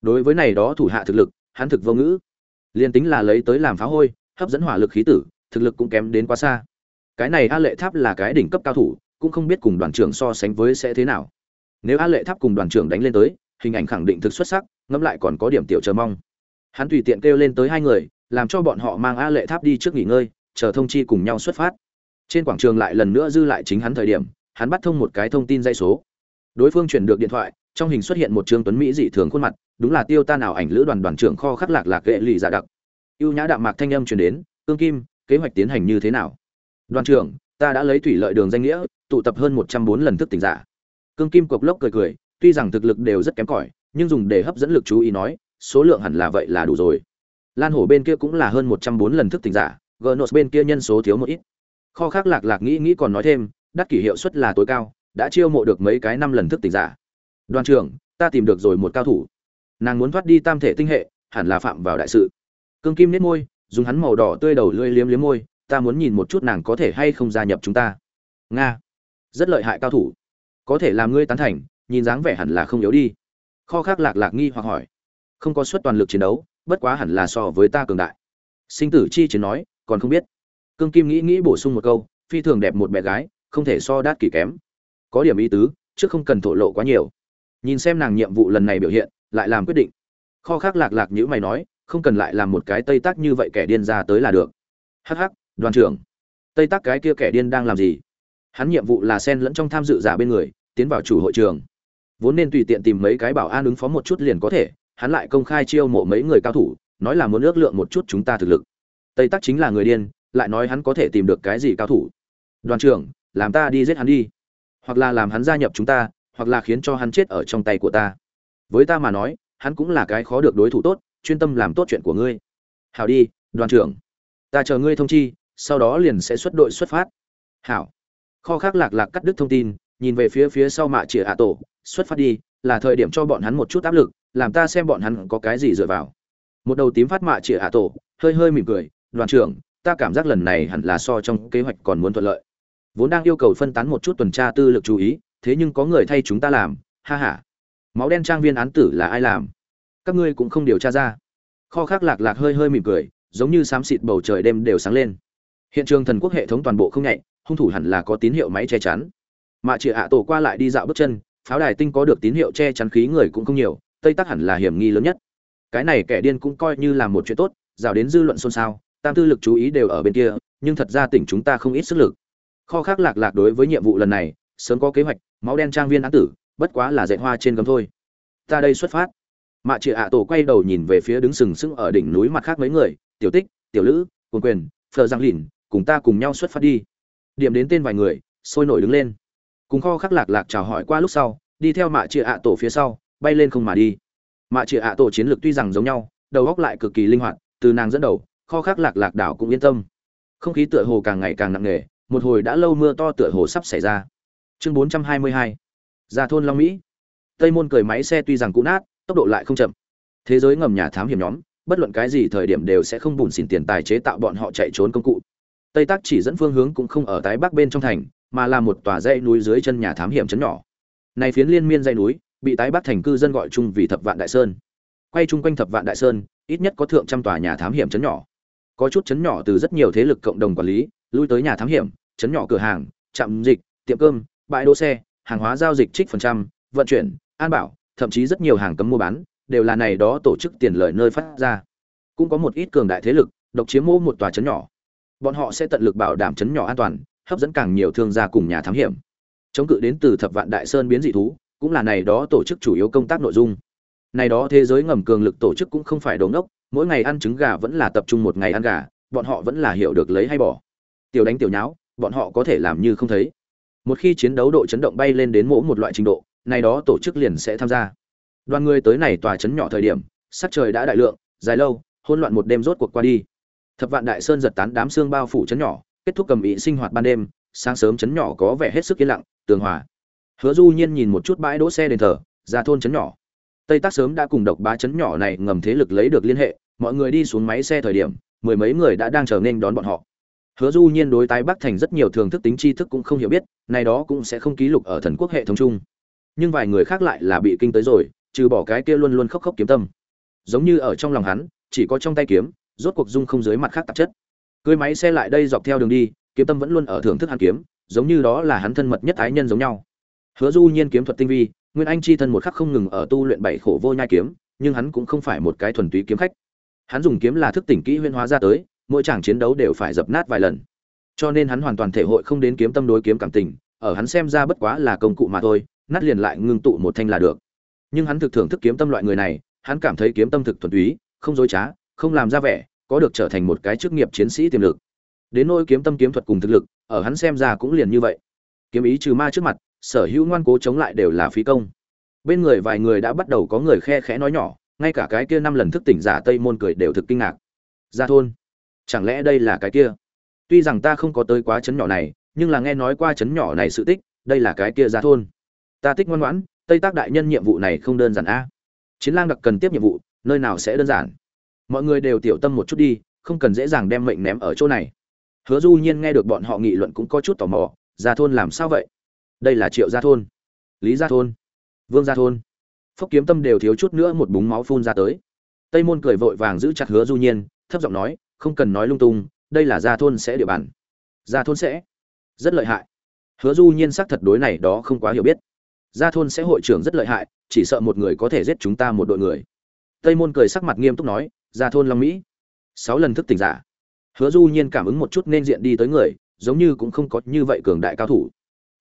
Đối với này đó thủ hạ thực lực, hắn thực vô ngữ. Liên tính là lấy tới làm phá hôi, hấp dẫn hỏa lực khí tử, thực lực cũng kém đến quá xa. Cái này a lệ tháp là cái đỉnh cấp cao thủ, cũng không biết cùng đoàn trưởng so sánh với sẽ thế nào. Nếu a lệ tháp cùng đoàn trưởng đánh lên tới, hình ảnh khẳng định thực xuất sắc, ngẫm lại còn có điểm tiểu chờ mong. Hắn tùy tiện kêu lên tới hai người, làm cho bọn họ mang a lệ tháp đi trước nghỉ ngơi, chờ thông chi cùng nhau xuất phát. Trên quảng trường lại lần nữa dư lại chính hắn thời điểm, hắn bắt thông một cái thông tin dây số đối phương chuyển được điện thoại, trong hình xuất hiện một trương tuấn mỹ dị thường khuôn mặt, đúng là tiêu ta nào ảnh lữ đoàn đoàn trưởng kho khắc lạc lạc ghệ lì giả đặc. Ưu nhã đạm mạc thanh âm truyền đến cương kim, kế hoạch tiến hành như thế nào? Đoàn trưởng, ta đã lấy thủy lợi đường danh nghĩa, tụ tập hơn một trăm bốn lần thức tỉnh giả. Cương kim cộc lốc cười cười, tuy rằng thực lực đều rất kém cỏi, nhưng dùng để hấp dẫn lực chú ý nói, số lượng hẳn là vậy là đủ rồi. Lan hổ bên kia cũng là hơn một trăm bốn lần thức tỉnh giả gnos bên kia nhân số thiếu một ít. Kho khác lạc lạc nghĩ nghĩ còn nói thêm, đắc kỷ hiệu suất là tối cao đã chiêu mộ được mấy cái năm lần thức tỉnh giả. Đoàn trưởng, ta tìm được rồi một cao thủ. Nàng muốn thoát đi tam thể tinh hệ, hẳn là phạm vào đại sự. Cương kim nết môi, dùng hắn màu đỏ tươi đầu lưỡi liếm liếm môi, ta muốn nhìn một chút nàng có thể hay không gia nhập chúng ta. Nga. Rất lợi hại cao thủ. Có thể làm ngươi tán thành, nhìn dáng vẻ hẳn là không yếu đi. Kho khác lạc lạc nghi hoặc hỏi. Không có suất toàn lực chiến đấu, bất quá hẳn là so với ta cường đại. Sinh tử chi chiến nói, còn không biết. Cương kim nghĩ nghĩ bổ sung một câu, phi thường đẹp một bé gái, không thể so đát kỳ kém có điểm ý tứ, chứ không cần thổ lộ quá nhiều. Nhìn xem nàng nhiệm vụ lần này biểu hiện, lại làm quyết định. Kho khác lạc lạc như mày nói, không cần lại làm một cái tây tác như vậy kẻ điên ra tới là được. Hh đoàn trưởng. Tây tác cái kia kẻ điên đang làm gì? Hắn nhiệm vụ là xen lẫn trong tham dự giả bên người, tiến vào chủ hội trường. Vốn nên tùy tiện tìm mấy cái bảo an ứng phó một chút liền có thể, hắn lại công khai chiêu mộ mấy người cao thủ, nói là muốn ước lượng một chút chúng ta thực lực. Tây tắc chính là người điên, lại nói hắn có thể tìm được cái gì cao thủ. Đoàn trưởng, làm ta đi giết hắn đi hoặc là làm hắn gia nhập chúng ta, hoặc là khiến cho hắn chết ở trong tay của ta. Với ta mà nói, hắn cũng là cái khó được đối thủ tốt, chuyên tâm làm tốt chuyện của ngươi. Hảo đi, đoàn trưởng. Ta chờ ngươi thông chi, sau đó liền sẽ xuất đội xuất phát. Hảo. Kho khác lạc lạc cắt đứt thông tin, nhìn về phía phía sau mạ chĩa hạ tổ, xuất phát đi, là thời điểm cho bọn hắn một chút áp lực, làm ta xem bọn hắn có cái gì dựa vào. Một đầu tím phát mạ chĩa hạ tổ, hơi hơi mỉm cười, đoàn trưởng, ta cảm giác lần này hẳn là so trong kế hoạch còn muốn thuận lợi vốn đang yêu cầu phân tán một chút tuần tra tư lực chú ý, thế nhưng có người thay chúng ta làm, ha ha. Máu đen trang viên án tử là ai làm? Các ngươi cũng không điều tra ra. Kho khác lạc lạc hơi hơi mỉm cười, giống như xám xịt bầu trời đêm đều sáng lên. Hiện trường thần quốc hệ thống toàn bộ không nhạy, hung thủ hẳn là có tín hiệu máy che chắn. Mạ chị ạ tổ qua lại đi dạo bước chân, pháo đài tinh có được tín hiệu che chắn khí người cũng không nhiều, tây tắc hẳn là hiểm nghi lớn nhất. Cái này kẻ điên cũng coi như là một chuyện tốt, rào đến dư luận xôn xao, tam tư lực chú ý đều ở bên kia, nhưng thật ra tỉnh chúng ta không ít sức lực kho khác lạc lạc đối với nhiệm vụ lần này, sớm có kế hoạch, máu đen trang viên án tử, bất quá là dạy hoa trên gấm thôi. Ta đây xuất phát. Mạ chị ạ tổ quay đầu nhìn về phía đứng sừng sững ở đỉnh núi mặt khác mấy người, tiểu tích, tiểu lữ cồn quyền, phờ giang lìn, cùng ta cùng nhau xuất phát đi. Điểm đến tên vài người, sôi nổi đứng lên. Cùng kho khắc lạc lạc chào hỏi qua lúc sau, đi theo mạ chị ạ tổ phía sau, bay lên không mà đi. Mạ chị ạ tổ chiến lược tuy rằng giống nhau, đầu góc lại cực kỳ linh hoạt, từ nàng dẫn đầu, kho khắc lạc lạc đảo cũng yên tâm. Không khí tựa hồ càng ngày càng nặng nề một hồi đã lâu mưa to tựa hồ sắp xảy ra. Chương 422 ra thôn long mỹ. Tây môn cười máy xe tuy rằng cũ nát, tốc độ lại không chậm. Thế giới ngầm nhà thám hiểm nhóm, bất luận cái gì thời điểm đều sẽ không bùn xỉn tiền tài chế tạo bọn họ chạy trốn công cụ. Tây tác chỉ dẫn phương hướng cũng không ở tái bắc bên trong thành, mà là một tòa dãy núi dưới chân nhà thám hiểm chấn nhỏ. Này phiến liên miên dãy núi, bị tái bắc thành cư dân gọi chung vì thập vạn đại sơn. Quay chung quanh thập vạn đại sơn, ít nhất có thượng trăm tòa nhà thám hiểm chấn nhỏ. Có chút chấn nhỏ từ rất nhiều thế lực cộng đồng quản lý, lui tới nhà thám hiểm chấn nhỏ cửa hàng, trạm dịch, tiệm cơm, bãi đỗ xe, hàng hóa giao dịch trích phần trăm, vận chuyển, an bảo, thậm chí rất nhiều hàng cấm mua bán, đều là này đó tổ chức tiền lợi nơi phát ra. Cũng có một ít cường đại thế lực, độc chiếm mô một tòa chấn nhỏ. Bọn họ sẽ tận lực bảo đảm chấn nhỏ an toàn, hấp dẫn càng nhiều thương gia cùng nhà thám hiểm. Chống cự đến từ thập vạn đại sơn biến dị thú, cũng là này đó tổ chức chủ yếu công tác nội dung. Này đó thế giới ngầm cường lực tổ chức cũng không phải đồ ngốc, mỗi ngày ăn trứng gà vẫn là tập trung một ngày ăn gà, bọn họ vẫn là hiểu được lấy hay bỏ. Tiểu đánh tiểu nháo bọn họ có thể làm như không thấy. Một khi chiến đấu độ chấn động bay lên đến mỗi một loại trình độ này đó tổ chức liền sẽ tham gia. Đoàn người tới này tòa chấn nhỏ thời điểm, sắc trời đã đại lượng, dài lâu, hỗn loạn một đêm rốt cuộc qua đi. Thập vạn đại sơn giật tán đám xương bao phủ chấn nhỏ, kết thúc cầm ý sinh hoạt ban đêm, sáng sớm chấn nhỏ có vẻ hết sức yên lặng, tường hòa. Hứa du nhiên nhìn một chút bãi đỗ xe đền thờ, ra thôn chấn nhỏ. Tây tác sớm đã cùng độc bá chấn nhỏ này ngầm thế lực lấy được liên hệ, mọi người đi xuống máy xe thời điểm, mười mấy người đã đang chờ nên đón bọn họ hứa du nhiên đối tái bắc thành rất nhiều thường thức tính tri thức cũng không hiểu biết này đó cũng sẽ không ký lục ở thần quốc hệ thống chung. Nhưng vài người khác lại là bị kinh tới rồi, trừ bỏ cái kia luôn luôn khóc khóc kiếm tâm. Giống như ở trong lòng hắn, chỉ có trong tay kiếm, rốt cuộc dung không dưới mặt khác tạp chất. Cưới máy xe lại đây dọc theo đường đi, kiếm tâm vẫn luôn ở thưởng thức hắn kiếm, giống như đó là hắn thân mật nhất ái nhân giống nhau. Hứa du nhiên kiếm thuật tinh vi, nguyên anh chi thân một khắc không ngừng ở tu luyện bảy khổ vô nhai kiếm, nhưng hắn cũng không phải một cái thuần túy kiếm khách. Hắn dùng kiếm là thức tỉnh kỹ huyễn hóa ra tới mỗi chàng chiến đấu đều phải dập nát vài lần. Cho nên hắn hoàn toàn thể hội không đến kiếm tâm đối kiếm cảm tình, ở hắn xem ra bất quá là công cụ mà thôi, nát liền lại ngưng tụ một thanh là được. Nhưng hắn thực thưởng thức kiếm tâm loại người này, hắn cảm thấy kiếm tâm thực thuần túy, không dối trá, không làm ra vẻ, có được trở thành một cái chức nghiệp chiến sĩ tiềm lực. Đến nỗi kiếm tâm kiếm thuật cùng thực lực, ở hắn xem ra cũng liền như vậy. Kiếm ý trừ ma trước mặt, sở hữu ngoan cố chống lại đều là phí công. Bên người vài người đã bắt đầu có người khe khẽ nói nhỏ, ngay cả cái kia năm lần thức tỉnh giả tây môn cười đều thực kinh ngạc. Ra thôn chẳng lẽ đây là cái kia? Tuy rằng ta không có tới quá chấn nhỏ này, nhưng là nghe nói qua chấn nhỏ này sự tích, đây là cái kia ra thôn. Ta tích ngoan ngoãn, tây tác đại nhân nhiệm vụ này không đơn giản a. Chiến lang đặc cần tiếp nhiệm vụ, nơi nào sẽ đơn giản? Mọi người đều tiểu tâm một chút đi, không cần dễ dàng đem mệnh ném ở chỗ này. Hứa du nhiên nghe được bọn họ nghị luận cũng có chút tò mò gia thôn làm sao vậy? Đây là triệu gia thôn, lý gia thôn, vương gia thôn. Phúc kiếm tâm đều thiếu chút nữa một búng máu phun ra tới. Tây môn cười vội vàng giữ chặt hứa du nhiên, thấp giọng nói không cần nói lung tung, đây là gia thôn sẽ địa bàn. Gia thôn sẽ rất lợi hại. Hứa du nhiên xác thật đối này đó không quá hiểu biết. Gia thôn sẽ hội trưởng rất lợi hại, chỉ sợ một người có thể giết chúng ta một đội người. Tây môn cười sắc mặt nghiêm túc nói, gia thôn long mỹ. Sáu lần thức tỉnh giả. Hứa du nhiên cảm ứng một chút nên diện đi tới người, giống như cũng không có như vậy cường đại cao thủ.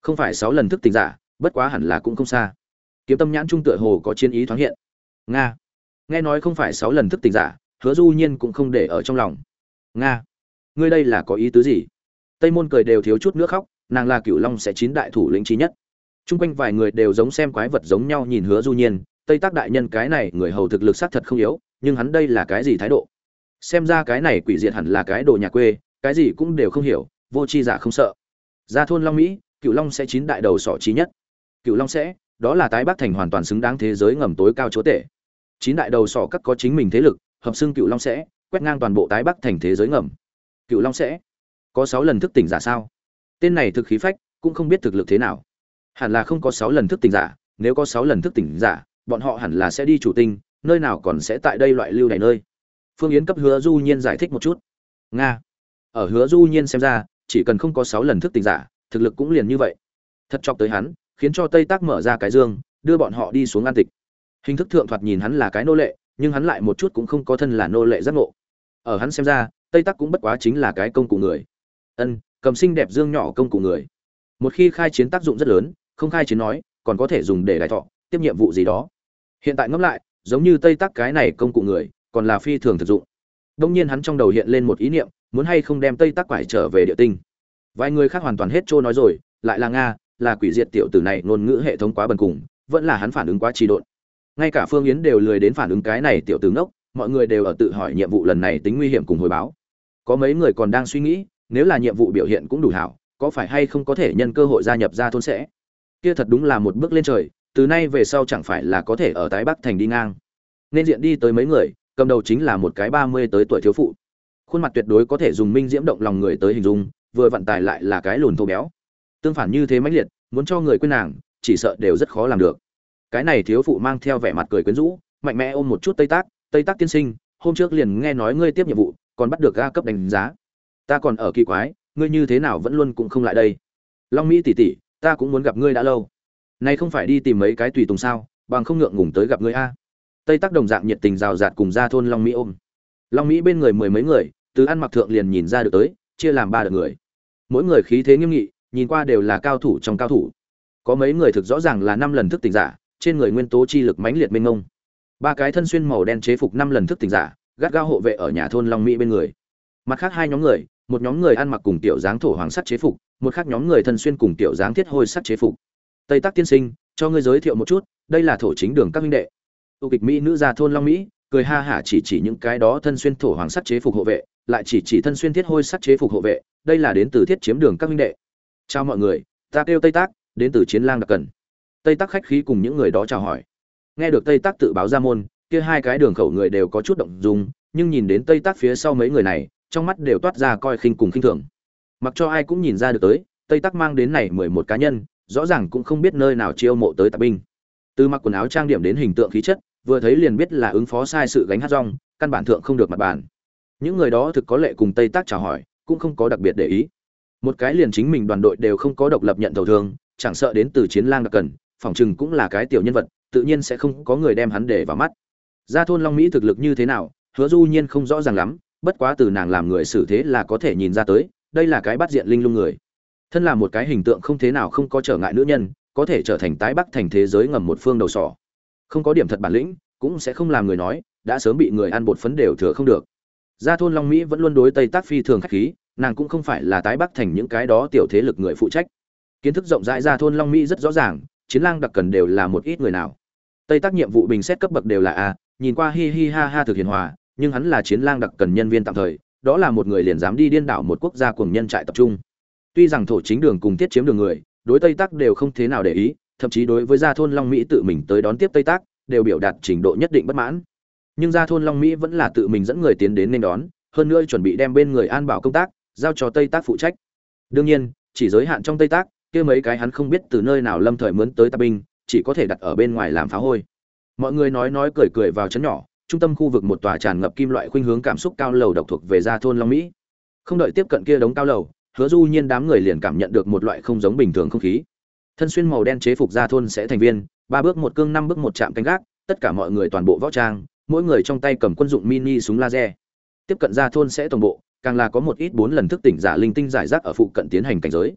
Không phải sáu lần thức tỉnh giả, bất quá hẳn là cũng không xa. Kiếm tâm nhãn trung tựa hồ có chiến ý thoáng hiện. Nga. Nghe nói không phải sáu lần thức tỉnh giả, hứa du nhiên cũng không để ở trong lòng nga. Ngươi đây là có ý tứ gì? Tây môn cười đều thiếu chút nữa khóc, nàng là Cửu long sẽ chín đại thủ lĩnh trí nhất. Chung quanh vài người đều giống xem quái vật giống nhau nhìn hứa du nhiên, tây tác đại nhân cái này người hầu thực lực xác thật không yếu, nhưng hắn đây là cái gì thái độ? Xem ra cái này quỷ diệt hẳn là cái đồ nhà quê, cái gì cũng đều không hiểu, vô chi giả không sợ. Ra thôn long mỹ cựu long sẽ chín đại đầu sỏ trí nhất. Cựu long sẽ, đó là tái bắc thành hoàn toàn xứng đáng thế giới ngầm tối cao chúa tể. Chín đại đầu sỏ các có chính mình thế lực, hợp xưng cựu long sẽ quét ngang toàn bộ tái bắc thành thế giới ngầm. Cựu long sẽ có sáu lần thức tỉnh giả sao? Tên này thực khí phách, cũng không biết thực lực thế nào. Hẳn là không có sáu lần thức tỉnh giả, nếu có sáu lần thức tỉnh giả, bọn họ hẳn là sẽ đi chủ tinh, nơi nào còn sẽ tại đây loại lưu này nơi. Phương yến cấp hứa du nhiên giải thích một chút. Nga, ở hứa du nhiên xem ra, chỉ cần không có sáu lần thức tỉnh giả, thực lực cũng liền như vậy. Thật chọc tới hắn, khiến cho tây tác mở ra cái dương, đưa bọn họ đi xuống an tịch. Hình thức thượng thoạt nhìn hắn là cái nô lệ, nhưng hắn lại một chút cũng không có thân là nô lệ giác ngộ ở hắn xem ra, tây tắc cũng bất quá chính là cái công cụ người. Ân, cầm sinh đẹp dương nhỏ công cụ người. Một khi khai chiến tác dụng rất lớn, không khai chiến nói, còn có thể dùng để đại thọ, tiếp nhiệm vụ gì đó. Hiện tại ngẫm lại, giống như tây tắc cái này công cụ người, còn là phi thường thực dụng. Đông nhiên hắn trong đầu hiện lên một ý niệm, muốn hay không đem tây tắc quải trở về địa tinh. Vài người khác hoàn toàn hết trôi nói rồi, lại là nga, là quỷ diệt tiểu tử này ngôn ngữ hệ thống quá bần cùng, vẫn là hắn phản ứng quá trì độn. Ngay cả phương yến đều lười đến phản ứng cái này tiểu tử ngốc mọi người đều ở tự hỏi nhiệm vụ lần này tính nguy hiểm cùng hồi báo. Có mấy người còn đang suy nghĩ, nếu là nhiệm vụ biểu hiện cũng đủ hảo, có phải hay không có thể nhân cơ hội gia nhập ra thôn sẽ? Kia thật đúng là một bước lên trời, từ nay về sau chẳng phải là có thể ở tái bắc thành đi ngang. Nên diện đi tới mấy người, cầm đầu chính là một cái ba mươi tới tuổi thiếu phụ. Khuôn mặt tuyệt đối có thể dùng minh diễm động lòng người tới hình dung, vừa vận tài lại là cái lùn thô béo. Tương phản như thế mãnh liệt, muốn cho người quên nàng, chỉ sợ đều rất khó làm được. Cái này thiếu phụ mang theo vẻ mặt cười quyến rũ, mạnh mẽ ôm một chút tây tác tây tác tiên sinh, hôm trước liền nghe nói ngươi tiếp nhiệm vụ, còn bắt được ga cấp đánh giá. Ta còn ở kỳ quái, ngươi như thế nào vẫn luôn cũng không lại đây. Long mỹ tỷ tỷ, ta cũng muốn gặp ngươi đã lâu. Nay không phải đi tìm mấy cái tùy tùng sao, bằng không ngượng ngùng tới gặp ngươi a. Tây tác đồng dạng nhiệt tình rào rạt cùng ra thôn long mỹ ôm. Long mỹ bên người mười mấy người, từ ăn mặc thượng liền nhìn ra được tới, chia làm ba đợt người. Mỗi người khí thế nghiêm nghị, nhìn qua đều là cao thủ trong cao thủ. Có mấy người thực rõ ràng là năm lần thức tỉnh giả, trên người nguyên tố chi lực mãnh liệt mênh mông ba cái thân xuyên màu đen chế phục năm lần thức tỉnh giả, gắt gao hộ vệ ở nhà thôn long mỹ bên người. Mặt khác hai nhóm người, một nhóm người ăn mặc cùng tiểu dáng thổ hoàng sắt chế phục, một khác nhóm người thân xuyên cùng tiểu dáng thiết hôi sắt chế phục. Tây tác tiên sinh, cho ngươi giới thiệu một chút, đây là thổ chính đường các minh đệ. Tu kịch mỹ nữ gia thôn long mỹ, cười ha hả chỉ chỉ những cái đó thân xuyên thổ hoàng sắt chế phục hộ vệ, lại chỉ chỉ thân xuyên thiết hôi sắt chế phục hộ vệ, đây là đến từ thiết chiếm đường các minh đệ. Chào mọi người, ta kêu tây tác đến từ chiến lang đặc cần. Tây tác khách khí cùng những người đó chào hỏi nghe được tây tác tự báo ra môn, kia hai cái đường khẩu người đều có chút động dung, nhưng nhìn đến tây tác phía sau mấy người này, trong mắt đều toát ra coi khinh cùng khinh thường. Mặc cho ai cũng nhìn ra được tới, tây tác mang đến này mười một cá nhân, rõ ràng cũng không biết nơi nào chiêu mộ tới tạp binh. Từ mặc quần áo trang điểm đến hình tượng khí chất, vừa thấy liền biết là ứng phó sai sự gánh hát rong, căn bản thượng không được mặt bàn. Những người đó thực có lệ cùng tây tác chào hỏi, cũng không có đặc biệt để ý. Một cái liền chính mình đoàn đội đều không có độc lập nhận thầu thương, chẳng sợ đến từ chiến lang đặc cần phỏng chừng cũng là cái tiểu nhân vật tự nhiên sẽ không có người đem hắn để vào mắt. Ra thôn long mỹ thực lực như thế nào, hứa du nhiên không rõ ràng lắm, bất quá từ nàng làm người xử thế là có thể nhìn ra tới, đây là cái bắt diện linh lung người. Thân là một cái hình tượng không thế nào không có trở ngại nữ nhân, có thể trở thành tái bắc thành thế giới ngầm một phương đầu sỏ. Không có điểm thật bản lĩnh, cũng sẽ không làm người nói, đã sớm bị người ăn bột phấn đều thừa không được. Gia thôn long mỹ vẫn luôn đối tây tác phi thường khách khí, nàng cũng không phải là tái bắc thành những cái đó tiểu thế lực người phụ trách. Kiến thức rộng rãi gia thôn long mỹ rất rõ ràng, chiến lang đặc cần đều là một ít người nào tây tác nhiệm vụ bình xét cấp bậc đều là a, nhìn qua hi hi ha ha thực hiền hòa, nhưng hắn là chiến lang đặc cần nhân viên tạm thời, đó là một người liền dám đi điên đảo một quốc gia cùng nhân trại tập trung. Tuy rằng thổ chính đường cùng tiết chiếm đường người, đối tây tác đều không thế nào để ý, thậm chí đối với gia thôn long mỹ tự mình tới đón tiếp tây tác đều biểu đạt trình độ nhất định bất mãn. Nhưng gia thôn long mỹ vẫn là tự mình dẫn người tiến đến nên đón, hơn nữa chuẩn bị đem bên người an bảo công tác, giao cho tây tác phụ trách. Đương nhiên, chỉ giới hạn trong tây tác kia mấy cái hắn không biết từ nơi nào lâm thời mướn tới tà binh chỉ có thể đặt ở bên ngoài làm phá hôi. Mọi người nói nói cười cười vào chấn nhỏ, trung tâm khu vực một tòa tràn ngập kim loại khuynh hướng cảm xúc cao lầu độc thuộc về gia thôn long mỹ. Không đợi tiếp cận kia đống cao lầu, hứa du nhiên đám người liền cảm nhận được một loại không giống bình thường không khí. Thân xuyên màu đen chế phục gia thôn sẽ thành viên, ba bước một cương, năm bước một chạm canh gác, tất cả mọi người toàn bộ võ trang, mỗi người trong tay cầm quân dụng mini súng laser. Tiếp cận gia thôn sẽ toàn bộ, càng là có một ít bốn lần thức tỉnh giả linh tinh giải rác ở phụ cận tiến hành cảnh giới.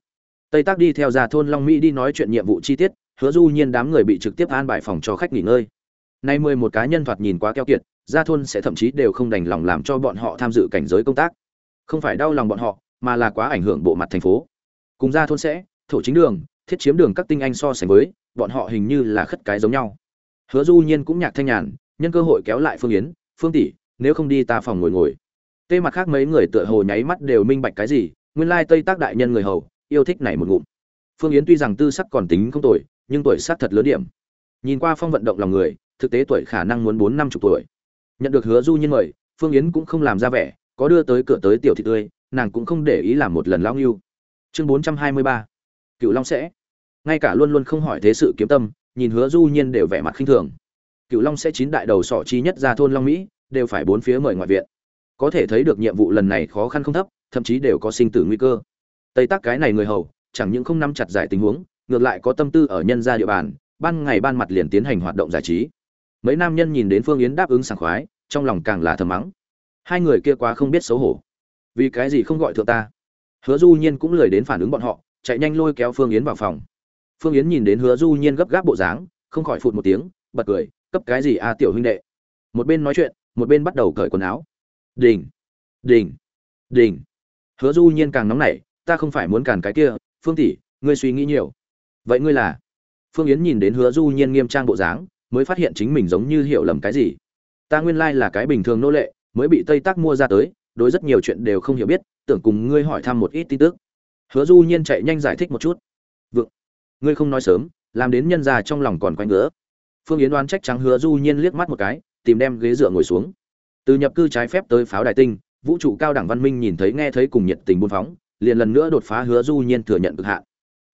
Tây tác đi theo gia thôn long mỹ đi nói chuyện nhiệm vụ chi tiết hứa du nhiên đám người bị trực tiếp an bài phòng cho khách nghỉ ngơi. Nay mười một cá nhân thoạt nhìn quá keo kiệt, gia thôn sẽ thậm chí đều không đành lòng làm cho bọn họ tham dự cảnh giới công tác. Không phải đau lòng bọn họ, mà là quá ảnh hưởng bộ mặt thành phố. Cùng gia thôn sẽ, thổ chính đường, thiết chiếm đường các tinh anh so sánh với, bọn họ hình như là khất cái giống nhau. Hứa du nhiên cũng nhạc thanh nhàn, nhân cơ hội kéo lại phương yến, phương tỷ, nếu không đi ta phòng ngồi ngồi. Tê mặt khác mấy người tựa hồ nháy mắt đều minh bạch cái gì, nguyên lai tây tác đại nhân người hầu, yêu thích này một ngụm. Phương yến tuy rằng tư sắc còn tính không tuổi nhưng tuổi sát thật lớn điểm. Nhìn qua phong vận động lòng người, thực tế tuổi khả năng muốn bốn năm chục tuổi. Nhận được hứa du nhiên mời, phương yến cũng không làm ra vẻ, có đưa tới cửa tới tiểu thị tươi, nàng cũng không để ý làm một lần lão nghiêu chương bốn trăm hai mươi ba. Cựu long sẽ. Ngay cả luôn luôn không hỏi thế sự kiếm tâm, nhìn hứa du nhiên đều vẻ mặt khinh thường. Cựu long sẽ chín đại đầu sọ chi nhất ra thôn long mỹ, đều phải bốn phía mời ngoại viện. Có thể thấy được nhiệm vụ lần này khó khăn không thấp, thậm chí đều có sinh tử nguy cơ. Tây tác cái này người hầu, chẳng những không nắm chặt giải tình huống ngược lại có tâm tư ở nhân gia địa bàn ban ngày ban mặt liền tiến hành hoạt động giải trí. Mấy nam nhân nhìn đến phương yến đáp ứng sảng khoái trong lòng càng là thầm mắng. Hai người kia quá không biết xấu hổ. Vì cái gì không gọi thượng ta? Hứa du nhiên cũng lười đến phản ứng bọn họ chạy nhanh lôi kéo phương yến vào phòng. Phương yến nhìn đến hứa du nhiên gấp gáp bộ dáng không khỏi phụt một tiếng bật cười cấp cái gì a tiểu huynh đệ? Một bên nói chuyện một bên bắt đầu cởi quần áo. Đỉnh, đỉnh, đỉnh. hứa du nhiên càng nóng nảy ta không phải muốn cản cái kia phương tỷ ngươi suy nghĩ nhiều vậy ngươi là? Phương yến nhìn đến hứa du nhiên nghiêm trang bộ dáng, mới phát hiện chính mình giống như hiểu lầm cái gì. Ta nguyên lai là cái bình thường nô lệ, mới bị tây tác mua ra tới, đối rất nhiều chuyện đều không hiểu biết, tưởng cùng ngươi hỏi thăm một ít tin tức. Hứa du nhiên chạy nhanh giải thích một chút. Vượng, ngươi không nói sớm, làm đến nhân già trong lòng còn quanh ngứa. Phương yến đoán trách trắng hứa du nhiên liếc mắt một cái, tìm đem ghế dựa ngồi xuống. Từ nhập cư trái phép tới pháo đài tinh, vũ trụ cao đẳng văn minh nhìn thấy nghe thấy cùng nhiệt tình buôn phóng, liền lần nữa đột phá hứa du nhiên thừa nhận cực hạn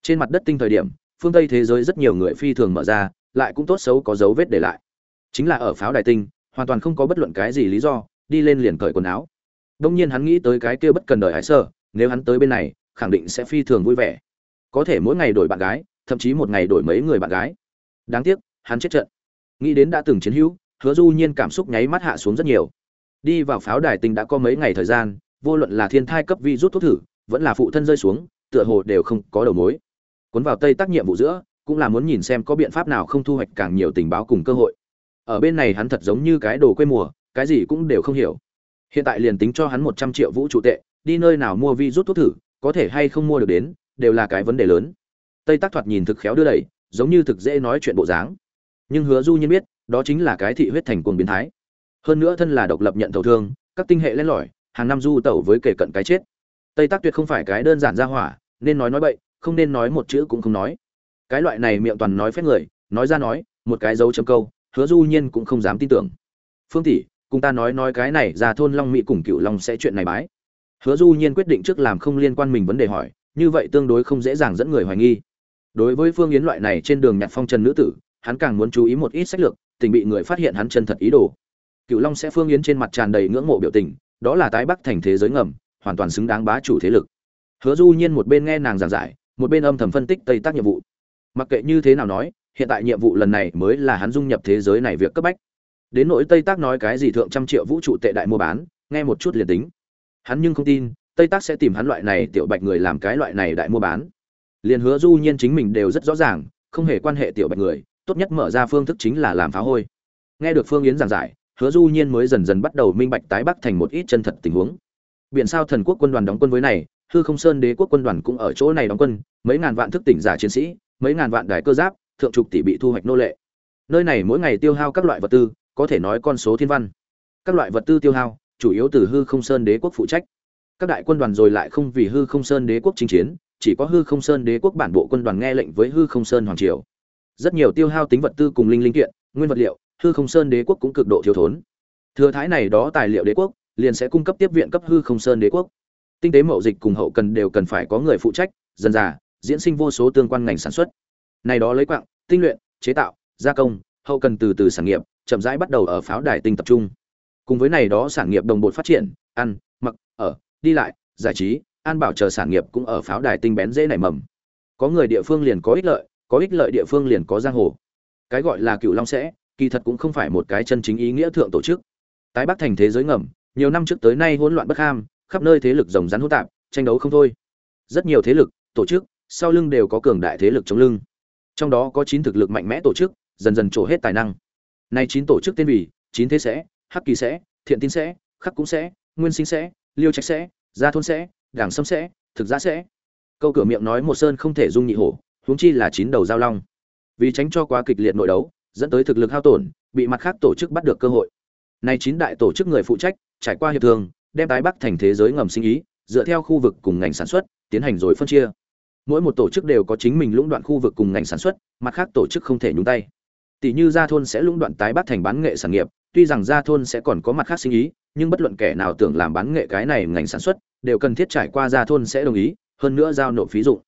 trên mặt đất tinh thời điểm, phương tây thế giới rất nhiều người phi thường mở ra, lại cũng tốt xấu có dấu vết để lại. Chính là ở pháo đài tinh, hoàn toàn không có bất luận cái gì lý do, đi lên liền cởi quần áo. Đông nhiên hắn nghĩ tới cái kia bất cần đời hải sơ, nếu hắn tới bên này, khẳng định sẽ phi thường vui vẻ. Có thể mỗi ngày đổi bạn gái, thậm chí một ngày đổi mấy người bạn gái. Đáng tiếc, hắn chết trận. Nghĩ đến đã từng chiến hữu, hứa du nhiên cảm xúc nháy mắt hạ xuống rất nhiều. Đi vào pháo đài tinh đã có mấy ngày thời gian, vô luận là thiên thai cấp vi rút thuốc thử, vẫn là phụ thân rơi xuống, tựa hồ đều không có đầu mối cuốn vào tây tác nhiệm vụ giữa, cũng là muốn nhìn xem có biện pháp nào không thu hoạch càng nhiều tình báo cùng cơ hội. Ở bên này hắn thật giống như cái đồ quê mùa, cái gì cũng đều không hiểu. Hiện tại liền tính cho hắn một trăm triệu vũ trụ tệ, đi nơi nào mua vi rút thuốc thử, có thể hay không mua được đến, đều là cái vấn đề lớn. Tây tác thoạt nhìn thực khéo đưa đẩy, giống như thực dễ nói chuyện bộ dáng. Nhưng hứa du nhiên biết, đó chính là cái thị huyết thành cuồng biến thái. Hơn nữa thân là độc lập nhận thầu thương, các tinh hệ len lỏi, hàng năm du tẩu với kể cận cái chết. Tây tác tuyệt không phải cái đơn giản ra hỏa, nên nói nói bậy không nên nói một chữ cũng không nói. Cái loại này miệng toàn nói phép người, nói ra nói, một cái dấu chấm câu, hứa du nhiên cũng không dám tin tưởng. Phương tỷ, cùng ta nói nói cái này ra thôn long mỹ cùng cựu long sẽ chuyện này bái. Hứa du nhiên quyết định trước làm không liên quan mình vấn đề hỏi, như vậy tương đối không dễ dàng dẫn người hoài nghi. Đối với phương yến loại này trên đường nhặt phong trần nữ tử, hắn càng muốn chú ý một ít sách lược, tình bị người phát hiện hắn chân thật ý đồ. Cựu long sẽ phương yến trên mặt tràn đầy ngưỡng mộ biểu tình, đó là tái bắc thành thế giới ngầm, hoàn toàn xứng đáng bá chủ thế lực. Hứa du nhiên một bên nghe nàng giảng giải một bên âm thầm phân tích tây tác nhiệm vụ. Mặc kệ như thế nào nói, hiện tại nhiệm vụ lần này mới là hắn dung nhập thế giới này việc cấp bách. Đến nỗi tây tác nói cái gì thượng trăm triệu vũ trụ tệ đại mua bán, nghe một chút liền tính. Hắn nhưng không tin, tây tác sẽ tìm hắn loại này tiểu bạch người làm cái loại này đại mua bán. Liền hứa du nhiên chính mình đều rất rõ ràng, không hề quan hệ tiểu bạch người, tốt nhất mở ra phương thức chính là làm phá hôi. Nghe được phương yến giảng giải, hứa du nhiên mới dần dần bắt đầu minh bạch tái bắc thành một ít chân thật tình huống. Biển sao thần quốc quân đoàn đóng quân với này hư không sơn đế quốc quân đoàn cũng ở chỗ này đóng quân, mấy ngàn vạn thức tỉnh giả chiến sĩ, mấy ngàn vạn đài cơ giáp, thượng trục tỷ bị thu hoạch nô lệ. Nơi này mỗi ngày tiêu hao các loại vật tư, có thể nói con số thiên văn. Các loại vật tư tiêu hao, chủ yếu từ hư không sơn đế quốc phụ trách. Các đại quân đoàn rồi lại không vì hư không sơn đế quốc chinh chiến, chỉ có hư không sơn đế quốc bản bộ quân đoàn nghe lệnh với hư không sơn hoàng triều. Rất nhiều tiêu hao tính vật tư cùng linh linh kiện, nguyên vật liệu, hư không sơn đế quốc cũng cực độ thiếu thốn. Thừa thái này đó tài liệu đế quốc, liền sẽ cung cấp tiếp viện cấp hư không sơn đế quốc tinh tế mậu dịch cùng hậu cần đều cần phải có người phụ trách, dần dà, diễn sinh vô số tương quan ngành sản xuất. Này đó lấy quạng, tinh luyện, chế tạo, gia công, hậu cần từ từ sản nghiệp, chậm rãi bắt đầu ở pháo đài tinh tập trung. Cùng với này đó sản nghiệp đồng bộ phát triển, ăn, mặc, ở, đi lại, giải trí, an bảo chờ sản nghiệp cũng ở pháo đài tinh bén dễ nảy mầm. Có người địa phương liền có ích lợi, có ích lợi địa phương liền có giang hồ. Cái gọi là cựu long sẽ, kỳ thật cũng không phải một cái chân chính ý nghĩa thượng tổ chức. Tái bắc thành thế giới ngầm, nhiều năm trước tới nay hỗn loạn bất ham khắp nơi thế lực rồng rắn hỗn tạp tranh đấu không thôi rất nhiều thế lực tổ chức sau lưng đều có cường đại thế lực chống lưng trong đó có chín thực lực mạnh mẽ tổ chức dần dần trổ hết tài năng Nay chín tổ chức tên vì chín thế sẽ, hắc kỳ sẽ, thiện tín sẽ, khắc cũng sẽ, nguyên sinh sẽ, liêu trạch sẽ, gia thôn sẽ, đảng sâm sẽ, thực giá sẽ. Câu cửa miệng nói một sơn không thể dung nhị hổ, huống chi là chín đầu giao long. Vì tránh cho quá kịch liệt nội đấu, dẫn tới thực lực hao tổn, bị mặt khác tổ chức bắt được cơ hội. Nay chín đại tổ chức người phụ trách, trải qua hiệp thương, đem tái bắc thành thế giới ngầm sinh ý, dựa theo khu vực cùng ngành sản xuất, tiến hành rồi phân chia. Mỗi một tổ chức đều có chính mình lũng đoạn khu vực cùng ngành sản xuất, mặt khác tổ chức không thể nhúng tay. Tỷ như gia thôn sẽ lũng đoạn tái bắc thành bán nghệ sản nghiệp, tuy rằng gia thôn sẽ còn có mặt khác sinh ý, nhưng bất luận kẻ nào tưởng làm bán nghệ cái này ngành sản xuất, đều cần thiết trải qua gia thôn sẽ đồng ý, hơn nữa giao nộp phí dụng.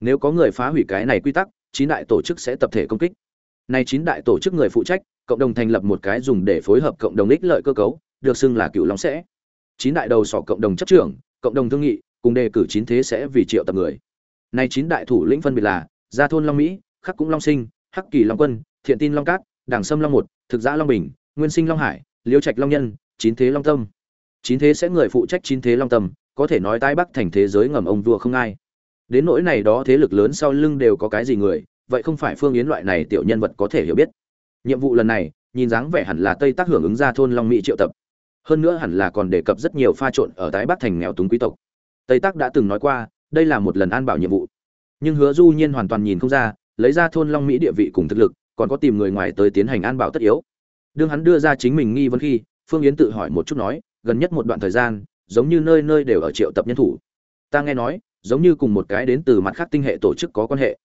Nếu có người phá hủy cái này quy tắc, chín đại tổ chức sẽ tập thể công kích. Nay chín đại tổ chức người phụ trách, cộng đồng thành lập một cái dùng để phối hợp cộng đồng ích lợi cơ cấu, được xưng là cựu long sẽ. Chín đại đầu sọ cộng đồng chấp trưởng, cộng đồng thương nghị, cùng đề cử chín thế sẽ vì triệu tập người. Nay chín đại thủ lĩnh phân biệt là: Gia thôn Long Mỹ, Khắc cũng Long Sinh, Hắc Kỳ Long Quân, Thiện Tin Long Cát, Đảng Sâm Long Một, Thực Giã Long Bình, Nguyên Sinh Long Hải, Liêu Trạch Long Nhân, Chín Thế Long Tâm. Chín Thế sẽ người phụ trách Chín Thế Long Tâm, có thể nói tái bắc thành thế giới ngầm ông vua không ai. Đến nỗi này đó thế lực lớn sau lưng đều có cái gì người, vậy không phải Phương Yến loại này tiểu nhân vật có thể hiểu biết. Nhiệm vụ lần này, nhìn dáng vẻ hẳn là Tây Tác hưởng ứng ra thôn Long Mỹ triệu tập. Hơn nữa hẳn là còn đề cập rất nhiều pha trộn ở tái bắc thành nghèo túng quý tộc. Tây Tác đã từng nói qua, đây là một lần an bảo nhiệm vụ. Nhưng Hứa Du Nhiên hoàn toàn nhìn không ra, lấy ra thôn Long Mỹ địa vị cùng thực lực, còn có tìm người ngoài tới tiến hành an bảo tất yếu. Đương hắn đưa ra chính mình nghi vấn khi, Phương Yến tự hỏi một chút nói, gần nhất một đoạn thời gian, giống như nơi nơi đều ở triệu tập nhân thủ. Ta nghe nói, giống như cùng một cái đến từ mặt khác tinh hệ tổ chức có quan hệ.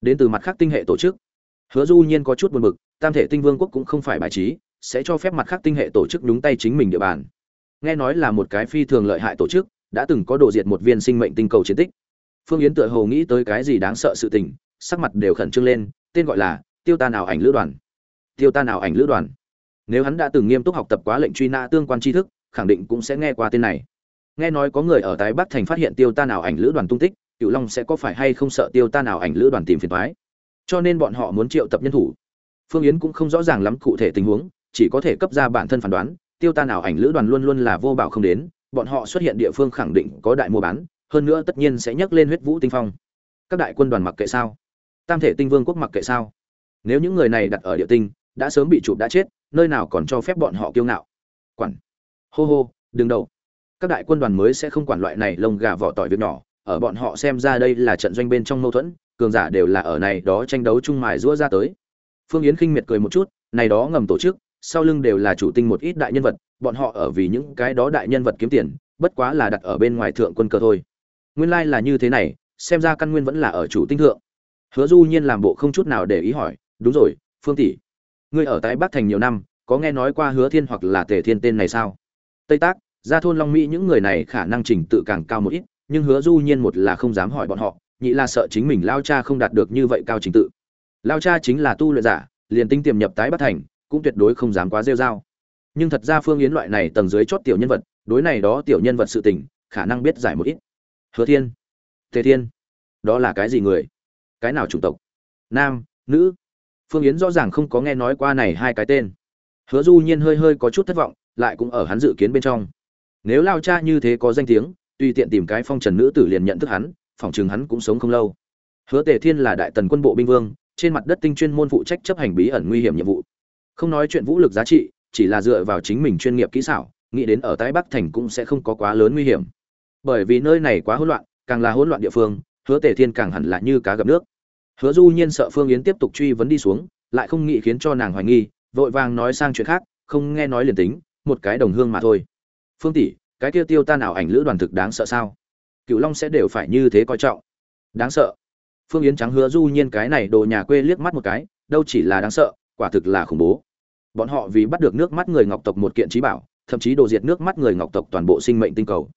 Đến từ mặt khác tinh hệ tổ chức. Hứa Du Nhiên có chút buồn bực, Tam thể tinh vương quốc cũng không phải bài trí, sẽ cho phép mặt khác tinh hệ tổ chức đúng tay chính mình địa bàn. Nghe nói là một cái phi thường lợi hại tổ chức, đã từng có độ diệt một viên sinh mệnh tinh cầu chiến tích. Phương Yến tựa hồ nghĩ tới cái gì đáng sợ sự tình, sắc mặt đều khẩn trương lên, tên gọi là Tiêu Ta nào ảnh lữ đoàn. Tiêu Ta nào ảnh lữ đoàn. Nếu hắn đã từng nghiêm túc học tập quá lệnh truy nã tương quan tri thức, khẳng định cũng sẽ nghe qua tên này. Nghe nói có người ở Tái Bắc thành phát hiện Tiêu Ta nào ảnh lữ đoàn tung tích, Cửu Long sẽ có phải hay không sợ Tiêu Ta nào ảnh lữ đoàn tìm phiền toái. Cho nên bọn họ muốn triệu tập nhân thủ. Phương Yến cũng không rõ ràng lắm cụ thể tình huống, chỉ có thể cấp ra bản thân phán đoán, Tiêu Ta nào ảnh lữ đoàn luôn luôn là vô bảo không đến, bọn họ xuất hiện địa phương khẳng định có đại mua bán, hơn nữa tất nhiên sẽ nhắc lên huyết vũ tinh phong. Các đại quân đoàn mặc kệ sao? Tam thể tinh vương quốc mặc kệ sao? Nếu những người này đặt ở địa tinh, đã sớm bị chụp đã chết, nơi nào còn cho phép bọn họ kiêu ngạo. Quản. Hô hô, đừng đầu. Các đại quân đoàn mới sẽ không quản loại này lông gà vỏ tỏi việc nhỏ, ở bọn họ xem ra đây là trận doanh bên trong mâu thuẫn, cường giả đều là ở này đó tranh đấu chung mài rũa ra tới. Phương Yến khinh miệt cười một chút, này đó ngầm tổ chức, sau lưng đều là chủ tinh một ít đại nhân vật, bọn họ ở vì những cái đó đại nhân vật kiếm tiền, bất quá là đặt ở bên ngoài thượng quân cơ thôi. Nguyên lai like là như thế này, xem ra căn nguyên vẫn là ở chủ tinh thượng. Hứa Du Nhiên làm bộ không chút nào để ý hỏi, "Đúng rồi, Phương tỷ, ngươi ở tại Bắc thành nhiều năm, có nghe nói qua Hứa Thiên hoặc là Tề Thiên tên này sao?" Tây Tác, gia thôn Long Mỹ những người này khả năng trình tự càng cao một ít, nhưng Hứa Du Nhiên một là không dám hỏi bọn họ, nhị là sợ chính mình lao cha không đạt được như vậy cao trình tự. Lao cha chính là tu luyện giả, liền tinh tiềm nhập tái Bắc thành, cũng tuyệt đối không dám quá rêu rao. Nhưng thật ra Phương Yến loại này tầng dưới chót tiểu nhân vật, đối này đó tiểu nhân vật sự tình, khả năng biết giải một ít. Hứa Thiên, Tề Thiên, đó là cái gì người? Cái nào chủng tộc? Nam, nữ? Phương Yến rõ ràng không có nghe nói qua này hai cái tên. Hứa Du Nhiên hơi hơi có chút thất vọng, lại cũng ở hắn dự kiến bên trong. Nếu lao cha như thế có danh tiếng, tùy tiện tìm cái phong trần nữ tử liền nhận thức hắn, phỏng chừng hắn cũng sống không lâu. Hứa Tề Thiên là đại tần quân bộ binh vương, trên mặt đất tinh chuyên môn phụ trách chấp hành bí ẩn nguy hiểm nhiệm vụ. Không nói chuyện vũ lực giá trị, chỉ là dựa vào chính mình chuyên nghiệp kỹ xảo, nghĩ đến ở Tái Bắc thành cũng sẽ không có quá lớn nguy hiểm. Bởi vì nơi này quá hỗn loạn, càng là hỗn loạn địa phương, Hứa Tề Thiên càng hẳn là như cá gặp nước. Hứa Du Nhiên sợ Phương Yến tiếp tục truy vấn đi xuống, lại không nghĩ khiến cho nàng hoài nghi, vội vàng nói sang chuyện khác, không nghe nói liền tính, một cái đồng hương mà thôi. Phương tỷ, cái kia tiêu tan ảo ảnh lữ đoàn thực đáng sợ sao? Cửu Long sẽ đều phải như thế coi trọng. Đáng sợ. Phương Yến trắng Hứa Du Nhiên cái này đồ nhà quê liếc mắt một cái, đâu chỉ là đáng sợ, quả thực là khủng bố. Bọn họ vì bắt được nước mắt người Ngọc tộc một kiện trí bảo, thậm chí đồ diệt nước mắt người Ngọc tộc toàn bộ sinh mệnh tinh cầu.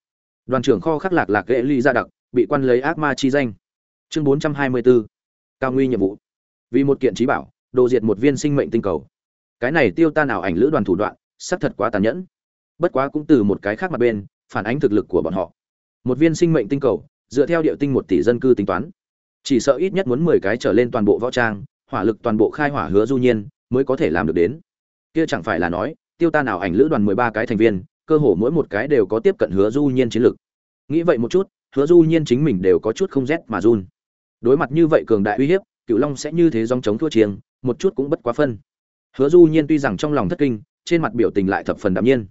Đoàn trưởng kho khắc lạc lạc ghệ ly ra đặc, bị quan lấy ác ma chi danh. Chương 424 cao nguy nhiệm vụ. Vì một kiện trí bảo đồ diệt một viên sinh mệnh tinh cầu. Cái này tiêu tan ảo ảnh lữ đoàn thủ đoạn xác thật quá tàn nhẫn. Bất quá cũng từ một cái khác mặt bên phản ánh thực lực của bọn họ. Một viên sinh mệnh tinh cầu dựa theo địa tinh một tỷ dân cư tính toán. Chỉ sợ ít nhất muốn mười cái trở lên toàn bộ võ trang hỏa lực toàn bộ khai hỏa hứa du nhiên mới có thể làm được đến kia chẳng phải là nói, tiêu ta nào ảnh lữ đoàn mười ba cái thành viên, cơ hồ mỗi một cái đều có tiếp cận hứa du nhiên chiến lược. nghĩ vậy một chút, hứa du nhiên chính mình đều có chút không rét mà run. Đối mặt như vậy cường đại uy hiếp cựu long sẽ như thế dòng chống thua chiêng, một chút cũng bất quá phân. Hứa du nhiên tuy rằng trong lòng thất kinh, trên mặt biểu tình lại thập phần đạm nhiên.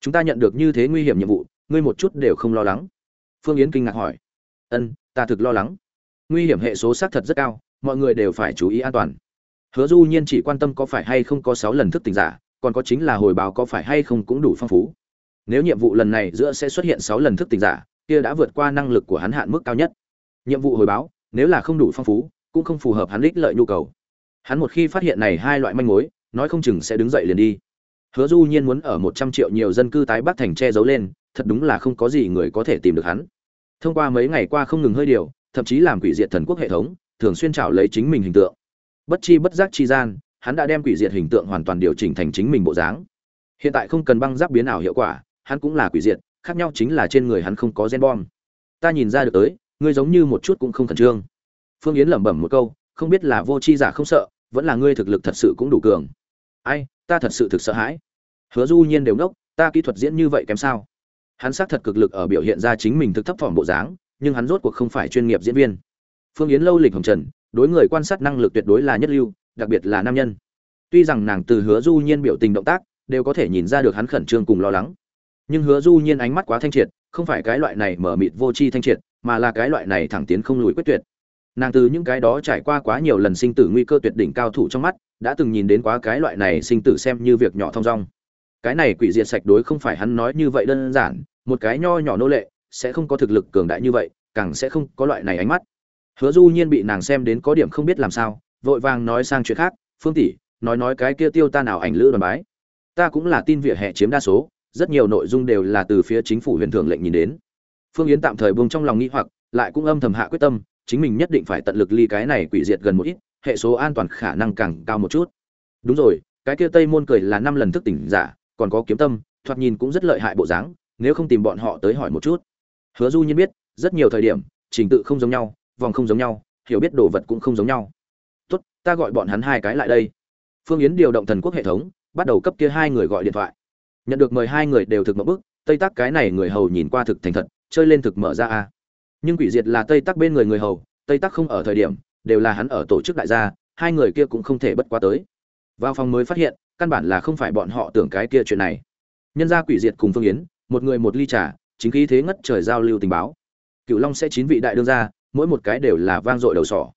Chúng ta nhận được như thế nguy hiểm nhiệm vụ, ngươi một chút đều không lo lắng. Phương yến kinh ngạc hỏi. Ân, ta thực lo lắng. Nguy hiểm hệ số xác thật rất cao, mọi người đều phải chú ý an toàn hứa du nhiên chỉ quan tâm có phải hay không có sáu lần thức tỉnh giả, còn có chính là hồi báo có phải hay không cũng đủ phong phú. Nếu nhiệm vụ lần này giữa sẽ xuất hiện sáu lần thức tỉnh giả, kia đã vượt qua năng lực của hắn hạn mức cao nhất. Nhiệm vụ hồi báo, nếu là không đủ phong phú, cũng không phù hợp hắn đích lợi nhu cầu. Hắn một khi phát hiện này hai loại manh mối, nói không chừng sẽ đứng dậy liền đi. Hứa du nhiên muốn ở một trăm triệu nhiều dân cư tái bắc thành che giấu lên, thật đúng là không có gì người có thể tìm được hắn. Thông qua mấy ngày qua không ngừng hơi điều, thậm chí làm quỷ diệt thần quốc hệ thống, thường xuyên trảo lấy chính mình hình tượng bất chi bất giác chi gian, hắn đã đem quỷ diệt hình tượng hoàn toàn điều chỉnh thành chính mình bộ dáng. Hiện tại không cần băng giáp biến ảo hiệu quả, hắn cũng là quỷ diệt, khác nhau chính là trên người hắn không có gen bom. Ta nhìn ra được tới, ngươi giống như một chút cũng không khẩn trương. Phương yến lẩm bẩm một câu, không biết là vô chi giả không sợ, vẫn là ngươi thực lực thật sự cũng đủ cường. Ai, ta thật sự thực sợ hãi. Hứa du nhiên đều ngốc ta kỹ thuật diễn như vậy kém sao? Hắn xác thật cực lực ở biểu hiện ra chính mình thực thấp thỏm bộ dáng, nhưng hắn rốt cuộc không phải chuyên nghiệp diễn viên. Phương yến lâu lịch hồng trần đối người quan sát năng lực tuyệt đối là nhất lưu, đặc biệt là nam nhân. Tuy rằng nàng từ hứa du nhiên biểu tình động tác đều có thể nhìn ra được hắn khẩn trương cùng lo lắng, nhưng hứa du nhiên ánh mắt quá thanh triệt, không phải cái loại này mở mịt vô tri thanh triệt, mà là cái loại này thẳng tiến không lùi quyết tuyệt. Nàng từ những cái đó trải qua quá nhiều lần sinh tử nguy cơ tuyệt đỉnh cao thủ trong mắt, đã từng nhìn đến quá cái loại này sinh tử xem như việc nhỏ thong dong. Cái này quỷ diệt sạch đối không phải hắn nói như vậy đơn giản, một cái nho nhỏ nô lệ sẽ không có thực lực cường đại như vậy, càng sẽ không có loại này ánh mắt hứa du nhiên bị nàng xem đến có điểm không biết làm sao, vội vàng nói sang chuyện khác, phương tỷ, nói nói cái kia tiêu ta nào ảnh lữ đoàn bái. Ta cũng là tin vỉa hè chiếm đa số, rất nhiều nội dung đều là từ phía chính phủ huyền thưởng lệnh nhìn đến. Phương yến tạm thời buông trong lòng nghĩ hoặc, lại cũng âm thầm hạ quyết tâm, chính mình nhất định phải tận lực ly cái này quỷ diệt gần một ít, hệ số an toàn khả năng càng cao một chút. Đúng rồi, cái kia tây môn cười là năm lần thức tỉnh giả, còn có kiếm tâm, thoạt nhìn cũng rất lợi hại bộ dáng, nếu không tìm bọn họ tới hỏi một chút. Hứa du nhiên biết, rất nhiều thời điểm, trình tự không giống nhau vòng không giống nhau, hiểu biết đồ vật cũng không giống nhau. Tốt, ta gọi bọn hắn hai cái lại đây. Phương yến điều động thần quốc hệ thống, bắt đầu cấp kia hai người gọi điện thoại. Nhận được mời hai người đều thực mở bức tây tắc cái này người hầu nhìn qua thực thành thật, chơi lên thực mở ra a. Nhưng quỷ diệt là tây tắc bên người người hầu, tây tắc không ở thời điểm, đều là hắn ở tổ chức đại gia, hai người kia cũng không thể bất quá tới. Vào phòng mới phát hiện, căn bản là không phải bọn họ tưởng cái kia chuyện này. Nhân gia quỷ diệt cùng phương yến, một người một ly trà, chính khí thế ngất trời giao lưu tình báo. Cựu long sẽ chín vị đại đương gia mỗi một cái đều là vang dội đầu sỏ.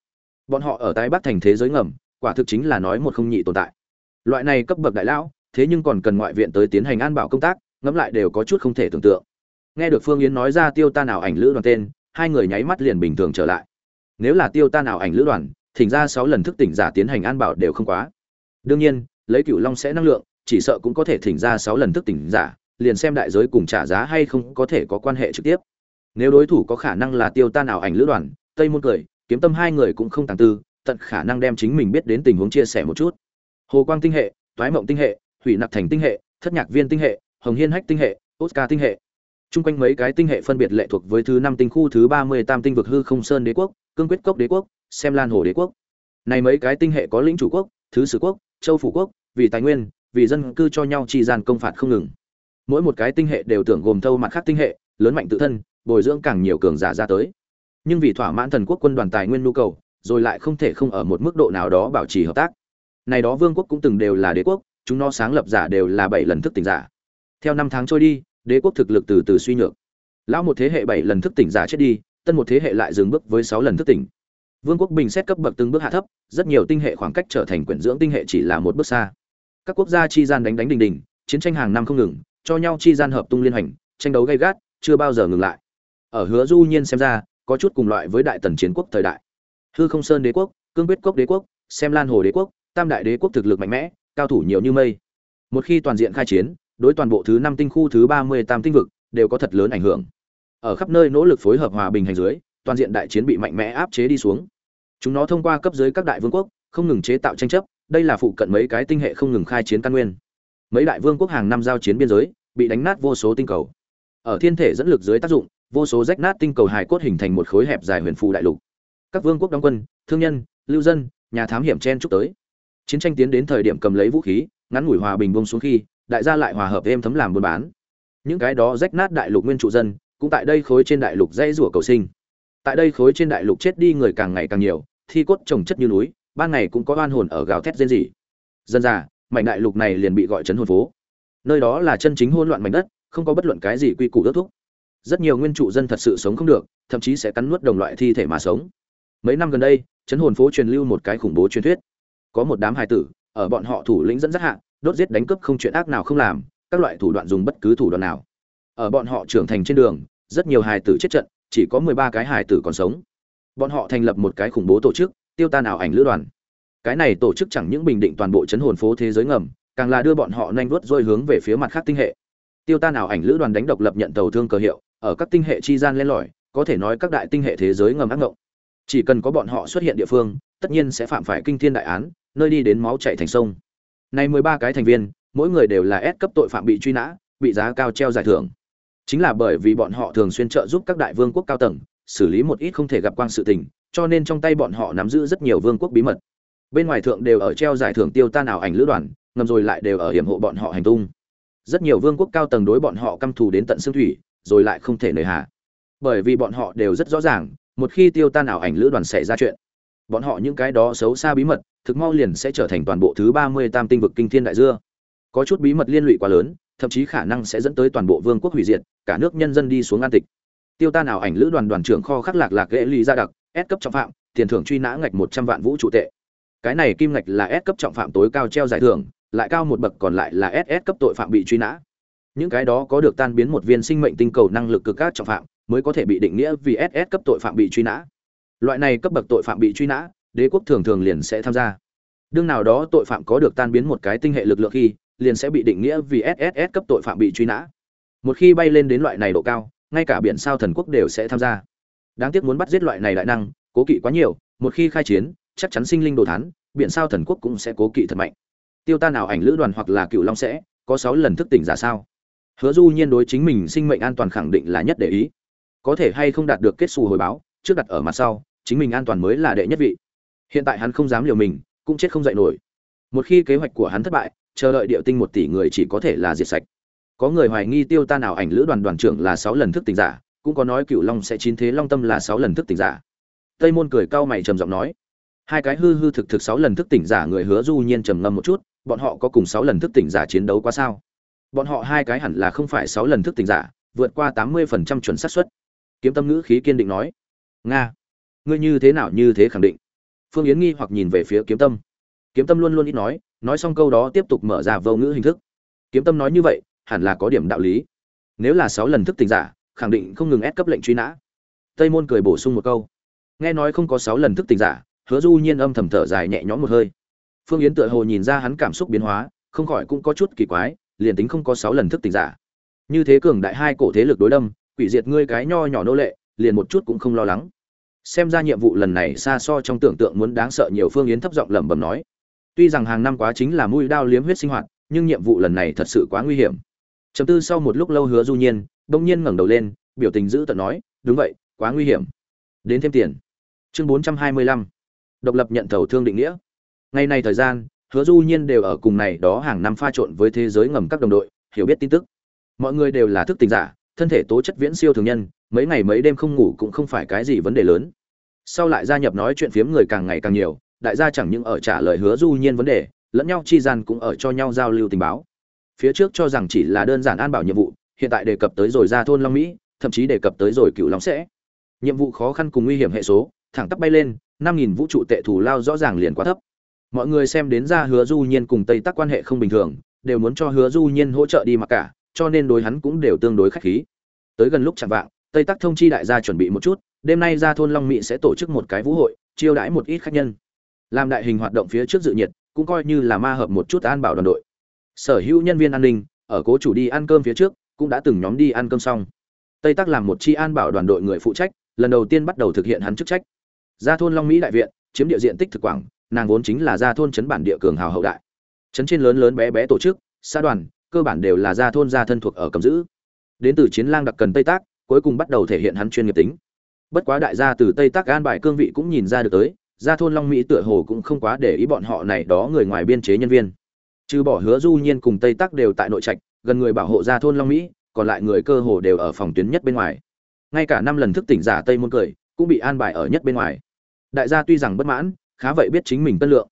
Bọn họ ở tái bắc thành thế giới ngầm, quả thực chính là nói một không nhị tồn tại. Loại này cấp bậc đại lão, thế nhưng còn cần ngoại viện tới tiến hành an bảo công tác, ngẫm lại đều có chút không thể tưởng tượng. Nghe được phương yến nói ra tiêu ta nào ảnh lữ đoàn tên, hai người nháy mắt liền bình thường trở lại. Nếu là tiêu ta nào ảnh lữ đoàn, thỉnh ra sáu lần thức tỉnh giả tiến hành an bảo đều không quá. Đương nhiên, lấy cửu long sẽ năng lượng, chỉ sợ cũng có thể thỉnh ra sáu lần thức tỉnh giả, liền xem đại giới cùng trả giá hay không có thể có quan hệ trực tiếp nếu đối thủ có khả năng là tiêu ta nào ảnh lữ đoàn, tây môn cười, kiếm tâm hai người cũng không tàng tư, tận khả năng đem chính mình biết đến tình huống chia sẻ một chút. Hồ quang tinh hệ, toái mộng tinh hệ, hủy nặc thành tinh hệ, thất nhạc viên tinh hệ, hồng hiên hách tinh hệ, oscar tinh hệ. Chung quanh mấy cái tinh hệ phân biệt lệ thuộc với thứ năm tinh khu, thứ ba mươi tam tinh vực hư không sơn đế quốc, cương quyết cốc đế quốc, xem lan hồ đế quốc. Này mấy cái tinh hệ có lĩnh chủ quốc, thứ sử quốc, châu phủ quốc, vì tài nguyên, vì dân cư cho nhau chi gian công phạt không ngừng. Mỗi một cái tinh hệ đều tưởng gồm thâu mặt khác tinh hệ, lớn mạnh tự thân bồi dưỡng càng nhiều cường giả ra tới. Nhưng vì thỏa mãn thần quốc quân đoàn tài nguyên nhu cầu, rồi lại không thể không ở một mức độ nào đó bảo trì hợp tác. Này đó vương quốc cũng từng đều là đế quốc, chúng nó sáng lập giả đều là bảy lần thức tỉnh giả. Theo năm tháng trôi đi, đế quốc thực lực từ từ suy nhược. Lão một thế hệ bảy lần thức tỉnh giả chết đi, tân một thế hệ lại dừng bước với sáu lần thức tỉnh. Vương quốc bình xét cấp bậc từng bước hạ thấp, rất nhiều tinh hệ khoảng cách trở thành quyển dưỡng tinh hệ chỉ là một bước xa. Các quốc gia chi gian đánh đánh đình đình, chiến tranh hàng năm không ngừng, cho nhau chi gian hợp tung liên hành tranh đấu gay gắt, chưa bao giờ ngừng lại ở hứa du nhiên xem ra, có chút cùng loại với đại tần chiến quốc thời đại. Hư không sơn đế quốc, cương quyết cốc đế quốc, xem lan hồ đế quốc, tam đại đế quốc thực lực mạnh mẽ, cao thủ nhiều như mây. Một khi toàn diện khai chiến, đối toàn bộ thứ năm tinh khu thứ ba mươi tam tinh vực đều có thật lớn ảnh hưởng. Ở khắp nơi nỗ lực phối hợp hòa bình hành dưới, toàn diện đại chiến bị mạnh mẽ áp chế đi xuống. Chúng nó thông qua cấp dưới các đại vương quốc, không ngừng chế tạo tranh chấp, đây là phụ cận mấy cái tinh hệ không ngừng khai chiến căn nguyên. Mấy đại vương quốc hàng năm giao chiến biên giới, bị đánh nát vô số tinh cầu. Ở thiên thể dẫn lực dưới tác dụng vô số rách nát tinh cầu hài cốt hình thành một khối hẹp dài huyền phù đại lục. Các vương quốc đóng quân, thương nhân, lưu dân, nhà thám hiểm chen chúc tới. Chiến tranh tiến đến thời điểm cầm lấy vũ khí, ngắn ngủi hòa bình bông xuống khi, đại gia lại hòa hợp êm thấm làm buôn bán. Những cái đó rách nát đại lục nguyên trụ dân, cũng tại đây khối trên đại lục dây rủa cầu sinh. Tại đây khối trên đại lục chết đi người càng ngày càng nhiều, thi cốt trồng chất như núi, ban ngày cũng có oan hồn ở gào thét rên rỉ. Dân già, mảnh đại lục này liền bị gọi trấn hồn phố. Nơi đó là chân chính hỗn loạn mảnh đất, không có bất luận cái gì quy củ ước thúc rất nhiều nguyên trụ dân thật sự sống không được, thậm chí sẽ cắn nuốt đồng loại thi thể mà sống. Mấy năm gần đây chấn hồn phố truyền lưu một cái khủng bố truyền thuyết. Có một đám hài tử, ở bọn họ thủ lĩnh dẫn dắt hạ, đốt giết đánh cướp không chuyện ác nào không làm, các loại thủ đoạn dùng bất cứ thủ đoạn nào. Ở bọn họ trưởng thành trên đường, rất nhiều hài tử chết trận, chỉ có mười ba cái hài tử còn sống. Bọn họ thành lập một cái khủng bố tổ chức, tiêu tan ảo ảnh lữ đoàn. Cái này tổ chức chẳng những bình định toàn bộ chấn hồn phố thế giới ngầm, càng là đưa bọn họ nhanh vuốt dôi hướng về phía mặt khác tinh hệ tiêu tan ảo ảnh lữ đoàn đánh độc lập nhận tàu thương cờ hiệu, ở các tinh hệ chi gian lên lỏi, có thể nói các đại tinh hệ thế giới ngầm ác ngộng. Chỉ cần có bọn họ xuất hiện địa phương, tất nhiên sẽ phạm phải kinh thiên đại án, nơi đi đến máu chảy thành sông. Nay mười ba cái thành viên, mỗi người đều là S cấp tội phạm bị truy nã, bị giá cao treo giải thưởng. Chính là bởi vì bọn họ thường xuyên trợ giúp các đại vương quốc cao tầng, xử lý một ít không thể gặp quang sự tình, cho nên trong tay bọn họ nắm giữ rất nhiều vương quốc bí mật. Bên ngoài thượng đều ở treo giải thưởng tiêu tan ảo ảnh lữ đoàn, ngầm rồi lại đều ở hiểm hộ bọn họ hành tung rất nhiều vương quốc cao tầng đối bọn họ căm thù đến tận xương thủy, rồi lại không thể nề hà. Bởi vì bọn họ đều rất rõ ràng, một khi tiêu tan ảo ảnh lữ đoàn xảy ra chuyện, bọn họ những cái đó xấu xa bí mật, thực mau liền sẽ trở thành toàn bộ thứ ba mươi tam tinh vực kinh thiên đại dưa. Có chút bí mật liên lụy quá lớn, thậm chí khả năng sẽ dẫn tới toàn bộ vương quốc hủy diệt, cả nước nhân dân đi xuống an tịch. Tiêu tan ảo ảnh lữ đoàn đoàn trưởng kho khắc lạc lạc ghệ ly ra đặc, S cấp trọng phạm, tiền thưởng truy nã ngạch một trăm vạn vũ trụ tệ. Cái này kim ngạch là S cấp trọng phạm tối cao treo giải thưởng lại cao một bậc còn lại là SS cấp tội phạm bị truy nã. Những cái đó có được tan biến một viên sinh mệnh tinh cầu năng lực cực các trọng phạm mới có thể bị định nghĩa vì SS cấp tội phạm bị truy nã. Loại này cấp bậc tội phạm bị truy nã, đế quốc thường thường liền sẽ tham gia. Đương nào đó tội phạm có được tan biến một cái tinh hệ lực lượng khi, liền sẽ bị định nghĩa vì SSS cấp tội phạm bị truy nã. Một khi bay lên đến loại này độ cao, ngay cả biển sao thần quốc đều sẽ tham gia. Đáng tiếc muốn bắt giết loại này đại năng, cố kỵ quá nhiều, một khi khai chiến, chắc chắn sinh linh đồ thán, biển sao thần quốc cũng sẽ cố kỵ thật mạnh tiêu ta nào ảnh lữ đoàn hoặc là cựu long sẽ, có sáu lần thức tỉnh giả sao? Hứa du nhiên đối chính mình sinh mệnh an toàn khẳng định là nhất để ý. Có thể hay không đạt được kết xù hồi báo, trước đặt ở mặt sau, chính mình an toàn mới là đệ nhất vị. Hiện tại hắn không dám liều mình, cũng chết không dậy nổi. Một khi kế hoạch của hắn thất bại, chờ đợi điệu tinh một tỷ người chỉ có thể là diệt sạch. Có người hoài nghi tiêu ta nào ảnh lữ đoàn đoàn trưởng là sáu lần thức tỉnh giả, cũng có nói cựu long sẽ chín thế long tâm là sáu lần thức tỉnh giả. Tây môn cười cao mày trầm giọng nói. Hai cái hư hư thực thực sáu lần thức tỉnh giả người hứa du nhiên trầm ngâm một chút bọn họ có cùng sáu lần thức tỉnh giả chiến đấu quá sao? Bọn họ hai cái hẳn là không phải sáu lần thức tỉnh giả, vượt qua tám mươi phần trăm chuẩn xác suất. Kiếm tâm ngữ khí kiên định nói, nga, ngươi như thế nào như thế khẳng định? Phương yến nghi hoặc nhìn về phía kiếm tâm. Kiếm tâm luôn luôn ít nói nói xong câu đó tiếp tục mở ra vô ngữ hình thức. Kiếm tâm nói như vậy, hẳn là có điểm đạo lý. Nếu là sáu lần thức tỉnh giả, khẳng định không ngừng ép cấp lệnh truy nã. Tây môn cười bổ sung một câu, nghe nói không có sáu lần thức tỉnh giả, hứa du nhiên âm thầm thở dài nhẹ nhõm một hơi phương yến tựa hồ nhìn ra hắn cảm xúc biến hóa, không khỏi cũng có chút kỳ quái, liền tính không có sáu lần thức tỉnh giả. Như thế cường đại hai cổ thế lực đối đâm, quỷ diệt ngươi cái nho nhỏ nô lệ, liền một chút cũng không lo lắng. Xem ra nhiệm vụ lần này xa so trong tưởng tượng muốn đáng sợ nhiều phương yến thấp giọng lẩm bẩm nói. Tuy rằng hàng năm quá chính là mũi đao liếm huyết sinh hoạt, nhưng nhiệm vụ lần này thật sự quá nguy hiểm. Chấm tư sau một lúc lâu hứa du nhiên đông nhiên ngẩng đầu lên, biểu tình giữ tận nói, đúng vậy, quá nguy hiểm. Đến thêm tiền. Chương 425 độc lập nhận thầu thương định nghĩa ngày này thời gian, hứa du nhiên đều ở cùng này đó hàng năm pha trộn với thế giới ngầm các đồng đội, hiểu biết tin tức. Mọi người đều là thức tỉnh giả, thân thể tố chất viễn siêu thường nhân, mấy ngày mấy đêm không ngủ cũng không phải cái gì vấn đề lớn. Sau lại gia nhập nói chuyện phiếm người càng ngày càng nhiều, đại gia chẳng những ở trả lời hứa du nhiên vấn đề, lẫn nhau chi gian cũng ở cho nhau giao lưu tình báo. Phía trước cho rằng chỉ là đơn giản an bảo nhiệm vụ, hiện tại đề cập tới rồi ra thôn long mỹ, thậm chí đề cập tới rồi cựu long sẽ. Nhiệm vụ khó khăn cùng nguy hiểm hệ số, thẳng tắp bay lên, năm nghìn vũ trụ tệ thù lao rõ ràng liền quá thấp mọi người xem đến ra hứa du nhiên cùng tây tắc quan hệ không bình thường, đều muốn cho hứa du nhiên hỗ trợ đi mặc cả, cho nên đối hắn cũng đều tương đối khách khí. Tới gần lúc chẳng vạng, tây tắc thông chi đại gia chuẩn bị một chút, đêm nay ra thôn long mỹ sẽ tổ chức một cái vũ hội, chiêu đãi một ít khách nhân. Làm đại hình hoạt động phía trước dự nhiệt, cũng coi như là ma hợp một chút an bảo đoàn đội. Sở hữu nhân viên an ninh, ở cố chủ đi ăn cơm phía trước, cũng đã từng nhóm đi ăn cơm xong. Tây tắc làm một chi an bảo đoàn đội người phụ trách, lần đầu tiên bắt đầu thực hiện hắn chức trách. Gia thôn long mỹ đại viện, chiếm địa diện tích thực quảng nàng vốn chính là gia thôn trấn bản địa cường hào hậu đại. Trấn trên lớn lớn bé bé tổ chức, xã đoàn, cơ bản đều là gia thôn gia thân thuộc ở cầm giữ. Đến từ chiến lang đặc cần tây tác, cuối cùng bắt đầu thể hiện hắn chuyên nghiệp tính. Bất quá đại gia từ tây tác an bài cương vị cũng nhìn ra được tới, gia thôn long mỹ tựa hồ cũng không quá để ý bọn họ này đó người ngoài biên chế nhân viên. Trừ bỏ hứa du nhiên cùng tây tác đều tại nội trạch, gần người bảo hộ gia thôn long mỹ, còn lại người cơ hồ đều ở phòng tuyến nhất bên ngoài. Ngay cả năm lần thức tỉnh giả tây môn cười, cũng bị an bài ở nhất bên ngoài. Đại gia tuy rằng bất mãn khá vậy biết chính mình tân lượng.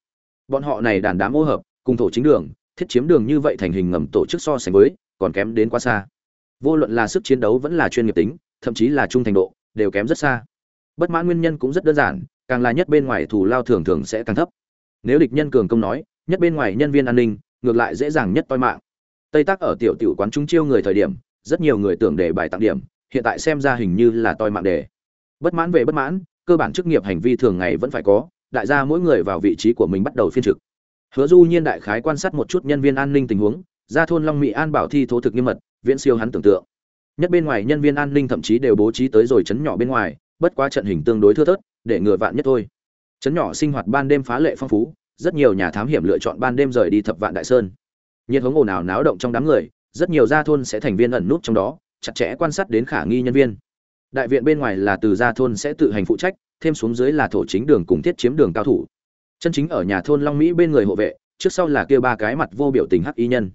Bọn họ này đàn đám ô hợp, cùng thổ chính đường, thiết chiếm đường như vậy thành hình ngầm tổ chức so sánh với, còn kém đến quá xa. Vô luận là sức chiến đấu vẫn là chuyên nghiệp tính, thậm chí là trung thành độ, đều kém rất xa. Bất mãn nguyên nhân cũng rất đơn giản, càng là nhất bên ngoài thủ lao thường thường sẽ càng thấp. Nếu địch nhân cường công nói, nhất bên ngoài nhân viên an ninh, ngược lại dễ dàng nhất toi mạng. Tây tác ở tiểu tiểu quán trung chiêu người thời điểm, rất nhiều người tưởng để bài tặng điểm, hiện tại xem ra hình như là toi mạng đề. Bất mãn về bất mãn, cơ bản chức nghiệp hành vi thường ngày vẫn phải có đại gia mỗi người vào vị trí của mình bắt đầu phiên trực. Hứa du nhiên đại khái quan sát một chút nhân viên an ninh tình huống, ra thôn long mỹ an bảo thi thố thực nghiêm mật, viễn siêu hắn tưởng tượng. Nhất bên ngoài nhân viên an ninh thậm chí đều bố trí tới rồi chấn nhỏ bên ngoài, bất quá trận hình tương đối thưa thớt, để ngừa vạn nhất thôi. Chấn nhỏ sinh hoạt ban đêm phá lệ phong phú, rất nhiều nhà thám hiểm lựa chọn ban đêm rời đi thập vạn đại sơn. Nhiệt hống ồn ào náo động trong đám người, rất nhiều gia thôn sẽ thành viên ẩn nút trong đó, chặt chẽ quan sát đến khả nghi nhân viên. Đại viện bên ngoài là từ gia thôn sẽ tự hành phụ trách thêm xuống dưới là thổ chính đường cùng thiết chiếm đường cao thủ. Chân chính ở nhà thôn long mỹ bên người hộ vệ, trước sau là kia ba cái mặt vô biểu tình hắc y nhân.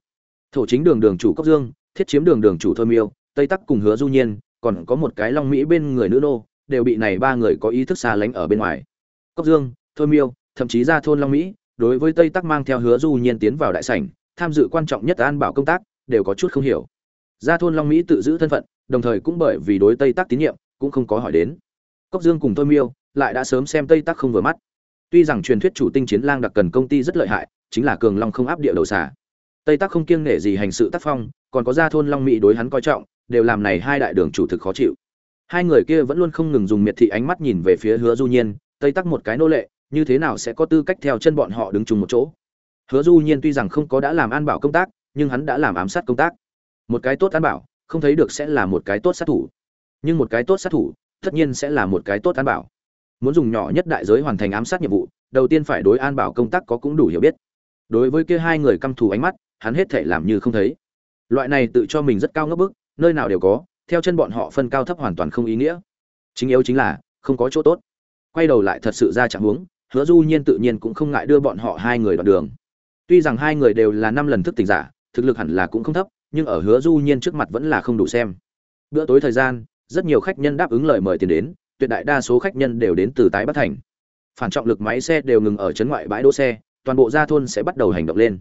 Thổ chính đường đường chủ cốc dương, thiết chiếm đường đường chủ thôi miêu, tây tắc cùng hứa du nhiên, còn có một cái long mỹ bên người nữ nô, đều bị này ba người có ý thức xa lánh ở bên ngoài. Cốc dương, thôi miêu, thậm chí ra thôn long mỹ, đối với tây tắc mang theo hứa du nhiên tiến vào đại sảnh, tham dự quan trọng nhất an bảo công tác, đều có chút không hiểu. Ra thôn long mỹ tự giữ thân phận, đồng thời cũng bởi vì đối tây tắc tín nhiệm, cũng không có hỏi đến cốc dương cùng thôi miêu lại đã sớm xem tây tắc không vừa mắt. Tuy rằng truyền thuyết chủ tinh chiến lang đặc cần công ty rất lợi hại, chính là cường long không áp địa đầu xả tây tắc không kiêng nể gì hành sự tác phong, còn có gia thôn long mỹ đối hắn coi trọng, đều làm này hai đại đường chủ thực khó chịu. Hai người kia vẫn luôn không ngừng dùng miệt thị ánh mắt nhìn về phía hứa du nhiên, tây tắc một cái nô lệ, như thế nào sẽ có tư cách theo chân bọn họ đứng chung một chỗ? Hứa du nhiên tuy rằng không có đã làm an bảo công tác, nhưng hắn đã làm ám sát công tác. Một cái tốt an bảo, không thấy được sẽ là một cái tốt sát thủ. Nhưng một cái tốt sát thủ tất nhiên sẽ là một cái tốt an bảo. Muốn dùng nhỏ nhất đại giới hoàn thành ám sát nhiệm vụ, đầu tiên phải đối an bảo công tác có cũng đủ hiểu biết. Đối với kia hai người căm thù ánh mắt, hắn hết thể làm như không thấy. Loại này tự cho mình rất cao ngấp bức, nơi nào đều có, theo chân bọn họ phân cao thấp hoàn toàn không ý nghĩa. Chính yếu chính là, không có chỗ tốt. Quay đầu lại thật sự ra chẳng huống, hứa du nhiên tự nhiên cũng không ngại đưa bọn họ hai người đoạn đường. Tuy rằng hai người đều là năm lần thức tỉnh giả, thực lực hẳn là cũng không thấp, nhưng ở hứa du nhiên trước mặt vẫn là không đủ xem. Bữa tối thời gian rất nhiều khách nhân đáp ứng lời mời tiền đến, tuyệt đại đa số khách nhân đều đến từ tái bắc thành. Phản trọng lực máy xe đều ngừng ở trấn ngoại bãi đỗ xe, toàn bộ gia thôn sẽ bắt đầu hành động lên.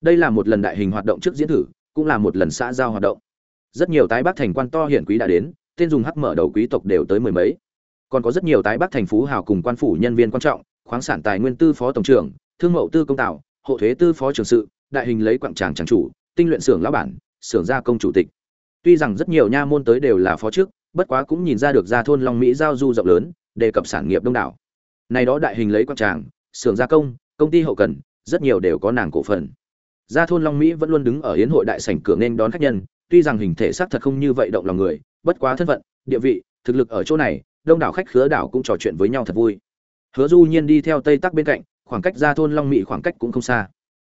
Đây là một lần đại hình hoạt động trước diễn thử, cũng là một lần xã giao hoạt động. Rất nhiều tái bắc thành quan to hiển quý đã đến, tên dùng hắc mở đầu quý tộc đều tới mười mấy. Còn có rất nhiều tái bắc thành phú hào cùng quan phủ nhân viên quan trọng, khoáng sản tài nguyên tư phó tổng trưởng, thương mậu tư công tạo, hộ thuế tư phó trưởng sự, đại hình lấy quặng tràng tràng chủ, tinh luyện xưởng lão bản, xưởng gia công chủ tịch. Tuy rằng rất nhiều nha môn tới đều là phó trước bất quá cũng nhìn ra được gia thôn long mỹ giao du rộng lớn, đề cập sản nghiệp đông đảo. Này đó đại hình lấy quan tràng, xưởng gia công công ty hậu cần, rất nhiều đều có nàng cổ phần. Gia thôn long mỹ vẫn luôn đứng ở hiến hội đại sảnh cửa nên đón khách nhân, tuy rằng hình thể xác thật không như vậy động lòng người, bất quá thân phận, địa vị, thực lực ở chỗ này, đông đảo khách khứa đảo cũng trò chuyện với nhau thật vui. Hứa du nhiên đi theo tây tắc bên cạnh, khoảng cách gia thôn long mỹ khoảng cách cũng không xa.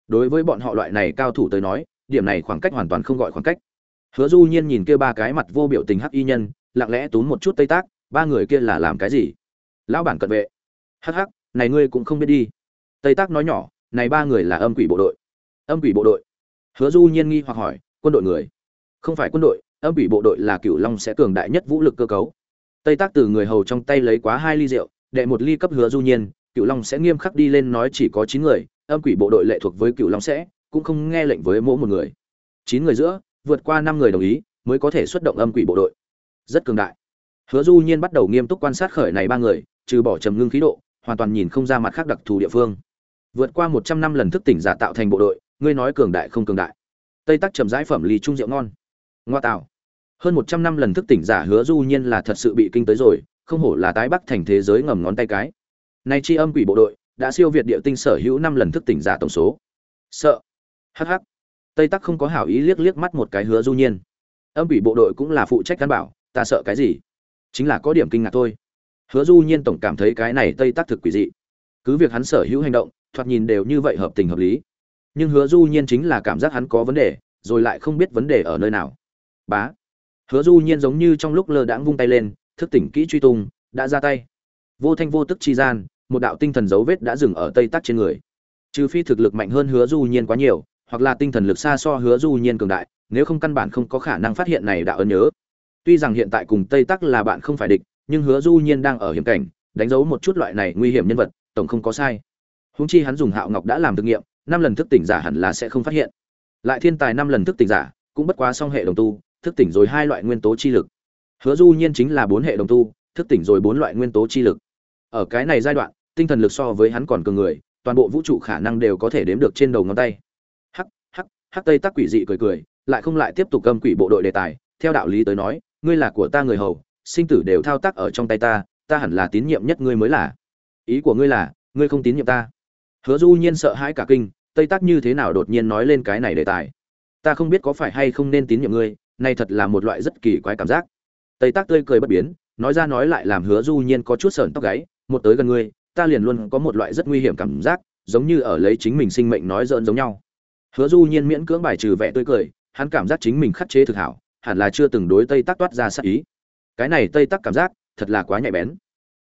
Đối với bọn họ loại này cao thủ tới nói, điểm này khoảng cách hoàn toàn không gọi khoảng cách. Hứa du nhiên nhìn kia ba cái mặt vô biểu tình hắc y nhân lặng lẽ túm một chút tây tác, ba người kia là làm cái gì? Lão bản cận vệ. Hắc hắc, này ngươi cũng không biết đi. Tây tác nói nhỏ, này ba người là âm quỷ bộ đội. Âm quỷ bộ đội? Hứa du nhiên nghi hoặc hỏi, quân đội người? Không phải quân đội, âm quỷ bộ đội là cửu long sẽ cường đại nhất vũ lực cơ cấu. Tây tác từ người hầu trong tay lấy quá hai ly rượu, đệ một ly cấp hứa du nhiên, cửu long sẽ nghiêm khắc đi lên nói chỉ có chín người, âm quỷ bộ đội lệ thuộc với cửu long sẽ, cũng không nghe lệnh với mỗi một người. Chín người giữa, vượt qua năm người đồng ý, mới có thể xuất động âm quỷ bộ đội rất cường đại. Hứa du nhiên bắt đầu nghiêm túc quan sát khởi này ba người, trừ bỏ trầm ngưng khí độ, hoàn toàn nhìn không ra mặt khác đặc thù địa phương. Vượt qua một trăm năm lần thức tỉnh giả tạo thành bộ đội, ngươi nói cường đại không cường đại? Tây tắc trầm giải phẩm ly trung rượu ngon. Ngoa tạo. Hơn một trăm năm lần thức tỉnh giả hứa du nhiên là thật sự bị kinh tới rồi, không hổ là tái bắc thành thế giới ngầm ngón tay cái. Nay chi âm quỷ bộ đội, đã siêu việt địa tinh sở hữu năm lần thức tỉnh giả tổng số. Sợ. Hh tây tắc không có hảo ý liếc liếc mắt một cái hứa du nhiên. Âm quỷ bộ đội cũng là phụ trách cán bảo ta sợ cái gì? Chính là có điểm kinh ngạc thôi. Hứa du nhiên tổng cảm thấy cái này tây Tác thực quỷ dị. Cứ việc hắn sở hữu hành động, thoạt nhìn đều như vậy hợp tình hợp lý. Nhưng hứa du nhiên chính là cảm giác hắn có vấn đề, rồi lại không biết vấn đề ở nơi nào. Bá. Hứa du nhiên giống như trong lúc lơ đãng vung tay lên, thức tỉnh kỹ truy tung, đã ra tay. Vô thanh vô tức chi gian, một đạo tinh thần dấu vết đã dừng ở tây tắc trên người. Trừ phi thực lực mạnh hơn hứa du nhiên quá nhiều, hoặc là tinh thần lực xa so hứa du nhiên cường đại, nếu không căn bản không có khả năng phát hiện này đạo ơn nhớ tuy rằng hiện tại cùng tây tắc là bạn không phải địch, nhưng hứa du nhiên đang ở hiểm cảnh, đánh dấu một chút loại này nguy hiểm nhân vật, tổng không có sai. Húng chi hắn dùng hạo ngọc đã làm thực nghiệm, năm lần thức tỉnh giả hẳn là sẽ không phát hiện. Lại thiên tài năm lần thức tỉnh giả, cũng bất quá song hệ đồng tu, thức tỉnh rồi hai loại nguyên tố chi lực. Hứa du nhiên chính là bốn hệ đồng tu, thức tỉnh rồi bốn loại nguyên tố chi lực. Ở cái này giai đoạn, tinh thần lực so với hắn còn cường người, toàn bộ vũ trụ khả năng đều có thể đếm được trên đầu ngón tay. Hắc hắc hắc, tây tắc quỷ dị cười cười, lại không lại tiếp tục cầm quỷ bộ đội đề tài, theo đạo lý tới nói ngươi là của ta người hầu, sinh tử đều thao tác ở trong tay ta ta hẳn là tín nhiệm nhất ngươi mới là. Ý của ngươi là, ngươi không tín nhiệm ta. Hứa du nhiên sợ hãi cả kinh, tây Tác như thế nào đột nhiên nói lên cái này đề tài? Ta không biết có phải hay không nên tín nhiệm ngươi, này thật là một loại rất kỳ quái cảm giác. Tây Tác tươi cười bất biến, nói ra nói lại làm hứa du nhiên có chút sờn tóc gáy, một tới gần ngươi, ta liền luôn có một loại rất nguy hiểm cảm giác, giống như ở lấy chính mình sinh mệnh nói dỡn giống nhau. Hứa du nhiên miễn cưỡng bài trừ vẻ tươi cười, hắn cảm giác chính mình khắc chế thực hảo hẳn là chưa từng đối tây tắc toát ra sát ý. Cái này tây tắc cảm giác, thật là quá nhạy bén.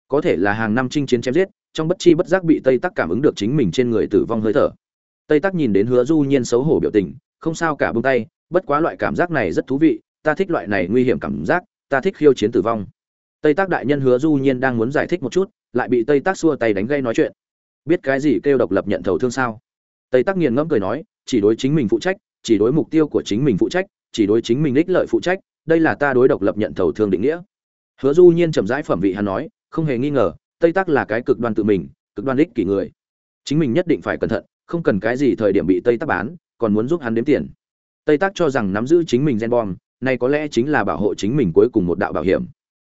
Có thể là hàng năm chinh chiến chém giết, trong bất chi bất giác bị tây tắc cảm ứng được chính mình trên người tử vong hơi thở. Tây tắc nhìn đến hứa du nhiên xấu hổ biểu tình, không sao cả buông tay, bất quá loại cảm giác này rất thú vị, ta thích loại này nguy hiểm cảm giác, ta thích khiêu chiến tử vong. Tây tác đại nhân hứa du nhiên đang muốn giải thích một chút, lại bị tây tác xua tay đánh gây nói chuyện. Biết cái gì kêu độc lập nhận thầu thương sao? Tây tác nghiền ngẫm cười nói, chỉ đối chính mình phụ trách, chỉ đối mục tiêu của chính mình phụ trách chỉ đối chính mình ích lợi phụ trách, đây là ta đối độc lập nhận thầu thương định nghĩa. Hứa du nhiên trầm rãi phẩm vị hắn nói, không hề nghi ngờ, tây tác là cái cực đoan tự mình, cực đoan ích kỷ người. Chính mình nhất định phải cẩn thận, không cần cái gì thời điểm bị tây tác bán, còn muốn giúp hắn đếm tiền. Tây tác cho rằng nắm giữ chính mình gen bom, này có lẽ chính là bảo hộ chính mình cuối cùng một đạo bảo hiểm.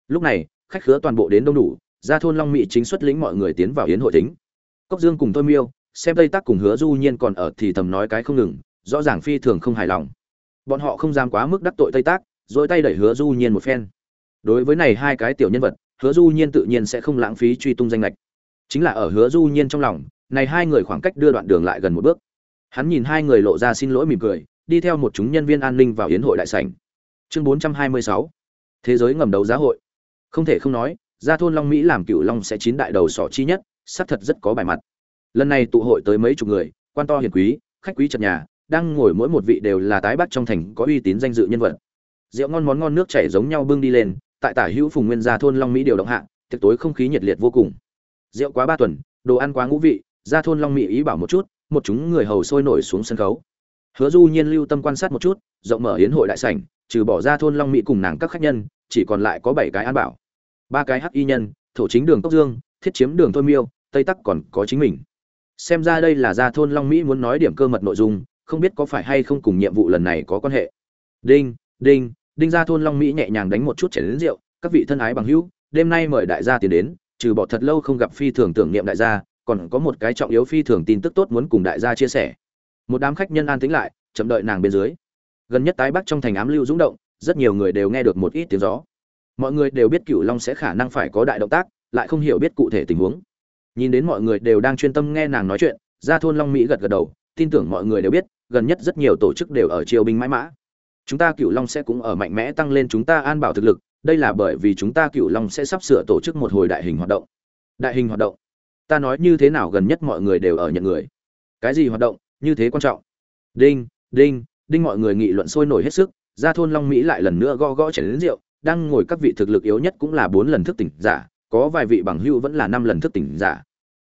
Lúc này, khách khứa toàn bộ đến đông đủ, ra thôn long mỹ chính xuất lĩnh mọi người tiến vào yến hội tính cốc dương cùng tôi miêu, xem tây tác cùng hứa du nhiên còn ở thì thầm nói cái không ngừng, rõ ràng phi thường không hài lòng bọn họ không dám quá mức đắc tội tây tác, rồi tay đẩy hứa du nhiên một phen. Đối với này hai cái tiểu nhân vật, hứa du nhiên tự nhiên sẽ không lãng phí truy tung danh lệch. Chính là ở hứa du nhiên trong lòng, này hai người khoảng cách đưa đoạn đường lại gần một bước. Hắn nhìn hai người lộ ra xin lỗi mỉm cười, đi theo một chúng nhân viên an ninh vào yến hội đại sảnh. Chương 426 thế giới ngầm đấu giá hội. Không thể không nói, gia thôn long mỹ làm cựu long sẽ chín đại đầu sỏ chi nhất, xác thật rất có bài mặt. Lần này tụ hội tới mấy chục người, quan to hiền quý, khách quý trật nhà đang ngồi mỗi một vị đều là tái bắc trong thành có uy tín danh dự nhân vật. Rượu ngon món ngon nước chảy giống nhau bưng đi lên, tại tả hữu phùng nguyên gia thôn long mỹ điều động hạ, tiệc tối không khí nhiệt liệt vô cùng. Rượu quá ba tuần, đồ ăn quá ngũ vị, gia thôn long mỹ ý bảo một chút, một chúng người hầu sôi nổi xuống sân khấu. Hứa du nhiên lưu tâm quan sát một chút, rộng mở hiến hội đại sảnh, trừ bỏ ra thôn long mỹ cùng nàng các khách nhân, chỉ còn lại có bảy cái an bảo. Ba cái hắc y nhân, thổ chính đường cốc dương, thiết chiếm đường thôi miêu, tây tắc còn có chính mình. Xem ra đây là ra thôn long mỹ muốn nói điểm cơ mật nội dung không biết có phải hay không cùng nhiệm vụ lần này có quan hệ. Đinh đinh đinh ra thôn long mỹ nhẹ nhàng đánh một chút chảy đến rượu, các vị thân ái bằng hữu, đêm nay mời đại gia tiến đến, trừ bỏ thật lâu không gặp phi thường tưởng niệm đại gia, còn có một cái trọng yếu phi thường tin tức tốt muốn cùng đại gia chia sẻ. Một đám khách nhân an tĩnh lại, chậm đợi nàng bên dưới. Gần nhất tái bắc trong thành ám lưu rung động, rất nhiều người đều nghe được một ít tiếng gió. Mọi người đều biết cựu long sẽ khả năng phải có đại động tác, lại không hiểu biết cụ thể tình huống. Nhìn đến mọi người đều đang chuyên tâm nghe nàng nói chuyện ra thôn long mỹ gật gật đầu, tin tưởng mọi người đều biết gần nhất rất nhiều tổ chức đều ở triều binh mãi mã. Chúng ta cựu long sẽ cũng ở mạnh mẽ tăng lên chúng ta an bảo thực lực, đây là bởi vì chúng ta cựu long sẽ sắp sửa tổ chức một hồi đại hình hoạt động. Đại hình hoạt động. Ta nói như thế nào gần nhất mọi người đều ở nhận người. Cái gì hoạt động? Như thế quan trọng. Đinh đinh đinh mọi người nghị luận sôi nổi hết sức, ra thôn long mỹ lại lần nữa gõ gõ chảy đến rượu, đang ngồi các vị thực lực yếu nhất cũng là bốn lần thức tỉnh giả, có vài vị bằng hữu vẫn là năm lần thức tỉnh giả.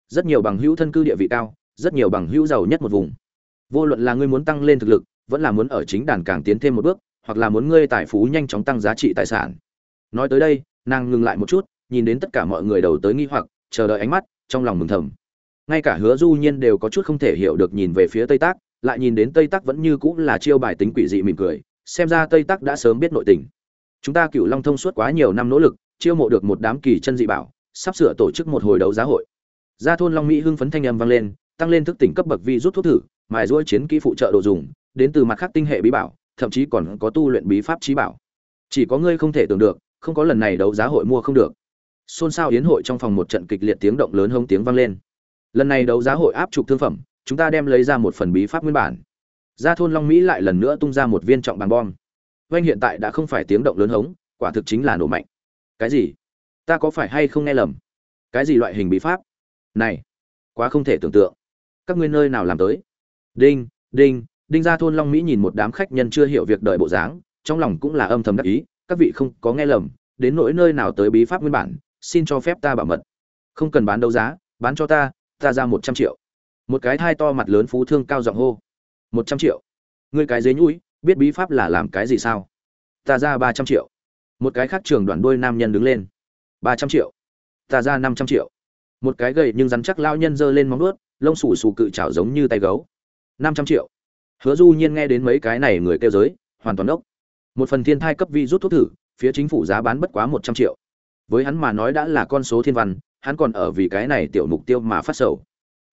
Rất nhiều bằng hữu thân cư địa vị cao, rất nhiều bằng hữu giàu nhất một vùng vô luận là ngươi muốn tăng lên thực lực, vẫn là muốn ở chính đàn càng tiến thêm một bước, hoặc là muốn ngươi tài phú nhanh chóng tăng giá trị tài sản. Nói tới đây, nàng ngừng lại một chút, nhìn đến tất cả mọi người đầu tới nghi hoặc, chờ đợi ánh mắt, trong lòng mừng thầm. Ngay cả hứa du nhiên đều có chút không thể hiểu được nhìn về phía tây tác lại nhìn đến tây tác vẫn như cũng là chiêu bài tính quỷ dị mỉm cười, xem ra tây tác đã sớm biết nội tình. Chúng ta cựu long thông suốt quá nhiều năm nỗ lực, chiêu mộ được một đám kỳ chân dị bảo, sắp sửa tổ chức một hồi đấu giá hội. Gia thôn long mỹ hưng phấn thanh âm vang lên, tăng lên thức tỉnh cấp bậc vi rút thuốc thử mài ruôi chiến kỹ phụ trợ đồ dùng, đến từ mặt khác tinh hệ bí bảo, thậm chí còn có tu luyện bí pháp trí bảo. Chỉ có ngươi không thể tưởng được, không có lần này đấu giá hội mua không được. Xôn xao yến hội trong phòng một trận kịch liệt tiếng động lớn hống tiếng vang lên. Lần này đấu giá hội áp trục thương phẩm, chúng ta đem lấy ra một phần bí pháp nguyên bản. Gia thôn long mỹ lại lần nữa tung ra một viên trọng bằng bom. Oanh hiện tại đã không phải tiếng động lớn hống, quả thực chính là nổ mạnh. Cái gì? Ta có phải hay không nghe lầm? Cái gì loại hình bí pháp? Này, quá không thể tưởng tượng. Các ngươi nơi nào làm tới? Đinh đinh đinh gia thôn long mỹ nhìn một đám khách nhân chưa hiểu việc đợi bộ dáng, trong lòng cũng là âm thầm đắc ý, các vị không có nghe lầm, đến nỗi nơi nào tới bí pháp nguyên bản, xin cho phép ta bảo mật. Không cần bán đấu giá, bán cho ta ta ra một trăm triệu. Một cái thai to mặt lớn phú thương cao giọng hô. Một trăm triệu. Ngươi cái dế nhũi, biết bí pháp là làm cái gì sao? Ta ra ba trăm triệu. Một cái khác trường đoàn đuôi nam nhân đứng lên. Ba trăm triệu. Ta ra năm trăm triệu. Một cái gầy nhưng rắn chắc lao nhân giơ lên móng nuốt lông xù xù cự chảo giống như tay gấu năm trăm triệu. Hứa du nhiên nghe đến mấy cái này người kêu giới, hoàn toàn ốc một phần thiên thai cấp vi rút thuốc thử, phía chính phủ giá bán bất quá một trăm triệu. Với hắn mà nói đã là con số thiên văn, hắn còn ở vì cái này tiểu mục tiêu mà phát sầu.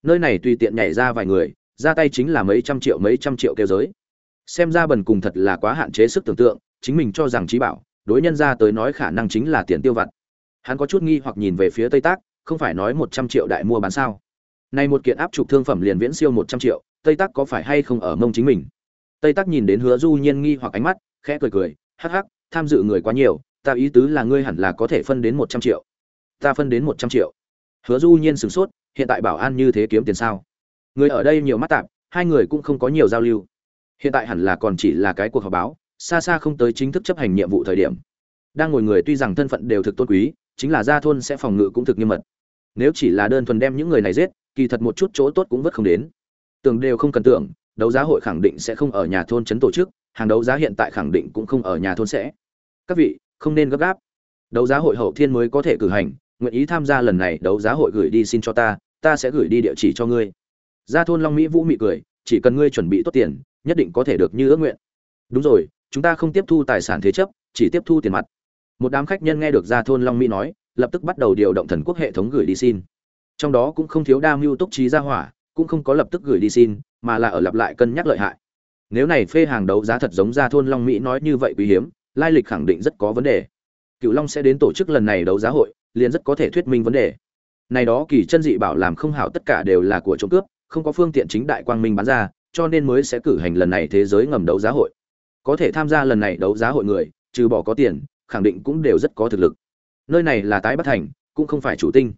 Nơi này tùy tiện nhảy ra vài người, ra tay chính là mấy trăm triệu, mấy trăm triệu kêu giới. Xem ra bần cùng thật là quá hạn chế sức tưởng tượng, chính mình cho rằng trí bảo, đối nhân ra tới nói khả năng chính là tiền tiêu vặt. Hắn có chút nghi hoặc nhìn về phía tây tác, không phải nói một trăm triệu đại mua bán sao. Này một kiện áp trục thương phẩm liền viễn siêu một trăm triệu tây Tắc có phải hay không ở mông chính mình? Tây Tắc nhìn đến hứa du nhiên nghi hoặc ánh mắt, khẽ cười cười, hắc hắc, tham dự người quá nhiều, ta ý tứ là ngươi hẳn là có thể phân đến một trăm triệu. Ta phân đến một trăm triệu. Hứa du nhiên sửng sốt, hiện tại bảo an như thế kiếm tiền sao? Người ở đây nhiều mắt tạp, hai người cũng không có nhiều giao lưu. Hiện tại hẳn là còn chỉ là cái cuộc họp báo, xa xa không tới chính thức chấp hành nhiệm vụ thời điểm. Đang ngồi người tuy rằng thân phận đều thực tôn quý, chính là gia thôn sẽ phòng ngự cũng thực nghiêm mật. Nếu chỉ là đơn thuần đem những người này giết, kỳ thật một chút chỗ tốt cũng vất không đến tưởng đều không cần tưởng, đấu giá hội khẳng định sẽ không ở nhà thôn trấn tổ chức, hàng đấu giá hiện tại khẳng định cũng không ở nhà thôn sẽ. Các vị, không nên gấp gáp. Đấu giá hội hậu thiên mới có thể cử hành, nguyện ý tham gia lần này đấu giá hội gửi đi xin cho ta ta sẽ gửi đi địa chỉ cho ngươi. Gia thôn long mỹ vũ mị cười, chỉ cần ngươi chuẩn bị tốt tiền, nhất định có thể được như ước nguyện. Đúng rồi, chúng ta không tiếp thu tài sản thế chấp, chỉ tiếp thu tiền mặt. Một đám khách nhân nghe được gia thôn long mỹ nói, lập tức bắt đầu điều động thần quốc hệ thống gửi đi xin. Trong đó cũng không thiếu đa mưu túc trí gia hỏa cũng không có lập tức gửi đi xin, mà là ở lặp lại cân nhắc lợi hại. Nếu này phê hàng đấu giá thật giống gia thôn long mỹ nói như vậy quý hiếm, lai lịch khẳng định rất có vấn đề. Cựu long sẽ đến tổ chức lần này đấu giá hội, liền rất có thể thuyết minh vấn đề. Này đó kỳ chân dị bảo làm không hảo tất cả đều là của trộm cướp, không có phương tiện chính đại quang minh bán ra, cho nên mới sẽ cử hành lần này thế giới ngầm đấu giá hội. Có thể tham gia lần này đấu giá hội người, trừ bỏ có tiền, khẳng định cũng đều rất có thực lực. Nơi này là tái bất thành, cũng không phải chủ tinh.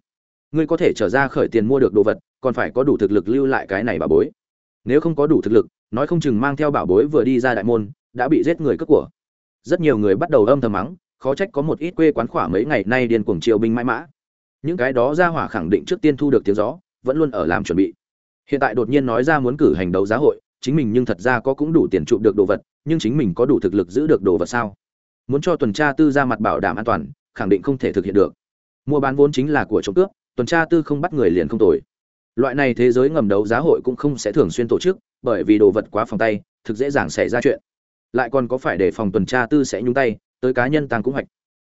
Ngươi có thể trở ra khởi tiền mua được đồ vật còn phải có đủ thực lực lưu lại cái này bảo bối. Nếu không có đủ thực lực, nói không chừng mang theo bảo bối vừa đi ra đại môn, đã bị giết người cướp của. Rất nhiều người bắt đầu âm thầm mắng, khó trách có một ít quê quán khỏa mấy ngày nay điên cuồng triều binh mãi mã. Những cái đó ra hỏa khẳng định trước tiên thu được tiếng gió, vẫn luôn ở làm chuẩn bị. Hiện tại đột nhiên nói ra muốn cử hành đấu giá hội, chính mình nhưng thật ra có cũng đủ tiền chụp được đồ vật, nhưng chính mình có đủ thực lực giữ được đồ vật sao? Muốn cho tuần tra tư ra mặt bảo đảm an toàn, khẳng định không thể thực hiện được. Mua bán vốn chính là của trộm cướp, tuần tra tư không bắt người liền không tồi loại này thế giới ngầm đấu giá hội cũng không sẽ thường xuyên tổ chức, bởi vì đồ vật quá phòng tay, thực dễ dàng xảy ra chuyện. Lại còn có phải để phòng tuần tra tư sẽ nhúng tay, tới cá nhân tăng cũng hoạch.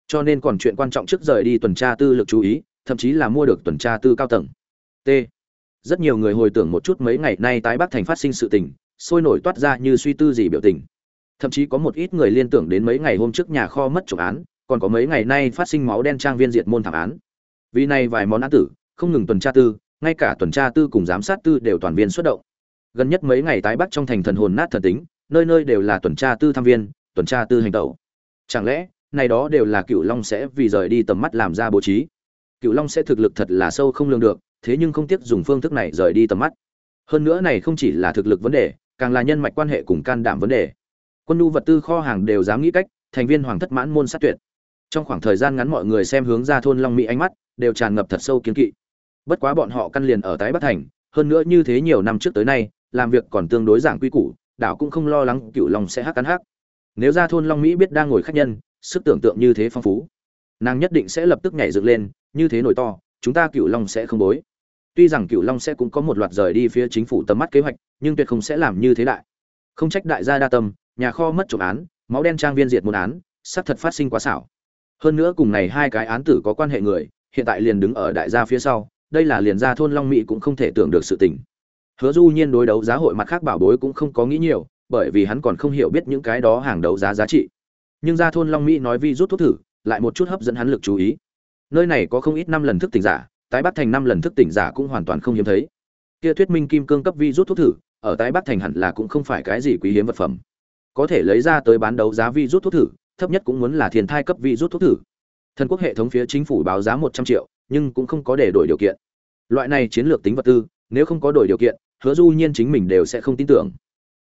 Cho nên còn chuyện quan trọng trước rời đi tuần tra tư lực chú ý, thậm chí là mua được tuần tra tư cao tầng. T. Rất nhiều người hồi tưởng một chút mấy ngày nay tái bắc thành phát sinh sự tình, sôi nổi toát ra như suy tư gì biểu tình. Thậm chí có một ít người liên tưởng đến mấy ngày hôm trước nhà kho mất trộm án, còn có mấy ngày nay phát sinh máu đen trang viên diệt môn thảm án. Vì này vài món án tử, không ngừng tuần tra tư ngay cả tuần tra tư cùng giám sát tư đều toàn viên xuất động. Gần nhất mấy ngày tái bắc trong thành thần hồn nát thần tính, nơi nơi đều là tuần tra tư tham viên, tuần tra tư hành tẩu. Chẳng lẽ, này đó đều là cựu long sẽ vì rời đi tầm mắt làm ra bố trí? Cựu long sẽ thực lực thật là sâu không lường được, thế nhưng không tiếc dùng phương thức này rời đi tầm mắt. Hơn nữa này không chỉ là thực lực vấn đề, càng là nhân mạch quan hệ cùng can đảm vấn đề. Quân nhu vật tư kho hàng đều dám nghĩ cách, thành viên hoàng thất mãn môn sát tuyệt. Trong khoảng thời gian ngắn mọi người xem hướng ra thôn long mỹ ánh mắt, đều tràn ngập thật sâu kiến kỵ bất quá bọn họ căn liền ở tái bắc thành, hơn nữa như thế nhiều năm trước tới nay, làm việc còn tương đối giảng quy củ, đảo cũng không lo lắng cựu long sẽ hắc cắn hắc. Nếu ra thôn long mỹ biết đang ngồi khách nhân, sức tưởng tượng như thế phong phú. Nàng nhất định sẽ lập tức nhảy dựng lên, như thế nổi to, chúng ta cựu long sẽ không bối. Tuy rằng cựu long sẽ cũng có một loạt rời đi phía chính phủ tầm mắt kế hoạch, nhưng tuyệt không sẽ làm như thế đại. Không trách đại gia đa tâm, nhà kho mất trộm án, máu đen trang viên diệt một án sắp thật phát sinh quá xảo. Hơn nữa cùng này hai cái án tử có quan hệ người, hiện tại liền đứng ở đại gia phía sau đây là liền gia thôn long mỹ cũng không thể tưởng được sự tình. Hứa du nhiên đối đấu giá hội mặt khác bảo bối cũng không có nghĩ nhiều, bởi vì hắn còn không hiểu biết những cái đó hàng đấu giá giá trị. Nhưng gia thôn long mỹ nói vi rút thuốc thử, lại một chút hấp dẫn hắn lực chú ý. Nơi này có không ít năm lần thức tỉnh giả, tái bắc thành năm lần thức tỉnh giả cũng hoàn toàn không hiếm thấy. Kia thuyết minh kim cương cấp vi rút thuốc thử, ở tái bắc thành hẳn là cũng không phải cái gì quý hiếm vật phẩm. Có thể lấy ra tới bán đấu giá vi rút thuốc thử, thấp nhất cũng muốn là thiên thai cấp vi rút thuốc thử. Thần quốc hệ thống phía chính phủ báo giá một trăm triệu nhưng cũng không có để đổi điều kiện. Loại này chiến lược tính vật tư, nếu không có đổi điều kiện, hứa du nhiên chính mình đều sẽ không tin tưởng.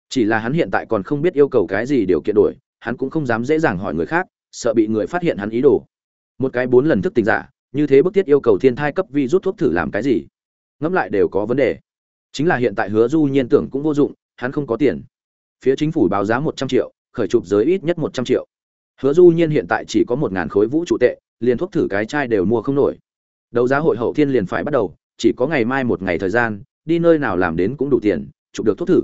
Chỉ là hắn hiện tại còn không biết yêu cầu cái gì điều kiện đổi, hắn cũng không dám dễ dàng hỏi người khác, sợ bị người phát hiện hắn ý đồ. Một cái bốn lần thức tỉnh giả, như thế bức thiết yêu cầu thiên thai cấp vi rút thuốc thử làm cái gì? Ngẫm lại đều có vấn đề. Chính là hiện tại hứa du nhiên tưởng cũng vô dụng, hắn không có tiền. Phía chính phủ báo giá một trăm triệu, khởi chụp giới ít nhất một trăm triệu. Hứa du nhiên hiện tại chỉ có một ngàn khối vũ trụ tệ, liền thuốc thử cái chai đều mua không nổi đấu giá hội hậu thiên liền phải bắt đầu, chỉ có ngày mai một ngày thời gian, đi nơi nào làm đến cũng đủ tiền, chụp được thuốc thử.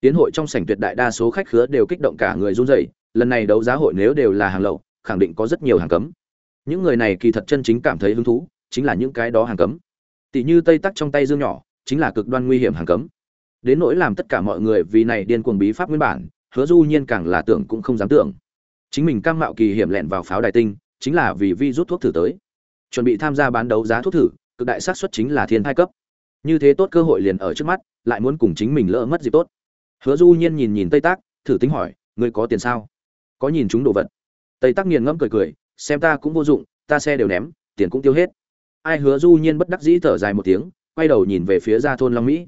Tiến hội trong sảnh tuyệt đại đa số khách khứa đều kích động cả người run rẩy, lần này đấu giá hội nếu đều là hàng lậu, khẳng định có rất nhiều hàng cấm. Những người này kỳ thật chân chính cảm thấy hứng thú, chính là những cái đó hàng cấm. Tỷ như tây tắc trong tay dương nhỏ, chính là cực đoan nguy hiểm hàng cấm. Đến nỗi làm tất cả mọi người vì này điên cuồng bí pháp nguyên bản, hứa du nhiên càng là tưởng cũng không dám tưởng. Chính mình cam mạo kỳ hiểm lẹn vào pháo đài tinh, chính là vì vi rút thuốc thử tới chuẩn bị tham gia bán đấu giá thuốc thử, cực đại xác suất chính là thiên thai cấp. Như thế tốt cơ hội liền ở trước mắt, lại muốn cùng chính mình lỡ mất gì tốt. Hứa du nhiên nhìn nhìn tây tác thử tính hỏi, ngươi có tiền sao? Có nhìn chúng đồ vật. Tây tác nghiền ngẫm cười cười, xem ta cũng vô dụng, ta xe đều ném, tiền cũng tiêu hết. Ai hứa du nhiên bất đắc dĩ thở dài một tiếng, quay đầu nhìn về phía gia thôn long mỹ.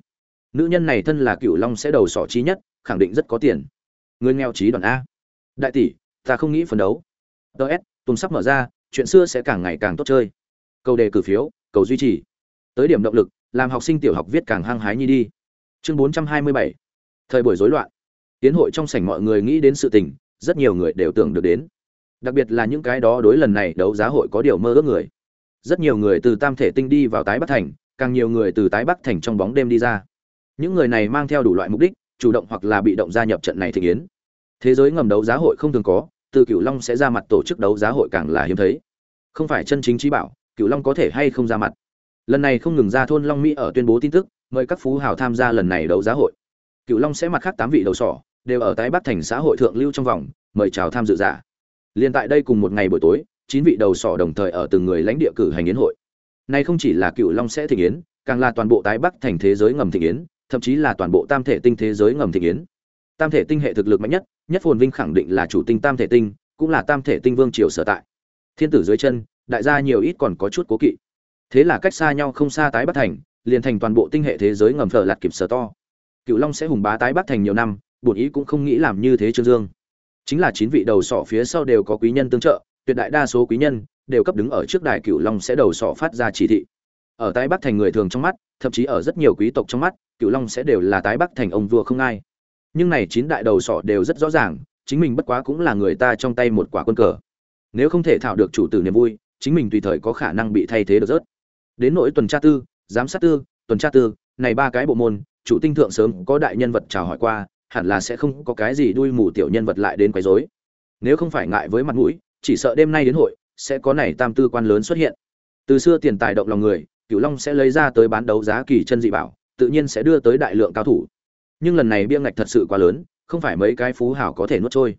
Nữ nhân này thân là cựu long sẽ đầu sỏ trí nhất, khẳng định rất có tiền. Người nghèo trí đoàn a. Đại tỷ, ta không nghĩ phấn đấu. Ts tùng sắp mở ra chuyện xưa sẽ càng ngày càng tốt chơi. Câu đề cử phiếu, cầu duy trì. Tới điểm động lực, làm học sinh tiểu học viết càng hăng hái nhi đi. Chương 427 thời buổi rối loạn. Tiến hội trong sảnh mọi người nghĩ đến sự tình, rất nhiều người đều tưởng được đến. Đặc biệt là những cái đó đối lần này đấu giá hội có điều mơ ước người. Rất nhiều người từ tam thể tinh đi vào tái bắc thành, càng nhiều người từ tái bắc thành trong bóng đêm đi ra. Những người này mang theo đủ loại mục đích, chủ động hoặc là bị động gia nhập trận này thị kiến thế giới ngầm đấu giá hội không thường có từ cửu long sẽ ra mặt tổ chức đấu giá hội càng là hiếm thấy. Không phải chân chính trí bảo, cửu long có thể hay không ra mặt. Lần này không ngừng ra thôn long mỹ ở tuyên bố tin tức, mời các phú hào tham gia lần này đấu giá hội. Cửu long sẽ mặt khác tám vị đầu sỏ, đều ở tái bắc thành xã hội thượng lưu trong vòng, mời chào tham dự giả. Liên tại đây cùng một ngày buổi tối, chín vị đầu sỏ đồng thời ở từng người lãnh địa cử hành yến hội. Này không chỉ là cửu long sẽ thịnh yến, càng là toàn bộ tái bắc thành thế giới ngầm thịnh yến, thậm chí là toàn bộ tam thể tinh thế giới ngầm thịnh yến tam thể tinh hệ thực lực mạnh nhất nhất phồn vinh khẳng định là chủ tinh tam thể tinh, cũng là tam thể tinh vương triều sở tại. Thiên tử dưới chân, đại gia nhiều ít còn có chút cố kỵ. Thế là cách xa nhau không xa tái bắc thành, liền thành toàn bộ tinh hệ thế giới ngầm phở lạt kịp sở to. Cựu long sẽ hùng bá tái bắc thành nhiều năm, bổn ý cũng không nghĩ làm như thế trương dương. Chính là chín vị đầu sỏ phía sau đều có quý nhân tương trợ, tuyệt đại đa số quý nhân đều cấp đứng ở trước đài cựu long sẽ đầu sỏ phát ra chỉ thị. Ở tái bắc thành người thường trong mắt, thậm chí ở rất nhiều quý tộc trong mắt, cựu long sẽ đều là tái bắc thành ông vua không ai nhưng này chín đại đầu sỏ đều rất rõ ràng, chính mình bất quá cũng là người ta trong tay một quả quân cờ. Nếu không thể thảo được chủ tử niềm vui, chính mình tùy thời có khả năng bị thay thế được rớt. Đến nỗi tuần tra tư, giám sát tư, tuần tra tư, này ba cái bộ môn, chủ tinh thượng sớm có đại nhân vật chào hỏi qua, hẳn là sẽ không có cái gì đuôi mù tiểu nhân vật lại đến quấy rối. Nếu không phải ngại với mặt mũi, chỉ sợ đêm nay đến hội, sẽ có này tam tư quan lớn xuất hiện. Từ xưa tiền tài động lòng người, cửu long sẽ lấy ra tới bán đấu giá kỳ chân dị bảo, tự nhiên sẽ đưa tới đại lượng cao thủ nhưng lần này bia ngạch thật sự quá lớn, không phải mấy cái phú hảo có thể nuốt trôi.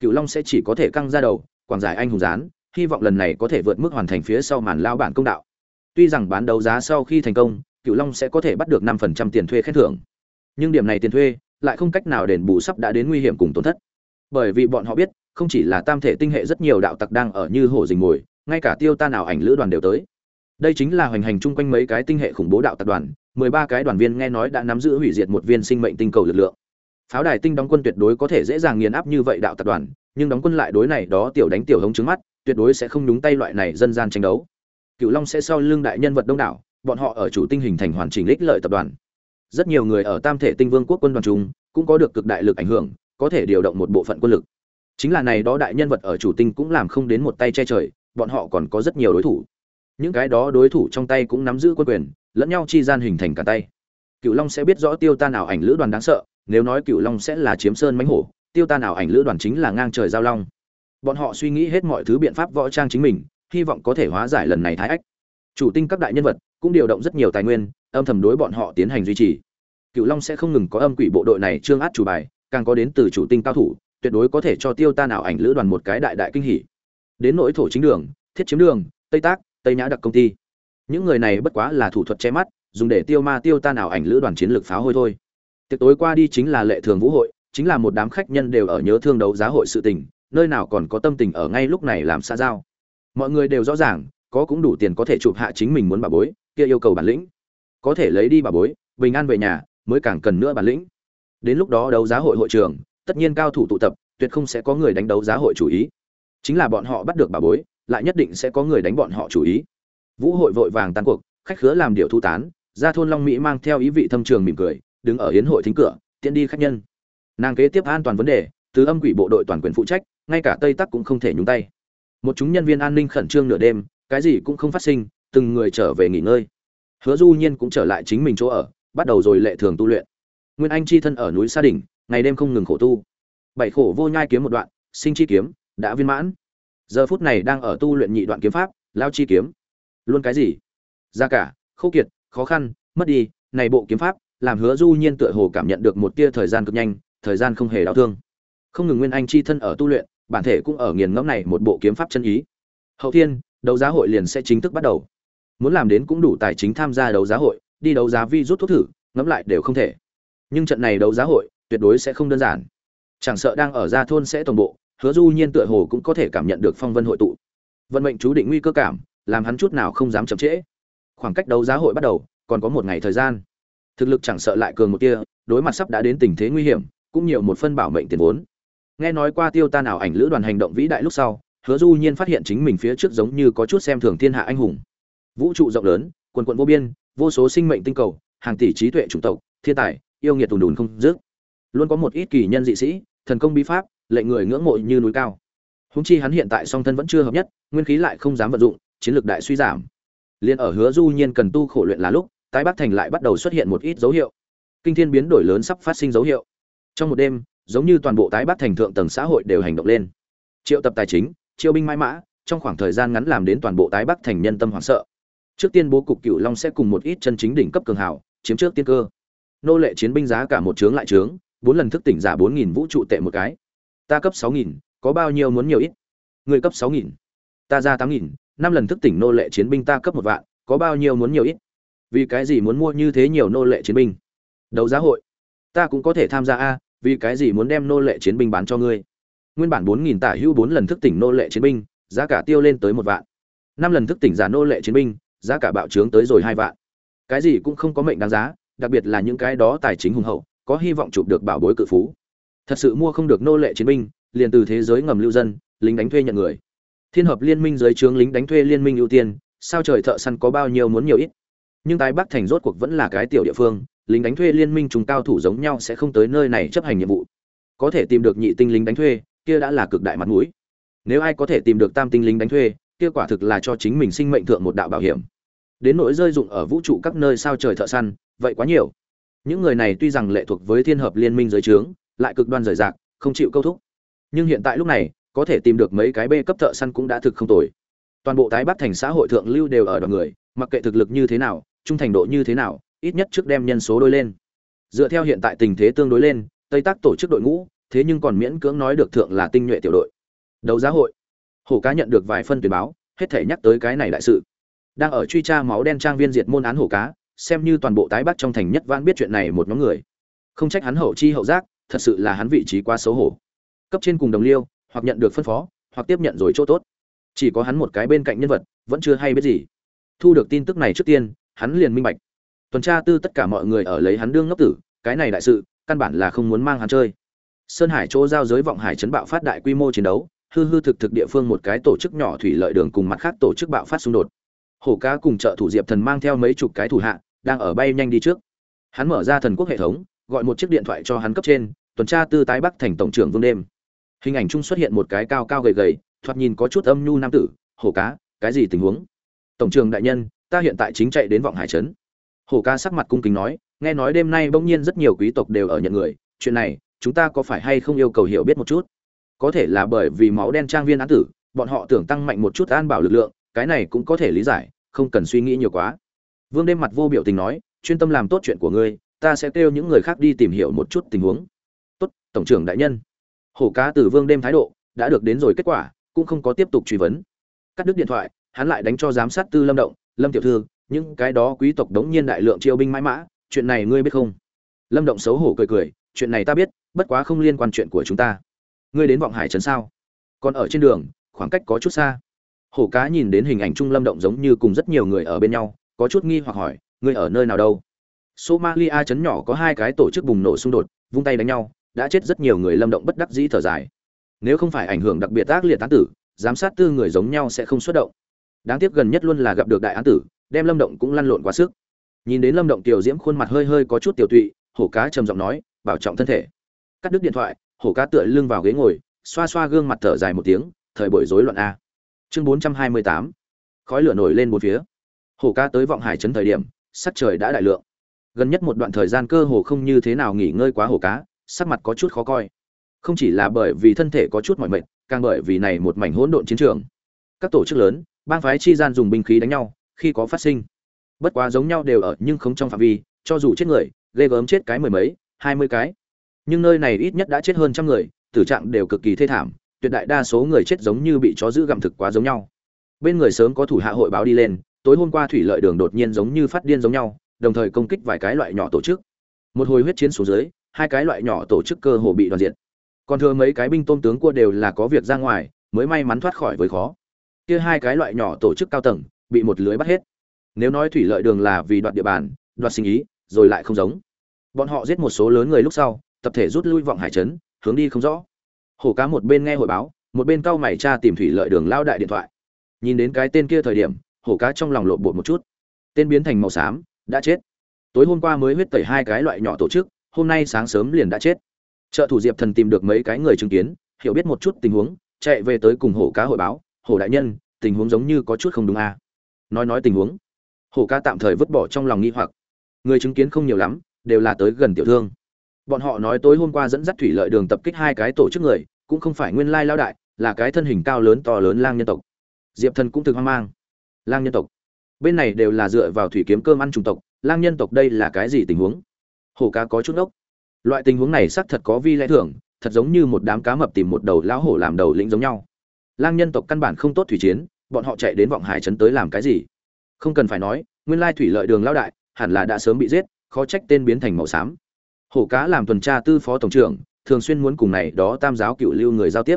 Cựu long sẽ chỉ có thể căng ra đầu, quảng giải anh hùng gián, hy vọng lần này có thể vượt mức hoàn thành phía sau màn lao bản công đạo. Tuy rằng bán đấu giá sau khi thành công cựu long sẽ có thể bắt được năm phần trăm tiền thuê khen thưởng. Nhưng điểm này tiền thuê lại không cách nào đền bù sắp đã đến nguy hiểm cùng tổn thất. Bởi vì bọn họ biết, không chỉ là tam thể tinh hệ rất nhiều đạo tặc đang ở như hổ dình mồi, ngay cả tiêu ta nào ảnh lữ đoàn đều tới. Đây chính là hoành hành chung quanh mấy cái tinh hệ khủng bố đạo tập đoàn mười ba cái đoàn viên nghe nói đã nắm giữ hủy diệt một viên sinh mệnh tinh cầu lực lượng. Pháo đài tinh đóng quân tuyệt đối có thể dễ dàng nghiền áp như vậy đạo tập đoàn, nhưng đóng quân lại đối này đó tiểu đánh tiểu hống trứng mắt, tuyệt đối sẽ không đúng tay loại này dân gian tranh đấu. Cựu long sẽ sau lưng đại nhân vật đông đảo, bọn họ ở chủ tinh hình thành hoàn chỉnh lích lợi tập đoàn. Rất nhiều người ở tam thể tinh vương quốc quân đoàn trung cũng có được cực đại lực ảnh hưởng, có thể điều động một bộ phận quân lực. Chính là này đó đại nhân vật ở chủ tinh cũng làm không đến một tay che trời, bọn họ còn có rất nhiều đối thủ. Những cái đó đối thủ trong tay cũng nắm giữ quân quyền lẫn nhau chi gian hình thành cả tay. Cựu long sẽ biết rõ tiêu tan nào ảnh lữ đoàn đáng sợ, nếu nói cựu long sẽ là chiếm sơn mánh hổ, tiêu tan nào ảnh lữ đoàn chính là ngang trời giao long. Bọn họ suy nghĩ hết mọi thứ biện pháp võ trang chính mình, hy vọng có thể hóa giải lần này thái ách. Chủ tinh các đại nhân vật cũng điều động rất nhiều tài nguyên, âm thầm đối bọn họ tiến hành duy trì. Cựu long sẽ không ngừng có âm quỷ bộ đội này trương át chủ bài, càng có đến từ chủ tinh cao thủ, tuyệt đối có thể cho tiêu tan nào ảnh lữ đoàn một cái đại đại kinh hỉ. Đến nỗi thổ chính đường, thiết chiếm đường, tây tác, tây nhã đặc công ty những người này bất quá là thủ thuật che mắt, dùng để tiêu ma tiêu tan ảo ảnh lữ đoàn chiến lược pháo hôi thôi. Tiệc tối qua đi chính là lệ thường vũ hội, chính là một đám khách nhân đều ở nhớ thương đấu giá hội sự tình, nơi nào còn có tâm tình ở ngay lúc này làm xa giao. Mọi người đều rõ ràng, có cũng đủ tiền có thể chụp hạ chính mình muốn bà bối, kia yêu cầu bản lĩnh. Có thể lấy đi bà bối, bình an về nhà, mới càng cần nữa bản lĩnh. Đến lúc đó đấu giá hội hội trường tất nhiên cao thủ tụ tập, tuyệt không sẽ có người đánh đấu giá hội chủ ý. Chính là bọn họ bắt được bà bối, lại nhất định sẽ có người đánh bọn họ chủ ý vũ hội vội vàng tan cuộc, khách khứa làm điệu thu tán, ra thôn long mỹ mang theo ý vị thâm trường mỉm cười, đứng ở hiến hội thính cửa tiện đi khách nhân. Nàng kế tiếp an toàn vấn đề, từ âm quỷ bộ đội toàn quyền phụ trách, ngay cả tây tắc cũng không thể nhúng tay. Một chúng nhân viên an ninh khẩn trương nửa đêm, cái gì cũng không phát sinh, từng người trở về nghỉ ngơi. Hứa du nhiên cũng trở lại chính mình chỗ ở, bắt đầu rồi lệ thường tu luyện. Nguyên anh chi thân ở núi sa đỉnh, ngày đêm không ngừng khổ tu. Bảy khổ vô nhai kiếm một đoạn, sinh chi kiếm, đã viên mãn. Giờ phút này đang ở tu luyện nhị đoạn kiếm pháp, lao chi kiếm luôn cái gì? Ra cả, khô kiệt, khó khăn, mất đi, này bộ kiếm pháp, làm hứa du nhiên tựa hồ cảm nhận được một tia thời gian cực nhanh, thời gian không hề đau thương. Không ngừng nguyên anh chi thân ở tu luyện, bản thể cũng ở nghiền ngẫm này một bộ kiếm pháp chân ý. Hậu thiên, đấu giá hội liền sẽ chính thức bắt đầu. Muốn làm đến cũng đủ tài chính tham gia đấu giá hội, đi đấu giá vi rút thuốc thử, ngẫm lại đều không thể. Nhưng trận này đấu giá hội, tuyệt đối sẽ không đơn giản. Chẳng sợ đang ở gia thôn sẽ tổng bộ, hứa du nhiên tựa hồ cũng có thể cảm nhận được phong vân hội tụ. Vận mệnh chú định nguy cơ cảm làm hắn chút nào không dám chậm trễ. Khoảng cách đấu giá hội bắt đầu, còn có một ngày thời gian. Thực lực chẳng sợ lại cường một tia, đối mặt sắp đã đến tình thế nguy hiểm, cũng nhiều một phân bảo mệnh tiền vốn. Nghe nói qua tiêu tan ảo ảnh lữ đoàn hành động vĩ đại lúc sau, hứa du nhiên phát hiện chính mình phía trước giống như có chút xem thường thiên hạ anh hùng. Vũ trụ rộng lớn, quần quận vô biên, vô số sinh mệnh tinh cầu, hàng tỷ trí tuệ chủng tộc, thiên tài, yêu nghiệt tùn đùn không dứt. Luôn có một ít kỳ nhân dị sĩ, thần công bí pháp lệ người ngưỡng mộ như núi cao. Húng chi hắn hiện tại song thân vẫn chưa hợp nhất, nguyên khí lại không dám vận dụng chiến lược đại suy giảm. Liền ở hứa du nhiên cần tu khổ luyện là lúc, tái bắc thành lại bắt đầu xuất hiện một ít dấu hiệu. Kinh thiên biến đổi lớn sắp phát sinh dấu hiệu. Trong một đêm, giống như toàn bộ tái bắc thành thượng tầng xã hội đều hành động lên. Triệu tập tài chính triệu binh mãi mã, trong khoảng thời gian ngắn làm đến toàn bộ tái bắc thành nhân tâm hoảng sợ. Trước tiên bố cục cựu long sẽ cùng một ít chân chính đỉnh cấp cường hảo chiếm trước tiên cơ. Nô lệ chiến binh giá cả một trướng lại trướng bốn lần thức tỉnh giả bốn nghìn vũ trụ tệ một cái. Ta cấp sáu nghìn, có bao nhiêu muốn nhiều ít? Người cấp sáu nghìn. Ta ra tám nghìn năm lần thức tỉnh nô lệ chiến binh ta cấp một vạn, có bao nhiêu muốn nhiều ít? Vì cái gì muốn mua như thế nhiều nô lệ chiến binh? Đấu giá hội. Ta cũng có thể tham gia a, vì cái gì muốn đem nô lệ chiến binh bán cho ngươi? Nguyên bản bốn nghìn tả hưu bốn lần thức tỉnh nô lệ chiến binh, giá cả tiêu lên tới một vạn. Năm lần thức tỉnh giả nô lệ chiến binh, giá cả bạo trướng tới rồi hai vạn. Cái gì cũng không có mệnh đáng giá, đặc biệt là những cái đó tài chính hùng hậu, có hy vọng chụp được bảo bối cự phú. Thật sự mua không được nô lệ chiến binh, liền từ thế giới ngầm lưu dân, lính đánh thuê nhận người thiên hợp liên minh dưới trướng lính đánh thuê liên minh ưu tiên, sao trời thợ săn có bao nhiêu muốn nhiều ít? Nhưng tái bắc thành rốt cuộc vẫn là cái tiểu địa phương, lính đánh thuê liên minh trùng cao thủ giống nhau sẽ không tới nơi này chấp hành nhiệm vụ. Có thể tìm được nhị tinh lính đánh thuê, kia đã là cực đại mặt mũi. Nếu ai có thể tìm được tam tinh lính đánh thuê, kia quả thực là cho chính mình sinh mệnh thượng một đạo bảo hiểm. Đến nỗi rơi dụng ở vũ trụ các nơi sao trời thợ săn, vậy quá nhiều. Những người này tuy rằng lệ thuộc với thiên hợp liên minh giới trướng, lại cực đoan rời rạc, không chịu câu thúc. Nhưng hiện tại lúc này có thể tìm được mấy cái bê cấp thợ săn cũng đã thực không tồi. Toàn bộ tái bắc thành xã hội thượng lưu đều ở đoàn người, mặc kệ thực lực như thế nào, trung thành độ như thế nào, ít nhất trước đem nhân số đôi lên. Dựa theo hiện tại tình thế tương đối lên, tây tác tổ chức đội ngũ, thế nhưng còn miễn cưỡng nói được thượng là tinh nhuệ tiểu đội. Đấu giá hội. Hổ cá nhận được vài phân tuyển báo, hết thể nhắc tới cái này đại sự. Đang ở truy tra máu đen trang viên diệt môn án hổ cá, xem như toàn bộ tái bắc trong thành nhất vãn biết chuyện này một nhóm người. Không trách hắn hậu chi hậu giác, thật sự là hắn vị trí quá xấu hổ. Cấp trên cùng đồng liêu hoặc nhận được phân phó, hoặc tiếp nhận rồi chỗ tốt. Chỉ có hắn một cái bên cạnh nhân vật, vẫn chưa hay biết gì. Thu được tin tức này trước tiên, hắn liền minh bạch. Tuần tra tư tất cả mọi người ở lấy hắn đương ngốc tử, cái này đại sự, căn bản là không muốn mang hắn chơi. Sơn hải chỗ giao giới vọng hải chấn bạo phát đại quy mô chiến đấu, hư hư thực thực địa phương một cái tổ chức nhỏ thủy lợi đường cùng mặt khác tổ chức bạo phát xung đột. Hổ cá cùng trợ thủ diệp thần mang theo mấy chục cái thủ hạ, đang ở bay nhanh đi trước. Hắn mở ra thần quốc hệ thống, gọi một chiếc điện thoại cho hắn cấp trên, tuần tra tư tái bắc thành tổng trưởng vương đêm hình ảnh chung xuất hiện một cái cao cao gầy gầy, thoạt nhìn có chút âm nhu nam tử hổ cá, cái gì tình huống? Tổng trưởng đại nhân, ta hiện tại chính chạy đến vọng hải trấn. Hổ ca sắc mặt cung kính nói, nghe nói đêm nay bỗng nhiên rất nhiều quý tộc đều ở nhận người, chuyện này, chúng ta có phải hay không yêu cầu hiểu biết một chút? Có thể là bởi vì máu đen trang viên án tử, bọn họ tưởng tăng mạnh một chút an bảo lực lượng, cái này cũng có thể lý giải, không cần suy nghĩ nhiều quá. Vương đêm mặt vô biểu tình nói, chuyên tâm làm tốt chuyện của ngươi, ta sẽ kêu những người khác đi tìm hiểu một chút tình huống. Tốt, tổng trưởng đại nhân hổ cá Tử vương đêm thái độ, đã được đến rồi kết quả, cũng không có tiếp tục truy vấn. Cắt đứt điện thoại, hắn lại đánh cho giám sát tư lâm động, lâm tiểu thư, những cái đó quý tộc đống nhiên đại lượng chiêu binh mãi mã, chuyện này ngươi biết không? Lâm động xấu hổ cười cười, chuyện này ta biết, bất quá không liên quan chuyện của chúng ta. Ngươi đến vọng hải trấn sao? Còn ở trên đường, khoảng cách có chút xa. Hổ cá nhìn đến hình ảnh trung lâm động giống như cùng rất nhiều người ở bên nhau, có chút nghi hoặc hỏi, ngươi ở nơi nào đâu? Somalia trấn nhỏ có hai cái tổ chức bùng nổ xung đột, vung tay đánh nhau đã chết rất nhiều người lâm động bất đắc dĩ thở dài. Nếu không phải ảnh hưởng đặc biệt ác liệt tán tử, giám sát tư người giống nhau sẽ không xuất động. Đáng tiếc gần nhất luôn là gặp được đại án tử, đem lâm động cũng lăn lộn quá sức. Nhìn đến lâm động tiểu diễm khuôn mặt hơi hơi có chút tiểu tụy, hổ cá trầm giọng nói, bảo trọng thân thể. Cắt đứt điện thoại, hổ cá tựa lưng vào ghế ngồi, xoa xoa gương mặt thở dài một tiếng, thời buổi rối loạn a. Chương bốn trăm hai mươi tám. Khói lửa nổi lên bốn phía. Hổ cá tới vọng hải trấn thời điểm, sắc trời đã đại lượng. Gần nhất một đoạn thời gian cơ hồ không như thế nào nghỉ ngơi quá hổ cá sắc mặt có chút khó coi. Không chỉ là bởi vì thân thể có chút mỏi mệt, càng bởi vì này một mảnh hỗn độn chiến trường. Các tổ chức lớn, bang phái chi gian dùng binh khí đánh nhau, khi có phát sinh. Bất quá giống nhau đều ở nhưng không trong phạm vi, cho dù chết người, ghê gớm chết cái mười mấy, hai mươi cái. Nhưng nơi này ít nhất đã chết hơn trăm người, tử trạng đều cực kỳ thê thảm, tuyệt đại đa số người chết giống như bị chó giữ gặm thực quá giống nhau. Bên người sớm có thủ hạ hội báo đi lên, tối hôm qua thủy lợi đường đột nhiên giống như phát điên giống nhau, đồng thời công kích vài cái loại nhỏ tổ chức. Một hồi huyết chiến xuống dưới hai cái loại nhỏ tổ chức cơ hồ bị đoàn diện còn thừa mấy cái binh tôm tướng cua đều là có việc ra ngoài, mới may mắn thoát khỏi với khó. Kia hai cái loại nhỏ tổ chức cao tầng, bị một lưới bắt hết. Nếu nói thủy lợi đường là vì đoạt địa bàn, đoạt sinh ý, rồi lại không giống. Bọn họ giết một số lớn người lúc sau, tập thể rút lui vọng hải trấn, hướng đi không rõ. Hổ cá một bên nghe hội báo, một bên cau mày tra tìm thủy lợi đường lao đại điện thoại. Nhìn đến cái tên kia thời điểm, hổ cá trong lòng lộn bột một chút. Tên biến thành màu xám, đã chết. Tối hôm qua mới huyết tẩy hai cái loại nhỏ tổ chức hôm nay sáng sớm liền đã chết. Trợ thủ diệp thần tìm được mấy cái người chứng kiến, hiểu biết một chút tình huống, chạy về tới cùng hổ cá hội báo, hổ đại nhân, tình huống giống như có chút không đúng à. nói nói tình huống, hổ cá tạm thời vứt bỏ trong lòng nghi hoặc. Người chứng kiến không nhiều lắm, đều là tới gần tiểu thương. Bọn họ nói tối hôm qua dẫn dắt thủy lợi đường tập kích hai cái tổ chức người, cũng không phải nguyên lai lao đại, là cái thân hình cao lớn to lớn lang nhân tộc. Diệp thần cũng từng hoang mang. Lang nhân tộc. Bên này đều là dựa vào thủy kiếm cơm ăn chủng tộc, lang nhân tộc đây là cái gì tình huống? Hổ cá có chút ốc loại tình huống này xác thật có vi lẽ thường, thật giống như một đám cá mập tìm một đầu lão hổ làm đầu lĩnh giống nhau. Lang nhân tộc căn bản không tốt thủy chiến, bọn họ chạy đến vọng hải trấn tới làm cái gì? Không cần phải nói, nguyên lai thủy lợi đường lao đại, hẳn là đã sớm bị giết, khó trách tên biến thành màu xám. Hổ cá làm tuần tra tư phó tổng trưởng, thường xuyên muốn cùng này đó tam giáo cựu lưu người giao tiếp.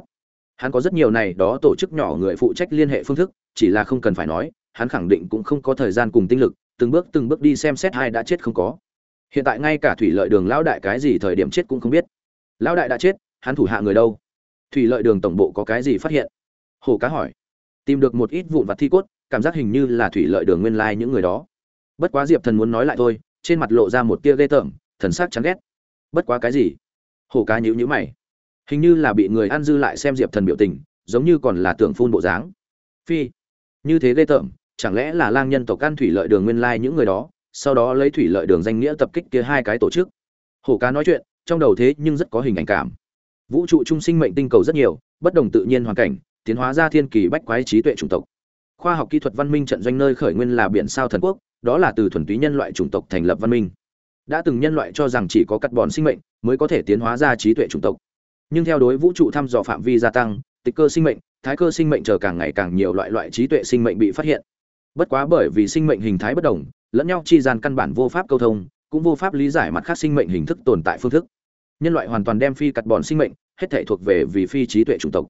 Hắn có rất nhiều này đó tổ chức nhỏ người phụ trách liên hệ phương thức, chỉ là không cần phải nói, hắn khẳng định cũng không có thời gian cùng tinh lực, từng bước từng bước đi xem xét hai đã chết không có hiện tại ngay cả thủy lợi đường lão đại cái gì thời điểm chết cũng không biết. Lão đại đã chết, hắn thủ hạ người đâu? Thủy lợi đường tổng bộ có cái gì phát hiện? Hồ cá hỏi. Tìm được một ít vụn vặt thi cốt, cảm giác hình như là thủy lợi đường nguyên lai những người đó. Bất quá diệp thần muốn nói lại thôi, trên mặt lộ ra một tia ghê tởm, thần sắc chán ghét. Bất quá cái gì? Hồ cá nhíu nhíu mày. Hình như là bị người ăn dư lại xem diệp thần biểu tình, giống như còn là tưởng phun bộ dáng. Phi. Như thế ghê tởm, chẳng lẽ là lang nhân tộc ăn thủy lợi đường nguyên lai những người đó? Sau đó lấy thủy lợi đường danh nghĩa tập kích kia hai cái tổ chức. Hổ cá nói chuyện, trong đầu thế nhưng rất có hình ảnh cảm. Vũ trụ trung sinh mệnh tinh cầu rất nhiều, bất đồng tự nhiên hoàn cảnh, tiến hóa ra thiên kỳ bách quái trí tuệ chủng tộc. Khoa học kỹ thuật văn minh trận doanh nơi khởi nguyên là biển sao thần quốc, đó là từ thuần túy nhân loại chủng tộc thành lập văn minh. Đã từng nhân loại cho rằng chỉ có cắt bòn sinh mệnh mới có thể tiến hóa ra trí tuệ chủng tộc. Nhưng theo đối vũ trụ thăm dò phạm vi gia tăng, tịch cơ sinh mệnh, thái cơ sinh mệnh chờ càng ngày càng nhiều loại loại trí tuệ sinh mệnh bị phát hiện. Bất quá bởi vì sinh mệnh hình thái bất đồng lẫn nhau chi gian căn bản vô pháp câu thông, cũng vô pháp lý giải mặt khác sinh mệnh hình thức tồn tại phương thức. Nhân loại hoàn toàn đem phi cắt bòn sinh mệnh, hết thể thuộc về vì phi trí tuệ chủng tộc.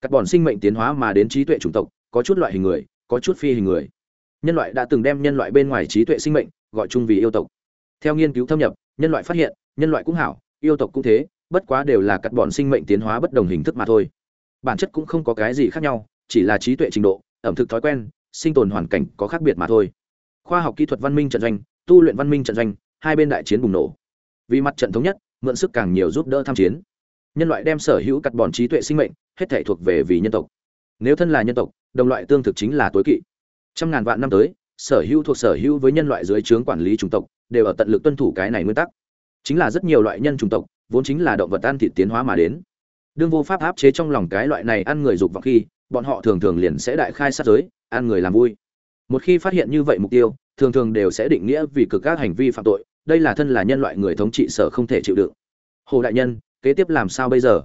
Cắt bòn sinh mệnh tiến hóa mà đến trí tuệ chủng tộc, có chút loại hình người, có chút phi hình người. Nhân loại đã từng đem nhân loại bên ngoài trí tuệ sinh mệnh gọi chung vì yêu tộc. Theo nghiên cứu thâm nhập, nhân loại phát hiện, nhân loại cũng hảo, yêu tộc cũng thế, bất quá đều là cắt bòn sinh mệnh tiến hóa bất đồng hình thức mà thôi. Bản chất cũng không có cái gì khác nhau, chỉ là trí tuệ trình độ, ẩm thực thói quen, sinh tồn hoàn cảnh có khác biệt mà thôi khoa học kỹ thuật văn minh trận doanh, tu luyện văn minh trận doanh, hai bên đại chiến bùng nổ. Vì mặt trận thống nhất, mượn sức càng nhiều giúp đỡ tham chiến. Nhân loại đem sở hữu cắt bòn trí tuệ sinh mệnh, hết thể thuộc về vì nhân tộc. Nếu thân là nhân tộc, đồng loại tương thực chính là tối kỵ. Trăm ngàn vạn năm tới, sở hữu thuộc sở hữu với nhân loại dưới trướng quản lý chủng tộc, đều ở tận lực tuân thủ cái này nguyên tắc. Chính là rất nhiều loại nhân chủng tộc, vốn chính là động vật ăn thịt tiến hóa mà đến. Đương vô pháp áp chế trong lòng cái loại này ăn người dục vọng khi, bọn họ thường thường liền sẽ đại khai sát giới, ăn người làm vui một khi phát hiện như vậy mục tiêu, thường thường đều sẽ định nghĩa vì cực các hành vi phạm tội, đây là thân là nhân loại người thống trị sở không thể chịu đựng. Hồ đại nhân, kế tiếp làm sao bây giờ?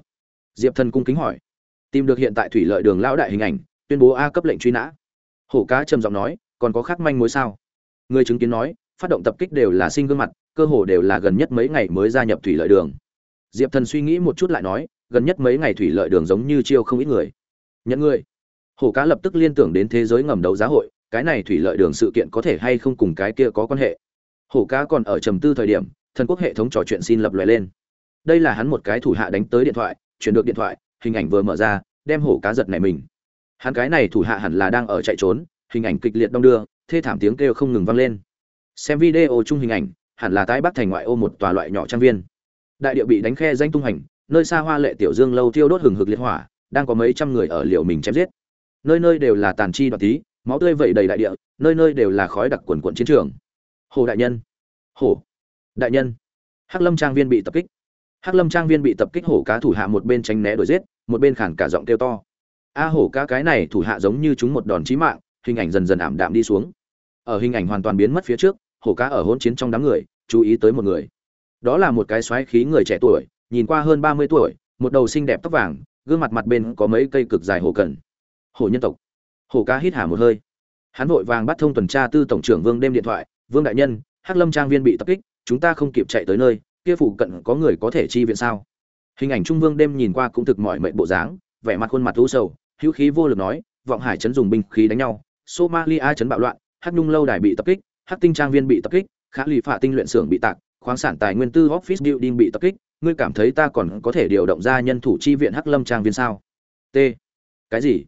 Diệp thần cung kính hỏi. Tìm được hiện tại thủy lợi đường lão đại hình ảnh, tuyên bố a cấp lệnh truy nã. Hổ cá trầm giọng nói, còn có khác manh mối sao? Người chứng kiến nói, phát động tập kích đều là sinh gương mặt, cơ hồ đều là gần nhất mấy ngày mới gia nhập thủy lợi đường. Diệp thần suy nghĩ một chút lại nói, gần nhất mấy ngày thủy lợi đường giống như chiêu không ít người. Nhận người. Hổ cá lập tức liên tưởng đến thế giới ngầm đấu giá hội cái này thủy lợi đường sự kiện có thể hay không cùng cái kia có quan hệ? Hổ cá còn ở trầm tư thời điểm, thần quốc hệ thống trò chuyện xin lập loại lên. Đây là hắn một cái thủ hạ đánh tới điện thoại, chuyển được điện thoại, hình ảnh vừa mở ra, đem hổ cá giật này mình. Hắn cái này thủ hạ hẳn là đang ở chạy trốn, hình ảnh kịch liệt đong đưa, thê thảm tiếng kêu không ngừng vang lên. Xem video chung hình ảnh, hẳn là tái bắc thành ngoại ô một tòa loại nhỏ trang viên. Đại địa bị đánh khe danh tung hành, nơi xa hoa lệ tiểu dương lâu thiêu đốt hừng hực liệt hỏa, đang có mấy trăm người ở liệu mình chém giết. Nơi nơi đều là tàn chi đoạt tí máu tươi vẩy đầy đại địa, nơi nơi đều là khói đặc quần quận chiến trường. Hồ đại nhân. Hồ. Đại nhân. Hắc lâm trang viên bị tập kích. Hắc lâm trang viên bị tập kích, hổ cá thủ hạ một bên tránh né đuổi giết, một bên khản cả giọng kêu to. A hổ cá cái này thủ hạ giống như chúng một đòn chí mạng, hình ảnh dần dần ảm đạm đi xuống. Ở hình ảnh hoàn toàn biến mất phía trước, hổ cá ở hỗn chiến trong đám người, chú ý tới một người. Đó là một cái xoáy khí người trẻ tuổi, nhìn qua hơn ba mươi tuổi, một đầu xinh đẹp tóc vàng, gương mặt mặt bên có mấy cây cực dài hổ cần hổ nhân tộc hổ ca hít hà một hơi. Hắn vội vàng bắt thông tuần tra tư tổng trưởng vương đêm điện thoại, vương đại nhân, hắc lâm trang viên bị tập kích, chúng ta không kịp chạy tới nơi, kia phụ cận có người có thể chi viện sao? Hình ảnh trung vương đêm nhìn qua cũng thực mọi mệnh bộ dáng, vẻ mặt khuôn mặt u sầu, hữu khí vô lực nói, vọng hải chấn dùng binh khí đánh nhau, somalia chấn bạo loạn, hắc nhung lâu đài bị tập kích, hắc tinh trang viên bị tập kích, khả lì phạ tinh luyện xưởng bị tạc, khoáng sản tài nguyên tư office building bị tập kích, ngươi cảm thấy ta còn có thể điều động ra nhân thủ chi viện hắc lâm trang viên sao? T. Cái gì?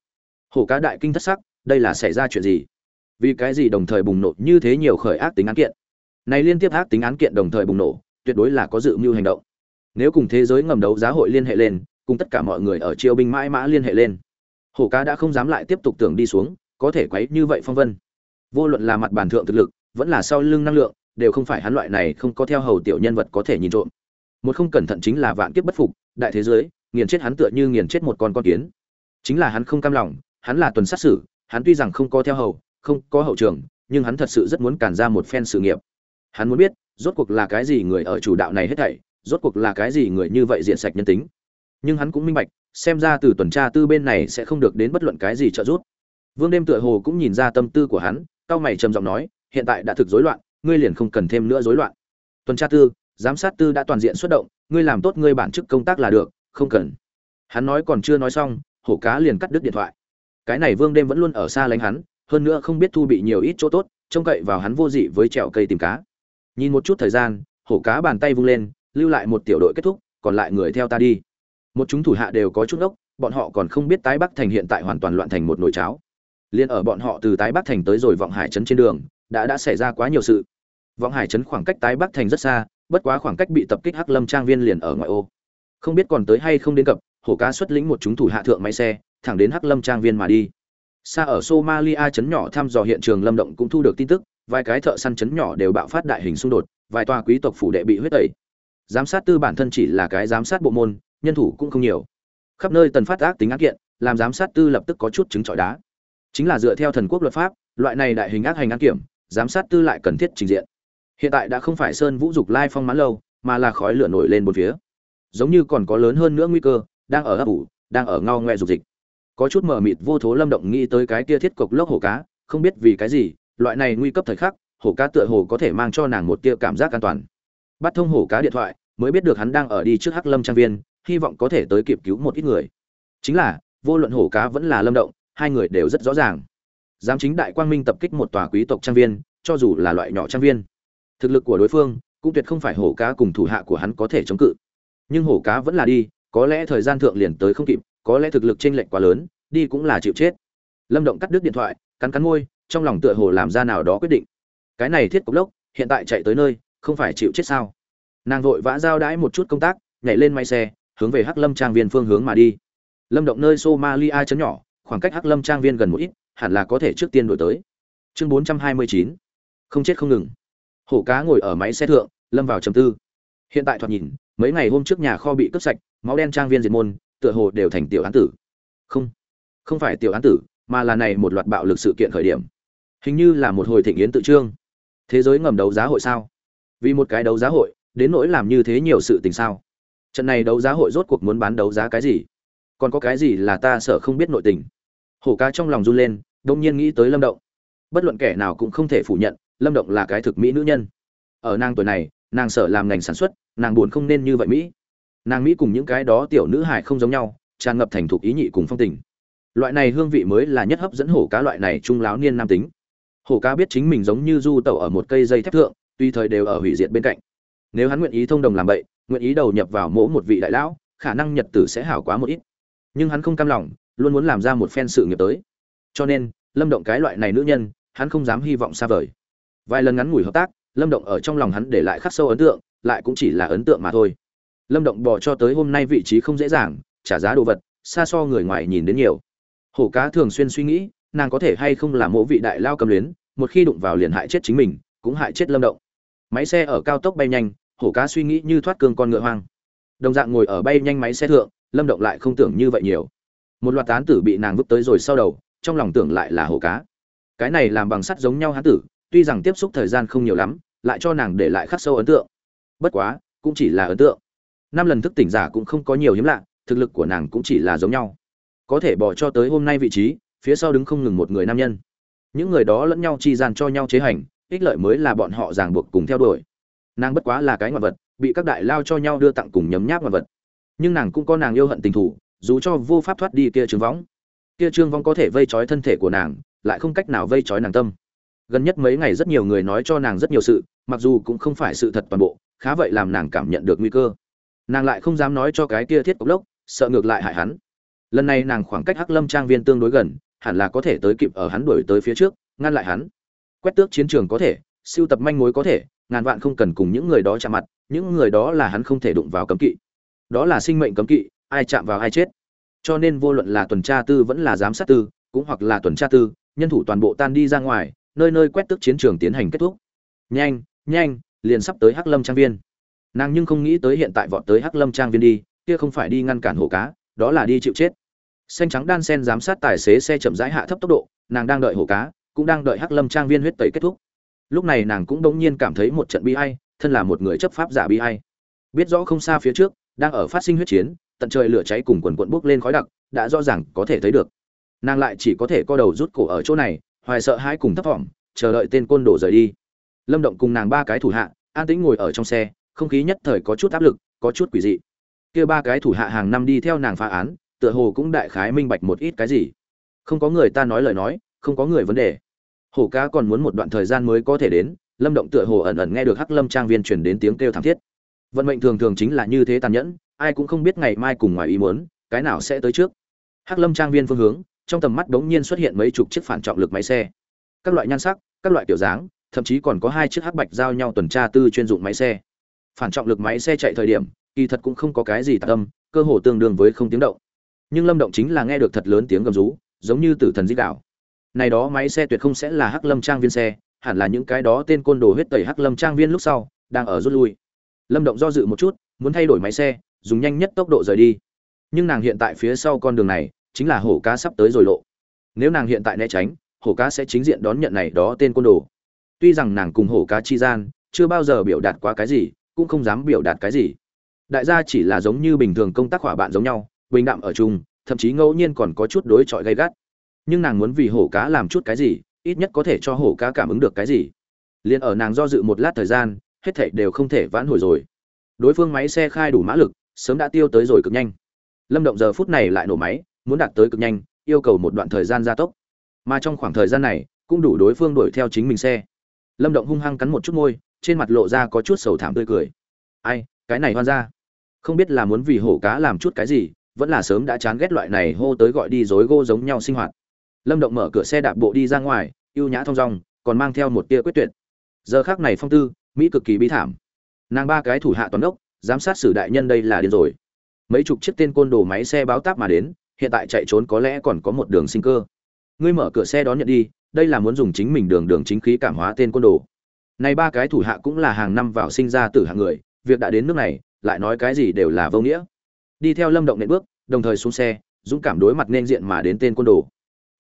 Hổ cá đại kinh thất sắc, đây là xảy ra chuyện gì? Vì cái gì đồng thời bùng nổ như thế nhiều khởi ác tính án kiện? Này liên tiếp ác tính án kiện đồng thời bùng nổ, tuyệt đối là có dự mưu hành động. Nếu cùng thế giới ngầm đấu giá hội liên hệ lên, cùng tất cả mọi người ở triều binh mãi mã liên hệ lên, hổ cá đã không dám lại tiếp tục tưởng đi xuống, có thể quấy như vậy phong vân. Vô luận là mặt bàn thượng thực lực, vẫn là sau lưng năng lượng, đều không phải hắn loại này không có theo hầu tiểu nhân vật có thể nhìn trộm. Một không cẩn thận chính là vạn kiếp bất phục, đại thế giới, nghiền chết hắn tựa như nghiền chết một con con kiến. Chính là hắn không cam lòng hắn là tuần sát xử, hắn tuy rằng không có theo hầu, không có hậu trường, nhưng hắn thật sự rất muốn cản ra một phen sự nghiệp. Hắn muốn biết, rốt cuộc là cái gì người ở chủ đạo này hết thảy, rốt cuộc là cái gì người như vậy diện sạch nhân tính. Nhưng hắn cũng minh bạch, xem ra từ tuần tra tư bên này sẽ không được đến bất luận cái gì trợ giúp. Vương đêm tựa hồ cũng nhìn ra tâm tư của hắn cao mày trầm giọng nói, hiện tại đã thực rối loạn, ngươi liền không cần thêm nữa rối loạn. Tuần tra tư, giám sát tư đã toàn diện xuất động, ngươi làm tốt ngươi bản chức công tác là được, không cần. Hắn nói còn chưa nói xong, hổ cá liền cắt đứt điện thoại cái này vương đêm vẫn luôn ở xa lánh hắn, hơn nữa không biết thu bị nhiều ít chỗ tốt, trông cậy vào hắn vô dị với trèo cây tìm cá. Nhìn một chút thời gian, hổ cá bàn tay vung lên, lưu lại một tiểu đội kết thúc, còn lại người theo ta đi. Một chúng thủ hạ đều có chút ốc bọn họ còn không biết tái bắc thành hiện tại hoàn toàn loạn thành một nồi cháo. Liền ở bọn họ từ tái bắc thành tới rồi vọng hải trấn trên đường, đã đã xảy ra quá nhiều sự. Vọng hải trấn khoảng cách tái bắc thành rất xa, bất quá khoảng cách bị tập kích hắc lâm trang viên liền ở ngoại ô. Không biết còn tới hay không đến cập, hổ cá xuất lĩnh một chúng thủ hạ thượng máy xe thẳng đến hắc lâm trang viên mà đi. Xa ở somalia trấn nhỏ thăm dò hiện trường lâm động cũng thu được tin tức, vài cái thợ săn chấn nhỏ đều bạo phát đại hình xung đột, vài tòa quý tộc phủ đệ bị huyết tẩy. Giám sát tư bản thân chỉ là cái giám sát bộ môn, nhân thủ cũng không nhiều. Khắp nơi tần phát ác tính ác kiện, làm giám sát tư lập tức có chút chứng trọi đá. Chính là dựa theo thần quốc luật pháp, loại này đại hình ác hành ác kiểm, giám sát tư lại cần thiết trình diện. Hiện tại đã không phải sơn vũ dục lai phong mãn lâu, mà là khói lửa nổi lên bốn phía. Giống như còn có lớn hơn nữa nguy cơ, đang ở ấp ủ, đang ở ngao ngoe dục dịch có chút mờ mịt vô thố lâm động nghĩ tới cái kia thiết cục lốc hổ cá, không biết vì cái gì, loại này nguy cấp thời khắc hổ cá tựa hồ có thể mang cho nàng một tia cảm giác an toàn. Bắt thông hổ cá điện thoại, mới biết được hắn đang ở đi trước hắc lâm trang viên, hy vọng có thể tới kịp cứu một ít người. Chính là, vô luận hổ cá vẫn là lâm động, hai người đều rất rõ ràng. Giám chính đại quang minh tập kích một tòa quý tộc trang viên, cho dù là loại nhỏ trang viên. Thực lực của đối phương, cũng tuyệt không phải hổ cá cùng thủ hạ của hắn có thể chống cự. Nhưng hổ cá vẫn là đi, có lẽ thời gian thượng liền tới không kịp có lẽ thực lực chênh lệch quá lớn, đi cũng là chịu chết. Lâm động cắt đứt điện thoại, cắn cắn môi, trong lòng tựa hồ làm ra nào đó quyết định. Cái này thiết cục lốc, hiện tại chạy tới nơi, không phải chịu chết sao? Nàng vội vã giao đãi một chút công tác, nhảy lên máy xe, hướng về hắc lâm trang viên phương hướng mà đi. Lâm động nơi somalia chấn nhỏ, khoảng cách hắc lâm trang viên gần một ít, hẳn là có thể trước tiên đổi tới. Chương bốn trăm hai mươi chín. Không chết không ngừng. Hổ cá ngồi ở máy xe thượng, lâm vào trầm tư. Hiện tại thoạt nhìn, mấy ngày hôm trước nhà kho bị cướp sạch, máu đen trang viên diệt môn tựa hồ đều thành tiểu án tử. Không không phải tiểu án tử, mà là này một loạt bạo lực sự kiện khởi điểm. Hình như là một hồi thịnh yến tự trương. Thế giới ngầm đấu giá hội sao? Vì một cái đấu giá hội, đến nỗi làm như thế nhiều sự tình sao? Trận này đấu giá hội rốt cuộc muốn bán đấu giá cái gì? Còn có cái gì là ta sợ không biết nội tình? Hổ ca trong lòng run lên, đông nhiên nghĩ tới lâm động. Bất luận kẻ nào cũng không thể phủ nhận, lâm động là cái thực mỹ nữ nhân. Ở nàng tuổi này, nàng sợ làm ngành sản xuất, nàng buồn không nên như vậy mỹ nàng mỹ cùng những cái đó tiểu nữ hải không giống nhau, tràn ngập thành thục ý nhị cùng phong tình. Loại này hương vị mới là nhất hấp dẫn hổ cá loại này trung láo niên nam tính. Hổ cá biết chính mình giống như du tẩu ở một cây dây thép thượng, tuy thời đều ở hủy diệt bên cạnh. Nếu hắn nguyện ý thông đồng làm bậy, nguyện ý đầu nhập vào mỗi một vị đại lão, khả năng nhật tử sẽ hảo quá một ít. Nhưng hắn không cam lòng, luôn muốn làm ra một phen sự nghiệp tới. Cho nên, lâm động cái loại này nữ nhân, hắn không dám hy vọng xa vời. Vài lần ngắn ngủi hợp tác, lâm động ở trong lòng hắn để lại khắc sâu ấn tượng, lại cũng chỉ là ấn tượng mà thôi lâm động bỏ cho tới hôm nay vị trí không dễ dàng, trả giá đồ vật, xa so người ngoài nhìn đến nhiều. Hổ cá thường xuyên suy nghĩ, nàng có thể hay không là mộ vị đại lao cầm luyến, một khi đụng vào liền hại chết chính mình, cũng hại chết lâm động. Máy xe ở cao tốc bay nhanh, hổ cá suy nghĩ như thoát cương con ngựa hoang. Đồng dạng ngồi ở bay nhanh máy xe thượng, lâm động lại không tưởng như vậy nhiều. Một loạt tán tử bị nàng vứt tới rồi sau đầu, trong lòng tưởng lại là hổ cá. Cái này làm bằng sắt giống nhau hán tử, tuy rằng tiếp xúc thời gian không nhiều lắm, lại cho nàng để lại khắc sâu ấn tượng. Bất quá, cũng chỉ là ấn tượng năm lần thức tỉnh giả cũng không có nhiều hiếm lạ, thực lực của nàng cũng chỉ là giống nhau. Có thể bỏ cho tới hôm nay vị trí, phía sau đứng không ngừng một người nam nhân. Những người đó lẫn nhau chi gian cho nhau chế hành, ích lợi mới là bọn họ ràng buộc cùng theo đuổi. Nàng bất quá là cái ngoại vật, bị các đại lao cho nhau đưa tặng cùng nhấm nháp ngoại vật. Nhưng nàng cũng có nàng yêu hận tình thủ dù cho vô pháp thoát đi kia trương võng. Kia trương võng có thể vây trói thân thể của nàng, lại không cách nào vây trói nàng tâm. Gần nhất mấy ngày rất nhiều người nói cho nàng rất nhiều sự, mặc dù cũng không phải sự thật toàn bộ, khá vậy làm nàng cảm nhận được nguy cơ nàng lại không dám nói cho cái kia thiết cốc lốc, sợ ngược lại hại hắn. Lần này nàng khoảng cách hắc lâm trang viên tương đối gần, hẳn là có thể tới kịp ở hắn đuổi tới phía trước, ngăn lại hắn. Quét tước chiến trường có thể, siêu tập manh mối có thể, ngàn vạn không cần cùng những người đó chạm mặt, những người đó là hắn không thể đụng vào cấm kỵ. Đó là sinh mệnh cấm kỵ, ai chạm vào ai chết. Cho nên vô luận là tuần tra tư vẫn là giám sát tư, cũng hoặc là tuần tra tư, nhân thủ toàn bộ tan đi ra ngoài, nơi nơi quét tước chiến trường tiến hành kết thúc. Nhanh nhanh, liền sắp tới hắc lâm trang viên nàng nhưng không nghĩ tới hiện tại vọt tới hắc lâm trang viên đi, kia không phải đi ngăn cản hổ cá, đó là đi chịu chết. Xanh trắng đan sen giám sát tài xế xe chậm rãi hạ thấp tốc độ, nàng đang đợi hổ cá, cũng đang đợi hắc lâm trang viên huyết tẩy kết thúc. Lúc này nàng cũng đống nhiên cảm thấy một trận bi ai, thân là một người chấp pháp giả bi ai. Biết rõ không xa phía trước, đang ở phát sinh huyết chiến, tận trời lửa cháy cùng quần quận bốc lên khói đặc, đã rõ ràng có thể thấy được. Nàng lại chỉ có thể co đầu rút cổ ở chỗ này, hoài sợ hãi cùng thấp thỏm chờ đợi tên côn đồ rời đi. Lâm động cùng nàng ba cái thủ hạ, an tĩnh ngồi ở trong xe không khí nhất thời có chút áp lực, có chút quỷ dị. Kia ba cái thủ hạ hàng năm đi theo nàng phá án, tựa hồ cũng đại khái minh bạch một ít cái gì. Không có người ta nói lời nói, không có người vấn đề. Hổ cá còn muốn một đoạn thời gian mới có thể đến, lâm động tựa hồ ẩn ẩn nghe được hắc lâm trang viên truyền đến tiếng kêu thảm thiết. Vận mệnh thường thường chính là như thế tàn nhẫn, ai cũng không biết ngày mai cùng ngoài ý muốn, cái nào sẽ tới trước. Hắc lâm trang viên phương hướng, trong tầm mắt đống nhiên xuất hiện mấy chục chiếc phản trọng lực máy xe. Các loại nhan sắc, các loại kiểu dáng, thậm chí còn có hai chiếc hắc bạch giao nhau tuần tra tư chuyên dụng máy xe phản trọng lực máy xe chạy thời điểm, kỳ thật cũng không có cái gì tạc âm, cơ hồ tương đương với không tiếng động. Nhưng lâm động chính là nghe được thật lớn tiếng gầm rú, giống như tử thần dích đảo này đó máy xe tuyệt không sẽ là hắc lâm trang viên xe, hẳn là những cái đó tên côn đồ huyết tẩy hắc lâm trang viên lúc sau, đang ở rút lui. Lâm động do dự một chút, muốn thay đổi máy xe, dùng nhanh nhất tốc độ rời đi. Nhưng nàng hiện tại phía sau con đường này, chính là hổ cá sắp tới rồi lộ. Nếu nàng hiện tại né tránh, hổ cá sẽ chính diện đón nhận này đó tên côn đồ. Tuy rằng nàng cùng hổ cá chi gian, chưa bao giờ biểu đạt quá cái gì cũng không dám biểu đạt cái gì. Đại gia chỉ là giống như bình thường công tác hỏa bạn giống nhau, bình đạm ở chung, thậm chí ngẫu nhiên còn có chút đối chọi gay gắt. Nhưng nàng muốn vì hổ cá làm chút cái gì, ít nhất có thể cho hổ cá cảm ứng được cái gì. Liền ở nàng do dự một lát thời gian, hết thảy đều không thể vãn hồi rồi. Đối phương máy xe khai đủ mã lực, sớm đã tiêu tới rồi cực nhanh. Lâm động giờ phút này lại nổ máy, muốn đạt tới cực nhanh, yêu cầu một đoạn thời gian gia tốc. Mà trong khoảng thời gian này, cũng đủ đối phương đuổi theo chính mình xe. Lâm động hung hăng cắn một chút môi trên mặt lộ ra có chút sầu thảm tươi cười. Ai, cái này hoan ra không biết là muốn vì hổ cá làm chút cái gì, vẫn là sớm đã chán ghét loại này hô tới gọi đi dối gô giống nhau sinh hoạt. Lâm động mở cửa xe đạp bộ đi ra ngoài, ưu nhã thong dong, còn mang theo một tia quyết tuyệt. Giờ khác này phong tư, mỹ cực kỳ bi thảm. Nàng ba cái thủ hạ toàn đốc, giám sát xử đại nhân đây là điên rồi. Mấy chục chiếc tên côn đồ máy xe báo táp mà đến, hiện tại chạy trốn có lẽ còn có một đường sinh cơ. Ngươi mở cửa xe đón nhận đi, đây là muốn dùng chính mình đường đường chính khí cảm hóa tên côn đồ này ba cái thủ hạ cũng là hàng năm vào sinh ra tử hạng người, việc đã đến nước này, lại nói cái gì đều là vô nghĩa. Đi theo lâm động nện bước, đồng thời xuống xe, dũng cảm đối mặt nên diện mà đến tên côn đồ.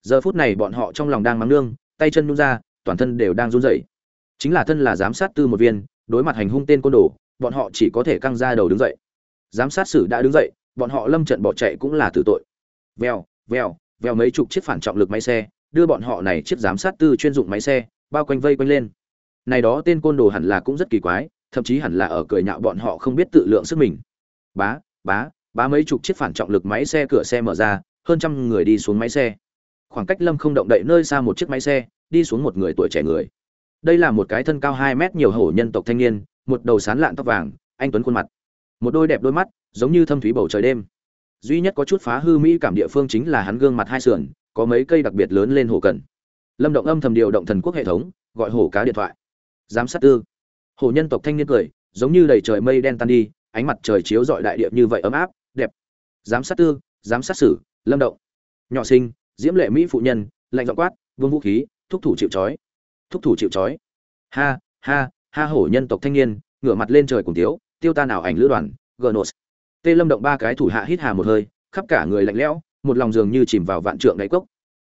Giờ phút này bọn họ trong lòng đang mắng nương, tay chân nhung ra, toàn thân đều đang run rẩy. Chính là thân là giám sát tư một viên, đối mặt hành hung tên côn đồ, bọn họ chỉ có thể căng ra đầu đứng dậy. Giám sát sử đã đứng dậy, bọn họ lâm trận bỏ chạy cũng là tử tội. Vèo vèo vèo mấy chục chiếc phản trọng lực máy xe, đưa bọn họ này chiếc giám sát tư chuyên dụng máy xe, bao quanh vây quanh lên này đó tên côn đồ hẳn là cũng rất kỳ quái, thậm chí hẳn là ở cười nhạo bọn họ không biết tự lượng sức mình. Bá bá bá mấy chục chiếc phản trọng lực máy xe cửa xe mở ra, hơn trăm người đi xuống máy xe. Khoảng cách lâm không động đậy nơi xa một chiếc máy xe, đi xuống một người tuổi trẻ người. Đây là một cái thân cao hai mét nhiều hổ nhân tộc thanh niên, một đầu sán lạn tóc vàng, anh tuấn khuôn mặt. Một đôi đẹp đôi mắt, giống như thâm thúy bầu trời đêm. Duy nhất có chút phá hư mỹ cảm địa phương chính là hắn gương mặt hai sườn, có mấy cây đặc biệt lớn lên hổ cần. Lâm động âm thầm điều động thần quốc hệ thống, gọi hổ cá điện thoại giám sát tư. Hồ nhân tộc thanh niên cười, giống như đầy trời mây đen tan đi, ánh mặt trời chiếu rọi đại địa như vậy ấm áp, đẹp. Giám sát tư, giám sát sử, lâm động. Nhỏ sinh, diễm lệ mỹ phụ nhân, lạnh dọ quát, vương vũ khí, thúc thủ chịu trói. Thúc thủ chịu trói. Ha ha ha hổ nhân tộc thanh niên, ngửa mặt lên trời cùng tiếu, tiêu ta nào ảnh lữ đoàn, gnos. Tê lâm động ba cái thủ hạ hít hà một hơi, khắp cả người lạnh lẽo, một lòng dường như chìm vào vạn trượng đáy cốc.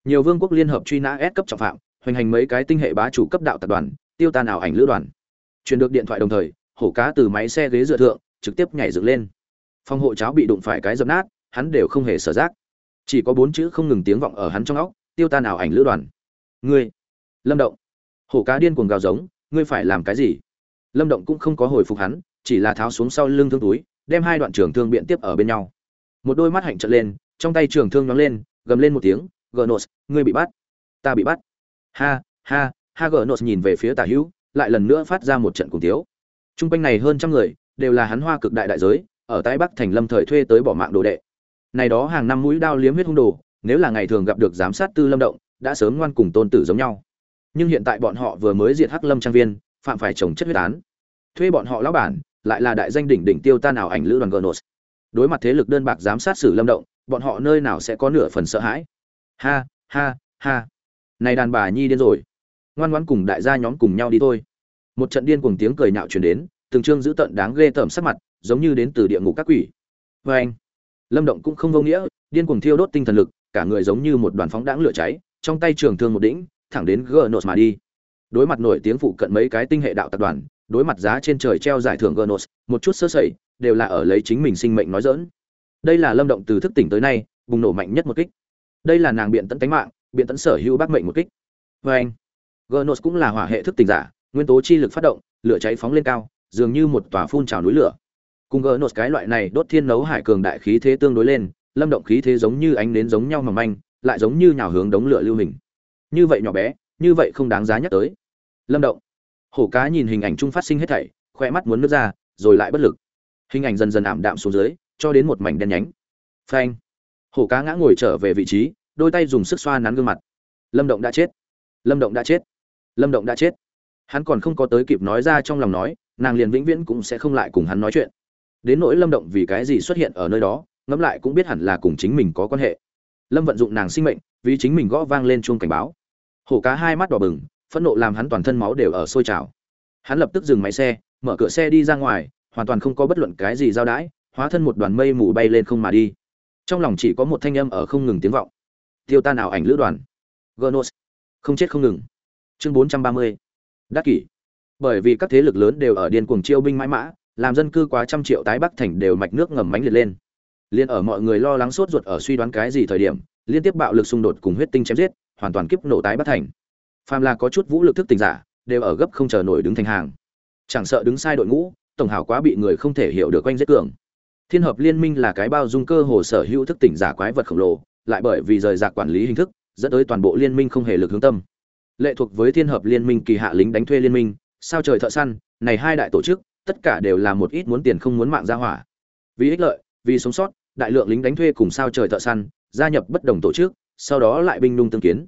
Nhiều vương quốc liên hợp truy nã ép cấp trọng phạm, hoành hành mấy cái tinh hệ bá chủ cấp đạo tập đoàn tiêu tan ảo ảnh lữ đoàn. Truyền được điện thoại đồng thời, hổ cá từ máy xe ghế dựa thượng, trực tiếp nhảy dựng lên. Phòng hộ cháo bị đụng phải cái dập nát, hắn đều không hề sở giác. Chỉ có bốn chữ không ngừng tiếng vọng ở hắn trong óc, tiêu tan ảo ảnh lữ đoàn. Ngươi, lâm động. Hổ cá điên cuồng gào giống, ngươi phải làm cái gì? Lâm động cũng không có hồi phục hắn, chỉ là tháo xuống sau lưng thương túi, đem hai đoạn trường thương biện tiếp ở bên nhau. Một đôi mắt hạnh trợn lên, trong tay trường thương nhóng lên, gầm lên một tiếng gnos ngươi bị bắt. Ta bị bắt. Ha ha ha nhìn về phía tả hữu, lại lần nữa phát ra một trận cùng tiếu. Trung quanh này hơn trăm người, đều là hắn hoa cực đại đại giới, ở tại bắc thành lâm thời thuê tới bỏ mạng đồ đệ. Này đó hàng năm mũi đao liếm huyết hung đồ, nếu là ngày thường gặp được giám sát tư lâm động, đã sớm ngoan cùng tôn tử giống nhau. Nhưng hiện tại bọn họ vừa mới diệt hắc lâm trang viên, phạm phải trồng chất huyết án. Thuê bọn họ lão bản, lại là đại danh đỉnh đỉnh tiêu tan nào ảnh lữ đoàn gnos đối mặt thế lực đơn bạc giám sát xử lâm động, bọn họ nơi nào sẽ có nửa phần sợ hãi? Ha ha ha. Này đàn bà nhi điên rồi ngoan ngoãn cùng đại gia nhóm cùng nhau đi thôi. Một trận điên cuồng tiếng cười nhạo truyền đến, từng trương giữ tận đáng ghê tởm sắc mặt, giống như đến từ địa ngục các quỷ. Vê anh, lâm động cũng không vô nghĩa, điên cuồng thiêu đốt tinh thần lực, cả người giống như một đoàn phóng đãng lửa cháy, trong tay trường thương một đỉnh, thẳng đến gnos mà đi. Đối mặt nổi tiếng phụ cận mấy cái tinh hệ đạo tập đoàn, đối mặt giá trên trời treo giải thưởng gnos một chút sơ sẩy, đều là ở lấy chính mình sinh mệnh nói giỡn. đây là lâm động từ thức tỉnh tới nay, bùng nổ mạnh nhất một kích. Đây là nàng biện tận tánh mạng, biện tận sở hữu bác mệnh một kích. Và anh gnos cũng là hỏa hệ thức tỉnh giả, nguyên tố chi lực phát động, lửa cháy phóng lên cao, dường như một tòa phun trào núi lửa. Cùng gnos cái loại này đốt thiên nấu hải cường đại khí thế tương đối lên, lâm động khí thế giống như ánh nến giống nhau mỏng manh, lại giống như nhào hướng đống lửa lưu hình. Như vậy nhỏ bé, như vậy không đáng giá nhắc tới. Lâm động. Hổ cá nhìn hình ảnh trung phát sinh hết thảy, khoe mắt muốn nước ra, rồi lại bất lực. Hình ảnh dần dần ảm đạm xuống dưới, cho đến một mảnh đen nhánh. Phanh. Hổ cá ngã ngồi trở về vị trí, đôi tay dùng sức xoa nắn gương mặt. Lâm động đã chết. Lâm động đã chết lâm động đã chết. Hắn còn không có tới kịp nói ra trong lòng nói, nàng liền vĩnh viễn cũng sẽ không lại cùng hắn nói chuyện. Đến nỗi lâm động vì cái gì xuất hiện ở nơi đó, ngẫm lại cũng biết hẳn là cùng chính mình có quan hệ. Lâm vận dụng nàng sinh mệnh, vì chính mình gõ vang lên chuông cảnh báo. Hổ cá hai mắt đỏ bừng, phẫn nộ làm hắn toàn thân máu đều ở sôi trào. Hắn lập tức dừng máy xe, mở cửa xe đi ra ngoài, hoàn toàn không có bất luận cái gì giao đãi hóa thân một đoàn mây mù bay lên không mà đi. Trong lòng chỉ có một thanh âm ở không ngừng tiếng vọng. Tiêu tan ảo ảnh lữ đoàn? Gonos. Không chết không ngừng chương bốn trăm ba mươi. Đắc kỷ. Bởi vì các thế lực lớn đều ở điên cuồng chiêu binh mãi mã, làm dân cư quá trăm triệu tái bắc thành đều mạch nước ngầm mánh liệt lên. Liên ở mọi người lo lắng sốt ruột ở suy đoán cái gì thời điểm, liên tiếp bạo lực xung đột cùng huyết tinh chém giết, hoàn toàn kiếp nổ tái bắc thành. Phàm là có chút vũ lực thức tình giả, đều ở gấp không chờ nổi đứng thành hàng. Chẳng sợ đứng sai đội ngũ, tổng hảo quá bị người không thể hiểu được quanh giết cường. Thiên hợp liên minh là cái bao dung cơ hồ sở hữu thức tỉnh giả quái vật khổng lồ, lại bởi vì rời rạc quản lý hình thức, dẫn tới toàn bộ liên minh không hề lực hướng tâm lệ thuộc với thiên hợp liên minh kỳ hạ lính đánh thuê liên minh, sao trời thợ săn, này hai đại tổ chức, tất cả đều là một ít muốn tiền không muốn mạng ra hỏa. Vì ích lợi, vì sống sót, đại lượng lính đánh thuê cùng sao trời thợ săn, gia nhập bất đồng tổ chức, sau đó lại binh nung tương kiến.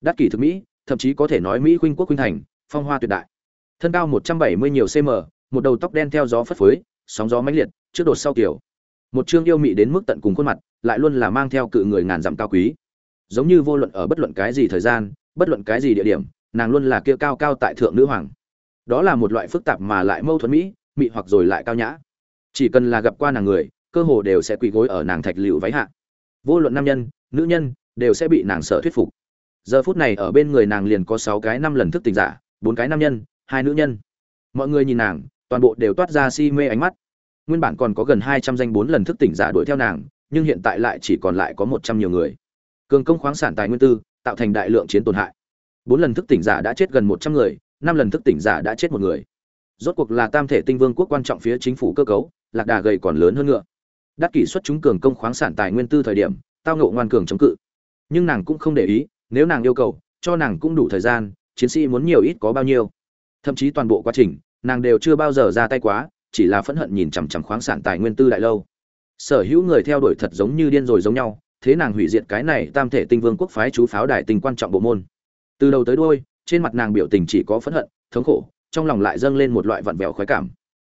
Đắc kỷ thực mỹ, thậm chí có thể nói mỹ khuynh quốc khuynh thành, phong hoa tuyệt đại. Thân cao một trăm bảy mươi nhiều cm một đầu tóc đen theo gió phất phới, sóng gió mãnh liệt, trước đột sau kiểu. Một chương yêu mị đến mức tận cùng khuôn mặt, lại luôn là mang theo cự người ngàn dặm cao quý. Giống như vô luận ở bất luận cái gì thời gian bất luận cái gì địa điểm, nàng luôn là kia cao cao tại thượng nữ hoàng. Đó là một loại phức tạp mà lại mâu thuẫn mỹ, mị hoặc rồi lại cao nhã. Chỉ cần là gặp qua nàng người, cơ hồ đều sẽ quỳ gối ở nàng thạch liệu váy hạ. Vô luận nam nhân, nữ nhân, đều sẽ bị nàng sợ thuyết phục. Giờ phút này ở bên người nàng liền có sáu cái năm lần thức tỉnh giả, bốn cái nam nhân, hai nữ nhân. Mọi người nhìn nàng, toàn bộ đều toát ra si mê ánh mắt. Nguyên bản còn có gần hai trăm danh bốn lần thức tỉnh giả đuổi theo nàng, nhưng hiện tại lại chỉ còn lại có một trăm nhiều người. Cường công khoáng sản tài nguyên tư tạo thành đại lượng chiến tổn hại. Bốn lần thức tỉnh giả đã chết gần một trăm người, năm lần thức tỉnh giả đã chết một người. Rốt cuộc là tam thể tinh vương quốc quan trọng phía chính phủ cơ cấu, lạc đà gầy còn lớn hơn ngựa. Đắc kỷ xuất chúng cường công khoáng sản tài nguyên tư thời điểm, tao ngộ ngoan cường chống cự. Nhưng nàng cũng không để ý, nếu nàng yêu cầu, cho nàng cũng đủ thời gian, chiến sĩ muốn nhiều ít có bao nhiêu. Thậm chí toàn bộ quá trình, nàng đều chưa bao giờ ra tay quá, chỉ là phẫn hận nhìn chằm chằm khoáng sản tài nguyên tư đại lâu. Sở hữu người theo đuổi thật giống như điên rồi giống nhau thế nàng hủy diệt cái này tam thể tinh vương quốc phái chú pháo đài tình quan trọng bộ môn. Từ đầu tới đuôi, trên mặt nàng biểu tình chỉ có phẫn hận, thống khổ, trong lòng lại dâng lên một loại vặn vẹo khoái cảm.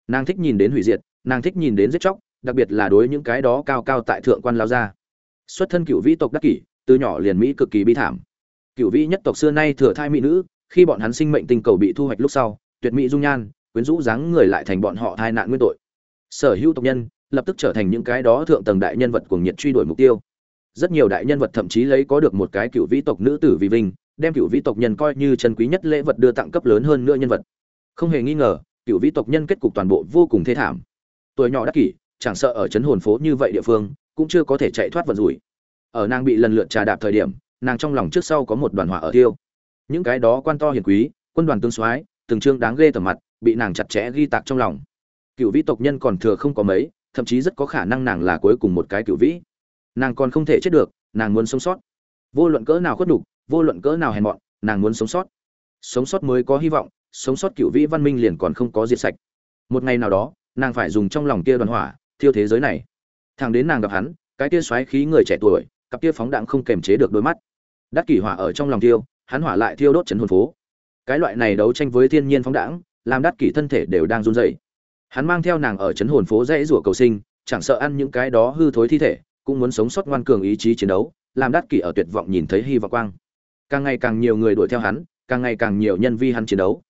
Nàng thích nhìn đến hủy diệt, nàng thích nhìn đến giết chóc, đặc biệt là đối những cái đó cao cao tại thượng quan lao ra. Xuất thân cựu vĩ tộc đắc kỷ, từ nhỏ liền mỹ cực kỳ bi thảm. Cựu vĩ nhất tộc xưa nay thừa thai mỹ nữ, khi bọn hắn sinh mệnh tinh cầu bị thu hoạch lúc sau, tuyệt mỹ dung nhan, quyến rũ dáng người lại thành bọn họ thai nạn nguyên tội. Sở hữu tộc nhân, lập tức trở thành những cái đó thượng tầng đại nhân vật cuồng nhiệt truy đuổi mục tiêu rất nhiều đại nhân vật thậm chí lấy có được một cái cựu vĩ tộc nữ tử vì vinh, đem cựu vĩ tộc nhân coi như chân quý nhất lễ vật đưa tặng cấp lớn hơn nữa nhân vật. Không hề nghi ngờ, cựu vĩ tộc nhân kết cục toàn bộ vô cùng thê thảm. Tuổi nhỏ đắc kỷ, chẳng sợ ở chấn hồn phố như vậy địa phương, cũng chưa có thể chạy thoát vận rủi. Ở nàng bị lần lượt trà đạp thời điểm, nàng trong lòng trước sau có một đoàn hỏa ở tiêu những cái đó quan to hiền quý, quân đoàn tương soái, từng trương đáng ghê tầm mặt, bị nàng chặt chẽ ghi tạc trong lòng. Cựu vĩ tộc nhân còn thừa không có mấy, thậm chí rất có khả năng nàng là cuối cùng một cái cựu vĩ nàng còn không thể chết được, nàng muốn sống sót. Vô luận cỡ nào khuất đục vô luận cỡ nào hèn mọn, nàng muốn sống sót. Sống sót mới có hy vọng, sống sót cựu vĩ văn minh liền còn không có diệt sạch. Một ngày nào đó, nàng phải dùng trong lòng kia đoàn hỏa, thiêu thế giới này. Thằng đến nàng gặp hắn, cái kia xoáy khí người trẻ tuổi, cặp kia phóng đạn không kềm chế được đôi mắt. Đắc kỷ hỏa ở trong lòng tiêu hắn hỏa lại thiêu đốt chấn hồn phố. Cái loại này đấu tranh với thiên nhiên phóng đãng, làm đắc kỷ thân thể đều đang run rẩy. Hắn mang theo nàng ở chấn hồn phố dãy rủa cầu sinh, chẳng sợ ăn những cái đó hư thối thi thể cũng muốn sống sót ngoan cường ý chí chiến đấu, làm đắt kỷ ở tuyệt vọng nhìn thấy hy vọng quang. Càng ngày càng nhiều người đuổi theo hắn, càng ngày càng nhiều nhân vi hắn chiến đấu.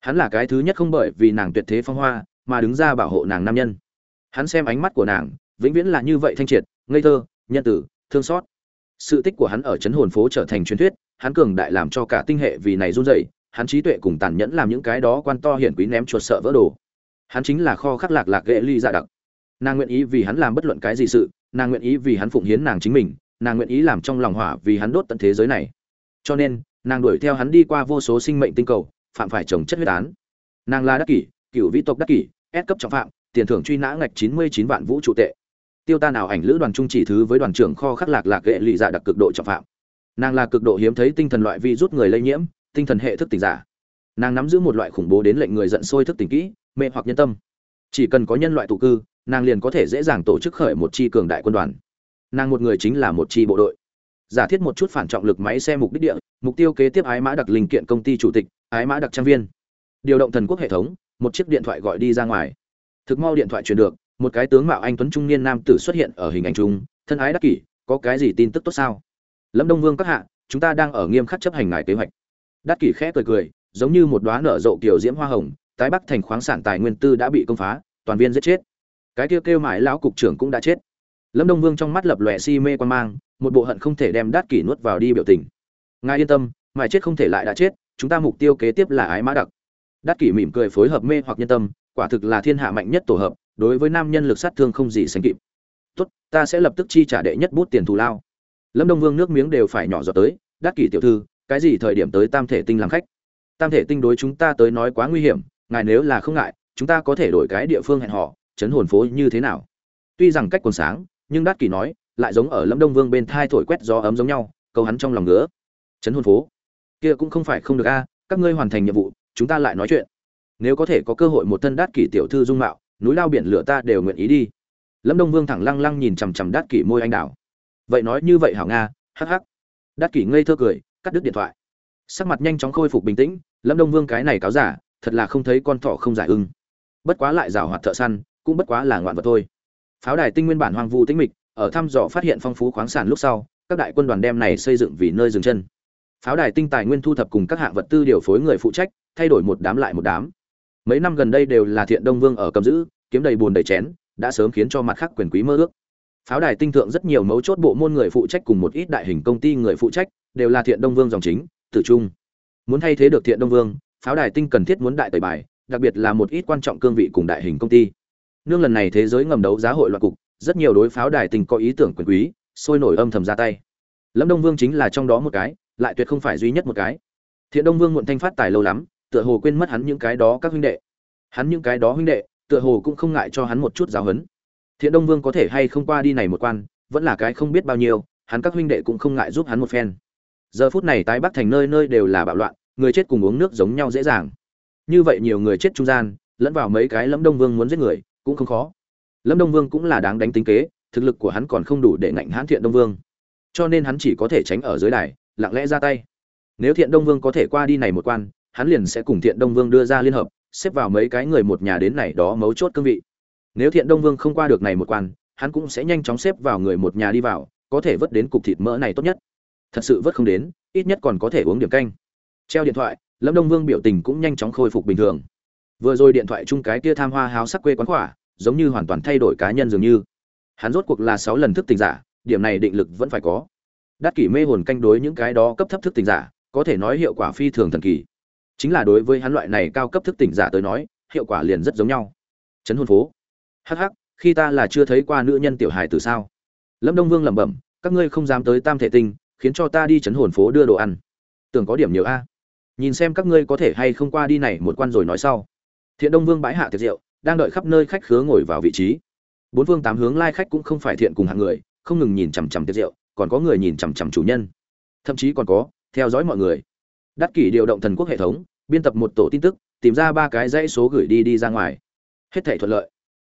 Hắn là cái thứ nhất không bởi vì nàng tuyệt thế phong hoa, mà đứng ra bảo hộ nàng nam nhân. Hắn xem ánh mắt của nàng, vĩnh viễn là như vậy thanh triệt, ngây thơ, nhân tử, thương xót. Sự tích của hắn ở chấn hồn phố trở thành truyền thuyết, hắn cường đại làm cho cả tinh hệ vì này run rẩy, hắn trí tuệ cùng tàn nhẫn làm những cái đó quan to hiển quý ném chuột sợ vỡ đồ. Hắn chính là kho khắc lạc lạc ghệ ly dạ đặc. Nàng nguyện ý vì hắn làm bất luận cái gì sự nàng nguyện ý vì hắn phụng hiến nàng chính mình, nàng nguyện ý làm trong lòng hỏa vì hắn đốt tận thế giới này. Cho nên, nàng đuổi theo hắn đi qua vô số sinh mệnh tinh cầu, phạm phải chồng chất huyết án. Nàng là đắc kỷ, cựu vĩ tộc đắc kỷ ép cấp trọng phạm, tiền thưởng truy nã ngạch chín mươi chín vạn vũ trụ tệ. Tiêu ta nào ảnh lữ đoàn trung chỉ thứ với đoàn trưởng kho khắc lạc lạc hệ lụy dạ đặc cực độ trọng phạm. Nàng là cực độ hiếm thấy tinh thần loại vi rút người lây nhiễm, tinh thần hệ thức tỉnh giả. Nàng nắm giữ một loại khủng bố đến lệnh người giận sôi thức tỉnh kỹ, mê hoặc nhân tâm. Chỉ cần có nhân loại tụ cư nàng liền có thể dễ dàng tổ chức khởi một chi cường đại quân đoàn. Nàng một người chính là một chi bộ đội. Giả thiết một chút phản trọng lực máy xe mục đích địa, mục tiêu kế tiếp ái mã đặc linh kiện công ty chủ tịch, ái mã đặc trang viên. Điều động thần quốc hệ thống, một chiếc điện thoại gọi đi ra ngoài. Thực mau điện thoại truyền được, một cái tướng mạo anh tuấn trung niên nam tử xuất hiện ở hình ảnh chung, thân ái đắc kỷ, có cái gì tin tức tốt sao? Lâm đông vương các hạ, chúng ta đang ở nghiêm khắc chấp hành ngài kế hoạch. Đắc kỷ khẽ cười cười, giống như một đóa nở rộ kiểu diễm hoa hồng, tái bắc thành khoáng sản tài nguyên tư đã bị công phá, toàn viên giết chết cái kêu kêu mãi lão cục trưởng cũng đã chết. Lâm đông vương trong mắt lập lòe si mê quan mang, một bộ hận không thể đem đát kỷ nuốt vào đi biểu tình. Ngài yên tâm, mãi chết không thể lại đã chết, chúng ta mục tiêu kế tiếp là ái mã đặc. Đát kỷ mỉm cười phối hợp mê hoặc nhân tâm, quả thực là thiên hạ mạnh nhất tổ hợp, đối với nam nhân lực sát thương không gì sánh kịp. Tốt, ta sẽ lập tức chi trả đệ nhất bút tiền thù lao. Lâm đông vương nước miếng đều phải nhỏ giọt tới đắc kỷ tiểu thư, cái gì thời điểm tới tam thể tinh làm khách? Tam thể tinh đối chúng ta tới nói quá nguy hiểm, ngài nếu là không ngại, chúng ta có thể đổi cái địa phương hẹn họ chấn hồn phố như thế nào? Tuy rằng cách còn sáng, nhưng Đát kỷ nói, lại giống ở lâm đông vương bên thai thổi quét gió ấm giống nhau, câu hắn trong lòng ngứa. Chấn hồn phố? Kia cũng không phải không được a, các ngươi hoàn thành nhiệm vụ, chúng ta lại nói chuyện. Nếu có thể có cơ hội một thân đát kỷ tiểu thư dung mạo, núi lao biển lửa ta đều nguyện ý đi. Lâm đông vương thẳng lăng lăng nhìn chằm chằm đát kỷ môi anh đào. Vậy nói như vậy hảo nga, hắc hắc. Đát kỷ ngây thơ cười, cắt đứt điện thoại. Sắc mặt nhanh chóng khôi phục bình tĩnh, lâm đông vương cái này cáo giả, thật là không thấy con thỏ không giải ưng. Bất quá lại rào hoạt thợ săn cũng bất quá là ngoạn vật thôi. Pháo đài tinh nguyên bản hoang vu tĩnh mịch, ở thăm dò phát hiện phong phú khoáng sản lúc sau, các đại quân đoàn đem này xây dựng vì nơi dừng chân. Pháo đài tinh tài nguyên thu thập cùng các hạng vật tư điều phối người phụ trách, thay đổi một đám lại một đám. Mấy năm gần đây đều là thiện đông vương ở cầm giữ, kiếm đầy buồn đầy chén, đã sớm khiến cho mặt khác quyền quý mơ ước. Pháo đài tinh thượng rất nhiều mấu chốt bộ môn người phụ trách cùng một ít đại hình công ty người phụ trách, đều là thiện đông vương dòng chính, tử trung. Muốn thay thế được thiện đông vương, pháo đài tinh cần thiết muốn đại tẩy bài, đặc biệt là một ít quan trọng cương vị cùng đại hình công ty nương lần này thế giới ngầm đấu giá hội loạn cục, rất nhiều đối pháo đài tình có ý tưởng quyền quý, sôi nổi âm thầm ra tay. Lâm đông vương chính là trong đó một cái, lại tuyệt không phải duy nhất một cái. Thiện đông vương muộn thanh phát tài lâu lắm, tựa hồ quên mất hắn những cái đó các huynh đệ. Hắn những cái đó huynh đệ, tựa hồ cũng không ngại cho hắn một chút giáo huấn. Thiện đông vương có thể hay không qua đi này một quan, vẫn là cái không biết bao nhiêu, hắn các huynh đệ cũng không ngại giúp hắn một phen. Giờ phút này tái bắc thành nơi nơi đều là bạo loạn, người chết cùng uống nước giống nhau dễ dàng. Như vậy nhiều người chết trung gian, lẫn vào mấy cái lâm đông vương muốn giết người cũng không khó. Lâm đông vương cũng là đáng đánh tính kế, thực lực của hắn còn không đủ để ngạnh hãn thiện đông vương. Cho nên hắn chỉ có thể tránh ở dưới đài, lặng lẽ ra tay. Nếu thiện đông vương có thể qua đi này một quan, hắn liền sẽ cùng thiện đông vương đưa ra liên hợp, xếp vào mấy cái người một nhà đến này đó mấu chốt cương vị. Nếu thiện đông vương không qua được này một quan, hắn cũng sẽ nhanh chóng xếp vào người một nhà đi vào, có thể vớt đến cục thịt mỡ này tốt nhất. Thật sự vớt không đến, ít nhất còn có thể uống điểm canh. Treo điện thoại, lâm đông vương biểu tình cũng nhanh chóng khôi phục bình thường. Vừa rồi điện thoại chung cái kia tham hoa háo sắc quê quán khỏa giống như hoàn toàn thay đổi cá nhân dường như. Hắn rốt cuộc là sáu lần thức tỉnh giả, điểm này định lực vẫn phải có. Đắc kỷ mê hồn canh đối những cái đó cấp thấp thức tỉnh giả, có thể nói hiệu quả phi thường thần kỳ. Chính là đối với hắn loại này cao cấp thức tỉnh giả tới nói, hiệu quả liền rất giống nhau. Chấn hồn phố. Hh khi ta là chưa thấy qua nữ nhân tiểu hài từ sao? Lâm đông vương lẩm bẩm, các ngươi không dám tới tam thể tinh, khiến cho ta đi chấn hồn phố đưa đồ ăn. Tưởng có điểm nhiều a. Nhìn xem các ngươi có thể hay không qua đi này một quan rồi nói sau. Thiện đông vương bãi hạ tiệc rượu đang đợi khắp nơi khách khứa ngồi vào vị trí. Bốn phương tám hướng lai khách cũng không phải thiện cùng hạng người, không ngừng nhìn chằm chằm tiệc rượu, còn có người nhìn chằm chằm chủ nhân. Thậm chí còn có, theo dõi mọi người. Đắc kỷ điều động thần quốc hệ thống, biên tập một tổ tin tức, tìm ra ba cái dãy số gửi đi đi ra ngoài. Hết thể thuận lợi.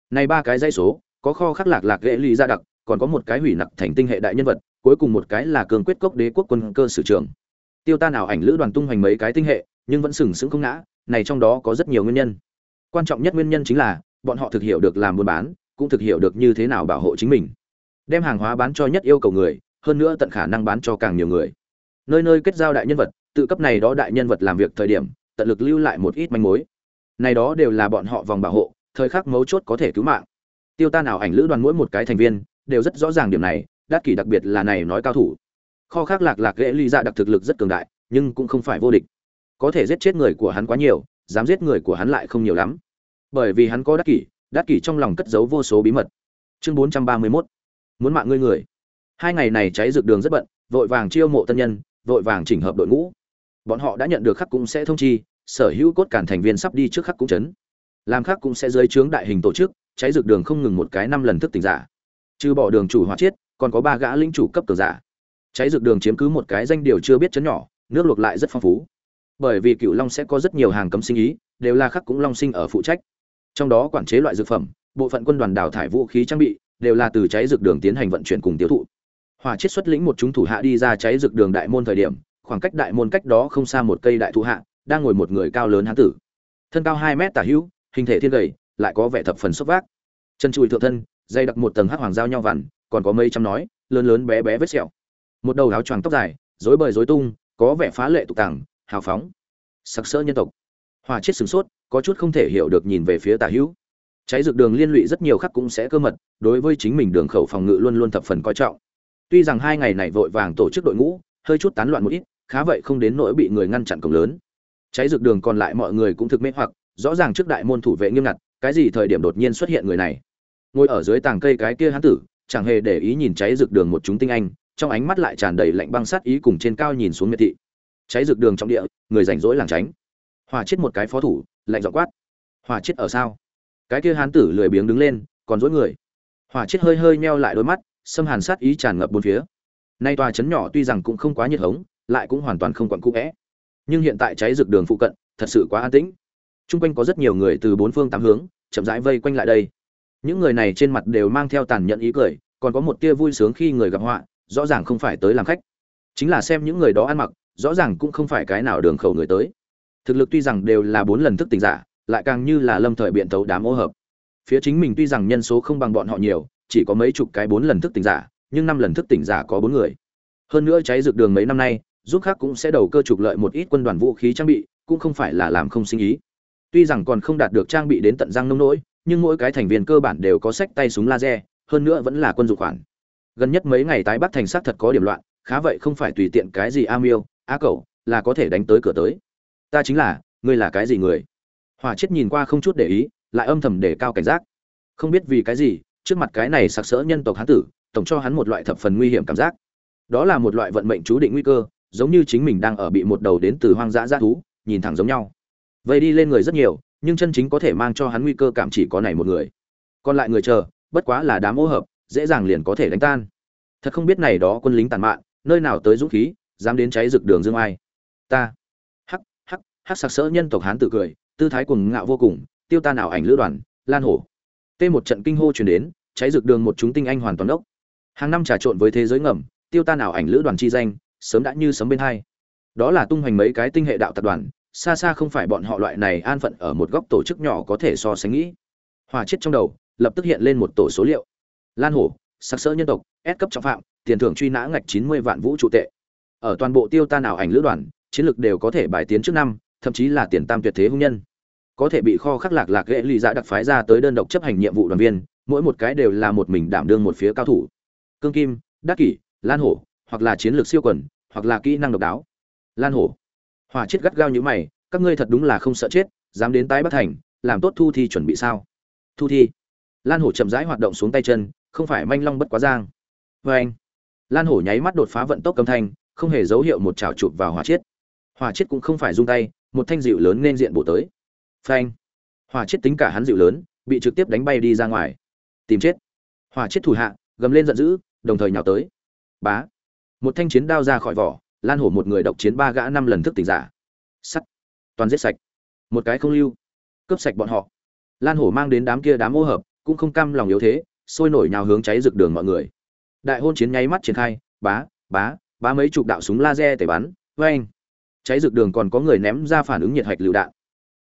Này ba cái dãy số, có kho khắc lạc lạc ghệ ly ra đặc, còn có một cái hủy nặc thành tinh hệ đại nhân vật, cuối cùng một cái là cường quyết cốc đế quốc quân cơ sử trường tiêu ta nào ảnh lữ đoàn tung hoành mấy cái tinh hệ, nhưng vẫn sừng sững không ngã, này trong đó có rất nhiều nguyên nhân quan trọng nhất nguyên nhân chính là, bọn họ thực hiểu được làm buôn bán, cũng thực hiểu được như thế nào bảo hộ chính mình. Đem hàng hóa bán cho nhất yêu cầu người, hơn nữa tận khả năng bán cho càng nhiều người. Nơi nơi kết giao đại nhân vật, tự cấp này đó đại nhân vật làm việc thời điểm, tận lực lưu lại một ít manh mối. Này đó đều là bọn họ vòng bảo hộ, thời khắc mấu chốt có thể cứu mạng. Tiêu ta nào ảnh lữ đoàn mỗi một cái thành viên, đều rất rõ ràng điểm này, đắc kỷ đặc biệt là này nói cao thủ. Kho khác lạc lạc ghệ ly dạ đặc thực lực rất cường đại, nhưng cũng không phải vô địch. Có thể giết chết người của hắn quá nhiều dám giết người của hắn lại không nhiều lắm. Bởi vì hắn có đắc kỷ đắc kỷ trong lòng cất giấu vô số bí mật. Chương bốn trăm ba mươi 431 muốn mạng ngươi người. Hai ngày này cháy rực đường rất bận, vội vàng chiêu mộ tân nhân, vội vàng chỉnh hợp đội ngũ. Bọn họ đã nhận được khắc cũng sẽ thông chi, sở hữu cốt cản thành viên sắp đi trước khắc cũng chấn. Làm khắc cũng sẽ dưới trướng đại hình tổ chức, cháy rực đường không ngừng một cái năm lần thức tỉnh giả. Trừ bỏ đường chủ hóa chiết, còn có ba gã linh chủ cấp cường giả. Cháy rực đường chiếm cứ một cái danh điều chưa biết chấn nhỏ, nước luộc lại rất phong phú bởi vì cựu long sẽ có rất nhiều hàng cấm sinh ý, đều là khắc cũng long sinh ở phụ trách. Trong đó quản chế loại dược phẩm, bộ phận quân đoàn đào thải vũ khí trang bị, đều là từ cháy dược đường tiến hành vận chuyển cùng tiêu thụ. Hỏa chiết xuất lĩnh một chúng thủ hạ đi ra cháy dược đường đại môn thời điểm, khoảng cách đại môn cách đó không xa một cây đại thụ hạ, đang ngồi một người cao lớn hán tử. Thân cao hai mét tả hữu, hình thể thiên gầy, lại có vẻ thập phần xốc vác. Chân chùi thượng thân dây đặc một tầng hắc hoàng giao nhau vằn, còn có mấy trăm nói, lớn lớn bé bé vết sẹo. Một đầu áo choàng tóc dài, rối bời rối tung, có vẻ phá lệ tục tàng hào phóng, sặc sỡ nhân tộc. Hòa chết sửng sốt, có chút không thể hiểu được nhìn về phía tả hữu. Cháy dược đường liên lụy rất nhiều khắc cũng sẽ cơ mật, đối với chính mình đường khẩu phòng ngự luôn luôn thập phần coi trọng. Tuy rằng hai ngày này vội vàng tổ chức đội ngũ, hơi chút tán loạn một ít, khá vậy không đến nỗi bị người ngăn chặn cổng lớn. Cháy dược đường còn lại mọi người cũng thực mê hoặc, rõ ràng trước đại môn thủ vệ nghiêm ngặt, cái gì thời điểm đột nhiên xuất hiện người này? Ngồi ở dưới tàng cây cái kia hán tử, chẳng hề để ý nhìn cháy rực đường một chúng tinh anh, trong ánh mắt lại tràn đầy lạnh băng sát ý cùng trên cao nhìn xuống miệt thị cháy rực đường trong địa người rảnh rỗi làng tránh. Hòa chết một cái phó thủ lạnh dọ quát. Hòa chết ở sao? Cái kia hán tử lười biếng đứng lên còn dỗi người. Hòa chết hơi hơi meo lại đôi mắt xâm hàn sát ý tràn ngập bốn phía. Nay tòa trấn nhỏ tuy rằng cũng không quá nhiệt hống lại cũng hoàn toàn không quặn cũ vẽ. Nhưng hiện tại cháy rực đường phụ cận thật sự quá an tĩnh. Trung quanh có rất nhiều người từ bốn phương tám hướng, chậm rãi vây quanh lại đây. Những người này trên mặt đều mang theo tàn nhẫn ý cười, còn có một tia vui sướng khi người gặp họa, rõ ràng không phải tới làm khách. Chính là xem những người đó ăn mặc, rõ ràng cũng không phải cái nào đường khẩu người tới. Thực lực tuy rằng đều là bốn lần thức tỉnh giả, lại càng như là lâm thời biện tấu đám ô hợp. Phía chính mình tuy rằng nhân số không bằng bọn họ nhiều, chỉ có mấy chục cái bốn lần thức tỉnh giả, nhưng năm lần thức tỉnh giả có bốn người. Hơn nữa cháy rực đường mấy năm nay, giúp khác cũng sẽ đầu cơ trục lợi một ít quân đoàn vũ khí trang bị, cũng không phải là làm không sinh ý. Tuy rằng còn không đạt được trang bị đến tận răng nông nỗi, nhưng mỗi cái thành viên cơ bản đều có sách tay súng laser, hơn nữa vẫn là quân dụng khoản. Gần nhất mấy ngày tái Bắc thành sát thật có điểm loạn, khá vậy không phải tùy tiện cái gì am miêu, a cẩu, là có thể đánh tới cửa tới. Ta chính là, ngươi là cái gì người? Hỏa chết nhìn qua không chút để ý, lại âm thầm để cao cảnh giác. Không biết vì cái gì, trước mặt cái này sặc sỡ nhân tộc hán tử, tổng cho hắn một loại thập phần nguy hiểm cảm giác. Đó là một loại vận mệnh chú định nguy cơ, giống như chính mình đang ở bị một đầu đến từ hoang dã dã thú, nhìn thẳng giống nhau vây đi lên người rất nhiều nhưng chân chính có thể mang cho hắn nguy cơ cảm chỉ có này một người còn lại người chờ bất quá là đám ô hợp dễ dàng liền có thể đánh tan thật không biết này đó quân lính tàn mạn nơi nào tới dũng khí dám đến cháy rực đường dương ai. Ta. Hắc hắc hắc sặc sỡ nhân tộc hán tự cười, tư thái cuồng ngạo vô cùng, tiêu ta nào ảnh lữ đoàn, lan hổ. Tê một trận kinh hô truyền đến, cháy rực đường một chúng tinh anh hoàn toàn ốc. Hàng năm trà trộn với thế giới ngầm, tiêu ta nào ảnh lữ đoàn chi danh, sớm đã như sấm bên hai. Đó là tung hoành mấy cái tinh hệ đạo tập đoàn, xa xa không phải bọn họ loại này an phận ở một góc tổ chức nhỏ có thể so sánh nghĩ. Hòa chết trong đầu, lập tức hiện lên một tổ số liệu. Lan hổ sắc sỡ nhân tộc, S cấp trọng phạm, tiền thưởng truy nã ngạch chín mươi vạn vũ trụ tệ ở toàn bộ tiêu tan ảo ảnh lữ đoàn, chiến lược đều có thể bài tiến trước năm, thậm chí là tiền tam tuyệt thế hung nhân. Có thể bị kho khắc lạc lạc ghệ lì dạ đặc phái ra tới đơn độc chấp hành nhiệm vụ đoàn viên, mỗi một cái đều là một mình đảm đương một phía cao thủ. Cương kim, đắc kỷ, lan hổ, hoặc là chiến lược siêu quần, hoặc là kỹ năng độc đáo. Lan hổ. Hỏa chết gắt gao như mày, các ngươi thật đúng là không sợ chết, dám đến tái bắc thành, làm tốt thu thi chuẩn bị sao? Thu thi. Lan hổ chậm rãi hoạt động xuống tay chân, không phải manh long bất quá giang. Vê anh lan hổ nháy mắt đột phá vận tốc cầm thanh không hề dấu hiệu một chảo chụp vào hỏa chiết hỏa chiết cũng không phải rung tay, một thanh dịu lớn nên diện bổ tới. Phanh. Hỏa chiết tính cả hắn dịu lớn, bị trực tiếp đánh bay đi ra ngoài. Tìm chết. Hỏa chiết thủ hạ, gầm lên giận dữ, đồng thời nhào tới. Bá. Một thanh chiến đao ra khỏi vỏ, lan hổ một người độc chiến ba gã năm lần thức tỉnh giả. Sắt. Toàn giết sạch. Một cái không lưu. Cướp sạch bọn họ. Lan hổ mang đến đám kia đám ô hợp, cũng không cam lòng yếu thế, sôi nổi nhào hướng cháy rực đường mọi người. Đại hôn chiến nháy mắt triển khai, bá bá bá mấy chục đạo súng laser tẩy bắn. Vê cháy rực đường còn có người ném ra phản ứng nhiệt hạch lựu đạn.